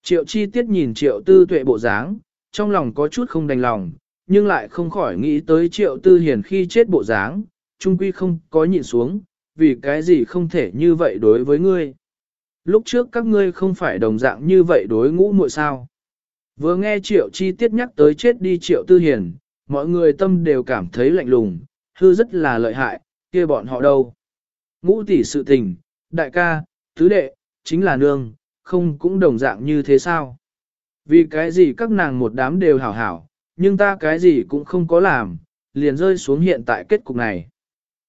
Triệu chi tiết nhìn triệu tư tuệ bộ dáng, trong lòng có chút không đành lòng, nhưng lại không khỏi nghĩ tới triệu tư hiền khi chết bộ dáng, trung quy không có nhịn xuống, vì cái gì không thể như vậy đối với ngươi. Lúc trước các ngươi không phải đồng dạng như vậy đối ngũ muội sao. Vừa nghe triệu chi tiết nhắc tới chết đi triệu tư hiền, mọi người tâm đều cảm thấy lạnh lùng, hư rất là lợi hại, kia bọn họ đâu. Ngũ tỷ sự tình, đại ca, tứ đệ, chính là nương, không cũng đồng dạng như thế sao. Vì cái gì các nàng một đám đều hảo hảo, nhưng ta cái gì cũng không có làm, liền rơi xuống hiện tại kết cục này.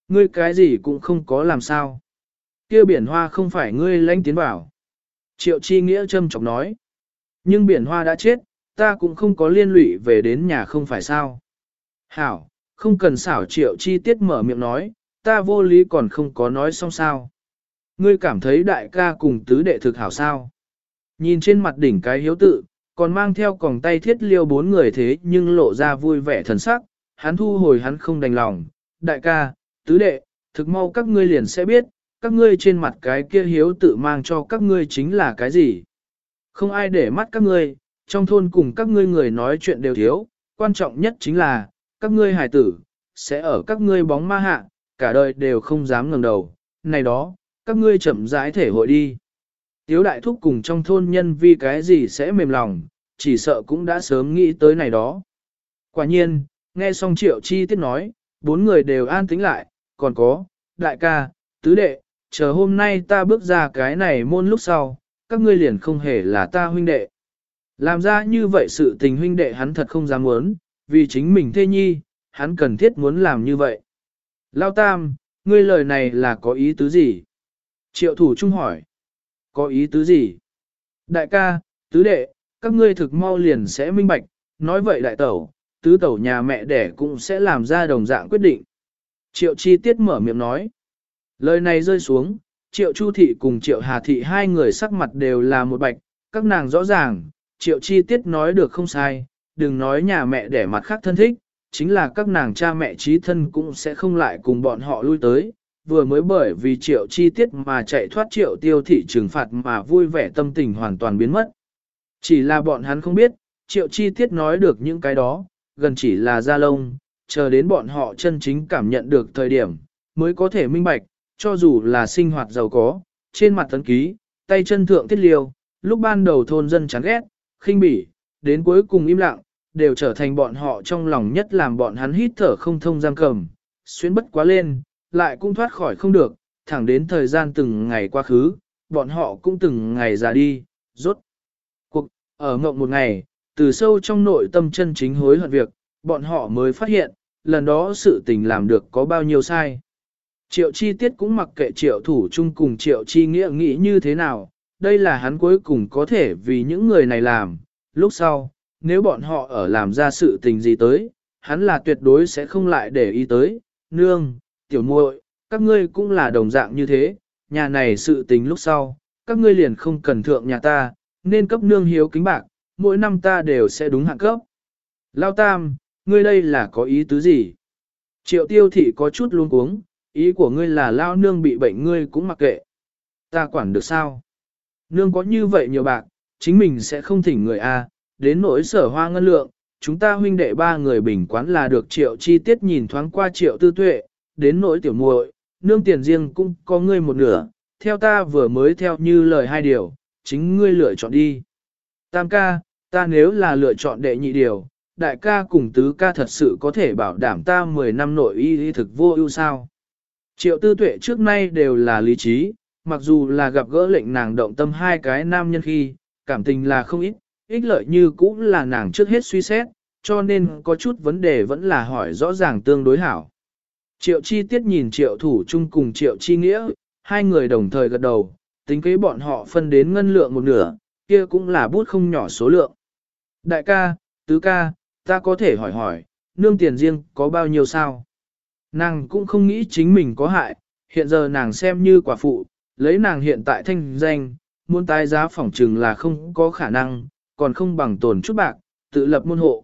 Ngươi cái gì cũng không có làm sao kia biển hoa không phải ngươi lánh tiến bảo. Triệu chi nghĩa châm chọc nói. Nhưng biển hoa đã chết, ta cũng không có liên lụy về đến nhà không phải sao. Hảo, không cần xảo triệu chi tiết mở miệng nói, ta vô lý còn không có nói xong sao. Ngươi cảm thấy đại ca cùng tứ đệ thực hảo sao. Nhìn trên mặt đỉnh cái hiếu tự, còn mang theo còng tay thiết liêu bốn người thế nhưng lộ ra vui vẻ thần sắc, hắn thu hồi hắn không đành lòng. Đại ca, tứ đệ, thực mau các ngươi liền sẽ biết, các ngươi trên mặt cái kia hiếu tự mang cho các ngươi chính là cái gì. Không ai để mắt các ngươi, trong thôn cùng các ngươi người nói chuyện đều thiếu, quan trọng nhất chính là, các ngươi hài tử, sẽ ở các ngươi bóng ma hạ, cả đời đều không dám ngẩng đầu, này đó, các ngươi chậm rãi thể hội đi. Tiếu đại thúc cùng trong thôn nhân vì cái gì sẽ mềm lòng, chỉ sợ cũng đã sớm nghĩ tới này đó. Quả nhiên, nghe xong triệu chi tiết nói, bốn người đều an tĩnh lại, còn có, đại ca, tứ đệ, chờ hôm nay ta bước ra cái này môn lúc sau, các ngươi liền không hề là ta huynh đệ. Làm ra như vậy sự tình huynh đệ hắn thật không dám muốn, vì chính mình thê nhi, hắn cần thiết muốn làm như vậy. Lao Tam, ngươi lời này là có ý tứ gì? Triệu thủ trung hỏi. Có ý tứ gì? Đại ca, tứ đệ, các ngươi thực mau liền sẽ minh bạch, nói vậy đại tẩu, tứ tẩu nhà mẹ đẻ cũng sẽ làm ra đồng dạng quyết định. Triệu chi tiết mở miệng nói. Lời này rơi xuống, triệu chu thị cùng triệu hà thị hai người sắc mặt đều là một bạch, các nàng rõ ràng, triệu chi tiết nói được không sai, đừng nói nhà mẹ để mặt khác thân thích, chính là các nàng cha mẹ trí thân cũng sẽ không lại cùng bọn họ lui tới, vừa mới bởi vì triệu chi tiết mà chạy thoát triệu tiêu thị trừng phạt mà vui vẻ tâm tình hoàn toàn biến mất. Chỉ là bọn hắn không biết, triệu chi tiết nói được những cái đó, gần chỉ là da lông, chờ đến bọn họ chân chính cảm nhận được thời điểm, mới có thể minh bạch, cho dù là sinh hoạt giàu có, trên mặt tấn ký, tay chân thượng thiết liêu, lúc ban đầu thôn dân chán ghét, khinh bỉ, đến cuối cùng im lặng, đều trở thành bọn họ trong lòng nhất làm bọn hắn hít thở không thông giam cầm, xuyên bất quá lên, lại cũng thoát khỏi không được, thẳng đến thời gian từng ngày qua khứ, bọn họ cũng từng ngày già đi, rốt. Cuộc, ở ngộng một ngày, từ sâu trong nội tâm chân chính hối hận việc, bọn họ mới phát hiện, lần đó sự tình làm được có bao nhiêu sai. Triệu chi tiết cũng mặc kệ triệu thủ chung cùng triệu chi nghĩa nghĩ như thế nào, đây là hắn cuối cùng có thể vì những người này làm, lúc sau, nếu bọn họ ở làm ra sự tình gì tới, hắn là tuyệt đối sẽ không lại để ý tới, nương, tiểu muội, các ngươi cũng là đồng dạng như thế, nhà này sự tình lúc sau, các ngươi liền không cần thượng nhà ta, nên cấp nương hiếu kính bạc, mỗi năm ta đều sẽ đúng hạn cấp. Lao tam, ngươi đây là có ý tứ gì? Triệu tiêu thị có chút luống cuống, ý của ngươi là lao nương bị bệnh ngươi cũng mặc kệ. Ta quản được sao? Nương có như vậy nhiều bạc, chính mình sẽ không thỉnh người A, đến nỗi sở hoa ngân lượng, chúng ta huynh đệ ba người bình quán là được triệu chi tiết nhìn thoáng qua triệu tư tuệ, đến nỗi tiểu muội, nương tiền riêng cũng có ngươi một nửa, theo ta vừa mới theo như lời hai điều, chính ngươi lựa chọn đi. Tam ca, ta nếu là lựa chọn đệ nhị điều, đại ca cùng tứ ca thật sự có thể bảo đảm ta 10 năm nội y y thực vô ưu sao. Triệu tư tuệ trước nay đều là lý trí, mặc dù là gặp gỡ lệnh nàng động tâm hai cái nam nhân khi, cảm tình là không ít, ích lợi như cũng là nàng trước hết suy xét, cho nên có chút vấn đề vẫn là hỏi rõ ràng tương đối hảo. Triệu chi tiết nhìn triệu thủ chung cùng triệu chi nghĩa, hai người đồng thời gật đầu, tính kế bọn họ phân đến ngân lượng một nửa, kia cũng là bút không nhỏ số lượng. Đại ca, tứ ca, ta có thể hỏi hỏi, nương tiền riêng có bao nhiêu sao? Nàng cũng không nghĩ chính mình có hại, hiện giờ nàng xem như quả phụ, lấy nàng hiện tại thanh danh, muốn tái giá phỏng trừng là không có khả năng, còn không bằng tồn chút bạc, tự lập môn hộ.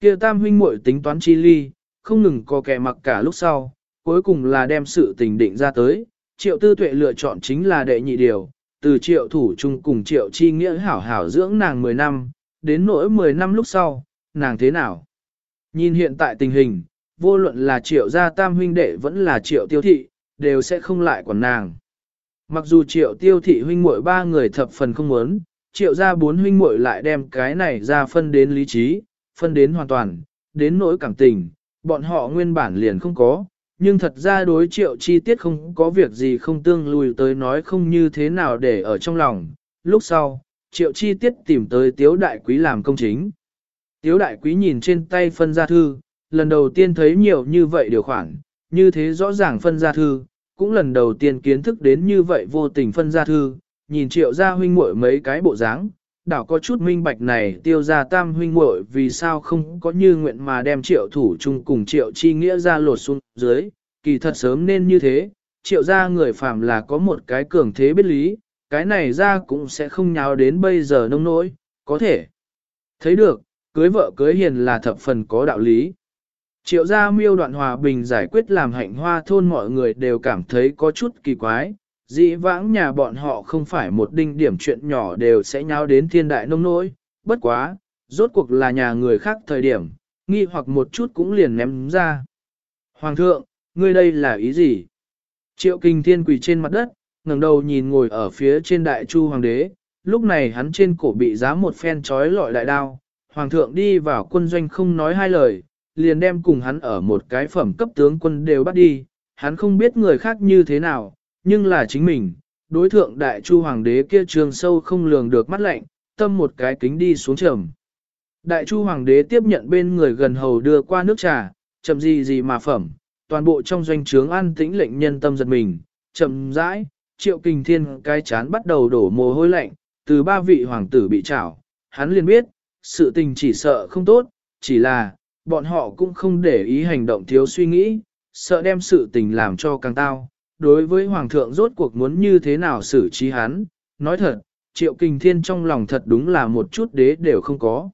Kia tam huynh muội tính toán chi ly, không ngừng có kẻ mặc cả lúc sau, cuối cùng là đem sự tình định ra tới, triệu tư tuệ lựa chọn chính là đệ nhị điều, từ triệu thủ chung cùng triệu chi nghĩa hảo hảo dưỡng nàng 10 năm, đến nỗi 10 năm lúc sau, nàng thế nào? Nhìn hiện tại tình hình, vô luận là triệu gia tam huynh đệ vẫn là triệu tiêu thị, đều sẽ không lại quản nàng. Mặc dù triệu tiêu thị huynh muội ba người thập phần không muốn, triệu gia bốn huynh muội lại đem cái này ra phân đến lý trí, phân đến hoàn toàn, đến nỗi cảm tình, bọn họ nguyên bản liền không có, nhưng thật ra đối triệu chi tiết không có việc gì không tương lùi tới nói không như thế nào để ở trong lòng. Lúc sau, triệu chi tiết tìm tới tiếu đại quý làm công chính. Tiếu đại quý nhìn trên tay phân gia thư, lần đầu tiên thấy nhiều như vậy điều khoản, như thế rõ ràng phân gia thư, cũng lần đầu tiên kiến thức đến như vậy vô tình phân gia thư, nhìn triệu gia huynh muội mấy cái bộ dáng, đảo có chút minh bạch này tiêu gia tam huynh muội vì sao không có như nguyện mà đem triệu thủ chung cùng triệu chi nghĩa ra lột xuống dưới, kỳ thật sớm nên như thế, triệu gia người phàm là có một cái cường thế biết lý, cái này ra cũng sẽ không nháo đến bây giờ nông nỗi, có thể thấy được, cưới vợ cưới hiền là thập phần có đạo lý. Triệu gia miêu đoạn hòa bình giải quyết làm hạnh hoa thôn mọi người đều cảm thấy có chút kỳ quái, dĩ vãng nhà bọn họ không phải một đinh điểm chuyện nhỏ đều sẽ nháo đến thiên đại nông nỗi, bất quá, rốt cuộc là nhà người khác thời điểm, nghi hoặc một chút cũng liền ném ra. Hoàng thượng, ngươi đây là ý gì? Triệu kinh thiên quỳ trên mặt đất, ngẩng đầu nhìn ngồi ở phía trên đại chu hoàng đế, lúc này hắn trên cổ bị giá một phen trói lọi đại đao, hoàng thượng đi vào quân doanh không nói hai lời, liền đem cùng hắn ở một cái phẩm cấp tướng quân đều bắt đi, hắn không biết người khác như thế nào, nhưng là chính mình, đối thượng đại chu hoàng đế kia trường sâu không lường được mắt lạnh, tâm một cái kính đi xuống trầm. Đại chu hoàng đế tiếp nhận bên người gần hầu đưa qua nước trà, chậm gì gì mà phẩm, toàn bộ trong doanh trướng an tĩnh lệnh nhân tâm giật mình, chậm rãi, triệu kinh thiên cái chán bắt đầu đổ mồ hôi lạnh, từ ba vị hoàng tử bị trảo, hắn liền biết, sự tình chỉ sợ không tốt, chỉ là, bọn họ cũng không để ý hành động thiếu suy nghĩ, sợ đem sự tình làm cho càng tao. Đối với Hoàng thượng rốt cuộc muốn như thế nào xử trí hắn, nói thật, triệu kinh thiên trong lòng thật đúng là một chút đế đều không có.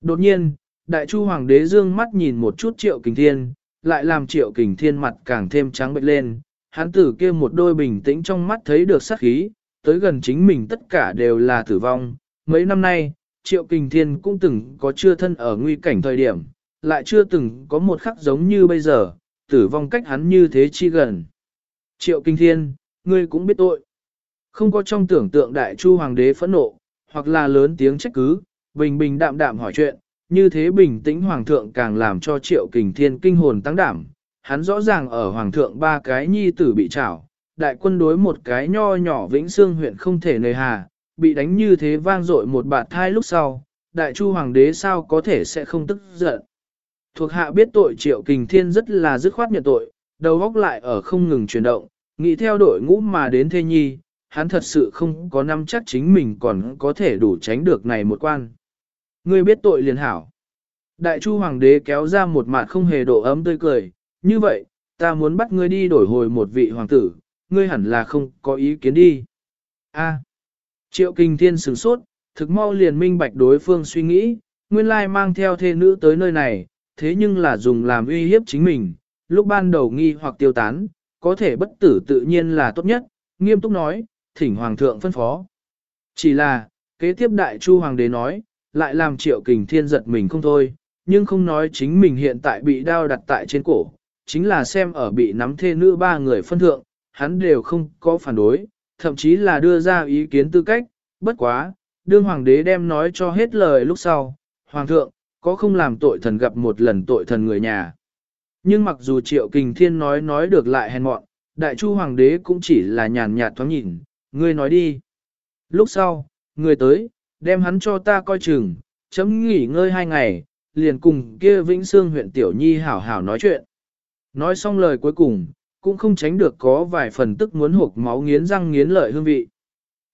Đột nhiên, đại chu hoàng đế dương mắt nhìn một chút triệu kinh thiên, lại làm triệu kinh thiên mặt càng thêm trắng bệnh lên, hắn tử kia một đôi bình tĩnh trong mắt thấy được sát khí, tới gần chính mình tất cả đều là tử vong. Mấy năm nay, triệu kinh thiên cũng từng có chưa thân ở nguy cảnh thời điểm, lại chưa từng có một khắc giống như bây giờ, tử vong cách hắn như thế chi gần. Triệu kinh thiên, ngươi cũng biết tội. Không có trong tưởng tượng đại chu hoàng đế phẫn nộ, hoặc là lớn tiếng trách cứ, bình bình đạm đạm hỏi chuyện, như thế bình tĩnh hoàng thượng càng làm cho triệu kinh thiên kinh hồn tăng đảm, hắn rõ ràng ở hoàng thượng ba cái nhi tử bị trảo, đại quân đối một cái nho nhỏ vĩnh xương huyện không thể nề hà, bị đánh như thế vang dội một bạt thai lúc sau, đại chu hoàng đế sao có thể sẽ không tức giận. Thuộc hạ biết tội triệu kình thiên rất là dứt khoát nhận tội, đầu góc lại ở không ngừng chuyển động, nghĩ theo đội ngũ mà đến thê nhi, hắn thật sự không có năm chắc chính mình còn có thể đủ tránh được này một quan. Ngươi biết tội liền hảo. Đại chu hoàng đế kéo ra một mặt không hề độ ấm tươi cười, như vậy, ta muốn bắt ngươi đi đổi hồi một vị hoàng tử, ngươi hẳn là không có ý kiến đi. A. Triệu kinh thiên sửng sốt, thực mau liền minh bạch đối phương suy nghĩ, nguyên lai mang theo thê nữ tới nơi này, thế nhưng là dùng làm uy hiếp chính mình, lúc ban đầu nghi hoặc tiêu tán, có thể bất tử tự nhiên là tốt nhất, nghiêm túc nói, thỉnh hoàng thượng phân phó. Chỉ là, kế tiếp đại chu hoàng đế nói, lại làm triệu kình thiên giật mình không thôi, nhưng không nói chính mình hiện tại bị đao đặt tại trên cổ, chính là xem ở bị nắm thê nữ ba người phân thượng, hắn đều không có phản đối, thậm chí là đưa ra ý kiến tư cách, bất quá, đương hoàng đế đem nói cho hết lời lúc sau, hoàng thượng, có không làm tội thần gặp một lần tội thần người nhà. Nhưng mặc dù triệu kình thiên nói nói được lại hèn mọn, đại chu hoàng đế cũng chỉ là nhàn nhạt thoáng nhìn, ngươi nói đi. Lúc sau, người tới, đem hắn cho ta coi chừng, chấm nghỉ ngơi hai ngày, liền cùng kia Vĩnh Sương huyện Tiểu Nhi hảo hảo nói chuyện. Nói xong lời cuối cùng, cũng không tránh được có vài phần tức muốn hộp máu nghiến răng nghiến lợi hương vị.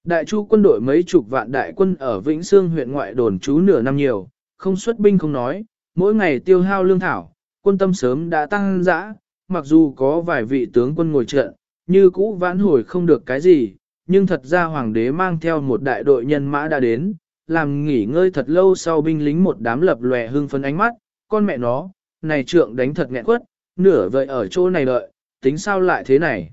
Đại chu quân đội mấy chục vạn đại quân ở Vĩnh Sương huyện ngoại đồn trú nửa năm nhiều, không xuất binh không nói, mỗi ngày tiêu hao lương thảo, quân tâm sớm đã tăng dã, mặc dù có vài vị tướng quân ngồi trận, như cũ vãn hồi không được cái gì, nhưng thật ra hoàng đế mang theo một đại đội nhân mã đã đến, làm nghỉ ngơi thật lâu sau binh lính một đám lập lòe hưng phấn ánh mắt, con mẹ nó, này trượng đánh thật nghẹn quất, nửa vậy ở chỗ này đợi, tính sao lại thế này.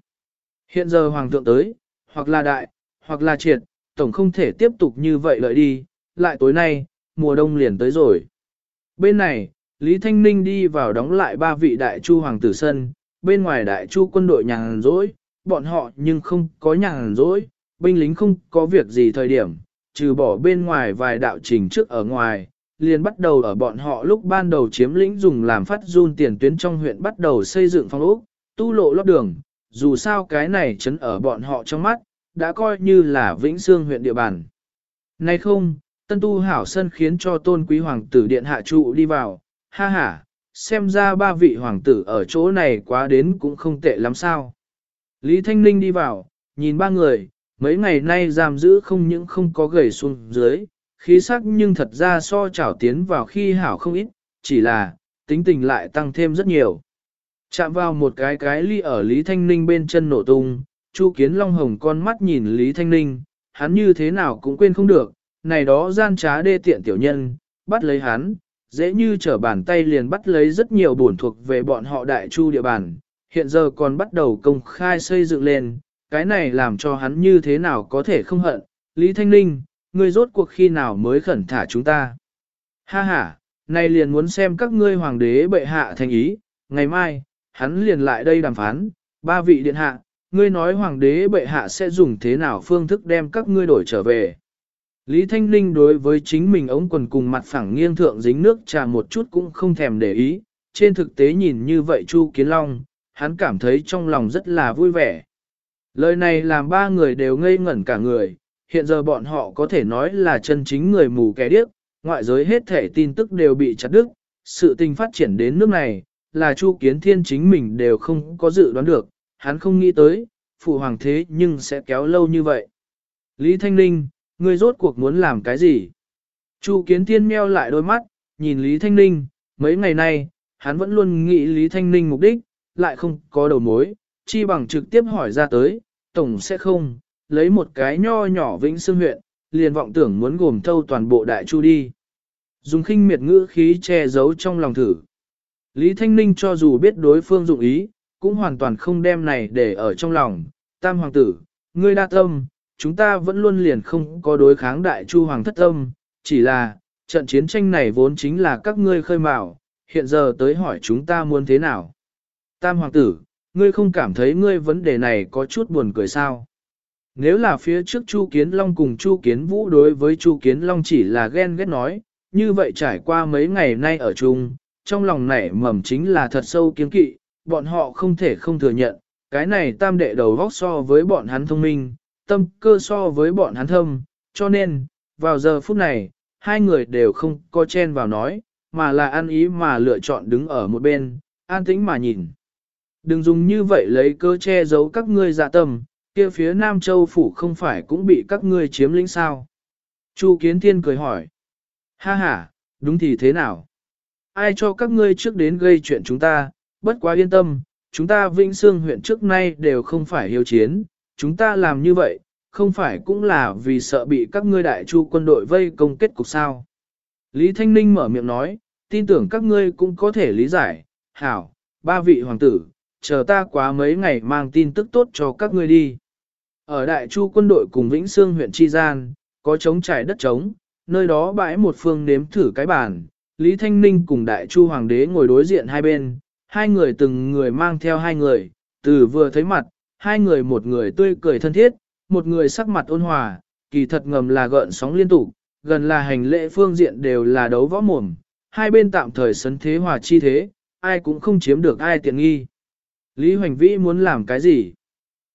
Hiện giờ hoàng thượng tới, hoặc là đại, hoặc là triệt, tổng không thể tiếp tục như vậy lợi đi, lại tối nay, mùa đông liền tới rồi. Bên này, Lý Thanh Ninh đi vào đóng lại ba vị đại chu hoàng tử sân, bên ngoài đại chu quân đội nhàn rỗi, bọn họ nhưng không có nhàn rỗi, binh lính không có việc gì thời điểm, trừ bỏ bên ngoài vài đạo trình trước ở ngoài, liền bắt đầu ở bọn họ lúc ban đầu chiếm lĩnh dùng làm phát run tiền tuyến trong huyện bắt đầu xây dựng phong ốc, tu lộ lót đường, dù sao cái này chấn ở bọn họ trong mắt, đã coi như là Vĩnh xương huyện địa bàn. Nay không, tân tu hảo sân khiến cho tôn quý hoàng tử điện hạ trụ đi vào, ha ha, xem ra ba vị hoàng tử ở chỗ này quá đến cũng không tệ lắm sao. Lý Thanh Ninh đi vào, nhìn ba người, mấy ngày nay giam giữ không những không có gầy xuống dưới, khí sắc nhưng thật ra so chảo tiến vào khi hảo không ít, chỉ là, tính tình lại tăng thêm rất nhiều. Chạm vào một cái cái ly ở Lý Thanh Ninh bên chân nổ tung, Chu Kiến Long Hồng con mắt nhìn Lý Thanh Ninh, hắn như thế nào cũng quên không được, này đó gian trá đê tiện tiểu nhân, bắt lấy hắn, dễ như trở bàn tay liền bắt lấy rất nhiều bổn thuộc về bọn họ đại chu địa bàn, hiện giờ còn bắt đầu công khai xây dựng lên, cái này làm cho hắn như thế nào có thể không hận, Lý Thanh Ninh, ngươi rốt cuộc khi nào mới khẩn thả chúng ta. Ha ha, này liền muốn xem các ngươi hoàng đế bệ hạ thành ý, ngày mai, hắn liền lại đây đàm phán, ba vị điện hạ, ngươi nói hoàng đế bệ hạ sẽ dùng thế nào phương thức đem các ngươi đổi trở về. Lý Thanh Ninh đối với chính mình ống quần cùng mặt phẳng nghiêng thượng dính nước trà một chút cũng không thèm để ý, trên thực tế nhìn như vậy Chu Kiến Long, hắn cảm thấy trong lòng rất là vui vẻ. Lời này làm ba người đều ngây ngẩn cả người, hiện giờ bọn họ có thể nói là chân chính người mù kẻ điếc, ngoại giới hết thể tin tức đều bị chặt đứt, sự tình phát triển đến nước này, là Chu Kiến Thiên chính mình đều không có dự đoán được, hắn không nghĩ tới, phụ hoàng thế nhưng sẽ kéo lâu như vậy. Lý Thanh Ninh, ngươi rốt cuộc muốn làm cái gì? Chu Kiến Thiên meo lại đôi mắt, nhìn Lý Thanh Ninh, mấy ngày nay, hắn vẫn luôn nghĩ Lý Thanh Ninh mục đích, lại không có đầu mối, chi bằng trực tiếp hỏi ra tới, tổng sẽ không, lấy một cái nho nhỏ vĩnh xương huyện, liền vọng tưởng muốn gồm thâu toàn bộ đại chu đi. Dùng khinh miệt ngữ khí che giấu trong lòng thử. Lý Thanh Ninh cho dù biết đối phương dụng ý, cũng hoàn toàn không đem này để ở trong lòng. Tam hoàng tử, ngươi đa tâm, chúng ta vẫn luôn liền không có đối kháng đại chu hoàng thất tâm, chỉ là, trận chiến tranh này vốn chính là các ngươi khơi mào, hiện giờ tới hỏi chúng ta muốn thế nào. Tam hoàng tử, ngươi không cảm thấy ngươi vấn đề này có chút buồn cười sao? Nếu là phía trước Chu Kiến Long cùng Chu Kiến Vũ đối với Chu Kiến Long chỉ là ghen ghét nói, như vậy trải qua mấy ngày nay ở chung, trong lòng nảy mầm chính là thật sâu kiến kỵ, bọn họ không thể không thừa nhận, cái này tam đệ đầu vóc so với bọn hắn thông minh, tâm cơ so với bọn hắn thâm, cho nên, vào giờ phút này, hai người đều không có chen vào nói, mà là ăn ý mà lựa chọn đứng ở một bên, an tĩnh mà nhìn. Đừng dùng như vậy lấy cơ che giấu các ngươi dạ tâm, kia phía Nam Châu Phủ không phải cũng bị các ngươi chiếm lĩnh sao. Chu Kiến Thiên cười hỏi. Ha ha, đúng thì thế nào? Ai cho các ngươi trước đến gây chuyện chúng ta, bất quá yên tâm, chúng ta Vĩnh Sương huyện trước nay đều không phải hiếu chiến, chúng ta làm như vậy, không phải cũng là vì sợ bị các ngươi đại chu quân đội vây công kết cục sao. Lý Thanh Ninh mở miệng nói, tin tưởng các ngươi cũng có thể lý giải, hảo, ba vị hoàng tử, chờ ta quá mấy ngày mang tin tức tốt cho các ngươi đi. Ở đại chu quân đội cùng Vĩnh Sương huyện Chi Gian, có trống trải đất trống, nơi đó bãi một phương nếm thử cái bàn, Lý Thanh Ninh cùng đại chu hoàng đế ngồi đối diện hai bên, hai người từng người mang theo hai người, từ vừa thấy mặt, hai người một người tươi cười thân thiết, một người sắc mặt ôn hòa, kỳ thật ngầm là gợn sóng liên tục, gần là hành lễ phương diện đều là đấu võ mồm, hai bên tạm thời sấn thế hòa chi thế, ai cũng không chiếm được ai tiện nghi. Lý Hoành Vĩ muốn làm cái gì?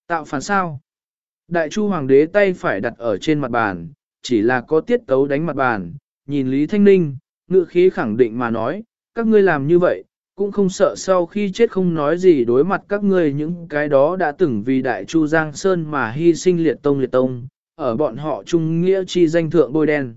Tạo phản sao? Đại Chu Hoàng đế tay phải đặt ở trên mặt bàn, chỉ là có tiết tấu đánh mặt bàn, nhìn Lý Thanh Ninh, ngựa khí khẳng định mà nói, các ngươi làm như vậy, cũng không sợ sau khi chết không nói gì đối mặt các ngươi những cái đó đã từng vì Đại Chu Giang Sơn mà hy sinh liệt tông liệt tông, ở bọn họ trung nghĩa chi danh thượng bôi đen.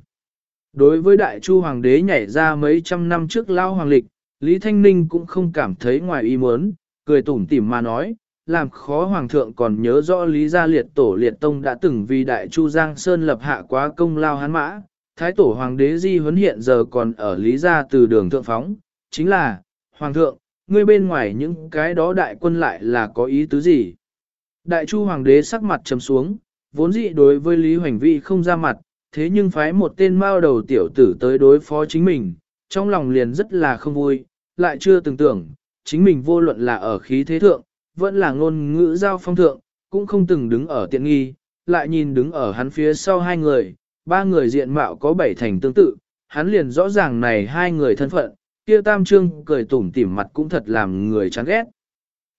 Đối với Đại Chu Hoàng đế nhảy ra mấy trăm năm trước lao hoàng lịch, Lý Thanh Ninh cũng không cảm thấy ngoài ý muốn, cười tủm tỉm mà nói, làm khó Hoàng thượng còn nhớ rõ Lý Gia Liệt Tổ Liệt Tông đã từng vì Đại Chu Giang Sơn lập hạ quá công lao hán mã, Thái Tổ Hoàng đế Di huấn hiện giờ còn ở Lý Gia từ đường thượng phóng, chính là, Hoàng thượng, ngươi bên ngoài những cái đó đại quân lại là có ý tứ gì? Đại Chu Hoàng đế sắc mặt trầm xuống, vốn dị đối với Lý Hoành Vi không ra mặt, thế nhưng phái một tên mao đầu tiểu tử tới đối phó chính mình, trong lòng liền rất là không vui, lại chưa từng tưởng, chính mình vô luận là ở khí thế thượng, vẫn là ngôn ngữ giao phong thượng, cũng không từng đứng ở tiện nghi, lại nhìn đứng ở hắn phía sau hai người, ba người diện mạo có bảy thành tương tự, hắn liền rõ ràng này hai người thân phận, kia tam trương cười tủm tỉm mặt cũng thật làm người chán ghét.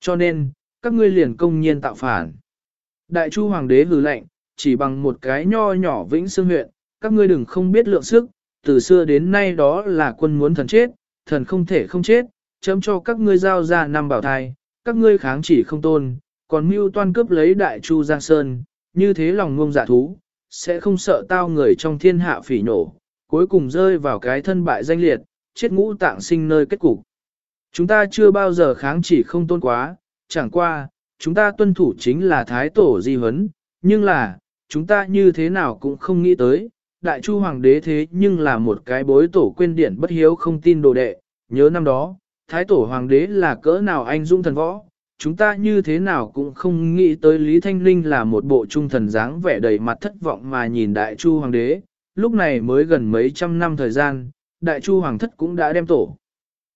Cho nên, các ngươi liền công nhiên tạo phản. Đại chu hoàng đế hừ lệnh, chỉ bằng một cái nho nhỏ vĩnh xương huyện, các ngươi đừng không biết lượng sức, từ xưa đến nay đó là quân muốn thần chết, thần không thể không chết, chấm cho các ngươi giao ra năm bảo thai, các ngươi kháng chỉ không tôn, còn mưu toan cướp lấy đại chu Giang Sơn, như thế lòng ngông giả thú, sẽ không sợ tao người trong thiên hạ phỉ nổ, cuối cùng rơi vào cái thân bại danh liệt, chết ngũ tạng sinh nơi kết cục. Chúng ta chưa bao giờ kháng chỉ không tôn quá, chẳng qua, chúng ta tuân thủ chính là thái tổ di huấn, nhưng là, chúng ta như thế nào cũng không nghĩ tới, đại chu hoàng đế thế nhưng là một cái bối tổ quên điển bất hiếu không tin đồ đệ, nhớ năm đó, thái tổ hoàng đế là cỡ nào anh dũng thần võ, chúng ta như thế nào cũng không nghĩ tới Lý Thanh Linh là một bộ trung thần dáng vẻ đầy mặt thất vọng mà nhìn đại chu hoàng đế, lúc này mới gần mấy trăm năm thời gian, đại chu hoàng thất cũng đã đem tổ.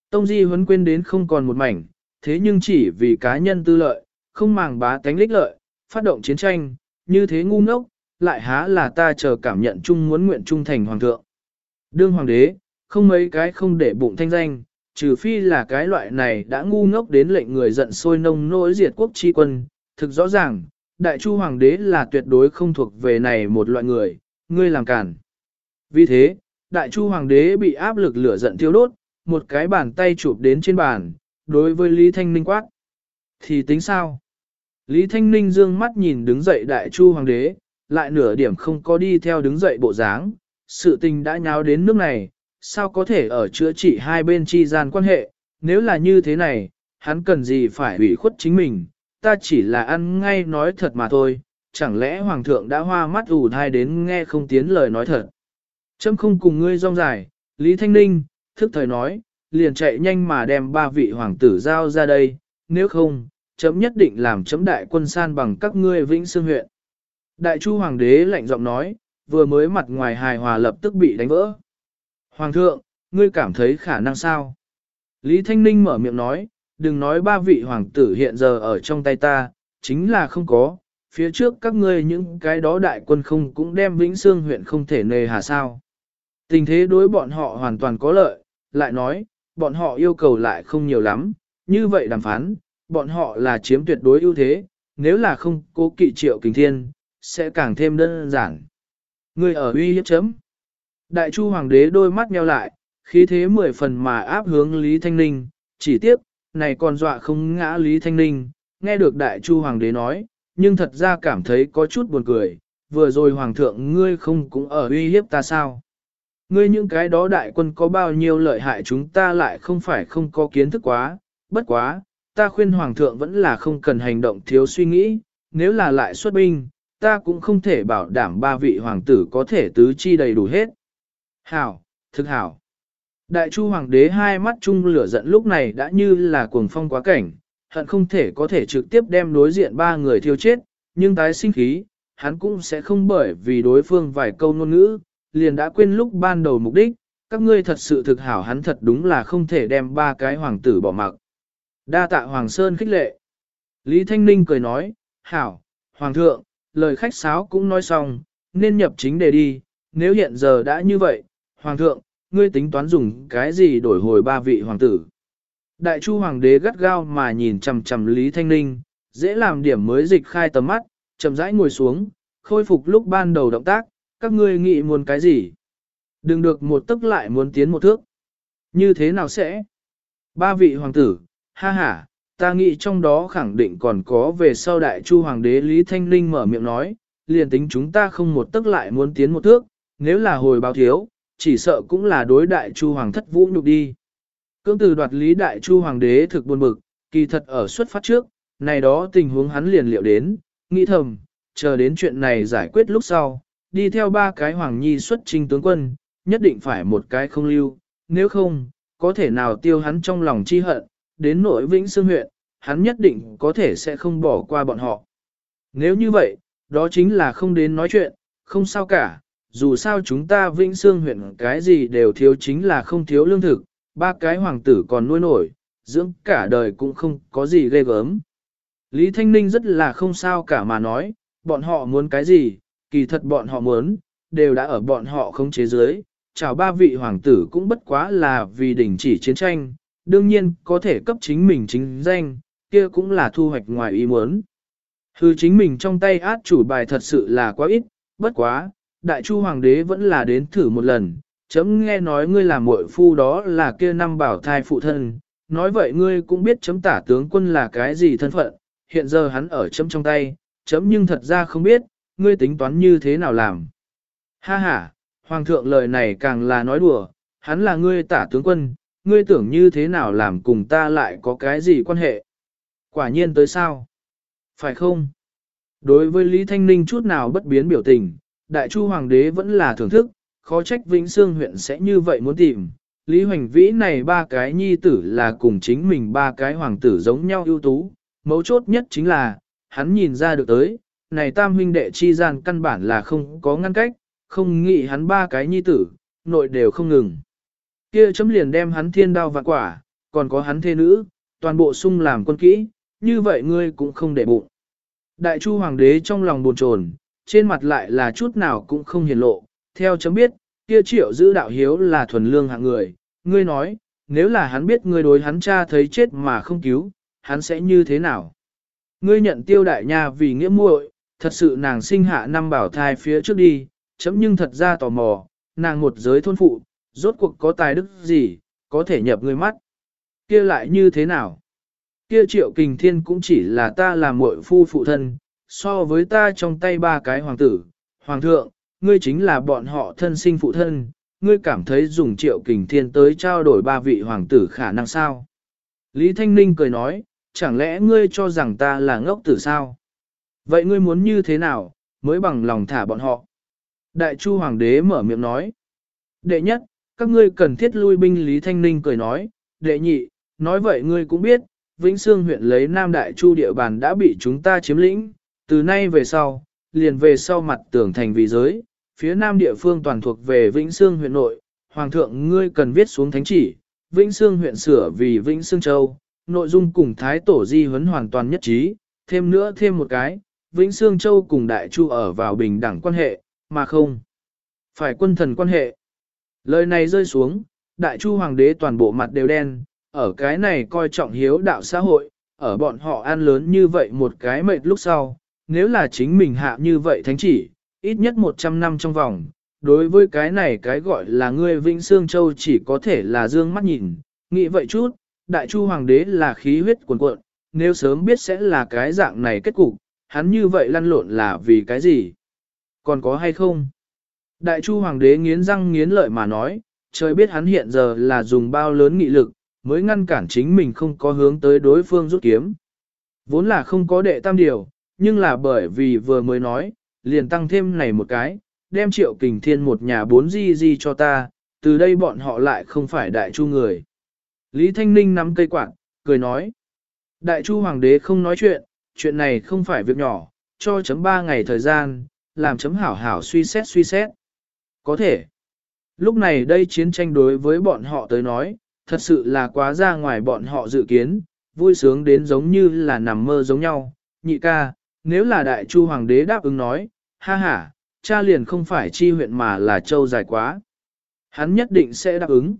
Tông Di huấn quên đến không còn một mảnh, thế nhưng chỉ vì cá nhân tư lợi, không màng bá tánh lích lợi, phát động chiến tranh, như thế ngu ngốc, lại há là ta chờ cảm nhận chung muốn nguyện trung thành hoàng thượng. Đương hoàng đế, không mấy cái không để bụng thanh danh, trừ phi là cái loại này đã ngu ngốc đến lệnh người giận sôi nông nỗi diệt quốc chi quân, thực rõ ràng, đại chu hoàng đế là tuyệt đối không thuộc về này một loại người, ngươi làm cản. Vì thế, đại chu hoàng đế bị áp lực lửa giận thiêu đốt, một cái bàn tay chụp đến trên bàn, đối với Lý Thanh Ninh quát. Thì tính sao? Lý Thanh Ninh dương mắt nhìn đứng dậy đại chu hoàng đế, lại nửa điểm không có đi theo đứng dậy bộ dáng, sự tình đã nháo đến nước này, sao có thể ở chữa trị hai bên chi gian quan hệ, nếu là như thế này, hắn cần gì phải ủy khuất chính mình, ta chỉ là ăn ngay nói thật mà thôi, chẳng lẽ hoàng thượng đã hoa mắt ủ thai đến nghe không tiến lời nói thật. Chấm không cùng ngươi rong dài, Lý Thanh Ninh, thức thời nói, liền chạy nhanh mà đem ba vị hoàng tử giao ra đây, nếu không, chấm nhất định làm chấm đại quân san bằng các ngươi vĩnh xương huyện. Đại chu hoàng đế lạnh giọng nói, vừa mới mặt ngoài hài hòa lập tức bị đánh vỡ. Hoàng thượng, ngươi cảm thấy khả năng sao? Lý Thanh Ninh mở miệng nói, đừng nói ba vị hoàng tử hiện giờ ở trong tay ta, chính là không có, phía trước các ngươi những cái đó đại quân không cũng đem Vĩnh Sương huyện không thể nề hà sao. Tình thế đối bọn họ hoàn toàn có lợi, lại nói, bọn họ yêu cầu lại không nhiều lắm, như vậy đàm phán, bọn họ là chiếm tuyệt đối ưu thế, nếu là không cố kỵ triệu kình thiên, sẽ càng thêm đơn giản. Người ở uy hiếp chấm. Đại chu hoàng đế đôi mắt nheo lại, khí thế mười phần mà áp hướng Lý Thanh Ninh, chỉ tiếp, này còn dọa không ngã Lý Thanh Ninh, nghe được đại chu hoàng đế nói, nhưng thật ra cảm thấy có chút buồn cười, vừa rồi hoàng thượng ngươi không cũng ở uy hiếp ta sao? Ngươi những cái đó đại quân có bao nhiêu lợi hại chúng ta lại không phải không có kiến thức quá, bất quá, ta khuyên hoàng thượng vẫn là không cần hành động thiếu suy nghĩ, nếu là lại xuất binh, ta cũng không thể bảo đảm ba vị hoàng tử có thể tứ chi đầy đủ hết. Hảo, thực hảo. Đại chu hoàng đế hai mắt chung lửa giận lúc này đã như là cuồng phong quá cảnh, hận không thể có thể trực tiếp đem đối diện ba người thiêu chết, nhưng tái sinh khí, hắn cũng sẽ không bởi vì đối phương vài câu ngôn ngữ, liền đã quên lúc ban đầu mục đích, các ngươi thật sự thực hảo hắn thật đúng là không thể đem ba cái hoàng tử bỏ mặc. Đa tạ Hoàng Sơn khích lệ. Lý Thanh Ninh cười nói, hảo, Hoàng thượng, lời khách sáo cũng nói xong, nên nhập chính đề đi, nếu hiện giờ đã như vậy, Hoàng thượng, ngươi tính toán dùng cái gì đổi hồi ba vị hoàng tử. Đại chu hoàng đế gắt gao mà nhìn chằm chằm Lý Thanh Ninh, dễ làm điểm mới dịch khai tầm mắt, chậm rãi ngồi xuống, khôi phục lúc ban đầu động tác, các ngươi nghĩ muốn cái gì? Đừng được một tức lại muốn tiến một thước. Như thế nào sẽ? Ba vị hoàng tử, ha ha, ta nghĩ trong đó khẳng định còn có về sau đại chu hoàng đế Lý Thanh Linh mở miệng nói, liền tính chúng ta không một tức lại muốn tiến một thước, nếu là hồi báo thiếu, chỉ sợ cũng là đối đại chu hoàng thất vũ nhục đi. Cưỡng từ đoạt lý đại chu hoàng đế thực buồn bực, kỳ thật ở xuất phát trước, này đó tình huống hắn liền liệu đến, nghĩ thầm, chờ đến chuyện này giải quyết lúc sau, đi theo ba cái hoàng nhi xuất trình tướng quân, nhất định phải một cái không lưu, nếu không, có thể nào tiêu hắn trong lòng chi hận, đến nội vĩnh xương huyện, hắn nhất định có thể sẽ không bỏ qua bọn họ. Nếu như vậy, đó chính là không đến nói chuyện, không sao cả, dù sao chúng ta vĩnh xương huyện cái gì đều thiếu chính là không thiếu lương thực, ba cái hoàng tử còn nuôi nổi, dưỡng cả đời cũng không có gì ghê gớm. Lý Thanh Ninh rất là không sao cả mà nói, bọn họ muốn cái gì, kỳ thật bọn họ muốn, đều đã ở bọn họ không chế giới. Chào ba vị hoàng tử cũng bất quá là vì đình chỉ chiến tranh, đương nhiên có thể cấp chính mình chính danh, kia cũng là thu hoạch ngoài ý muốn. Hư chính mình trong tay át chủ bài thật sự là quá ít, bất quá, đại chu hoàng đế vẫn là đến thử một lần, chấm nghe nói ngươi là muội phu đó là kia năm bảo thai phụ thân, nói vậy ngươi cũng biết chấm tả tướng quân là cái gì thân phận, hiện giờ hắn ở chấm trong tay, chấm nhưng thật ra không biết, ngươi tính toán như thế nào làm. Ha ha, hoàng thượng lời này càng là nói đùa, hắn là ngươi tả tướng quân, ngươi tưởng như thế nào làm cùng ta lại có cái gì quan hệ. Quả nhiên tới sao? Phải không? Đối với Lý Thanh Ninh chút nào bất biến biểu tình, Đại Chu Hoàng đế vẫn là thưởng thức, khó trách Vĩnh Sương huyện sẽ như vậy muốn tìm. Lý Hoành Vĩ này ba cái nhi tử là cùng chính mình ba cái hoàng tử giống nhau ưu tú, mấu chốt nhất chính là, hắn nhìn ra được tới, này tam huynh đệ chi gian căn bản là không có ngăn cách, không nghĩ hắn ba cái nhi tử, nội đều không ngừng. Kia chấm liền đem hắn thiên đao và quả, còn có hắn thê nữ, toàn bộ sung làm quân kỹ, như vậy ngươi cũng không để bụng. Đại chu hoàng đế trong lòng buồn chồn, trên mặt lại là chút nào cũng không hiền lộ, theo chấm biết, kia triệu giữ đạo hiếu là thuần lương hạng người, ngươi nói, nếu là hắn biết ngươi đối hắn cha thấy chết mà không cứu, hắn sẽ như thế nào? Ngươi nhận tiêu đại nha vì nghĩa muội, thật sự nàng sinh hạ năm bảo thai phía trước đi, chấm nhưng thật ra tò mò, nàng một giới thôn phụ, rốt cuộc có tài đức gì, có thể nhập người mắt. Kia lại như thế nào? Kia triệu kình thiên cũng chỉ là ta làm muội phu phụ thân, so với ta trong tay ba cái hoàng tử, hoàng thượng, ngươi chính là bọn họ thân sinh phụ thân, ngươi cảm thấy dùng triệu kình thiên tới trao đổi ba vị hoàng tử khả năng sao? Lý Thanh Ninh cười nói, chẳng lẽ ngươi cho rằng ta là ngốc tử sao? Vậy ngươi muốn như thế nào, mới bằng lòng thả bọn họ? Đại Chu Hoàng đế mở miệng nói. Đệ nhất, các ngươi cần thiết lui binh Lý Thanh Ninh cười nói. Đệ nhị, nói vậy ngươi cũng biết, Vĩnh Sương huyện lấy Nam Đại Chu địa bàn đã bị chúng ta chiếm lĩnh, từ nay về sau, liền về sau mặt tưởng thành vị giới, phía Nam địa phương toàn thuộc về Vĩnh Sương huyện nội, Hoàng thượng ngươi cần viết xuống thánh chỉ, Vĩnh Sương huyện sửa vì Vĩnh Sương Châu, nội dung cùng Thái Tổ Di huấn hoàn toàn nhất trí, thêm nữa thêm một cái, Vĩnh Sương Châu cùng Đại Chu ở vào bình đẳng quan hệ, mà không phải quân thần quan hệ. Lời này rơi xuống, Đại Chu Hoàng đế toàn bộ mặt đều đen, ở cái này coi trọng hiếu đạo xã hội, ở bọn họ ăn lớn như vậy một cái mệt lúc sau, nếu là chính mình hạ như vậy thánh chỉ, ít nhất 100 năm trong vòng, đối với cái này cái gọi là ngươi Vĩnh Sương Châu chỉ có thể là dương mắt nhìn, nghĩ vậy chút, Đại Chu Hoàng đế là khí huyết cuồn cuộn, nếu sớm biết sẽ là cái dạng này kết cục, hắn như vậy lăn lộn là vì cái gì? Còn có hay không? Đại Chu Hoàng đế nghiến răng nghiến lợi mà nói, trời biết hắn hiện giờ là dùng bao lớn nghị lực, mới ngăn cản chính mình không có hướng tới đối phương rút kiếm. Vốn là không có đệ tam điều, nhưng là bởi vì vừa mới nói, liền tăng thêm này một cái, đem triệu kình thiên một nhà bốn di di cho ta, từ đây bọn họ lại không phải đại chu người. Lý Thanh Ninh nắm cây quạt, cười nói. Đại chu hoàng đế không nói chuyện, chuyện này không phải việc nhỏ, cho chấm ba ngày thời gian, làm chấm hảo hảo suy xét suy xét. Có thể. Lúc này đây chiến tranh đối với bọn họ tới nói, thật sự là quá ra ngoài bọn họ dự kiến, vui sướng đến giống như là nằm mơ giống nhau. Nhị ca, nếu là đại chu hoàng đế đáp ứng nói, ha ha, cha liền không phải chi huyện mà là châu dài quá. Hắn nhất định sẽ đáp ứng.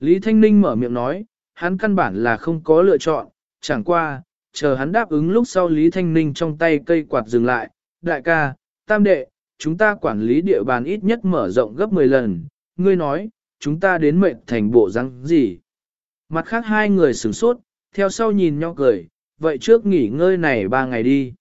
Lý Thanh Ninh mở miệng nói, hắn căn bản là không có lựa chọn, chẳng qua, chờ hắn đáp ứng lúc sau Lý Thanh Ninh trong tay cây quạt dừng lại, đại ca, tam đệ, chúng ta quản lý địa bàn ít nhất mở rộng gấp 10 lần, ngươi nói, chúng ta đến mệnh thành bộ răng gì. Mặt khác hai người sửng sốt, theo sau nhìn nhau cười, vậy trước nghỉ ngơi này ba ngày đi.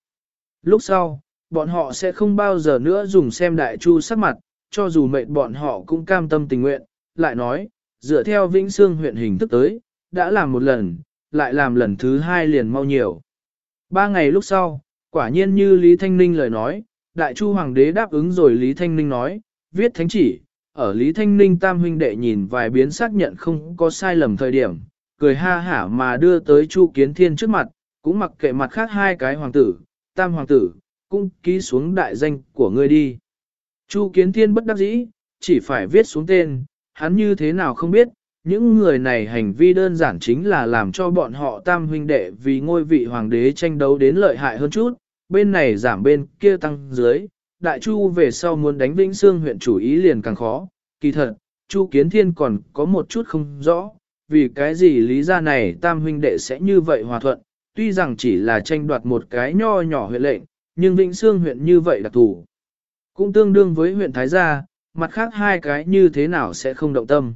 Lúc sau, bọn họ sẽ không bao giờ nữa dùng xem đại chu sắc mặt, cho dù mệnh bọn họ cũng cam tâm tình nguyện, lại nói, dựa theo Vĩnh Sương huyện hình thức tới, đã làm một lần, lại làm lần thứ hai liền mau nhiều. Ba ngày lúc sau, quả nhiên như Lý Thanh Ninh lời nói, Đại Chu Hoàng đế đáp ứng rồi Lý Thanh Ninh nói, viết thánh chỉ, ở Lý Thanh Ninh tam huynh đệ nhìn vài biến xác nhận không có sai lầm thời điểm, cười ha hả mà đưa tới Chu Kiến Thiên trước mặt, cũng mặc kệ mặt khác hai cái hoàng tử, tam hoàng tử, cũng ký xuống đại danh của ngươi đi. Chu Kiến Thiên bất đắc dĩ, chỉ phải viết xuống tên, hắn như thế nào không biết, những người này hành vi đơn giản chính là làm cho bọn họ tam huynh đệ vì ngôi vị hoàng đế tranh đấu đến lợi hại hơn chút, bên này giảm bên kia tăng dưới, đại chu về sau muốn đánh Vĩnh Sương huyện chủ ý liền càng khó, kỳ thật, chu kiến thiên còn có một chút không rõ, vì cái gì lý ra này tam huynh đệ sẽ như vậy hòa thuận, tuy rằng chỉ là tranh đoạt một cái nho nhỏ huyện lệnh, nhưng Vĩnh Sương huyện như vậy đặc thủ, cũng tương đương với huyện Thái Gia, mặt khác hai cái như thế nào sẽ không động tâm.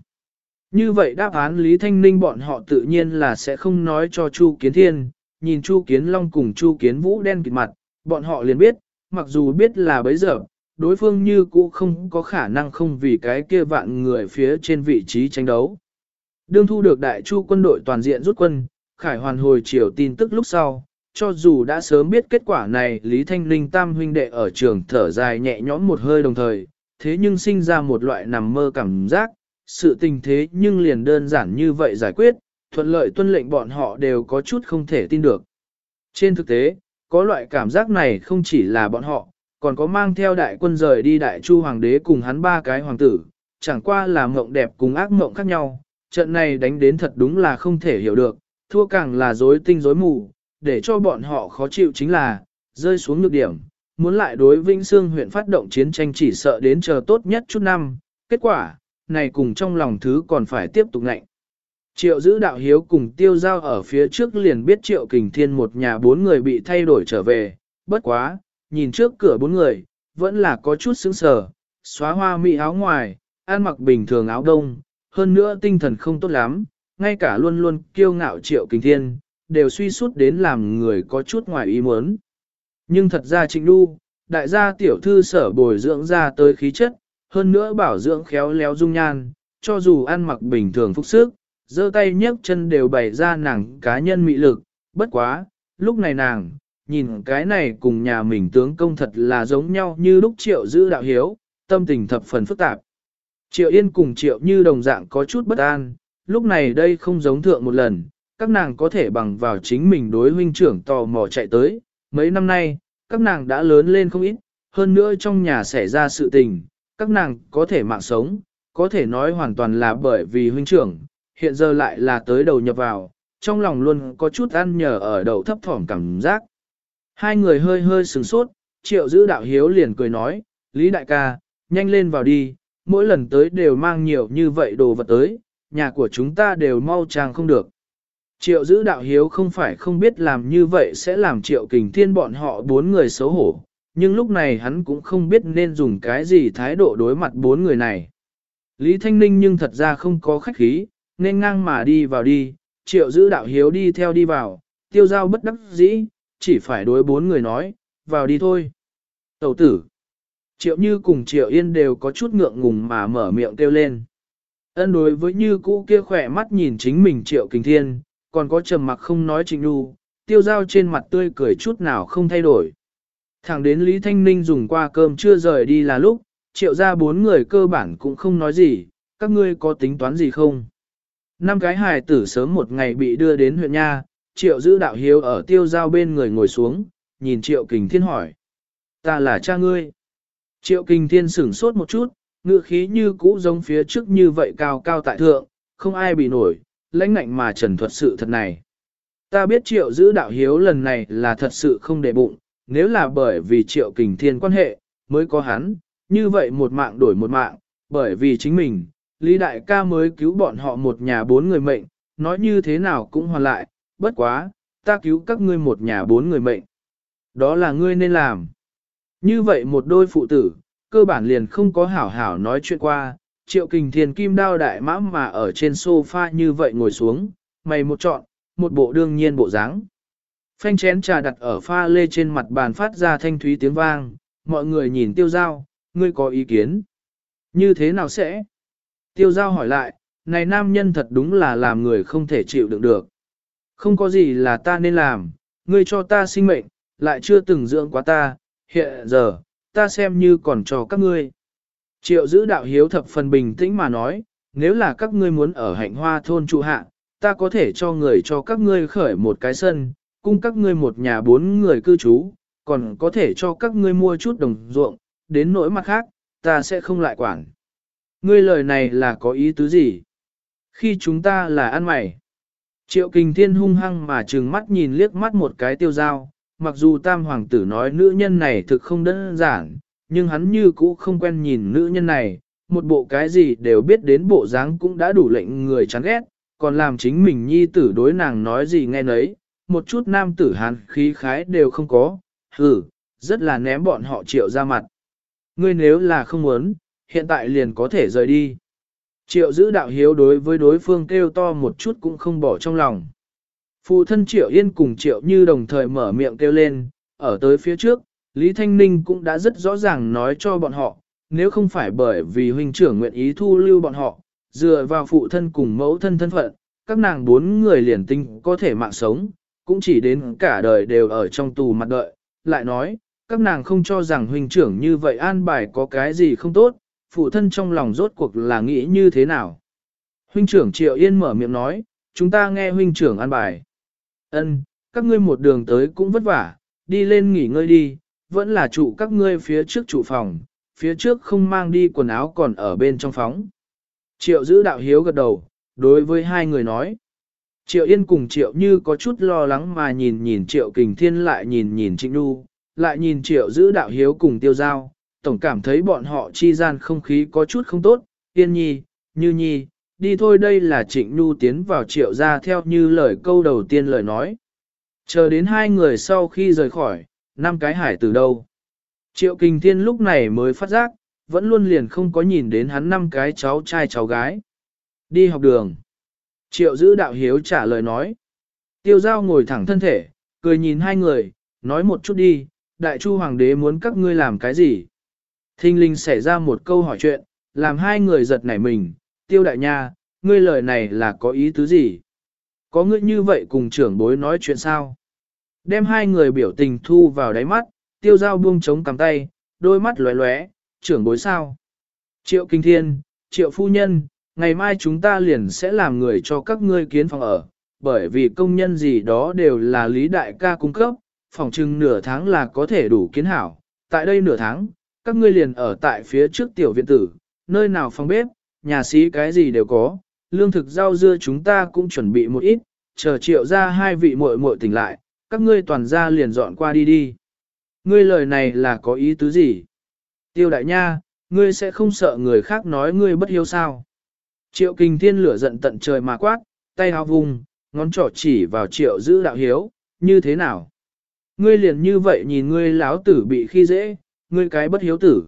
Như vậy đáp án Lý Thanh Ninh bọn họ tự nhiên là sẽ không nói cho Chu Kiến Thiên, nhìn Chu Kiến Long cùng Chu Kiến Vũ đen kịt mặt, bọn họ liền biết, mặc dù biết là bấy giờ, đối phương như cũ không có khả năng không vì cái kia vạn người phía trên vị trí tranh đấu. Đương thu được đại chu quân đội toàn diện rút quân, khải hoàn hồi chiều tin tức lúc sau, cho dù đã sớm biết kết quả này Lý Thanh Linh tam huynh đệ ở trường thở dài nhẹ nhõm một hơi đồng thời, thế nhưng sinh ra một loại nằm mơ cảm giác, sự tình thế nhưng liền đơn giản như vậy giải quyết, thuận lợi tuân lệnh bọn họ đều có chút không thể tin được. Trên thực tế, có loại cảm giác này không chỉ là bọn họ, còn có mang theo đại quân rời đi đại chu hoàng đế cùng hắn ba cái hoàng tử, chẳng qua là mộng đẹp cùng ác mộng khác nhau, trận này đánh đến thật đúng là không thể hiểu được, thua càng là rối tinh rối mù, để cho bọn họ khó chịu chính là, rơi xuống nhược điểm, muốn lại đối Vĩnh Sương huyện phát động chiến tranh chỉ sợ đến chờ tốt nhất chút năm, kết quả, này cùng trong lòng thứ còn phải tiếp tục ngạnh. Triệu giữ đạo hiếu cùng tiêu giao ở phía trước liền biết triệu kình thiên một nhà bốn người bị thay đổi trở về, bất quá, nhìn trước cửa bốn người, vẫn là có chút sững sờ, xóa hoa mỹ áo ngoài, ăn mặc bình thường áo đông, hơn nữa tinh thần không tốt lắm, ngay cả luôn luôn kiêu ngạo triệu kình thiên, đều suy sút đến làm người có chút ngoài ý muốn. Nhưng thật ra trịnh đu, đại gia tiểu thư sở bồi dưỡng ra tới khí chất, hơn nữa bảo dưỡng khéo léo dung nhan, cho dù ăn mặc bình thường phúc sức, giơ tay nhấc chân đều bày ra nàng cá nhân mị lực, bất quá, lúc này nàng, nhìn cái này cùng nhà mình tướng công thật là giống nhau như lúc triệu giữ đạo hiếu, tâm tình thập phần phức tạp. Triệu Yên cùng Triệu Như đồng dạng có chút bất an, lúc này đây không giống thượng một lần, các nàng có thể bằng vào chính mình đối huynh trưởng tò mò chạy tới, mấy năm nay, các nàng đã lớn lên không ít, hơn nữa trong nhà xảy ra sự tình, các nàng có thể mạng sống, có thể nói hoàn toàn là bởi vì huynh trưởng, hiện giờ lại là tới đầu nhập vào, trong lòng luôn có chút ăn nhờ ở đầu thấp thỏm cảm giác. Hai người hơi hơi sừng sốt, triệu giữ đạo hiếu liền cười nói, Lý đại ca, nhanh lên vào đi, mỗi lần tới đều mang nhiều như vậy đồ vật tới, nhà của chúng ta đều mau trang không được. Triệu giữ đạo hiếu không phải không biết làm như vậy sẽ làm triệu kình thiên bọn họ bốn người xấu hổ, nhưng lúc này hắn cũng không biết nên dùng cái gì thái độ đối mặt bốn người này. Lý Thanh Ninh nhưng thật ra không có khách khí, nên ngang mà đi vào đi, triệu giữ đạo hiếu đi theo đi vào, tiêu giao bất đắc dĩ, chỉ phải đối bốn người nói, vào đi thôi. Tẩu tử, triệu như cùng triệu yên đều có chút ngượng ngùng mà mở miệng kêu lên. Ân đối với như cũ kia khỏe mắt nhìn chính mình triệu kình thiên, còn có trầm mặc không nói trình đu, tiêu giao trên mặt tươi cười chút nào không thay đổi. Thẳng đến Lý Thanh Ninh dùng qua cơm chưa rời đi là lúc, triệu ra bốn người cơ bản cũng không nói gì, các ngươi có tính toán gì không? Năm cái hài tử sớm một ngày bị đưa đến huyện Nha, triệu giữ đạo hiếu ở tiêu giao bên người ngồi xuống, nhìn triệu kình thiên hỏi. Ta là cha ngươi. Triệu kình thiên sửng sốt một chút, ngựa khí như cũ giống phía trước như vậy cao cao tại thượng, không ai bị nổi, lãnh ngạnh mà trần thuật sự thật này. Ta biết triệu giữ đạo hiếu lần này là thật sự không để bụng, nếu là bởi vì triệu kình thiên quan hệ, mới có hắn, như vậy một mạng đổi một mạng, bởi vì chính mình, Lý Đại ca mới cứu bọn họ một nhà bốn người mệnh, nói như thế nào cũng hoàn lại, bất quá, ta cứu các ngươi một nhà bốn người mệnh. Đó là ngươi nên làm. Như vậy một đôi phụ tử, cơ bản liền không có hảo hảo nói chuyện qua, triệu kình thiền kim đao đại mã mà ở trên sofa như vậy ngồi xuống, mày một chọn, một bộ đương nhiên bộ dáng. Phanh chén trà đặt ở pha lê trên mặt bàn phát ra thanh thúy tiếng vang, mọi người nhìn tiêu giao, ngươi có ý kiến. Như thế nào sẽ? Tiêu giao hỏi lại, này nam nhân thật đúng là làm người không thể chịu đựng được. Không có gì là ta nên làm, ngươi cho ta sinh mệnh, lại chưa từng dưỡng quá ta, hiện giờ, ta xem như còn cho các ngươi. Triệu giữ đạo hiếu thập phần bình tĩnh mà nói, nếu là các ngươi muốn ở hạnh hoa thôn trụ hạ, ta có thể cho người cho các ngươi khởi một cái sân, cung các ngươi một nhà bốn người cư trú, còn có thể cho các ngươi mua chút đồng ruộng, đến nỗi mặt khác, ta sẽ không lại quản. Ngươi lời này là có ý tứ gì? Khi chúng ta là ăn mày. Triệu kình thiên hung hăng mà trừng mắt nhìn liếc mắt một cái tiêu dao, mặc dù tam hoàng tử nói nữ nhân này thực không đơn giản, nhưng hắn như cũ không quen nhìn nữ nhân này, một bộ cái gì đều biết đến bộ dáng cũng đã đủ lệnh người chán ghét, còn làm chính mình nhi tử đối nàng nói gì nghe nấy, một chút nam tử hàn khí khái đều không có, hừ, rất là ném bọn họ triệu ra mặt. Ngươi nếu là không muốn, hiện tại liền có thể rời đi. Triệu giữ đạo hiếu đối với đối phương kêu to một chút cũng không bỏ trong lòng. Phụ thân Triệu Yên cùng Triệu Như đồng thời mở miệng kêu lên, ở tới phía trước, Lý Thanh Ninh cũng đã rất rõ ràng nói cho bọn họ, nếu không phải bởi vì huynh trưởng nguyện ý thu lưu bọn họ, dựa vào phụ thân cùng mẫu thân thân phận, các nàng bốn người liền tinh có thể mạng sống, cũng chỉ đến cả đời đều ở trong tù mặt đợi, lại nói, các nàng không cho rằng huynh trưởng như vậy an bài có cái gì không tốt, phụ thân trong lòng rốt cuộc là nghĩ như thế nào. Huynh trưởng Triệu Yên mở miệng nói, chúng ta nghe huynh trưởng an bài. Ân, các ngươi một đường tới cũng vất vả, đi lên nghỉ ngơi đi, vẫn là trụ các ngươi phía trước trụ phòng, phía trước không mang đi quần áo còn ở bên trong phóng. Triệu giữ đạo hiếu gật đầu, đối với hai người nói. Triệu Yên cùng Triệu Như có chút lo lắng mà nhìn nhìn Triệu Kình Thiên lại nhìn nhìn Trịnh Nhu, lại nhìn Triệu giữ đạo hiếu cùng tiêu giao, tổng cảm thấy bọn họ chi gian không khí có chút không tốt, Yên Nhi, Như Nhi, đi thôi đây là Trịnh Nhu tiến vào Triệu ra theo như lời câu đầu tiên lời nói. Chờ đến hai người sau khi rời khỏi, năm cái hải từ đâu. Triệu Kình Thiên lúc này mới phát giác, vẫn luôn liền không có nhìn đến hắn năm cái cháu trai cháu gái. Đi học đường. Triệu giữ đạo hiếu trả lời nói. Tiêu giao ngồi thẳng thân thể, cười nhìn hai người, nói một chút đi, đại chu hoàng đế muốn các ngươi làm cái gì? Thinh linh xảy ra một câu hỏi chuyện, làm hai người giật nảy mình, tiêu đại nha, ngươi lời này là có ý tứ gì? Có ngươi như vậy cùng trưởng bối nói chuyện sao? Đem hai người biểu tình thu vào đáy mắt, tiêu dao buông trống cầm tay, đôi mắt lóe lóe, trưởng bối sao? Triệu kinh thiên, triệu phu nhân, ngày mai chúng ta liền sẽ làm người cho các ngươi kiến phòng ở, bởi vì công nhân gì đó đều là lý đại ca cung cấp, phòng chừng nửa tháng là có thể đủ kiến hảo. Tại đây nửa tháng, các ngươi liền ở tại phía trước tiểu viện tử, nơi nào phòng bếp, nhà xí cái gì đều có, lương thực rau dưa chúng ta cũng chuẩn bị một ít, chờ triệu ra hai vị muội muội tỉnh lại, các ngươi toàn ra liền dọn qua đi đi. Ngươi lời này là có ý tứ gì? Tiêu đại nha, ngươi sẽ không sợ người khác nói ngươi bất hiếu sao? Triệu kinh thiên lửa giận tận trời mà quát, tay hao vùng, ngón trỏ chỉ vào triệu giữ đạo hiếu, như thế nào? Ngươi liền như vậy nhìn ngươi láo tử bị khi dễ, ngươi cái bất hiếu tử.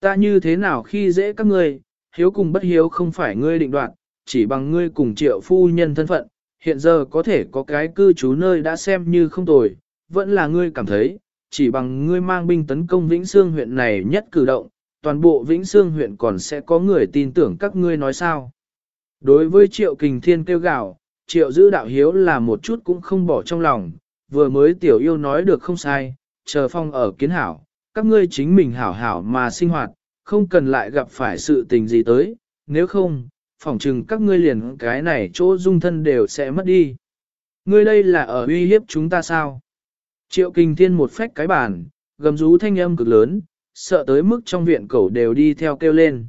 Ta như thế nào khi dễ các ngươi, hiếu cùng bất hiếu không phải ngươi định đoạt, chỉ bằng ngươi cùng triệu phu nhân thân phận, hiện giờ có thể có cái cư trú nơi đã xem như không tồi, vẫn là ngươi cảm thấy, chỉ bằng ngươi mang binh tấn công Vĩnh Xương huyện này nhất cử động, toàn bộ Vĩnh Sương huyện còn sẽ có người tin tưởng các ngươi nói sao. Đối với triệu kình thiên kêu gạo, triệu giữ đạo hiếu là một chút cũng không bỏ trong lòng, vừa mới tiểu yêu nói được không sai, chờ phong ở kiến hảo, các ngươi chính mình hảo hảo mà sinh hoạt, không cần lại gặp phải sự tình gì tới, nếu không, phỏng chừng các ngươi liền cái này chỗ dung thân đều sẽ mất đi. Ngươi đây là ở uy hiếp chúng ta sao? Triệu Kình thiên một phách cái bàn, gầm rú thanh âm cực lớn, sợ tới mức trong viện cẩu đều đi theo kêu lên.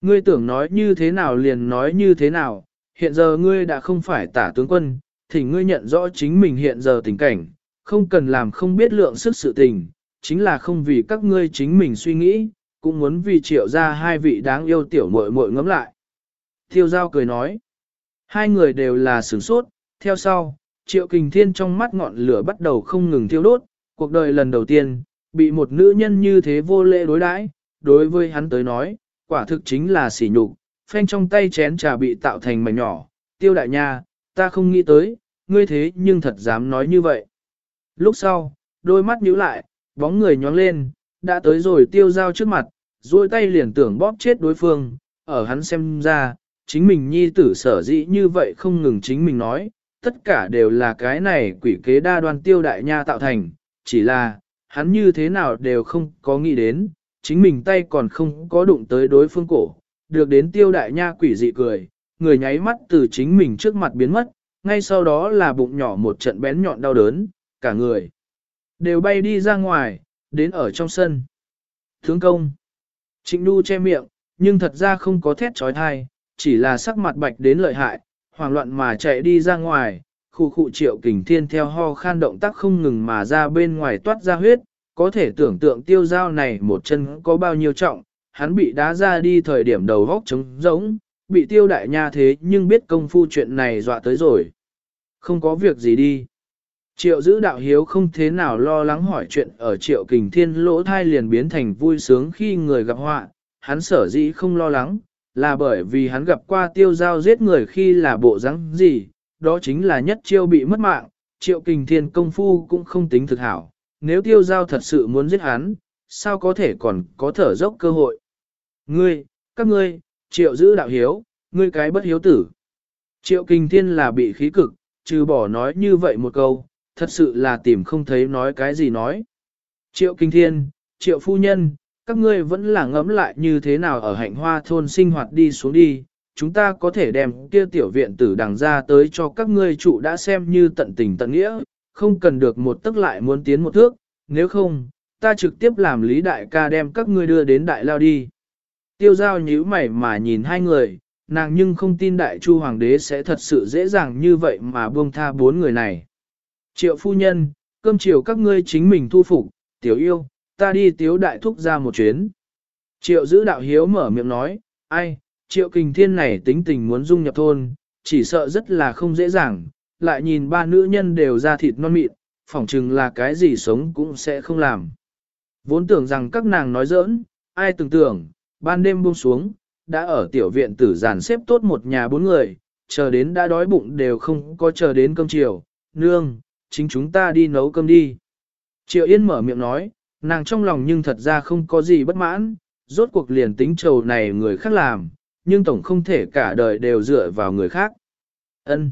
Ngươi tưởng nói như thế nào liền nói như thế nào, hiện giờ ngươi đã không phải tả tướng quân, thì ngươi nhận rõ chính mình hiện giờ tình cảnh, không cần làm không biết lượng sức sự tình, chính là không vì các ngươi chính mình suy nghĩ, cũng muốn vì triệu ra hai vị đáng yêu tiểu muội muội ngẫm lại. Thiêu giao cười nói, hai người đều là sửng sốt, theo sau, triệu kình thiên trong mắt ngọn lửa bắt đầu không ngừng thiêu đốt, cuộc đời lần đầu tiên, bị một nữ nhân như thế vô lễ đối đãi, đối với hắn tới nói, quả thực chính là sỉ nhục, phanh trong tay chén trà bị tạo thành mảnh nhỏ, tiêu đại nha, ta không nghĩ tới, ngươi thế nhưng thật dám nói như vậy. Lúc sau, đôi mắt nhíu lại, bóng người nhóng lên, đã tới rồi tiêu dao trước mặt, duỗi tay liền tưởng bóp chết đối phương, ở hắn xem ra, chính mình nhi tử sở dĩ như vậy không ngừng chính mình nói, tất cả đều là cái này quỷ kế đa đoan tiêu đại nha tạo thành, chỉ là, hắn như thế nào đều không có nghĩ đến, chính mình tay còn không có đụng tới đối phương cổ, được đến tiêu đại nha quỷ dị cười, người nháy mắt từ chính mình trước mặt biến mất, ngay sau đó là bụng nhỏ một trận bén nhọn đau đớn, cả người đều bay đi ra ngoài, đến ở trong sân. Thướng công, trịnh đu che miệng, nhưng thật ra không có thét trói thai, chỉ là sắc mặt bạch đến lợi hại, hoảng loạn mà chạy đi ra ngoài, khu khu triệu kình thiên theo ho khan động tác không ngừng mà ra bên ngoài toát ra huyết, có thể tưởng tượng tiêu dao này một chân có bao nhiêu trọng, hắn bị đá ra đi thời điểm đầu vóc trống rỗng, bị tiêu đại nha thế nhưng biết công phu chuyện này dọa tới rồi. Không có việc gì đi. Triệu giữ đạo hiếu không thế nào lo lắng hỏi chuyện ở triệu kình thiên lỗ thai liền biến thành vui sướng khi người gặp họa, hắn sở dĩ không lo lắng, là bởi vì hắn gặp qua tiêu giao giết người khi là bộ rắn gì, đó chính là nhất chiêu bị mất mạng, triệu kình thiên công phu cũng không tính thực hảo, nếu tiêu giao thật sự muốn giết hắn, sao có thể còn có thở dốc cơ hội. Ngươi, các ngươi, triệu giữ đạo hiếu, ngươi cái bất hiếu tử. Triệu kinh thiên là bị khí cực, trừ bỏ nói như vậy một câu, thật sự là tìm không thấy nói cái gì nói. Triệu kinh thiên, triệu phu nhân, các ngươi vẫn là ngẫm lại như thế nào ở hạnh hoa thôn sinh hoạt đi xuống đi, chúng ta có thể đem kia tiểu viện tử đằng ra tới cho các ngươi trụ đã xem như tận tình tận nghĩa, không cần được một tức lại muốn tiến một thước, nếu không, ta trực tiếp làm lý đại ca đem các ngươi đưa đến đại lao đi. Tiêu giao nhíu mày mà nhìn hai người, nàng nhưng không tin đại chu hoàng đế sẽ thật sự dễ dàng như vậy mà buông tha bốn người này. Triệu phu nhân, cơm chiều các ngươi chính mình thu phục, tiểu yêu, ta đi tiếu đại thúc ra một chuyến. Triệu giữ đạo hiếu mở miệng nói, ai, triệu kình thiên này tính tình muốn dung nhập thôn, chỉ sợ rất là không dễ dàng, lại nhìn ba nữ nhân đều ra thịt non mịn, phỏng chừng là cái gì sống cũng sẽ không làm. Vốn tưởng rằng các nàng nói giỡn, ai tưởng tưởng, ban đêm buông xuống, đã ở tiểu viện tử giàn xếp tốt một nhà bốn người, chờ đến đã đói bụng đều không có chờ đến cơm chiều, nương, chính chúng ta đi nấu cơm đi. Triệu Yên mở miệng nói, nàng trong lòng nhưng thật ra không có gì bất mãn, rốt cuộc liền tính trầu này người khác làm, nhưng tổng không thể cả đời đều dựa vào người khác. Ân.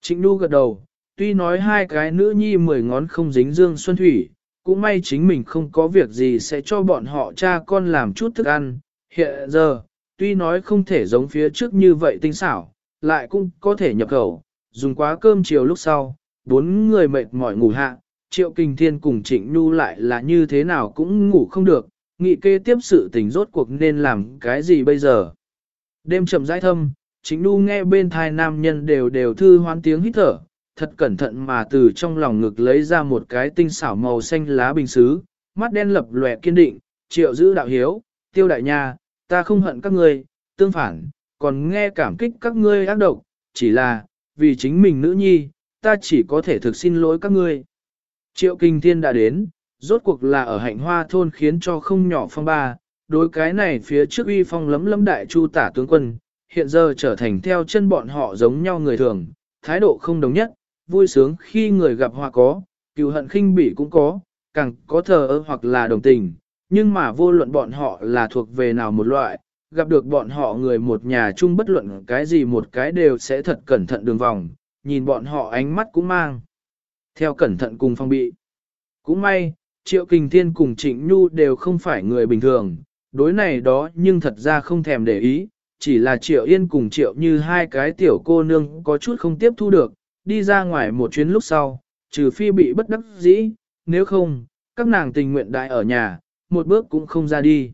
Trịnh Nhu gật đầu, tuy nói hai cái nữ nhi mười ngón không dính dương xuân thủy, cũng may chính mình không có việc gì sẽ cho bọn họ cha con làm chút thức ăn. Hiện giờ, tuy nói không thể giống phía trước như vậy tinh xảo, lại cũng có thể nhập khẩu, dùng quá cơm chiều lúc sau, bốn người mệt mỏi ngủ hạ, Triệu Kinh Thiên cùng Trịnh Nhu lại là như thế nào cũng ngủ không được, nghị kê tiếp sự tình rốt cuộc nên làm cái gì bây giờ. Đêm chậm rãi thâm, chính Nhu nghe bên thai nam nhân đều đều thư hoán tiếng hít thở, thật cẩn thận mà từ trong lòng ngực lấy ra một cái tinh xảo màu xanh lá bình xứ, mắt đen lập lòe kiên định, triệu giữ đạo hiếu, tiêu đại nha, ta không hận các ngươi, tương phản, còn nghe cảm kích các ngươi ác độc, chỉ là, vì chính mình nữ nhi, ta chỉ có thể thực xin lỗi các ngươi. Triệu Kinh Thiên đã đến, rốt cuộc là ở hạnh hoa thôn khiến cho không nhỏ phong ba, đối cái này phía trước uy phong lấm lấm đại chu tả tướng quân, hiện giờ trở thành theo chân bọn họ giống nhau người thường, thái độ không đồng nhất, vui sướng khi người gặp họa có, cựu hận khinh bỉ cũng có, càng có thờ ơ hoặc là đồng tình, nhưng mà vô luận bọn họ là thuộc về nào một loại, gặp được bọn họ người một nhà chung bất luận cái gì một cái đều sẽ thật cẩn thận đường vòng, nhìn bọn họ ánh mắt cũng mang. Theo cẩn thận cùng phong bị. Cũng may, Triệu Kình Thiên cùng Trịnh Nhu đều không phải người bình thường, đối này đó nhưng thật ra không thèm để ý, chỉ là Triệu Yên cùng Triệu như hai cái tiểu cô nương có chút không tiếp thu được, đi ra ngoài một chuyến lúc sau, trừ phi bị bất đắc dĩ, nếu không, các nàng tình nguyện đại ở nhà, một bước cũng không ra đi.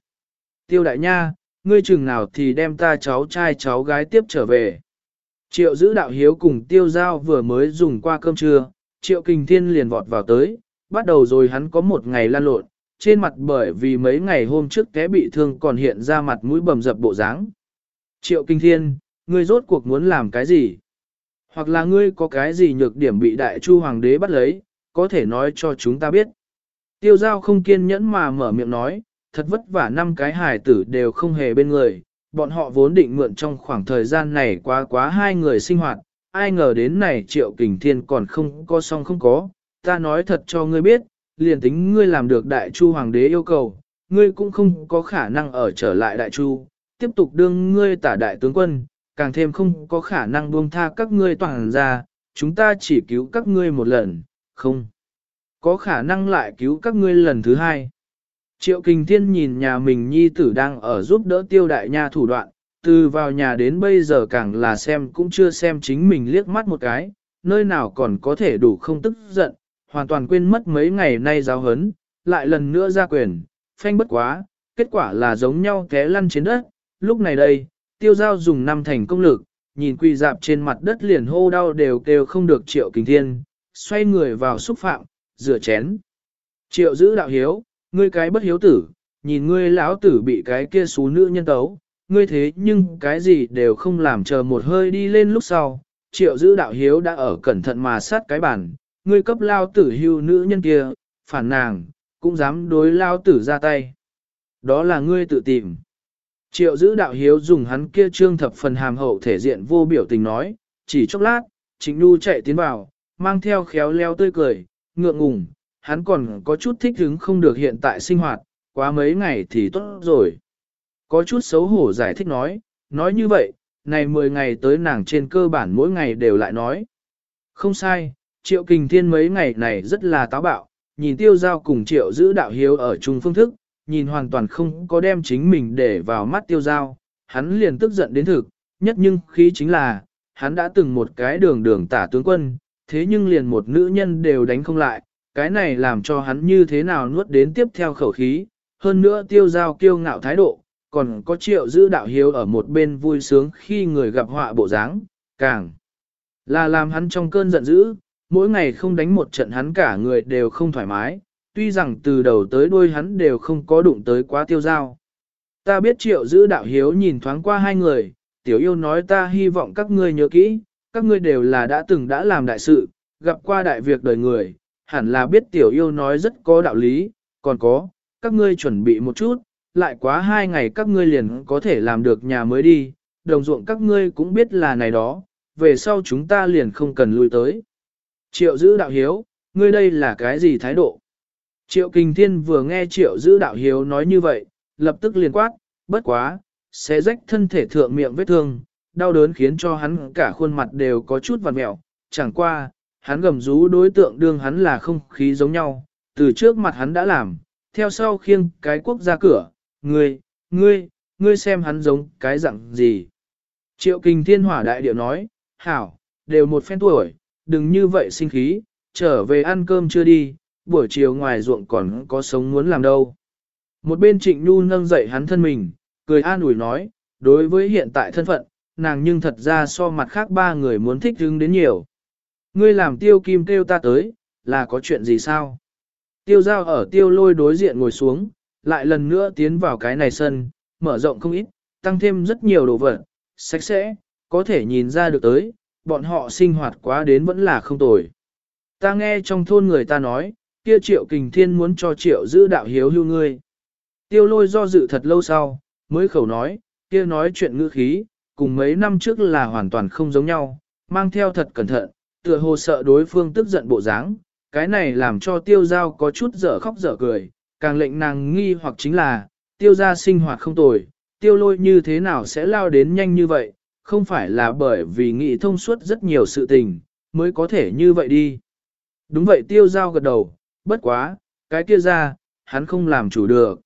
Tiêu đại nha, ngươi chừng nào thì đem ta cháu trai cháu gái tiếp trở về. Triệu giữ đạo hiếu cùng tiêu giao vừa mới dùng qua cơm trưa, triệu kình thiên liền vọt vào tới, bắt đầu rồi hắn có một ngày lan lộn, trên mặt bởi vì mấy ngày hôm trước té bị thương còn hiện ra mặt mũi bầm dập bộ dáng. Triệu kinh thiên, ngươi rốt cuộc muốn làm cái gì? Hoặc là ngươi có cái gì nhược điểm bị đại chu hoàng đế bắt lấy, có thể nói cho chúng ta biết. Tiêu giao không kiên nhẫn mà mở miệng nói, thật vất vả năm cái hài tử đều không hề bên người, bọn họ vốn định mượn trong khoảng thời gian này quá quá hai người sinh hoạt, ai ngờ đến này triệu kình thiên còn không có song không có, ta nói thật cho ngươi biết, liền tính ngươi làm được đại chu hoàng đế yêu cầu, ngươi cũng không có khả năng ở trở lại đại chu, tiếp tục đương ngươi tả đại tướng quân, càng thêm không có khả năng buông tha các ngươi toàn ra, chúng ta chỉ cứu các ngươi một lần, không. Có khả năng lại cứu các ngươi lần thứ hai. Triệu Kình Thiên nhìn nhà mình nhi tử đang ở giúp đỡ tiêu đại nha thủ đoạn, từ vào nhà đến bây giờ càng là xem cũng chưa xem chính mình liếc mắt một cái, nơi nào còn có thể đủ không tức giận, hoàn toàn quên mất mấy ngày nay giáo hấn, lại lần nữa ra quyền, phanh bất quá, kết quả là giống nhau té lăn trên đất, lúc này đây, tiêu giao dùng năm thành công lực, nhìn quỳ dạp trên mặt đất liền hô đau đều kêu không được triệu kình thiên, xoay người vào xúc phạm, rửa chén. Triệu giữ đạo hiếu, ngươi cái bất hiếu tử, nhìn ngươi lão tử bị cái kia xú nữ nhân tấu, ngươi thế nhưng cái gì đều không làm chờ một hơi đi lên lúc sau. Triệu giữ đạo hiếu đã ở cẩn thận mà sát cái bản, ngươi cấp lao tử hưu nữ nhân kia, phản nàng, cũng dám đối lao tử ra tay. Đó là ngươi tự tìm. Triệu giữ đạo hiếu dùng hắn kia trương thập phần hàm hậu thể diện vô biểu tình nói, chỉ chốc lát, Trịnh Nu chạy tiến vào, mang theo khéo leo tươi cười, ngượng ngùng, hắn còn có chút thích hứng không được hiện tại sinh hoạt, quá mấy ngày thì tốt rồi. Có chút xấu hổ giải thích nói, nói như vậy, này 10 ngày tới nàng trên cơ bản mỗi ngày đều lại nói. Không sai, triệu kình thiên mấy ngày này rất là táo bạo, nhìn tiêu giao cùng triệu giữ đạo hiếu ở chung phương thức, nhìn hoàn toàn không có đem chính mình để vào mắt tiêu giao, hắn liền tức giận đến thực, nhất nhưng khí chính là, hắn đã từng một cái đường đường tả tướng quân, thế nhưng liền một nữ nhân đều đánh không lại, cái này làm cho hắn như thế nào nuốt đến tiếp theo khẩu khí, hơn nữa tiêu giao kiêu ngạo thái độ, còn có triệu giữ đạo hiếu ở một bên vui sướng khi người gặp họa bộ dáng, càng là làm hắn trong cơn giận dữ, mỗi ngày không đánh một trận hắn cả người đều không thoải mái, tuy rằng từ đầu tới đuôi hắn đều không có đụng tới quá tiêu giao. Ta biết triệu giữ đạo hiếu nhìn thoáng qua hai người, tiểu yêu nói ta hy vọng các ngươi nhớ kỹ, các ngươi đều là đã từng đã làm đại sự, gặp qua đại việc đời người, hẳn là biết tiểu yêu nói rất có đạo lý, còn có, các ngươi chuẩn bị một chút, lại quá hai ngày các ngươi liền có thể làm được nhà mới đi, đồng ruộng các ngươi cũng biết là này đó, về sau chúng ta liền không cần lui tới. Triệu giữ đạo hiếu, ngươi đây là cái gì thái độ? Triệu Kinh Thiên vừa nghe Triệu giữ đạo hiếu nói như vậy, lập tức liền quát, bất quá, sẽ rách thân thể thượng miệng vết thương, đau đớn khiến cho hắn cả khuôn mặt đều có chút vằn mẹo, chẳng qua, hắn gầm rú đối tượng đương hắn là không khí giống nhau, từ trước mặt hắn đã làm, theo sau khiêng cái quốc ra cửa, ngươi, ngươi, ngươi xem hắn giống cái dạng gì. Triệu Kinh Thiên Hỏa đại điệu nói, hảo, đều một phen tuổi, đừng như vậy sinh khí, trở về ăn cơm chưa đi, buổi chiều ngoài ruộng còn có sống muốn làm đâu. Một bên trịnh nhu nâng dậy hắn thân mình, cười an ủi nói, đối với hiện tại thân phận, nàng nhưng thật ra so mặt khác ba người muốn thích hứng đến nhiều. Ngươi làm tiêu kim kêu ta tới, là có chuyện gì sao? Tiêu giao ở tiêu lôi đối diện ngồi xuống, lại lần nữa tiến vào cái này sân, mở rộng không ít, tăng thêm rất nhiều đồ vật, sạch sẽ, có thể nhìn ra được tới, bọn họ sinh hoạt quá đến vẫn là không tồi. Ta nghe trong thôn người ta nói, kia triệu kình thiên muốn cho triệu giữ đạo hiếu hưu ngươi. Tiêu lôi do dự thật lâu sau, mới khẩu nói, kia nói chuyện ngữ khí, cùng mấy năm trước là hoàn toàn không giống nhau, mang theo thật cẩn thận, tựa hồ sợ đối phương tức giận bộ dáng, cái này làm cho tiêu giao có chút dở khóc dở cười, càng lệnh nàng nghi hoặc chính là, tiêu gia sinh hoạt không tồi, tiêu lôi như thế nào sẽ lao đến nhanh như vậy, không phải là bởi vì nghĩ thông suốt rất nhiều sự tình, mới có thể như vậy đi. Đúng vậy tiêu giao gật đầu, bất quá, cái kia ra, hắn không làm chủ được.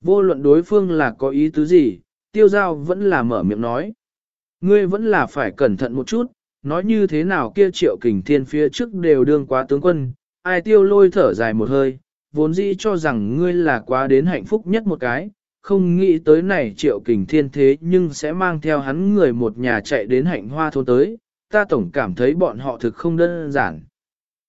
Vô luận đối phương là có ý tứ gì, tiêu giao vẫn là mở miệng nói. Ngươi vẫn là phải cẩn thận một chút, nói như thế nào kia triệu kình thiên phía trước đều đương quá tướng quân, ai tiêu lôi thở dài một hơi, vốn dĩ cho rằng ngươi là quá đến hạnh phúc nhất một cái, không nghĩ tới này triệu kình thiên thế nhưng sẽ mang theo hắn người một nhà chạy đến hạnh hoa thôn tới, ta tổng cảm thấy bọn họ thực không đơn giản.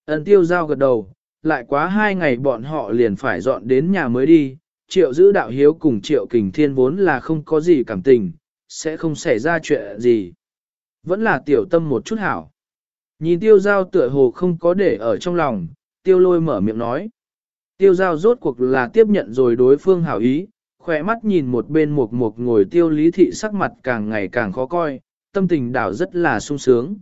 Ấn tiêu giao gật đầu, lại quá hai ngày bọn họ liền phải dọn đến nhà mới đi, triệu giữ đạo hiếu cùng triệu kình thiên vốn là không có gì cảm tình, sẽ không xảy ra chuyện gì. Vẫn là tiểu tâm một chút hảo. Nhìn tiêu giao tựa hồ không có để ở trong lòng, tiêu lôi mở miệng nói. Tiêu giao rốt cuộc là tiếp nhận rồi đối phương hảo ý, khỏe mắt nhìn một bên một một ngồi tiêu lý thị sắc mặt càng ngày càng khó coi, tâm tình đảo rất là sung sướng.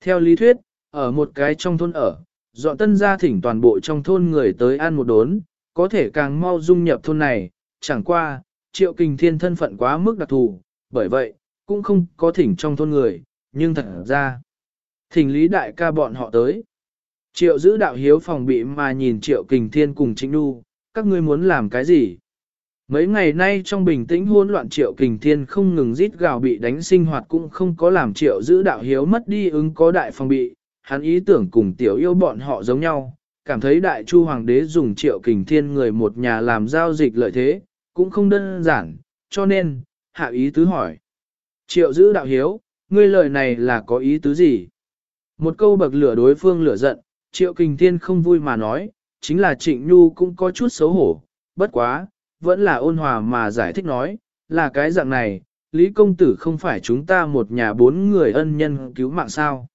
Theo lý thuyết, ở một cái trong thôn ở, dọn tân gia thỉnh toàn bộ trong thôn người tới ăn một đốn, có thể càng mau dung nhập thôn này, chẳng qua, triệu kình thiên thân phận quá mức đặc thù, bởi vậy, cũng không có thỉnh trong thôn người, nhưng thật ra, thỉnh lý đại ca bọn họ tới. Triệu giữ đạo hiếu phòng bị mà nhìn triệu kình thiên cùng chính đu, các ngươi muốn làm cái gì? Mấy ngày nay trong bình tĩnh hỗn loạn triệu kình thiên không ngừng rít gào bị đánh sinh hoạt cũng không có làm triệu giữ đạo hiếu mất đi ứng có đại phòng bị, hắn ý tưởng cùng tiểu yêu bọn họ giống nhau, cảm thấy đại chu hoàng đế dùng triệu kình thiên người một nhà làm giao dịch lợi thế, cũng không đơn giản, cho nên, hạ ý tứ hỏi. Triệu giữ đạo hiếu, ngươi lời này là có ý tứ gì? Một câu bậc lửa đối phương lửa giận, triệu kình thiên không vui mà nói, chính là trịnh nhu cũng có chút xấu hổ, bất quá, vẫn là ôn hòa mà giải thích nói, là cái dạng này, Lý Công Tử không phải chúng ta một nhà bốn người ân nhân cứu mạng sao.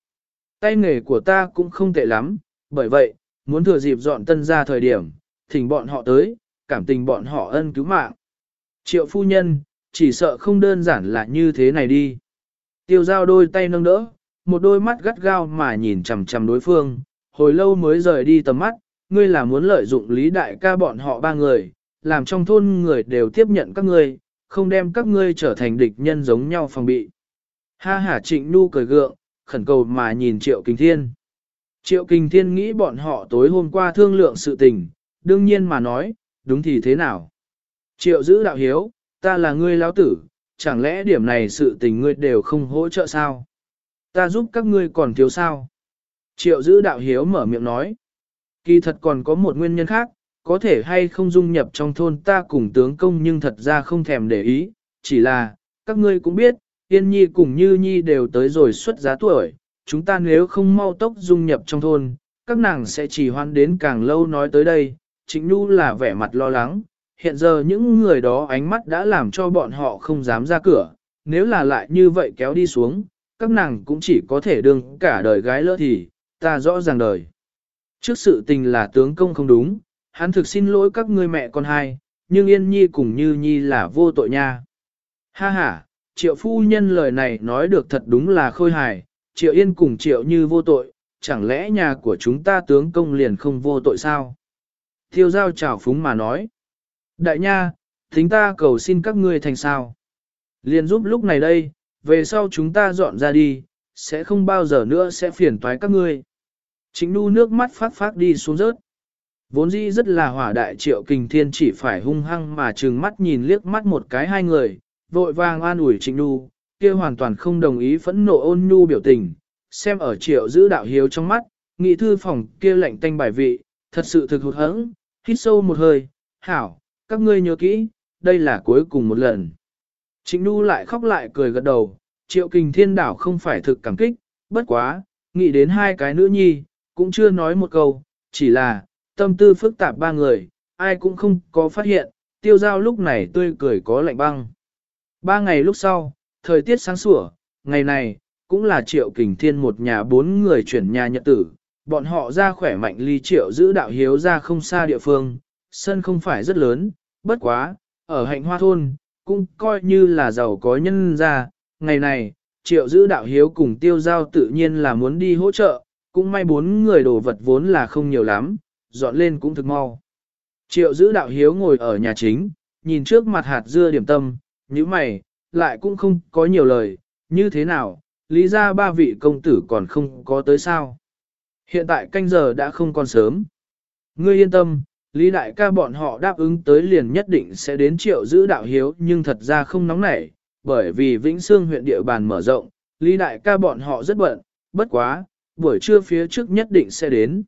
Tay nghề của ta cũng không tệ lắm, bởi vậy, muốn thừa dịp dọn tân ra thời điểm, thỉnh bọn họ tới, cảm tình bọn họ ân cứu mạng. Triệu phu nhân, chỉ sợ không đơn giản là như thế này đi. Tiêu giao đôi tay nâng đỡ, một đôi mắt gắt gao mà nhìn chằm chằm đối phương, hồi lâu mới rời đi tầm mắt, ngươi là muốn lợi dụng lý đại ca bọn họ ba người, làm trong thôn người đều tiếp nhận các ngươi, không đem các ngươi trở thành địch nhân giống nhau phòng bị. Ha ha trịnh nu cười gượng, khẩn cầu mà nhìn triệu kinh thiên. Triệu kinh thiên nghĩ bọn họ tối hôm qua thương lượng sự tình, đương nhiên mà nói, đúng thì thế nào. Triệu giữ đạo hiếu, ta là ngươi lão tử, chẳng lẽ điểm này sự tình ngươi đều không hỗ trợ sao? Ta giúp các ngươi còn thiếu sao? Triệu giữ đạo hiếu mở miệng nói. Kỳ thật còn có một nguyên nhân khác, có thể hay không dung nhập trong thôn ta cùng tướng công nhưng thật ra không thèm để ý, chỉ là, các ngươi cũng biết, Yên Nhi cùng Như Nhi đều tới rồi xuất giá tuổi, chúng ta nếu không mau tốc dung nhập trong thôn, các nàng sẽ chỉ hoan đến càng lâu nói tới đây, Trịnh Nhu là vẻ mặt lo lắng, hiện giờ những người đó ánh mắt đã làm cho bọn họ không dám ra cửa, nếu là lại như vậy kéo đi xuống, các nàng cũng chỉ có thể đương cả đời gái lỡ thì, ta rõ ràng đời. Trước sự tình là tướng công không đúng, hắn thực xin lỗi các ngươi mẹ con hai, nhưng Yên Nhi cùng Như Nhi là vô tội nha. Ha ha, triệu phu nhân lời này nói được thật đúng là khôi hài, triệu Yên cùng triệu Như vô tội, chẳng lẽ nhà của chúng ta tướng công liền không vô tội sao? Thiêu giao chào phúng mà nói. Đại nha, thính ta cầu xin các ngươi thành sao. Liền giúp lúc này đây, về sau chúng ta dọn ra đi, sẽ không bao giờ nữa sẽ phiền toái các ngươi. Chính nu nước mắt phát phát đi xuống rớt. Vốn dĩ rất là hỏa đại triệu kình thiên chỉ phải hung hăng mà trừng mắt nhìn liếc mắt một cái hai người, vội vàng an ủi trịnh nu, kia hoàn toàn không đồng ý phẫn nộ ôn nhu biểu tình, xem ở triệu giữ đạo hiếu trong mắt, nghị thư phòng kia lệnh tanh bài vị, thật sự thực hụt hẫng, hít sâu một hơi, hảo, các ngươi nhớ kỹ, đây là cuối cùng một lần. Trịnh nu lại khóc lại cười gật đầu, triệu kình thiên đảo không phải thực cảm kích, bất quá, nghĩ đến hai cái nữ nhi, cũng chưa nói một câu, chỉ là, tâm tư phức tạp ba người, ai cũng không có phát hiện, tiêu giao lúc này tươi cười có lạnh băng. Ba ngày lúc sau, thời tiết sáng sủa, ngày này, cũng là triệu kình thiên một nhà bốn người chuyển nhà nhật tử, bọn họ ra khỏe mạnh ly triệu giữ đạo hiếu ra không xa địa phương, sân không phải rất lớn, bất quá, ở hạnh hoa thôn, cũng coi như là giàu có nhân ra, ngày này, triệu giữ đạo hiếu cùng tiêu giao tự nhiên là muốn đi hỗ trợ, cũng may bốn người đồ vật vốn là không nhiều lắm, dọn lên cũng thực mau. Triệu giữ đạo hiếu ngồi ở nhà chính, nhìn trước mặt hạt dưa điểm tâm, như mày, lại cũng không có nhiều lời, như thế nào, lý ra ba vị công tử còn không có tới sao. Hiện tại canh giờ đã không còn sớm. Ngươi yên tâm, lý đại ca bọn họ đáp ứng tới liền nhất định sẽ đến triệu giữ đạo hiếu nhưng thật ra không nóng nảy, bởi vì Vĩnh Sương huyện địa bàn mở rộng, lý đại ca bọn họ rất bận, bất quá, buổi trưa phía trước nhất định sẽ đến.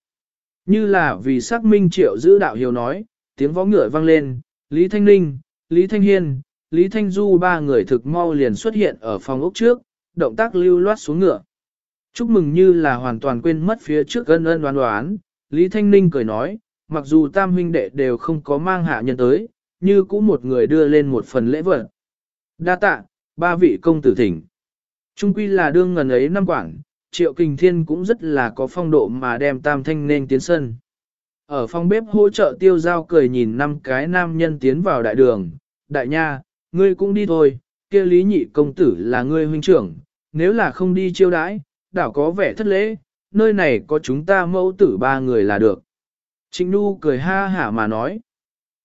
Như là vì xác minh triệu giữ đạo hiếu nói, tiếng võ ngựa vang lên, Lý Thanh Ninh, Lý Thanh Hiên, Lý Thanh Du ba người thực mau liền xuất hiện ở phòng ốc trước, động tác lưu loát xuống ngựa. Chúc mừng như là hoàn toàn quên mất phía trước gân ân đoán đoán, Lý Thanh Ninh cười nói, mặc dù tam huynh đệ đều không có mang hạ nhân tới, như cũng một người đưa lên một phần lễ vật. Đa tạ, ba vị công tử thỉnh. Trung quy là đương ngần ấy năm quảng, Triệu Kình Thiên cũng rất là có phong độ mà đem tam thanh nên tiến sân. Ở phòng bếp hỗ trợ tiêu giao cười nhìn năm cái nam nhân tiến vào đại đường, đại nha, ngươi cũng đi thôi, kia lý nhị công tử là ngươi huynh trưởng, nếu là không đi chiêu đãi, đảo có vẻ thất lễ, nơi này có chúng ta mẫu tử ba người là được. Trịnh Nhu cười ha hả mà nói,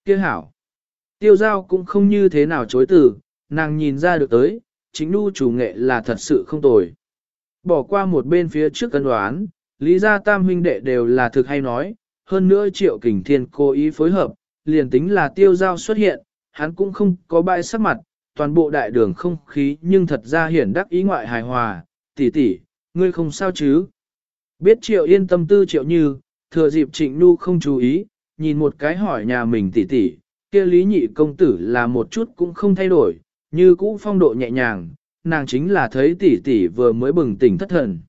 kia hảo, tiêu giao cũng không như thế nào chối từ, nàng nhìn ra được tới, chính Nhu chủ nghệ là thật sự không tồi. Bỏ qua một bên phía trước cân đoán, lý gia tam huynh đệ đều là thực hay nói, hơn nữa triệu kình thiên cố ý phối hợp, liền tính là tiêu giao xuất hiện, hắn cũng không có bại sắc mặt, toàn bộ đại đường không khí nhưng thật ra hiển đắc ý ngoại hài hòa, tỷ tỷ, ngươi không sao chứ. Biết triệu yên tâm tư triệu như, thừa dịp trịnh nu không chú ý, nhìn một cái hỏi nhà mình tỷ tỷ, kia lý nhị công tử là một chút cũng không thay đổi, như cũ phong độ nhẹ nhàng, nàng chính là thấy tỷ tỷ vừa mới bừng tỉnh thất thần.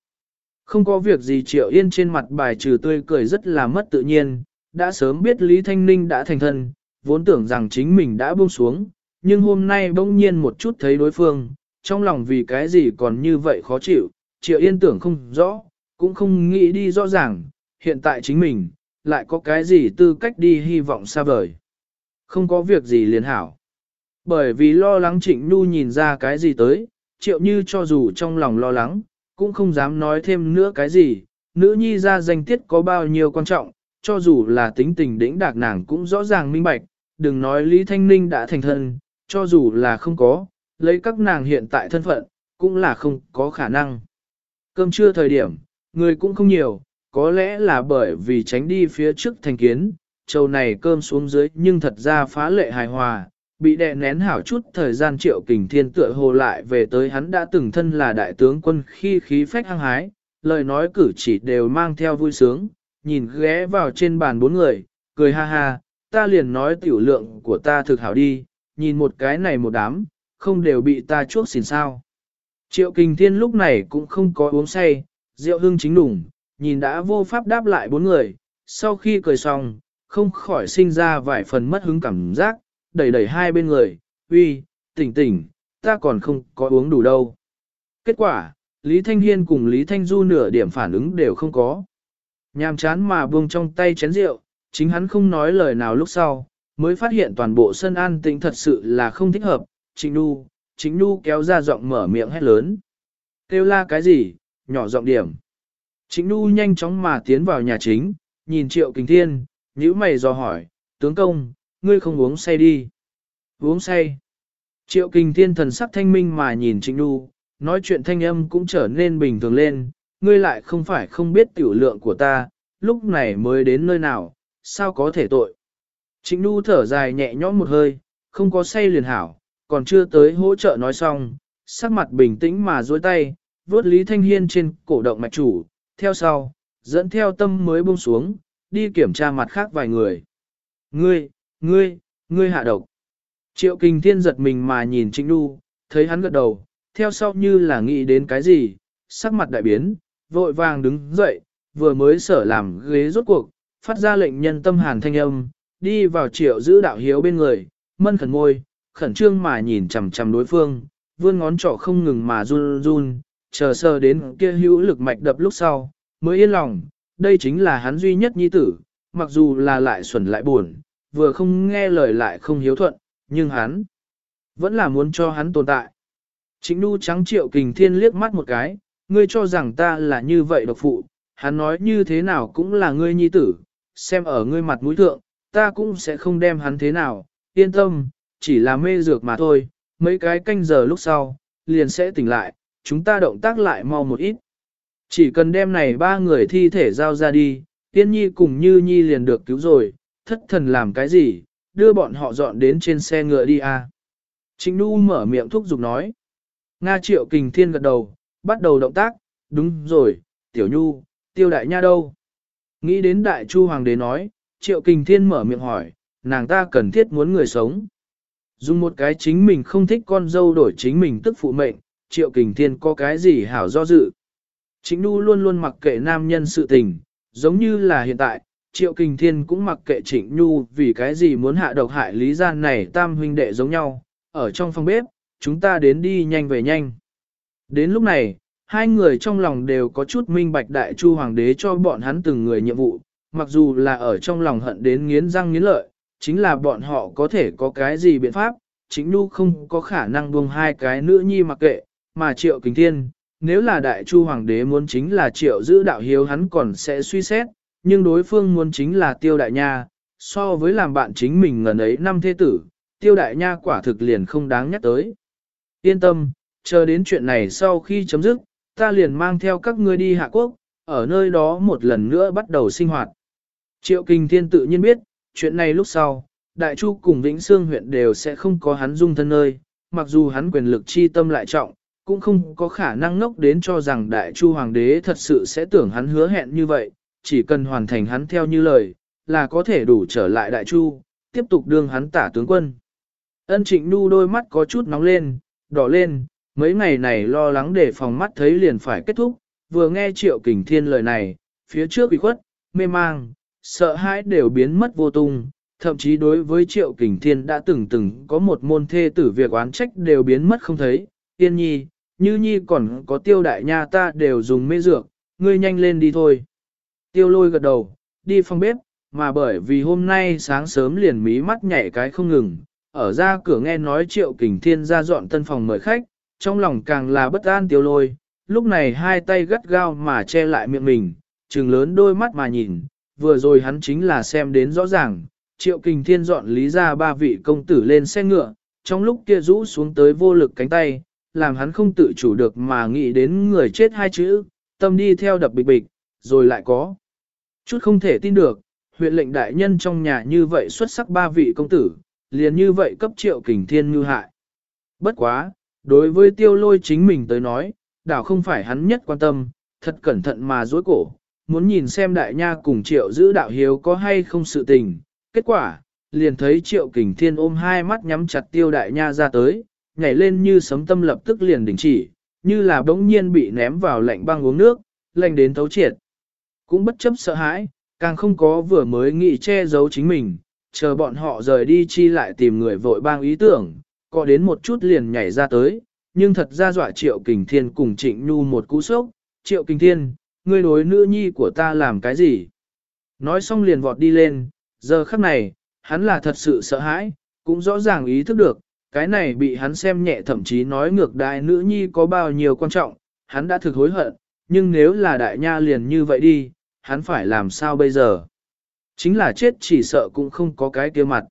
Không có việc gì Triệu Yên trên mặt bài trừ tươi cười rất là mất tự nhiên, đã sớm biết Lý Thanh Ninh đã thành thân, vốn tưởng rằng chính mình đã buông xuống, nhưng hôm nay bỗng nhiên một chút thấy đối phương, trong lòng vì cái gì còn như vậy khó chịu, Triệu Yên tưởng không rõ, cũng không nghĩ đi rõ ràng, hiện tại chính mình, lại có cái gì tư cách đi hy vọng xa vời. Không có việc gì liền hảo. Bởi vì lo lắng Trịnh Nhu nhìn ra cái gì tới, Triệu Như cho dù trong lòng lo lắng, cũng không dám nói thêm nữa cái gì, nữ nhi ra danh tiết có bao nhiêu quan trọng, cho dù là tính tình đĩnh đạc nàng cũng rõ ràng minh bạch, đừng nói Lý Thanh Ninh đã thành thân, cho dù là không có, lấy các nàng hiện tại thân phận, cũng là không có khả năng. Cơm trưa thời điểm, người cũng không nhiều, có lẽ là bởi vì tránh đi phía trước thành kiến, châu này cơm xuống dưới nhưng thật ra phá lệ hài hòa, bị đè nén hảo chút thời gian triệu kình thiên tựa hồ lại về tới hắn đã từng thân là đại tướng quân khi khí phách hăng hái, lời nói cử chỉ đều mang theo vui sướng, nhìn ghé vào trên bàn bốn người, cười ha ha, ta liền nói tiểu lượng của ta thực hảo đi, nhìn một cái này một đám, không đều bị ta chuốc xỉn sao. Triệu kình thiên lúc này cũng không có uống say, rượu hương chính đủng, nhìn đã vô pháp đáp lại bốn người, sau khi cười xong, không khỏi sinh ra vài phần mất hứng cảm giác, đẩy đẩy hai bên người, uy, tỉnh tỉnh, ta còn không có uống đủ đâu. Kết quả, Lý Thanh Hiên cùng Lý Thanh Du nửa điểm phản ứng đều không có. Nhàm chán mà buông trong tay chén rượu, chính hắn không nói lời nào lúc sau, mới phát hiện toàn bộ sân an tĩnh thật sự là không thích hợp. Trịnh Nu, Trịnh Nu kéo ra giọng mở miệng hét lớn. Kêu la cái gì, nhỏ giọng điểm. Trịnh Nu nhanh chóng mà tiến vào nhà chính, nhìn Triệu Kình Thiên, nhíu mày dò hỏi, tướng công, ngươi không uống say đi. Uống say. Triệu kình thiên thần sắc thanh minh mà nhìn Trịnh Nhu, nói chuyện thanh âm cũng trở nên bình thường lên, ngươi lại không phải không biết tiểu lượng của ta, lúc này mới đến nơi nào, sao có thể tội. Trịnh Nhu thở dài nhẹ nhõm một hơi, không có say liền hảo, còn chưa tới hỗ trợ nói xong, sắc mặt bình tĩnh mà duỗi tay, vớt Lý Thanh Hiên trên cổ động mạch chủ, theo sau, dẫn theo tâm mới buông xuống, đi kiểm tra mặt khác vài người. Ngươi, Ngươi, ngươi hạ độc. Triệu Kình Thiên giật mình mà nhìn Trịnh Đu, thấy hắn gật đầu, theo sau như là nghĩ đến cái gì, sắc mặt đại biến, vội vàng đứng dậy, vừa mới sở làm ghế rốt cuộc, phát ra lệnh nhân tâm hàn thanh âm, đi vào triệu giữ đạo hiếu bên người, mân khẩn môi, khẩn trương mà nhìn chằm chằm đối phương, vươn ngón trỏ không ngừng mà run run, chờ sờ đến kia hữu lực mạch đập lúc sau, mới yên lòng, đây chính là hắn duy nhất nhi tử, mặc dù là lại xuẩn lại buồn, vừa không nghe lời lại không hiếu thuận, nhưng hắn vẫn là muốn cho hắn tồn tại. Trịnh Nu trắng triệu kình thiên liếc mắt một cái, ngươi cho rằng ta là như vậy độc phụ, hắn nói như thế nào cũng là ngươi nhi tử, xem ở ngươi mặt mũi thượng, ta cũng sẽ không đem hắn thế nào, yên tâm, chỉ là mê dược mà thôi, mấy cái canh giờ lúc sau, liền sẽ tỉnh lại, chúng ta động tác lại mau một ít. Chỉ cần đem này ba người thi thể giao ra đi, tiên nhi cùng như nhi liền được cứu rồi, thất thần làm cái gì, đưa bọn họ dọn đến trên xe ngựa đi à. Trịnh Nhu mở miệng thúc giục nói. Nga triệu kình thiên gật đầu, bắt đầu động tác, đúng rồi, tiểu nhu, tiêu đại nha đâu? Nghĩ đến đại chu hoàng đế nói, triệu kình thiên mở miệng hỏi, nàng ta cần thiết muốn người sống. Dùng một cái chính mình không thích con dâu đổi chính mình tức phụ mệnh, triệu kình thiên có cái gì hảo do dự. Chính nu luôn luôn mặc kệ nam nhân sự tình, giống như là hiện tại, triệu kình thiên cũng mặc kệ trịnh nhu vì cái gì muốn hạ độc hại lý gian này tam huynh đệ giống nhau, ở trong phòng bếp, chúng ta đến đi nhanh về nhanh. Đến lúc này, hai người trong lòng đều có chút minh bạch đại chu hoàng đế cho bọn hắn từng người nhiệm vụ, mặc dù là ở trong lòng hận đến nghiến răng nghiến lợi, chính là bọn họ có thể có cái gì biện pháp, chính nu không có khả năng buông hai cái nữ nhi mặc kệ, mà triệu Kình thiên, nếu là đại chu hoàng đế muốn chính là triệu giữ đạo hiếu hắn còn sẽ suy xét, nhưng đối phương muốn chính là tiêu đại nha, so với làm bạn chính mình ngần ấy năm thế tử, tiêu đại nha quả thực liền không đáng nhắc tới. Yên tâm, chờ đến chuyện này sau khi chấm dứt, ta liền mang theo các ngươi đi Hạ Quốc, ở nơi đó một lần nữa bắt đầu sinh hoạt. Triệu Kinh Thiên tự nhiên biết, chuyện này lúc sau, Đại Chu cùng Vĩnh Sương huyện đều sẽ không có hắn dung thân nơi, mặc dù hắn quyền lực chi tâm lại trọng, cũng không có khả năng ngốc đến cho rằng Đại Chu Hoàng đế thật sự sẽ tưởng hắn hứa hẹn như vậy, chỉ cần hoàn thành hắn theo như lời, là có thể đủ trở lại Đại Chu, tiếp tục đương hắn tả tướng quân. Ân Trịnh Nu đôi mắt có chút nóng lên, đỏ lên, mấy ngày này lo lắng để phòng mắt thấy liền phải kết thúc, vừa nghe Triệu Kình Thiên lời này, phía trước bị khuất, mê mang, sợ hãi đều biến mất vô tung, thậm chí đối với Triệu Kình Thiên đã từng từng có một môn thê tử việc oán trách đều biến mất không thấy, tiên nhi, như nhi còn có tiêu đại nha ta đều dùng mê dược, ngươi nhanh lên đi thôi. Tiêu lôi gật đầu, đi phòng bếp, mà bởi vì hôm nay sáng sớm liền mí mắt nhảy cái không ngừng, ở ra cửa nghe nói Triệu Kình Thiên ra dọn tân phòng mời khách, trong lòng càng là bất an tiêu lôi, lúc này hai tay gắt gao mà che lại miệng mình, trừng lớn đôi mắt mà nhìn, vừa rồi hắn chính là xem đến rõ ràng, triệu kình thiên dọn lý ra ba vị công tử lên xe ngựa, trong lúc kia rũ xuống tới vô lực cánh tay, làm hắn không tự chủ được mà nghĩ đến người chết hai chữ, tâm đi theo đập bịch bịch, rồi lại có. Chút không thể tin được, huyện lệnh đại nhân trong nhà như vậy xuất sắc ba vị công tử, liền như vậy cấp triệu kình thiên như hại. Bất quá, đối với tiêu lôi chính mình tới nói, đảo không phải hắn nhất quan tâm, thật cẩn thận mà dối cổ, muốn nhìn xem đại nha cùng triệu giữ đạo hiếu có hay không sự tình. Kết quả, liền thấy triệu kình thiên ôm hai mắt nhắm chặt tiêu đại nha ra tới, nhảy lên như sấm tâm lập tức liền đình chỉ, như là bỗng nhiên bị ném vào lạnh băng uống nước, lạnh đến thấu triệt. Cũng bất chấp sợ hãi, càng không có vừa mới nghĩ che giấu chính mình, chờ bọn họ rời đi chi lại tìm người vội bang ý tưởng, có đến một chút liền nhảy ra tới, nhưng thật ra dọa Triệu Kình Thiên cùng Trịnh Nhu một cú sốc, Triệu Kình Thiên, ngươi đối nữ nhi của ta làm cái gì? Nói xong liền vọt đi lên, giờ khắc này, hắn là thật sự sợ hãi, cũng rõ ràng ý thức được, cái này bị hắn xem nhẹ thậm chí nói ngược đại nữ nhi có bao nhiêu quan trọng, hắn đã thực hối hận, nhưng nếu là đại nha liền như vậy đi, hắn phải làm sao bây giờ? Chính là chết chỉ sợ cũng không có cái kia mặt.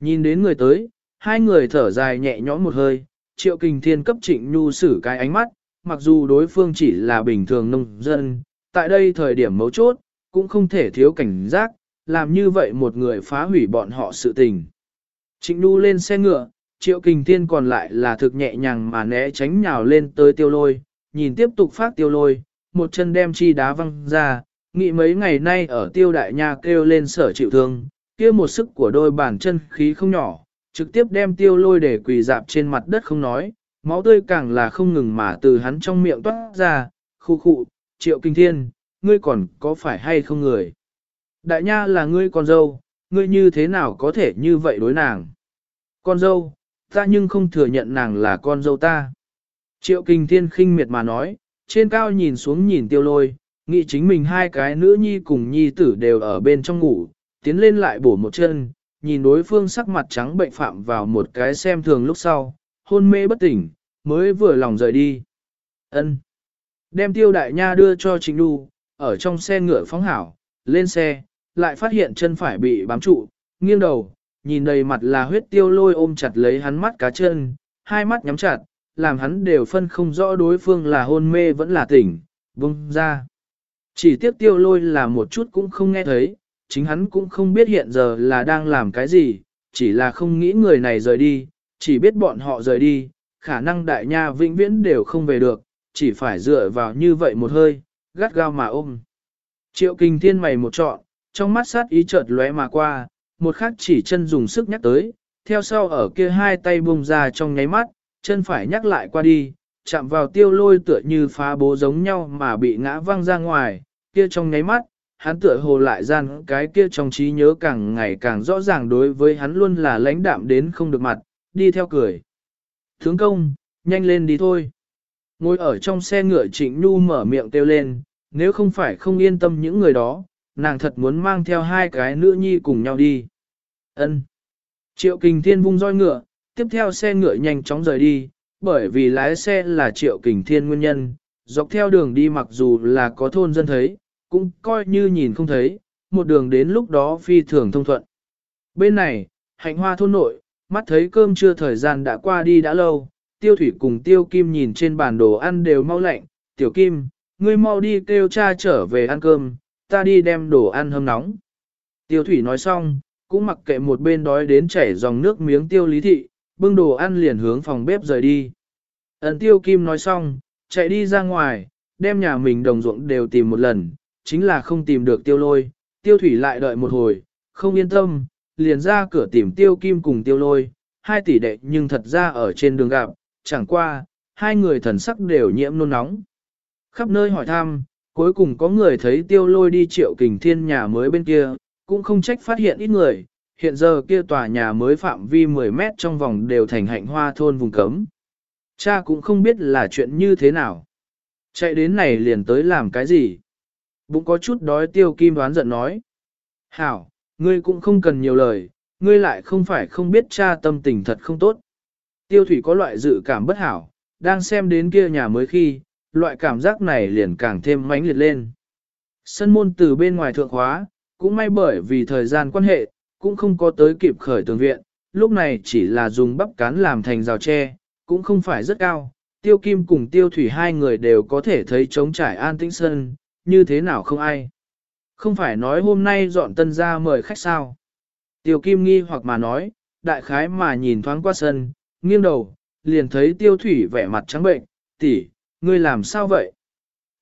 Nhìn đến người tới, hai người thở dài nhẹ nhõm một hơi, triệu kình thiên cấp trịnh nhu xử cái ánh mắt, mặc dù đối phương chỉ là bình thường nông dân, tại đây thời điểm mấu chốt, cũng không thể thiếu cảnh giác, làm như vậy một người phá hủy bọn họ sự tình. Trịnh nhu lên xe ngựa, triệu kình thiên còn lại là thực nhẹ nhàng mà né tránh nhào lên tới tiêu lôi, nhìn tiếp tục phát tiêu lôi, một chân đem chi đá văng ra, nghĩ mấy ngày nay ở tiêu đại nha kêu lên sở chịu thương, kia một sức của đôi bàn chân khí không nhỏ, trực tiếp đem tiêu lôi để quỳ dạp trên mặt đất không nói, máu tươi càng là không ngừng mà từ hắn trong miệng toát ra, khu khụ, triệu kinh thiên, ngươi còn có phải hay không người? Đại nha là ngươi con dâu, ngươi như thế nào có thể như vậy đối nàng? Con dâu, ta nhưng không thừa nhận nàng là con dâu ta. Triệu kinh thiên khinh miệt mà nói, trên cao nhìn xuống nhìn tiêu lôi, nghĩ chính mình hai cái nữ nhi cùng nhi tử đều ở bên trong ngủ, tiến lên lại bổ một chân, nhìn đối phương sắc mặt trắng bệnh phạm vào một cái xem thường lúc sau, hôn mê bất tỉnh, mới vừa lòng rời đi. ân Đem tiêu đại nha đưa cho Trình Đu, ở trong xe ngựa phóng hảo, lên xe, lại phát hiện chân phải bị bám trụ, nghiêng đầu, nhìn đầy mặt là huyết tiêu lôi ôm chặt lấy hắn mắt cá chân, hai mắt nhắm chặt, làm hắn đều phân không rõ đối phương là hôn mê vẫn là tỉnh, vung ra. Chỉ tiếc tiêu lôi là một chút cũng không nghe thấy, chính hắn cũng không biết hiện giờ là đang làm cái gì, chỉ là không nghĩ người này rời đi, chỉ biết bọn họ rời đi, khả năng đại nha vĩnh viễn đều không về được, chỉ phải dựa vào như vậy một hơi, gắt gao mà ôm. Triệu kinh thiên mày một trọn, trong mắt sát ý chợt lóe mà qua, một khắc chỉ chân dùng sức nhắc tới, theo sau ở kia hai tay bung ra trong nháy mắt, chân phải nhắc lại qua đi, chạm vào tiêu lôi tựa như phá bố giống nhau mà bị ngã văng ra ngoài, kia trong nháy mắt, hắn tựa hồ lại gian cái kia trong trí nhớ càng ngày càng rõ ràng đối với hắn luôn là lãnh đạm đến không được mặt, đi theo cười. Thướng công, nhanh lên đi thôi. Ngồi ở trong xe ngựa trịnh nhu mở miệng kêu lên, nếu không phải không yên tâm những người đó, nàng thật muốn mang theo hai cái nữ nhi cùng nhau đi. Ân. Triệu kình thiên vung roi ngựa, tiếp theo xe ngựa nhanh chóng rời đi, bởi vì lái xe là triệu kình thiên nguyên nhân, dọc theo đường đi mặc dù là có thôn dân thấy, cũng coi như nhìn không thấy, một đường đến lúc đó phi thường thông thuận. Bên này, hạnh hoa thôn nội, mắt thấy cơm trưa thời gian đã qua đi đã lâu, tiêu thủy cùng tiêu kim nhìn trên bàn đồ ăn đều mau lạnh, tiểu kim, ngươi mau đi kêu cha trở về ăn cơm, ta đi đem đồ ăn hâm nóng. Tiêu thủy nói xong, cũng mặc kệ một bên đói đến chảy dòng nước miếng tiêu lý thị, bưng đồ ăn liền hướng phòng bếp rời đi. Ấn tiêu kim nói xong, chạy đi ra ngoài, đem nhà mình đồng ruộng đều tìm một lần, chính là không tìm được tiêu lôi, tiêu thủy lại đợi một hồi, không yên tâm, liền ra cửa tìm tiêu kim cùng tiêu lôi, hai tỷ đệ nhưng thật ra ở trên đường gặp, chẳng qua, hai người thần sắc đều nhiễm nôn nóng. Khắp nơi hỏi thăm, cuối cùng có người thấy tiêu lôi đi triệu kình thiên nhà mới bên kia, cũng không trách phát hiện ít người, hiện giờ kia tòa nhà mới phạm vi 10 mét trong vòng đều thành hạnh hoa thôn vùng cấm. Cha cũng không biết là chuyện như thế nào. Chạy đến này liền tới làm cái gì? Bụng có chút đói tiêu kim đoán giận nói. Hảo, ngươi cũng không cần nhiều lời, ngươi lại không phải không biết cha tâm tình thật không tốt. Tiêu thủy có loại dự cảm bất hảo, đang xem đến kia nhà mới khi, loại cảm giác này liền càng thêm mãnh liệt lên. Sân môn từ bên ngoài thượng hóa, cũng may bởi vì thời gian quan hệ, cũng không có tới kịp khởi tường viện, lúc này chỉ là dùng bắp cán làm thành rào tre, cũng không phải rất cao. Tiêu Kim cùng Tiêu Thủy hai người đều có thể thấy trống trải an tĩnh sân, như thế nào không ai. Không phải nói hôm nay dọn tân ra mời khách sao. Tiêu Kim nghi hoặc mà nói, đại khái mà nhìn thoáng qua sân, nghiêng đầu, liền thấy Tiêu Thủy vẻ mặt trắng bệnh, tỷ, ngươi làm sao vậy?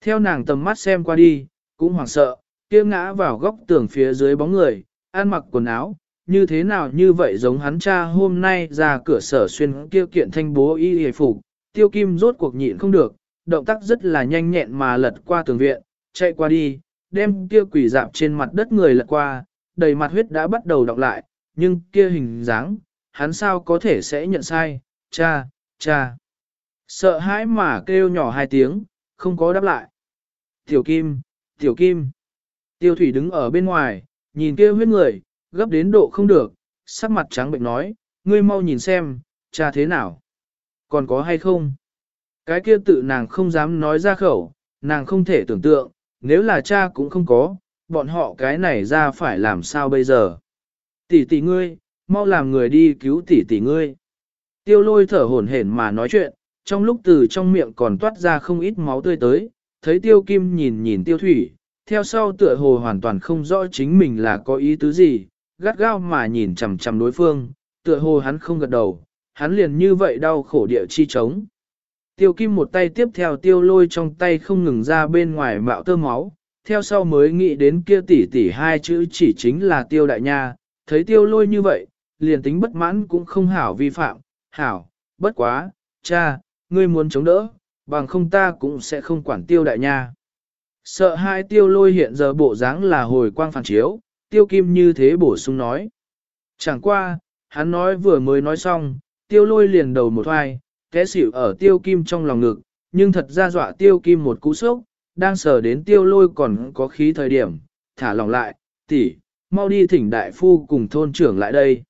Theo nàng tầm mắt xem qua đi, cũng hoảng sợ, kia ngã vào góc tường phía dưới bóng người, ăn mặc quần áo, như thế nào như vậy giống hắn cha hôm nay ra cửa sở xuyên kia kiện thanh bố y hề phục, tiêu kim rốt cuộc nhịn không được, động tác rất là nhanh nhẹn mà lật qua tường viện, chạy qua đi, đem kia quỷ dạp trên mặt đất người lật qua, đầy mặt huyết đã bắt đầu đọc lại, nhưng kia hình dáng, hắn sao có thể sẽ nhận sai, cha, cha. Sợ hãi mà kêu nhỏ hai tiếng, không có đáp lại. Tiểu Kim, Tiểu Kim. Tiêu Thủy đứng ở bên ngoài, nhìn kia huyết người, gấp đến độ không được, sắc mặt trắng bệnh nói, ngươi mau nhìn xem, cha thế nào. Còn có hay không? Cái kia tự nàng không dám nói ra khẩu, nàng không thể tưởng tượng, nếu là cha cũng không có, bọn họ cái này ra phải làm sao bây giờ? Tỷ tỷ ngươi, mau làm người đi cứu tỷ tỷ ngươi. Tiêu lôi thở hổn hển mà nói chuyện, trong lúc từ trong miệng còn toát ra không ít máu tươi tới, thấy tiêu kim nhìn nhìn tiêu thủy, theo sau tựa hồ hoàn toàn không rõ chính mình là có ý tứ gì, gắt gao mà nhìn chằm chằm đối phương, tựa hồ hắn không gật đầu, hắn liền như vậy đau khổ địa chi trống. Tiêu kim một tay tiếp theo tiêu lôi trong tay không ngừng ra bên ngoài mạo tơ máu, theo sau mới nghĩ đến kia tỷ tỷ hai chữ chỉ chính là tiêu đại nha, thấy tiêu lôi như vậy, liền tính bất mãn cũng không hảo vi phạm, hảo, bất quá, cha, ngươi muốn chống đỡ, bằng không ta cũng sẽ không quản tiêu đại nha. Sợ hai tiêu lôi hiện giờ bộ dáng là hồi quang phản chiếu, tiêu kim như thế bổ sung nói. Chẳng qua, hắn nói vừa mới nói xong, tiêu lôi liền đầu một hoài, té xỉu ở tiêu kim trong lòng ngực, nhưng thật ra dọa tiêu kim một cú sốc, đang sờ đến tiêu lôi còn có khí thời điểm, thả lòng lại, tỷ, mau đi thỉnh đại phu cùng thôn trưởng lại đây.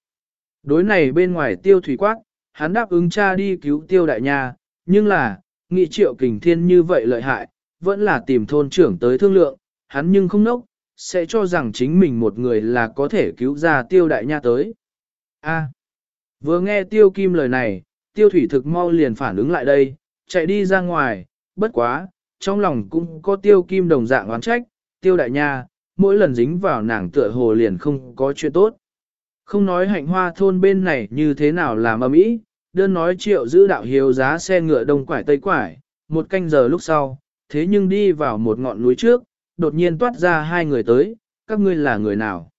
Đối này bên ngoài tiêu thủy quát, hắn đáp ứng cha đi cứu tiêu đại nha, nhưng là, nghị triệu kình thiên như vậy lợi hại, vẫn là tìm thôn trưởng tới thương lượng, hắn nhưng không nốc, sẽ cho rằng chính mình một người là có thể cứu ra tiêu đại nha tới. A. vừa nghe tiêu kim lời này, tiêu thủy thực mau liền phản ứng lại đây, chạy đi ra ngoài, bất quá, trong lòng cũng có tiêu kim đồng dạng oán trách, tiêu đại nha, mỗi lần dính vào nàng tựa hồ liền không có chuyện tốt. Không nói hạnh hoa thôn bên này như thế nào làm ấm ý, đơn nói triệu giữ đạo hiếu giá xe ngựa đông quải tây quải, một canh giờ lúc sau, thế nhưng đi vào một ngọn núi trước, đột nhiên toát ra hai người tới, các ngươi là người nào?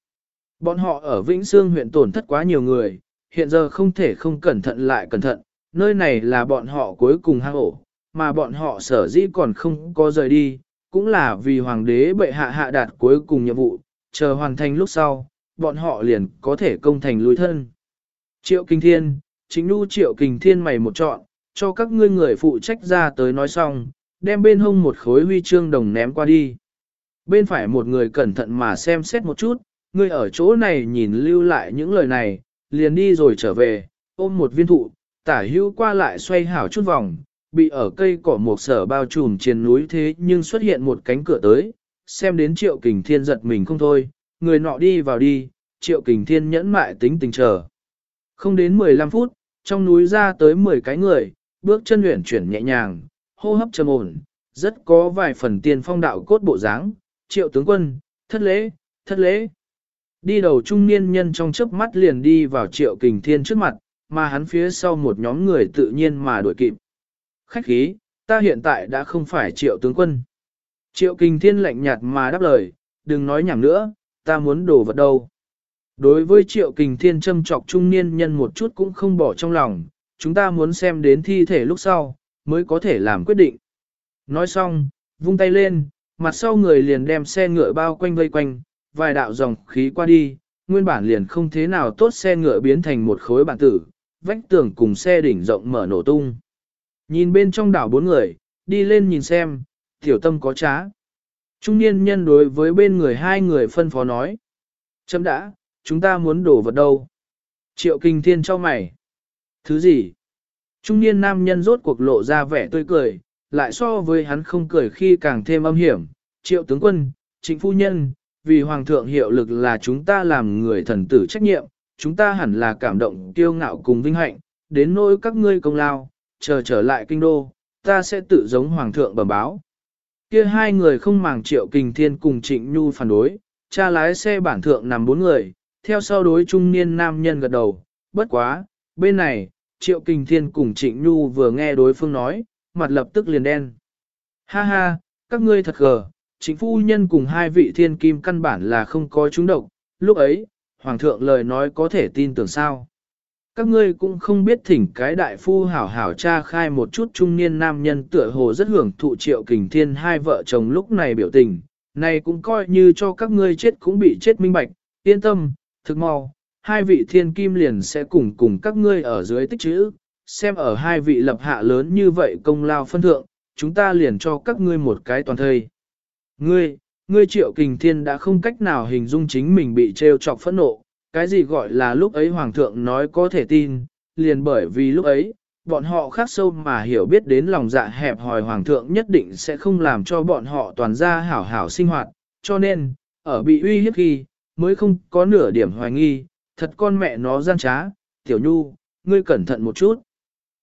Bọn họ ở Vĩnh Sương huyện tổn thất quá nhiều người, hiện giờ không thể không cẩn thận lại cẩn thận, nơi này là bọn họ cuối cùng hang ổ, mà bọn họ sở dĩ còn không có rời đi, cũng là vì hoàng đế bệ hạ hạ đạt cuối cùng nhiệm vụ, chờ hoàn thành lúc sau, bọn họ liền có thể công thành lùi thân. Triệu Kinh Thiên, chính nu Triệu Kinh Thiên mày một chọn, cho các ngươi người phụ trách ra tới nói xong, đem bên hông một khối huy chương đồng ném qua đi. Bên phải một người cẩn thận mà xem xét một chút, người ở chỗ này nhìn lưu lại những lời này, liền đi rồi trở về, ôm một viên thụ, tả hữu qua lại xoay hảo chút vòng, bị ở cây cỏ một sở bao trùm trên núi thế nhưng xuất hiện một cánh cửa tới, xem đến triệu kình thiên giật mình không thôi, người nọ đi vào đi, triệu kình thiên nhẫn mại tính tình chờ. Không đến 15 phút, trong núi ra tới 10 cái người, bước chân luyện chuyển nhẹ nhàng, hô hấp trầm ổn, rất có vài phần tiền phong đạo cốt bộ dáng. triệu tướng quân, thất lễ, thất lễ. Đi đầu trung niên nhân trong chớp mắt liền đi vào triệu kình thiên trước mặt, mà hắn phía sau một nhóm người tự nhiên mà đuổi kịp. Khách khí, ta hiện tại đã không phải triệu tướng quân. Triệu kình thiên lạnh nhạt mà đáp lời, đừng nói nhảm nữa, ta muốn đổ vật đâu. Đối với triệu kình thiên châm trọc trung niên nhân một chút cũng không bỏ trong lòng, chúng ta muốn xem đến thi thể lúc sau, mới có thể làm quyết định. Nói xong, vung tay lên, mặt sau người liền đem xe ngựa bao quanh vây quanh, vài đạo dòng khí qua đi, nguyên bản liền không thế nào tốt xe ngựa biến thành một khối bản tử, vách tường cùng xe đỉnh rộng mở nổ tung. Nhìn bên trong đảo bốn người, đi lên nhìn xem, tiểu tâm có trá. Trung niên nhân đối với bên người hai người phân phó nói. Chấm đã, chúng ta muốn đổ vật đâu? Triệu kinh thiên cho mày. Thứ gì? Trung niên nam nhân rốt cuộc lộ ra vẻ tươi cười, lại so với hắn không cười khi càng thêm âm hiểm. Triệu tướng quân, chính phu nhân, vì hoàng thượng hiệu lực là chúng ta làm người thần tử trách nhiệm, chúng ta hẳn là cảm động kiêu ngạo cùng vinh hạnh, đến nỗi các ngươi công lao, chờ trở lại kinh đô, ta sẽ tự giống hoàng thượng bẩm báo. Kia hai người không màng triệu kình thiên cùng trịnh nhu phản đối, cha lái xe bản thượng nằm bốn người, theo sau đối trung niên nam nhân gật đầu, bất quá, bên này, triệu kình thiên cùng trịnh nhu vừa nghe đối phương nói, mặt lập tức liền đen. Ha ha, các ngươi thật gờ, chính phu nhân cùng hai vị thiên kim căn bản là không có chúng độc, lúc ấy, hoàng thượng lời nói có thể tin tưởng sao. Các ngươi cũng không biết thỉnh cái đại phu hảo hảo cha khai một chút trung niên nam nhân tựa hồ rất hưởng thụ triệu kình thiên hai vợ chồng lúc này biểu tình, này cũng coi như cho các ngươi chết cũng bị chết minh bạch, yên tâm, thực mau, hai vị thiên kim liền sẽ cùng cùng các ngươi ở dưới tích chữ, xem ở hai vị lập hạ lớn như vậy công lao phân thượng, chúng ta liền cho các ngươi một cái toàn thời. Ngươi, ngươi triệu kình thiên đã không cách nào hình dung chính mình bị trêu chọc phẫn nộ, cái gì gọi là lúc ấy hoàng thượng nói có thể tin, liền bởi vì lúc ấy, bọn họ khác sâu mà hiểu biết đến lòng dạ hẹp hòi hoàng thượng nhất định sẽ không làm cho bọn họ toàn ra hảo hảo sinh hoạt, cho nên, ở bị uy hiếp khi, mới không có nửa điểm hoài nghi, thật con mẹ nó gian trá, tiểu nhu, ngươi cẩn thận một chút.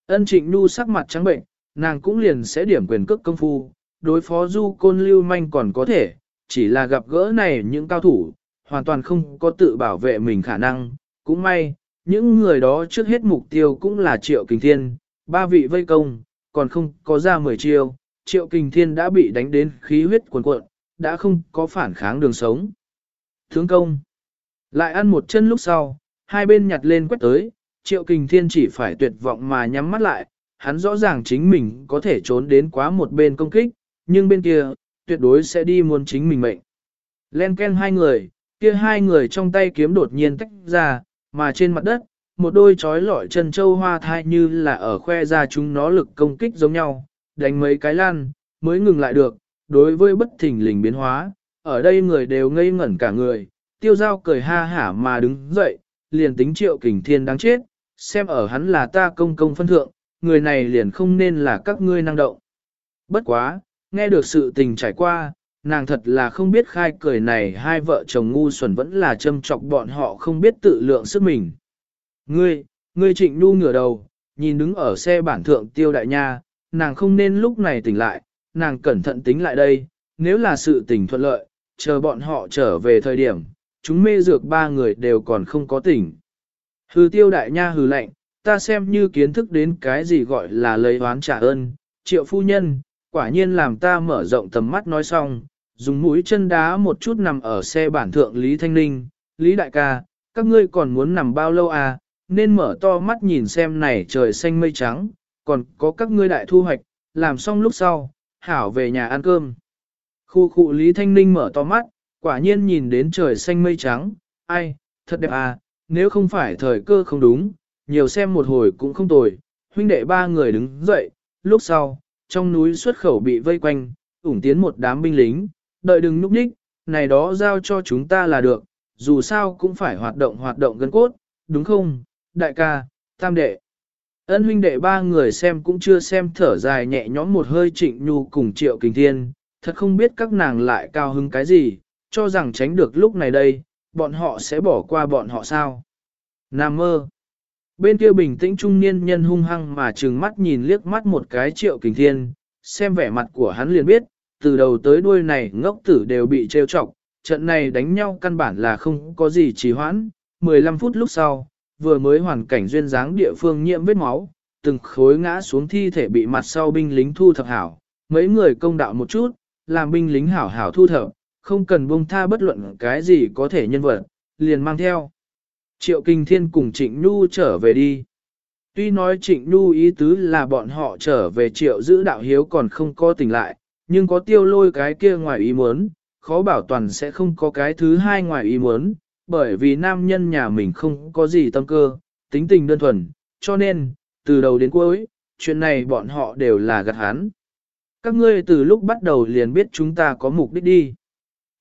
Ân trịnh nhu sắc mặt trắng bệnh, nàng cũng liền sẽ điểm quyền cước công phu, đối phó du côn lưu manh còn có thể, chỉ là gặp gỡ này những cao thủ, hoàn toàn không có tự bảo vệ mình khả năng, cũng may, những người đó trước hết mục tiêu cũng là triệu kình thiên, ba vị vây công, còn không có ra mười chiêu, triệu kình thiên đã bị đánh đến khí huyết cuồn cuộn, đã không có phản kháng đường sống. Thướng công, lại ăn một chân lúc sau, hai bên nhặt lên quét tới, triệu kình thiên chỉ phải tuyệt vọng mà nhắm mắt lại, hắn rõ ràng chính mình có thể trốn đến quá một bên công kích, nhưng bên kia, tuyệt đối sẽ đi muốn chính mình mệnh. Len ken hai người, kia hai người trong tay kiếm đột nhiên tách ra, mà trên mặt đất, một đôi chói lọi chân châu hoa thai như là ở khoe ra chúng nó lực công kích giống nhau, đánh mấy cái lan, mới ngừng lại được, đối với bất thình lình biến hóa, ở đây người đều ngây ngẩn cả người, tiêu giao cười ha hả mà đứng dậy, liền tính triệu kình thiên đáng chết, xem ở hắn là ta công công phân thượng, người này liền không nên là các ngươi năng động. Bất quá, nghe được sự tình trải qua, nàng thật là không biết khai cười này hai vợ chồng ngu xuẩn vẫn là châm chọc bọn họ không biết tự lượng sức mình. Ngươi, ngươi trịnh nu ngửa đầu, nhìn đứng ở xe bản thượng tiêu đại nha, nàng không nên lúc này tỉnh lại, nàng cẩn thận tính lại đây, nếu là sự tình thuận lợi, chờ bọn họ trở về thời điểm, chúng mê dược ba người đều còn không có tỉnh. Hừ tiêu đại nha hừ lạnh, ta xem như kiến thức đến cái gì gọi là lấy oán trả ơn, triệu phu nhân, quả nhiên làm ta mở rộng tầm mắt nói xong, dùng mũi chân đá một chút nằm ở xe bản thượng Lý Thanh Ninh, Lý Đại ca, các ngươi còn muốn nằm bao lâu à, nên mở to mắt nhìn xem này trời xanh mây trắng, còn có các ngươi đại thu hoạch, làm xong lúc sau, hảo về nhà ăn cơm. Khu khu Lý Thanh Ninh mở to mắt, quả nhiên nhìn đến trời xanh mây trắng, ai, thật đẹp à, nếu không phải thời cơ không đúng, nhiều xem một hồi cũng không tồi, huynh đệ ba người đứng dậy, lúc sau, trong núi xuất khẩu bị vây quanh, ủng tiến một đám binh lính, đợi đừng núp đích, này đó giao cho chúng ta là được, dù sao cũng phải hoạt động hoạt động gân cốt, đúng không, đại ca, tam đệ. Ân huynh đệ ba người xem cũng chưa xem thở dài nhẹ nhõm một hơi trịnh nhu cùng triệu kình thiên, thật không biết các nàng lại cao hứng cái gì, cho rằng tránh được lúc này đây, bọn họ sẽ bỏ qua bọn họ sao. Nam mơ. Bên kia bình tĩnh trung niên nhân hung hăng mà trừng mắt nhìn liếc mắt một cái triệu kình thiên, xem vẻ mặt của hắn liền biết, từ đầu tới đuôi này ngốc tử đều bị trêu chọc, trận này đánh nhau căn bản là không có gì trì hoãn, 15 phút lúc sau, vừa mới hoàn cảnh duyên dáng địa phương nhiễm vết máu, từng khối ngã xuống thi thể bị mặt sau binh lính thu thập hảo, mấy người công đạo một chút, làm binh lính hảo hảo thu thập, không cần buông tha bất luận cái gì có thể nhân vật, liền mang theo. Triệu Kinh Thiên cùng Trịnh Nhu trở về đi. Tuy nói Trịnh Nhu ý tứ là bọn họ trở về triệu giữ đạo hiếu còn không có tỉnh lại, nhưng có tiêu lôi cái kia ngoài ý muốn, khó bảo toàn sẽ không có cái thứ hai ngoài ý muốn, bởi vì nam nhân nhà mình không có gì tâm cơ, tính tình đơn thuần, cho nên, từ đầu đến cuối, chuyện này bọn họ đều là gạt hắn. Các ngươi từ lúc bắt đầu liền biết chúng ta có mục đích đi.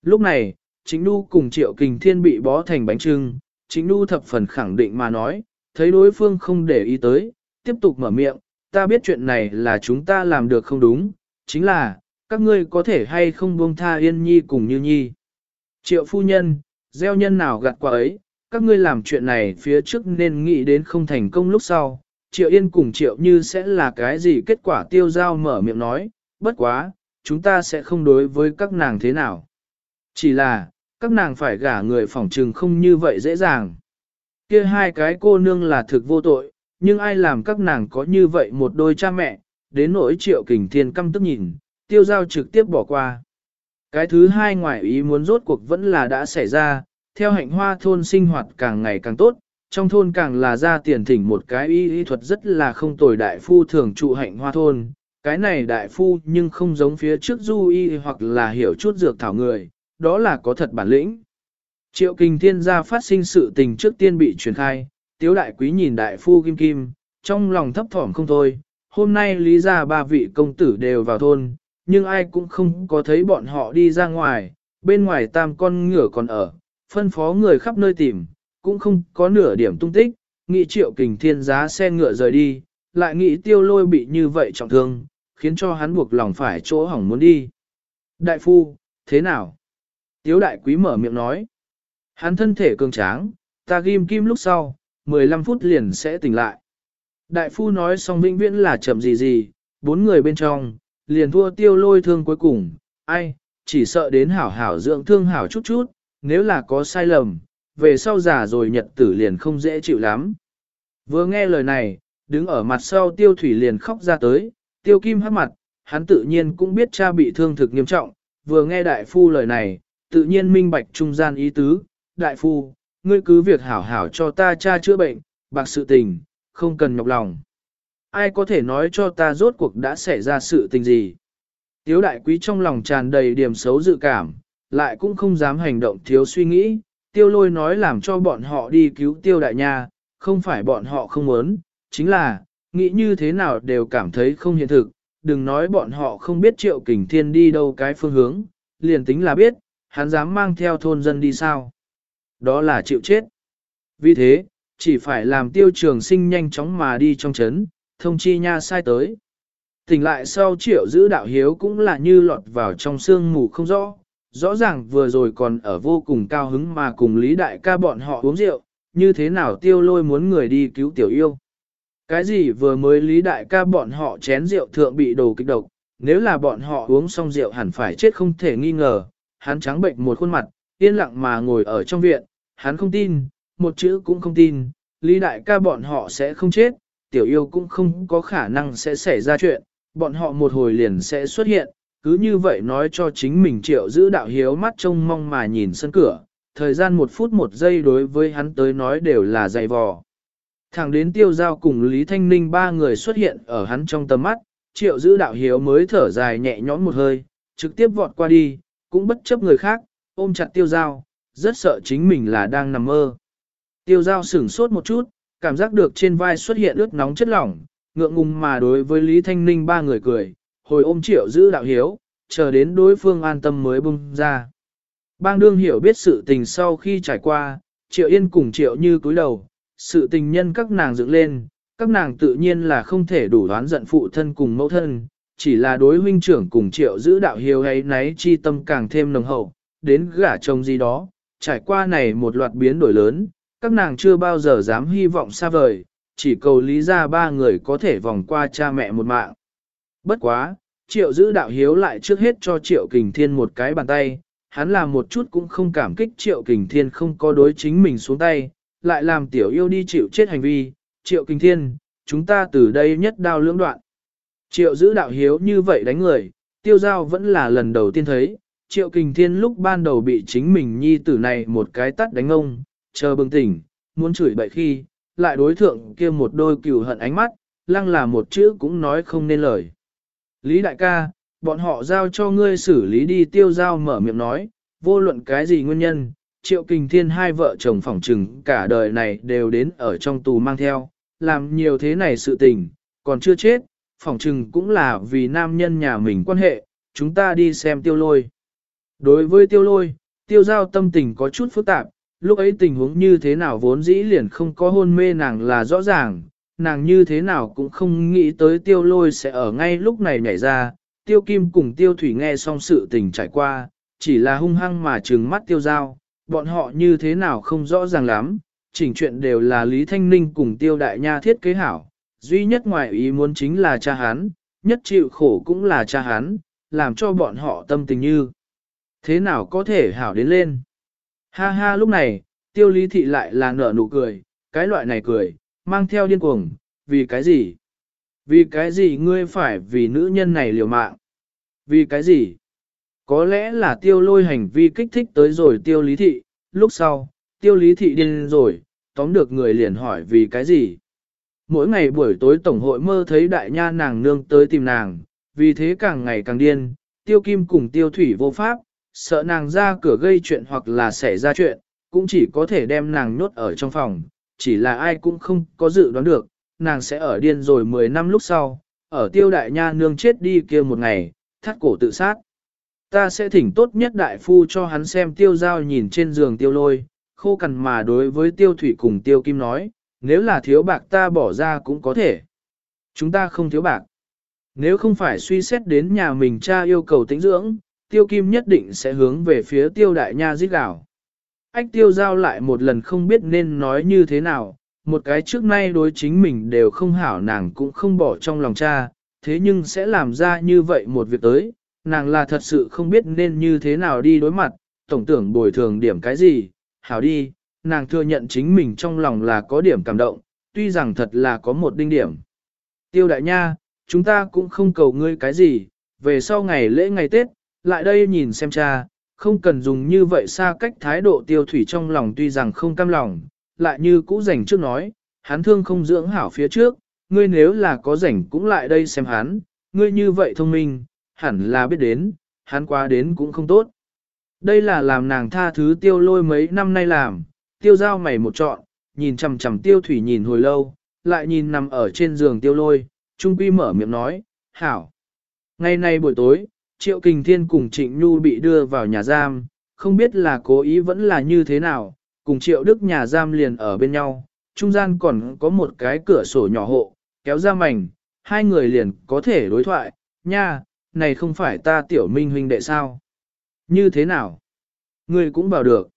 Lúc này, chính Nu cùng Triệu Kình Thiên bị bó thành bánh trưng, chính Nu thập phần khẳng định mà nói, thấy đối phương không để ý tới, tiếp tục mở miệng, ta biết chuyện này là chúng ta làm được không đúng, chính là, các ngươi có thể hay không buông tha yên nhi cùng như nhi. Triệu phu nhân, gieo nhân nào gặt quả ấy, các ngươi làm chuyện này phía trước nên nghĩ đến không thành công lúc sau. Triệu Yên cùng Triệu Như sẽ là cái gì kết quả tiêu giao mở miệng nói, bất quá, chúng ta sẽ không đối với các nàng thế nào. Chỉ là, các nàng phải gả người phỏng trừng không như vậy dễ dàng. Kia hai cái cô nương là thực vô tội, nhưng ai làm các nàng có như vậy một đôi cha mẹ, đến nỗi triệu kình thiên căm tức nhìn, tiêu giao trực tiếp bỏ qua. Cái thứ hai ngoại ý muốn rốt cuộc vẫn là đã xảy ra, theo hạnh hoa thôn sinh hoạt càng ngày càng tốt, trong thôn càng là ra tiền thỉnh một cái y y thuật rất là không tồi đại phu thường trụ hạnh hoa thôn. Cái này đại phu nhưng không giống phía trước du y hoặc là hiểu chút dược thảo người, đó là có thật bản lĩnh. Triệu kinh thiên gia phát sinh sự tình trước tiên bị truyền khai, tiếu đại quý nhìn đại phu kim kim, trong lòng thấp thỏm không thôi, hôm nay lý ra ba vị công tử đều vào thôn, nhưng ai cũng không có thấy bọn họ đi ra ngoài, bên ngoài tam con ngựa còn ở, phân phó người khắp nơi tìm, cũng không có nửa điểm tung tích, nghĩ triệu kình thiên giá xe ngựa rời đi, lại nghĩ tiêu lôi bị như vậy trọng thương, khiến cho hắn buộc lòng phải chỗ hỏng muốn đi. Đại phu, thế nào? Tiếu đại quý mở miệng nói. Hắn thân thể cường tráng, ta ghim kim lúc sau, 15 phút liền sẽ tỉnh lại. Đại phu nói xong vĩnh viễn là chậm gì gì, bốn người bên trong, liền thua tiêu lôi thương cuối cùng, ai, chỉ sợ đến hảo hảo dưỡng thương hảo chút chút, nếu là có sai lầm, về sau già rồi nhật tử liền không dễ chịu lắm. Vừa nghe lời này, đứng ở mặt sau tiêu thủy liền khóc ra tới, tiêu kim hát mặt, hắn tự nhiên cũng biết cha bị thương thực nghiêm trọng, vừa nghe đại phu lời này, tự nhiên minh bạch trung gian ý tứ, đại phu, ngươi cứ việc hảo hảo cho ta cha chữa bệnh, bạc sự tình, không cần nhọc lòng. Ai có thể nói cho ta rốt cuộc đã xảy ra sự tình gì? Tiếu đại quý trong lòng tràn đầy điểm xấu dự cảm, lại cũng không dám hành động thiếu suy nghĩ. Tiêu lôi nói làm cho bọn họ đi cứu tiêu đại nha, không phải bọn họ không muốn, chính là, nghĩ như thế nào đều cảm thấy không hiện thực. đừng nói bọn họ không biết triệu kình thiên đi đâu cái phương hướng, liền tính là biết, hắn dám mang theo thôn dân đi sao. Đó là chịu chết. Vì thế, chỉ phải làm tiêu trường sinh nhanh chóng mà đi trong chấn, thông chi nha sai tới. Tỉnh lại sau triệu giữ đạo hiếu cũng là như lọt vào trong sương mù không rõ, rõ ràng vừa rồi còn ở vô cùng cao hứng mà cùng Lý Đại ca bọn họ uống rượu, như thế nào tiêu lôi muốn người đi cứu tiểu yêu. Cái gì vừa mới Lý Đại ca bọn họ chén rượu thượng bị đồ kích độc, nếu là bọn họ uống xong rượu hẳn phải chết không thể nghi ngờ, hắn trắng bệnh một khuôn mặt, yên lặng mà ngồi ở trong viện, hắn không tin, một chữ cũng không tin, Lý Đại ca bọn họ sẽ không chết, tiểu yêu cũng không có khả năng sẽ xảy ra chuyện, bọn họ một hồi liền sẽ xuất hiện, cứ như vậy nói cho chính mình triệu giữ đạo hiếu mắt trông mong mà nhìn sân cửa, thời gian một phút một giây đối với hắn tới nói đều là dày vò. Thẳng đến tiêu giao cùng Lý Thanh Ninh ba người xuất hiện ở hắn trong tầm mắt, triệu giữ đạo hiếu mới thở dài nhẹ nhõm một hơi, trực tiếp vọt qua đi, cũng bất chấp người khác, ôm chặt tiêu giao, rất sợ chính mình là đang nằm mơ. Tiêu giao sửng sốt một chút, cảm giác được trên vai xuất hiện ướt nóng chất lỏng, ngượng ngùng mà đối với Lý Thanh Ninh ba người cười, hồi ôm triệu giữ đạo hiếu, chờ đến đối phương an tâm mới bung ra. Bang đương hiểu biết sự tình sau khi trải qua, triệu yên cùng triệu như cúi đầu, sự tình nhân các nàng dựng lên, các nàng tự nhiên là không thể đủ đoán giận phụ thân cùng mẫu thân, chỉ là đối huynh trưởng cùng triệu giữ đạo hiếu ấy náy chi tâm càng thêm nồng hậu, đến gả chồng gì đó, trải qua này một loạt biến đổi lớn, các nàng chưa bao giờ dám hy vọng xa vời, chỉ cầu lý ra ba người có thể vòng qua cha mẹ một mạng. Bất quá, triệu giữ đạo hiếu lại trước hết cho triệu kình thiên một cái bàn tay, hắn làm một chút cũng không cảm kích triệu kình thiên không có đối chính mình xuống tay, lại làm tiểu yêu đi chịu chết hành vi, triệu kình thiên, chúng ta từ đây nhất đao lưỡng đoạn. Triệu giữ đạo hiếu như vậy đánh người, tiêu giao vẫn là lần đầu tiên thấy, triệu kình thiên lúc ban đầu bị chính mình nhi tử này một cái tắt đánh ông, chờ bừng tỉnh, muốn chửi bậy khi, lại đối thượng kia một đôi cừu hận ánh mắt, lăng là một chữ cũng nói không nên lời. Lý đại ca, bọn họ giao cho ngươi xử lý đi tiêu giao mở miệng nói, vô luận cái gì nguyên nhân, triệu kình thiên hai vợ chồng phỏng trừng cả đời này đều đến ở trong tù mang theo, làm nhiều thế này sự tình, còn chưa chết, phỏng chừng cũng là vì nam nhân nhà mình quan hệ, chúng ta đi xem tiêu lôi. Đối với tiêu lôi, tiêu giao tâm tình có chút phức tạp, lúc ấy tình huống như thế nào vốn dĩ liền không có hôn mê nàng là rõ ràng, nàng như thế nào cũng không nghĩ tới tiêu lôi sẽ ở ngay lúc này nhảy ra, tiêu kim cùng tiêu thủy nghe xong sự tình trải qua, chỉ là hung hăng mà trừng mắt tiêu giao, bọn họ như thế nào không rõ ràng lắm, chỉnh chuyện đều là Lý Thanh Ninh cùng tiêu đại nha thiết kế hảo, duy nhất ngoài ý muốn chính là cha hắn, nhất chịu khổ cũng là cha hắn, làm cho bọn họ tâm tình như. Thế nào có thể hảo đến lên? Ha ha lúc này, tiêu lý thị lại là nở nụ cười, cái loại này cười, mang theo điên cuồng, vì cái gì? Vì cái gì ngươi phải vì nữ nhân này liều mạng? Vì cái gì? Có lẽ là tiêu lôi hành vi kích thích tới rồi tiêu lý thị, lúc sau, tiêu lý thị điên rồi, tóm được người liền hỏi vì cái gì? Mỗi ngày buổi tối tổng hội mơ thấy đại nha nàng nương tới tìm nàng, vì thế càng ngày càng điên, tiêu kim cùng tiêu thủy vô pháp, sợ nàng ra cửa gây chuyện hoặc là xảy ra chuyện, cũng chỉ có thể đem nàng nhốt ở trong phòng, chỉ là ai cũng không có dự đoán được, nàng sẽ ở điên rồi 10 năm lúc sau, ở tiêu đại nha nương chết đi kia một ngày, thắt cổ tự sát. Ta sẽ thỉnh tốt nhất đại phu cho hắn xem tiêu giao nhìn trên giường tiêu lôi, khô cằn mà đối với tiêu thủy cùng tiêu kim nói, nếu là thiếu bạc ta bỏ ra cũng có thể. Chúng ta không thiếu bạc. Nếu không phải suy xét đến nhà mình cha yêu cầu tính dưỡng, tiêu kim nhất định sẽ hướng về phía tiêu đại nha giết gạo. Ách tiêu giao lại một lần không biết nên nói như thế nào, một cái trước nay đối chính mình đều không hảo nàng cũng không bỏ trong lòng cha, thế nhưng sẽ làm ra như vậy một việc tới, nàng là thật sự không biết nên như thế nào đi đối mặt, tổng tưởng bồi thường điểm cái gì, hảo đi, nàng thừa nhận chính mình trong lòng là có điểm cảm động, tuy rằng thật là có một đinh điểm. Tiêu đại nha, chúng ta cũng không cầu ngươi cái gì, về sau ngày lễ ngày Tết, lại đây nhìn xem cha, không cần dùng như vậy xa cách thái độ tiêu thủy trong lòng tuy rằng không cam lòng, lại như cũ rảnh trước nói, hắn thương không dưỡng hảo phía trước, ngươi nếu là có rảnh cũng lại đây xem hắn, ngươi như vậy thông minh, hẳn là biết đến, hắn qua đến cũng không tốt. Đây là làm nàng tha thứ tiêu lôi mấy năm nay làm, tiêu giao mày một trọn, nhìn chằm chằm tiêu thủy nhìn hồi lâu, lại nhìn nằm ở trên giường tiêu lôi, trung quy mở miệng nói, hảo, Ngày nay buổi tối, Triệu Kình Thiên cùng Trịnh Nhu bị đưa vào nhà giam, không biết là cố ý vẫn là như thế nào, cùng Triệu Đức nhà giam liền ở bên nhau, trung gian còn có một cái cửa sổ nhỏ hộ, kéo ra mảnh, hai người liền có thể đối thoại, nha, này không phải ta tiểu minh huynh đệ sao? Như thế nào? Người cũng bảo được.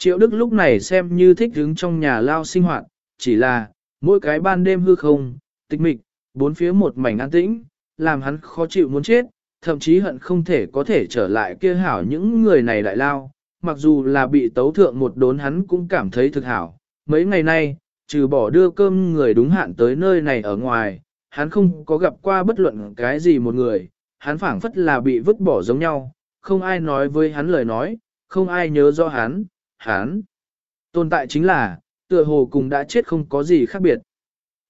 Triệu Đức lúc này xem như thích đứng trong nhà lao sinh hoạt, chỉ là, mỗi cái ban đêm hư không, tịch mịch, bốn phía một mảnh an tĩnh, làm hắn khó chịu muốn chết, thậm chí hận không thể có thể trở lại kia hảo những người này đại lao, mặc dù là bị tấu thượng một đốn hắn cũng cảm thấy thực hảo. Mấy ngày nay, trừ bỏ đưa cơm người đúng hạn tới nơi này ở ngoài, hắn không có gặp qua bất luận cái gì một người, hắn phảng phất là bị vứt bỏ giống nhau, không ai nói với hắn lời nói, không ai nhớ do hắn, Hán, Tồn tại chính là, tựa hồ cùng đã chết không có gì khác biệt.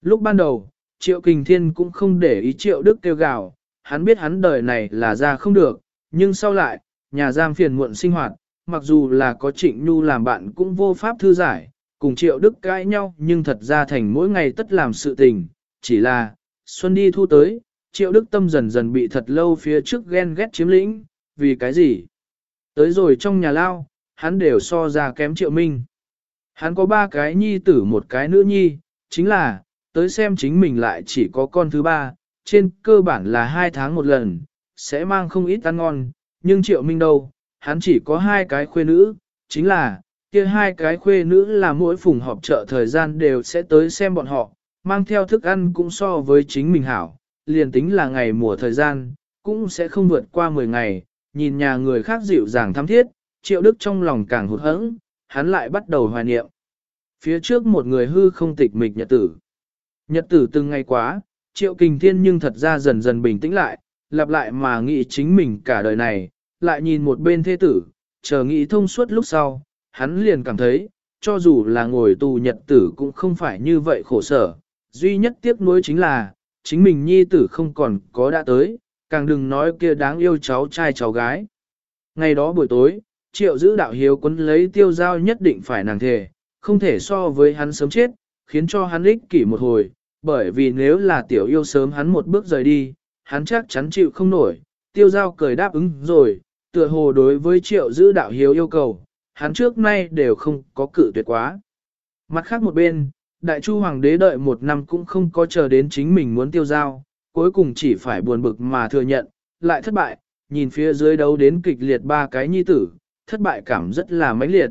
Lúc ban đầu, Triệu Kình Thiên cũng không để ý Triệu Đức kêu gào, hắn biết hắn đời này là ra không được, nhưng sau lại, nhà giam phiền muộn sinh hoạt, mặc dù là có Trịnh Nhu làm bạn cũng vô pháp thư giải, cùng Triệu Đức cãi nhau nhưng thật ra thành mỗi ngày tất làm sự tình, chỉ là, xuân đi thu tới, Triệu Đức tâm dần dần bị thật lâu phía trước ghen ghét chiếm lĩnh, vì cái gì? Tới rồi trong nhà lao, hắn đều so ra kém Triệu Minh. Hắn có ba cái nhi tử một cái nữ nhi, chính là, tới xem chính mình lại chỉ có con thứ ba, trên cơ bản là hai tháng một lần, sẽ mang không ít ăn ngon, nhưng triệu minh đâu, hắn chỉ có hai cái khuê nữ, chính là, kia hai cái khuê nữ là mỗi phùng họp chợ thời gian đều sẽ tới xem bọn họ, mang theo thức ăn cũng so với chính mình hảo, liền tính là ngày mùa thời gian, cũng sẽ không vượt qua 10 ngày, nhìn nhà người khác dịu dàng thắm thiết, triệu đức trong lòng càng hụt hẫng, hắn lại bắt đầu hoài niệm. Phía trước một người hư không tịch mịch nhật tử. Nhật tử từng ngày quá, triệu kình thiên nhưng thật ra dần dần bình tĩnh lại, lặp lại mà nghĩ chính mình cả đời này, lại nhìn một bên thế tử, chờ nghĩ thông suốt lúc sau, hắn liền cảm thấy, cho dù là ngồi tù nhật tử cũng không phải như vậy khổ sở, duy nhất tiếc nuối chính là, chính mình nhi tử không còn có đã tới, càng đừng nói kia đáng yêu cháu trai cháu gái. Ngày đó buổi tối, triệu giữ đạo hiếu quấn lấy tiêu giao nhất định phải nàng thề, không thể so với hắn sớm chết, khiến cho hắn ích kỷ một hồi, bởi vì nếu là tiểu yêu sớm hắn một bước rời đi, hắn chắc chắn chịu không nổi, tiêu giao cười đáp ứng rồi, tựa hồ đối với triệu giữ đạo hiếu yêu cầu, hắn trước nay đều không có cự tuyệt quá. Mặt khác một bên, đại chu hoàng đế đợi một năm cũng không có chờ đến chính mình muốn tiêu giao, cuối cùng chỉ phải buồn bực mà thừa nhận, lại thất bại, nhìn phía dưới đấu đến kịch liệt ba cái nhi tử, thất bại cảm rất là mãnh liệt.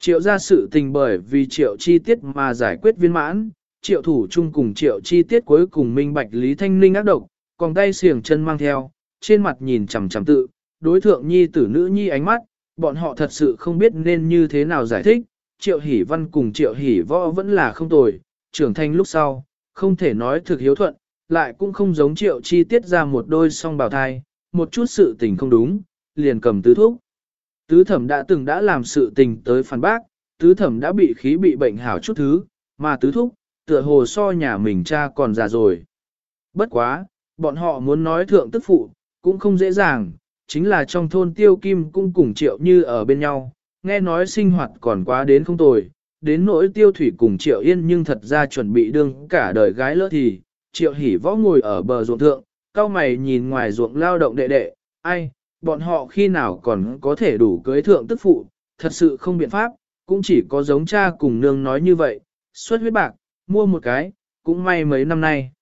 Triệu ra sự tình bởi vì triệu chi tiết mà giải quyết viên mãn, triệu thủ chung cùng triệu chi tiết cuối cùng minh bạch Lý Thanh Ninh ác độc, còn tay xiềng chân mang theo, trên mặt nhìn chằm chằm tự, đối thượng nhi tử nữ nhi ánh mắt, bọn họ thật sự không biết nên như thế nào giải thích, triệu hỷ văn cùng triệu hỷ võ vẫn là không tồi, trưởng thành lúc sau, không thể nói thực hiếu thuận, lại cũng không giống triệu chi tiết ra một đôi song bào thai, một chút sự tình không đúng, liền cầm tứ thuốc. Tứ thẩm đã từng đã làm sự tình tới phản bác, tứ thẩm đã bị khí bị bệnh hảo chút thứ, mà tứ thúc, tựa hồ so nhà mình cha còn già rồi. Bất quá, bọn họ muốn nói thượng tức phụ, cũng không dễ dàng, chính là trong thôn tiêu kim cũng cùng triệu như ở bên nhau, nghe nói sinh hoạt còn quá đến không tồi, đến nỗi tiêu thủy cùng triệu yên nhưng thật ra chuẩn bị đương cả đời gái lỡ thì, triệu hỉ võ ngồi ở bờ ruộng thượng, cao mày nhìn ngoài ruộng lao động đệ đệ, ai, bọn họ khi nào còn có thể đủ cưới thượng tức phụ, thật sự không biện pháp, cũng chỉ có giống cha cùng nương nói như vậy, xuất huyết bạc, mua một cái, cũng may mấy năm nay.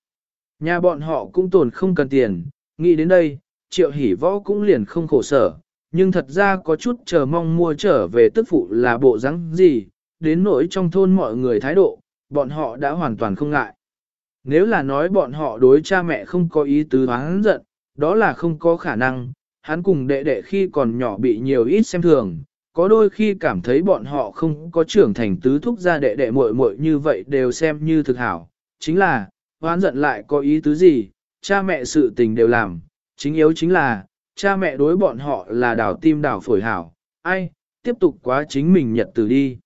Nhà bọn họ cũng tồn không cần tiền, nghĩ đến đây, triệu hỉ võ cũng liền không khổ sở, nhưng thật ra có chút chờ mong mua trở về tức phụ là bộ rắn gì, đến nỗi trong thôn mọi người thái độ, bọn họ đã hoàn toàn không ngại. Nếu là nói bọn họ đối cha mẹ không có ý tứ hắn giận, đó là không có khả năng, hắn cùng đệ đệ khi còn nhỏ bị nhiều ít xem thường, có đôi khi cảm thấy bọn họ không có trưởng thành tứ thúc ra đệ đệ muội muội như vậy đều xem như thực hảo, chính là, hoán giận lại có ý tứ gì, cha mẹ sự tình đều làm, chính yếu chính là, cha mẹ đối bọn họ là đảo tim đảo phổi hảo, ai, tiếp tục quá chính mình nhật từ đi.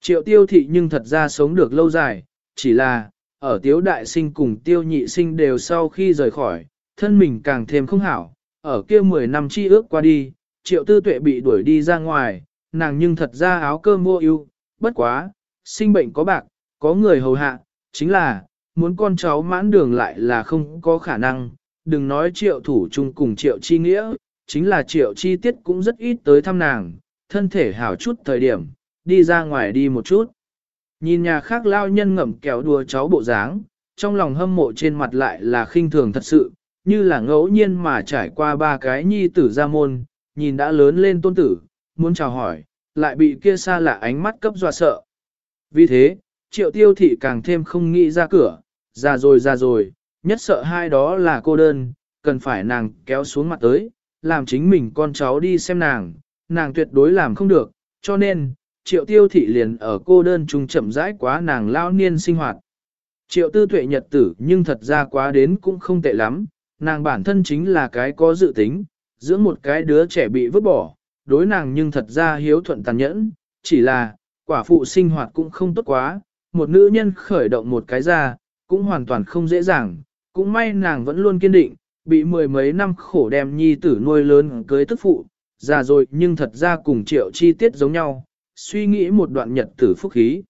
Triệu tiêu thị nhưng thật ra sống được lâu dài, chỉ là, ở tiếu đại sinh cùng tiêu nhị sinh đều sau khi rời khỏi, thân mình càng thêm không hảo, ở kia 10 năm chi ước qua đi, triệu tư tuệ bị đuổi đi ra ngoài, nàng nhưng thật ra áo cơm mua ưu, bất quá, sinh bệnh có bạc, có người hầu hạ, chính là, muốn con cháu mãn đường lại là không có khả năng, đừng nói triệu thủ chung cùng triệu chi nghĩa, chính là triệu chi tiết cũng rất ít tới thăm nàng, thân thể hảo chút thời điểm, đi ra ngoài đi một chút. Nhìn nhà khác lao nhân ngậm kéo đùa cháu bộ dáng, trong lòng hâm mộ trên mặt lại là khinh thường thật sự, như là ngẫu nhiên mà trải qua ba cái nhi tử ra môn, nhìn đã lớn lên tôn tử, muốn chào hỏi, lại bị kia xa lạ ánh mắt cấp dọa sợ. Vì thế, triệu tiêu thị càng thêm không nghĩ ra cửa, ra rồi ra rồi, nhất sợ hai đó là cô đơn, cần phải nàng kéo xuống mặt tới, làm chính mình con cháu đi xem nàng, nàng tuyệt đối làm không được, cho nên, triệu tiêu thị liền ở cô đơn chung chậm rãi quá nàng lao niên sinh hoạt. Triệu tư tuệ nhật tử nhưng thật ra quá đến cũng không tệ lắm, nàng bản thân chính là cái có dự tính, giữa một cái đứa trẻ bị vứt bỏ, đối nàng nhưng thật ra hiếu thuận tàn nhẫn, chỉ là, quả phụ sinh hoạt cũng không tốt quá, một nữ nhân khởi động một cái ra, cũng hoàn toàn không dễ dàng, cũng may nàng vẫn luôn kiên định, bị mười mấy năm khổ đem nhi tử nuôi lớn cưới tức phụ, già rồi nhưng thật ra cùng triệu chi tiết giống nhau, suy nghĩ một đoạn nhật tử phúc khí.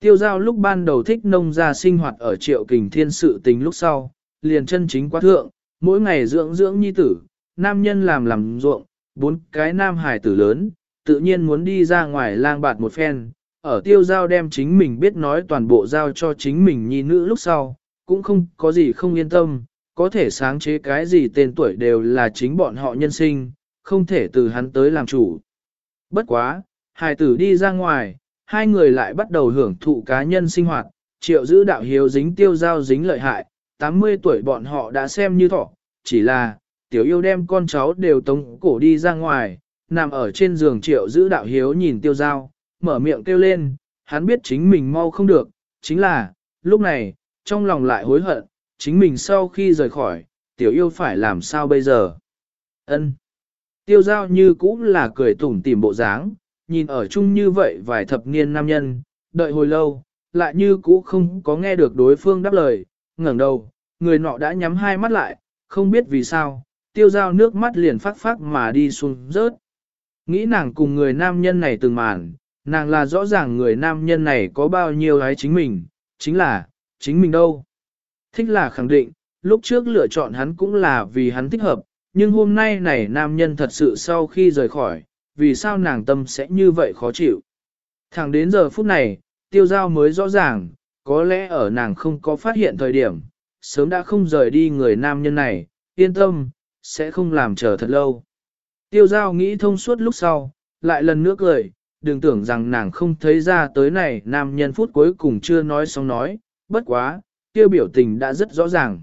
Tiêu giao lúc ban đầu thích nông gia sinh hoạt ở triệu kình thiên sự tình lúc sau, liền chân chính quá thượng, mỗi ngày dưỡng dưỡng nhi tử, nam nhân làm làm ruộng, bốn cái nam hải tử lớn, tự nhiên muốn đi ra ngoài lang bạt một phen, ở tiêu giao đem chính mình biết nói toàn bộ giao cho chính mình nhi nữ lúc sau, cũng không có gì không yên tâm, có thể sáng chế cái gì tên tuổi đều là chính bọn họ nhân sinh, không thể từ hắn tới làm chủ. Bất quá, hài tử đi ra ngoài, hai người lại bắt đầu hưởng thụ cá nhân sinh hoạt, triệu giữ đạo hiếu dính tiêu giao dính lợi hại, 80 tuổi bọn họ đã xem như thọ, chỉ là, tiểu yêu đem con cháu đều tống cổ đi ra ngoài, nằm ở trên giường triệu giữ đạo hiếu nhìn tiêu giao, mở miệng kêu lên, hắn biết chính mình mau không được, chính là, lúc này, trong lòng lại hối hận, chính mình sau khi rời khỏi, tiểu yêu phải làm sao bây giờ? Ân. Tiêu giao như cũng là cười tủm tỉm bộ dáng, nhìn ở chung như vậy vài thập niên nam nhân, đợi hồi lâu, lại như cũ không có nghe được đối phương đáp lời, ngẩng đầu, người nọ đã nhắm hai mắt lại, không biết vì sao, tiêu giao nước mắt liền phát phát mà đi xuống rớt. Nghĩ nàng cùng người nam nhân này từng màn, nàng là rõ ràng người nam nhân này có bao nhiêu gái chính mình, chính là, chính mình đâu. Thích là khẳng định, lúc trước lựa chọn hắn cũng là vì hắn thích hợp, nhưng hôm nay này nam nhân thật sự sau khi rời khỏi, vì sao nàng tâm sẽ như vậy khó chịu. Thẳng đến giờ phút này, tiêu giao mới rõ ràng, có lẽ ở nàng không có phát hiện thời điểm, sớm đã không rời đi người nam nhân này, yên tâm, sẽ không làm chờ thật lâu. Tiêu giao nghĩ thông suốt lúc sau, lại lần nữa cười, đừng tưởng rằng nàng không thấy ra tới này nam nhân phút cuối cùng chưa nói xong nói, bất quá, tiêu biểu tình đã rất rõ ràng.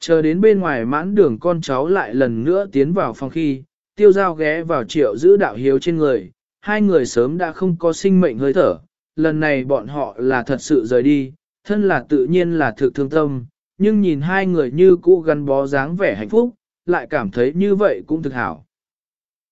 Chờ đến bên ngoài mãn đường con cháu lại lần nữa tiến vào phòng khi, tiêu giao ghé vào triệu giữ đạo hiếu trên người, hai người sớm đã không có sinh mệnh hơi thở, lần này bọn họ là thật sự rời đi, thân là tự nhiên là thực thương tâm, nhưng nhìn hai người như cũ gắn bó dáng vẻ hạnh phúc, lại cảm thấy như vậy cũng thực hảo.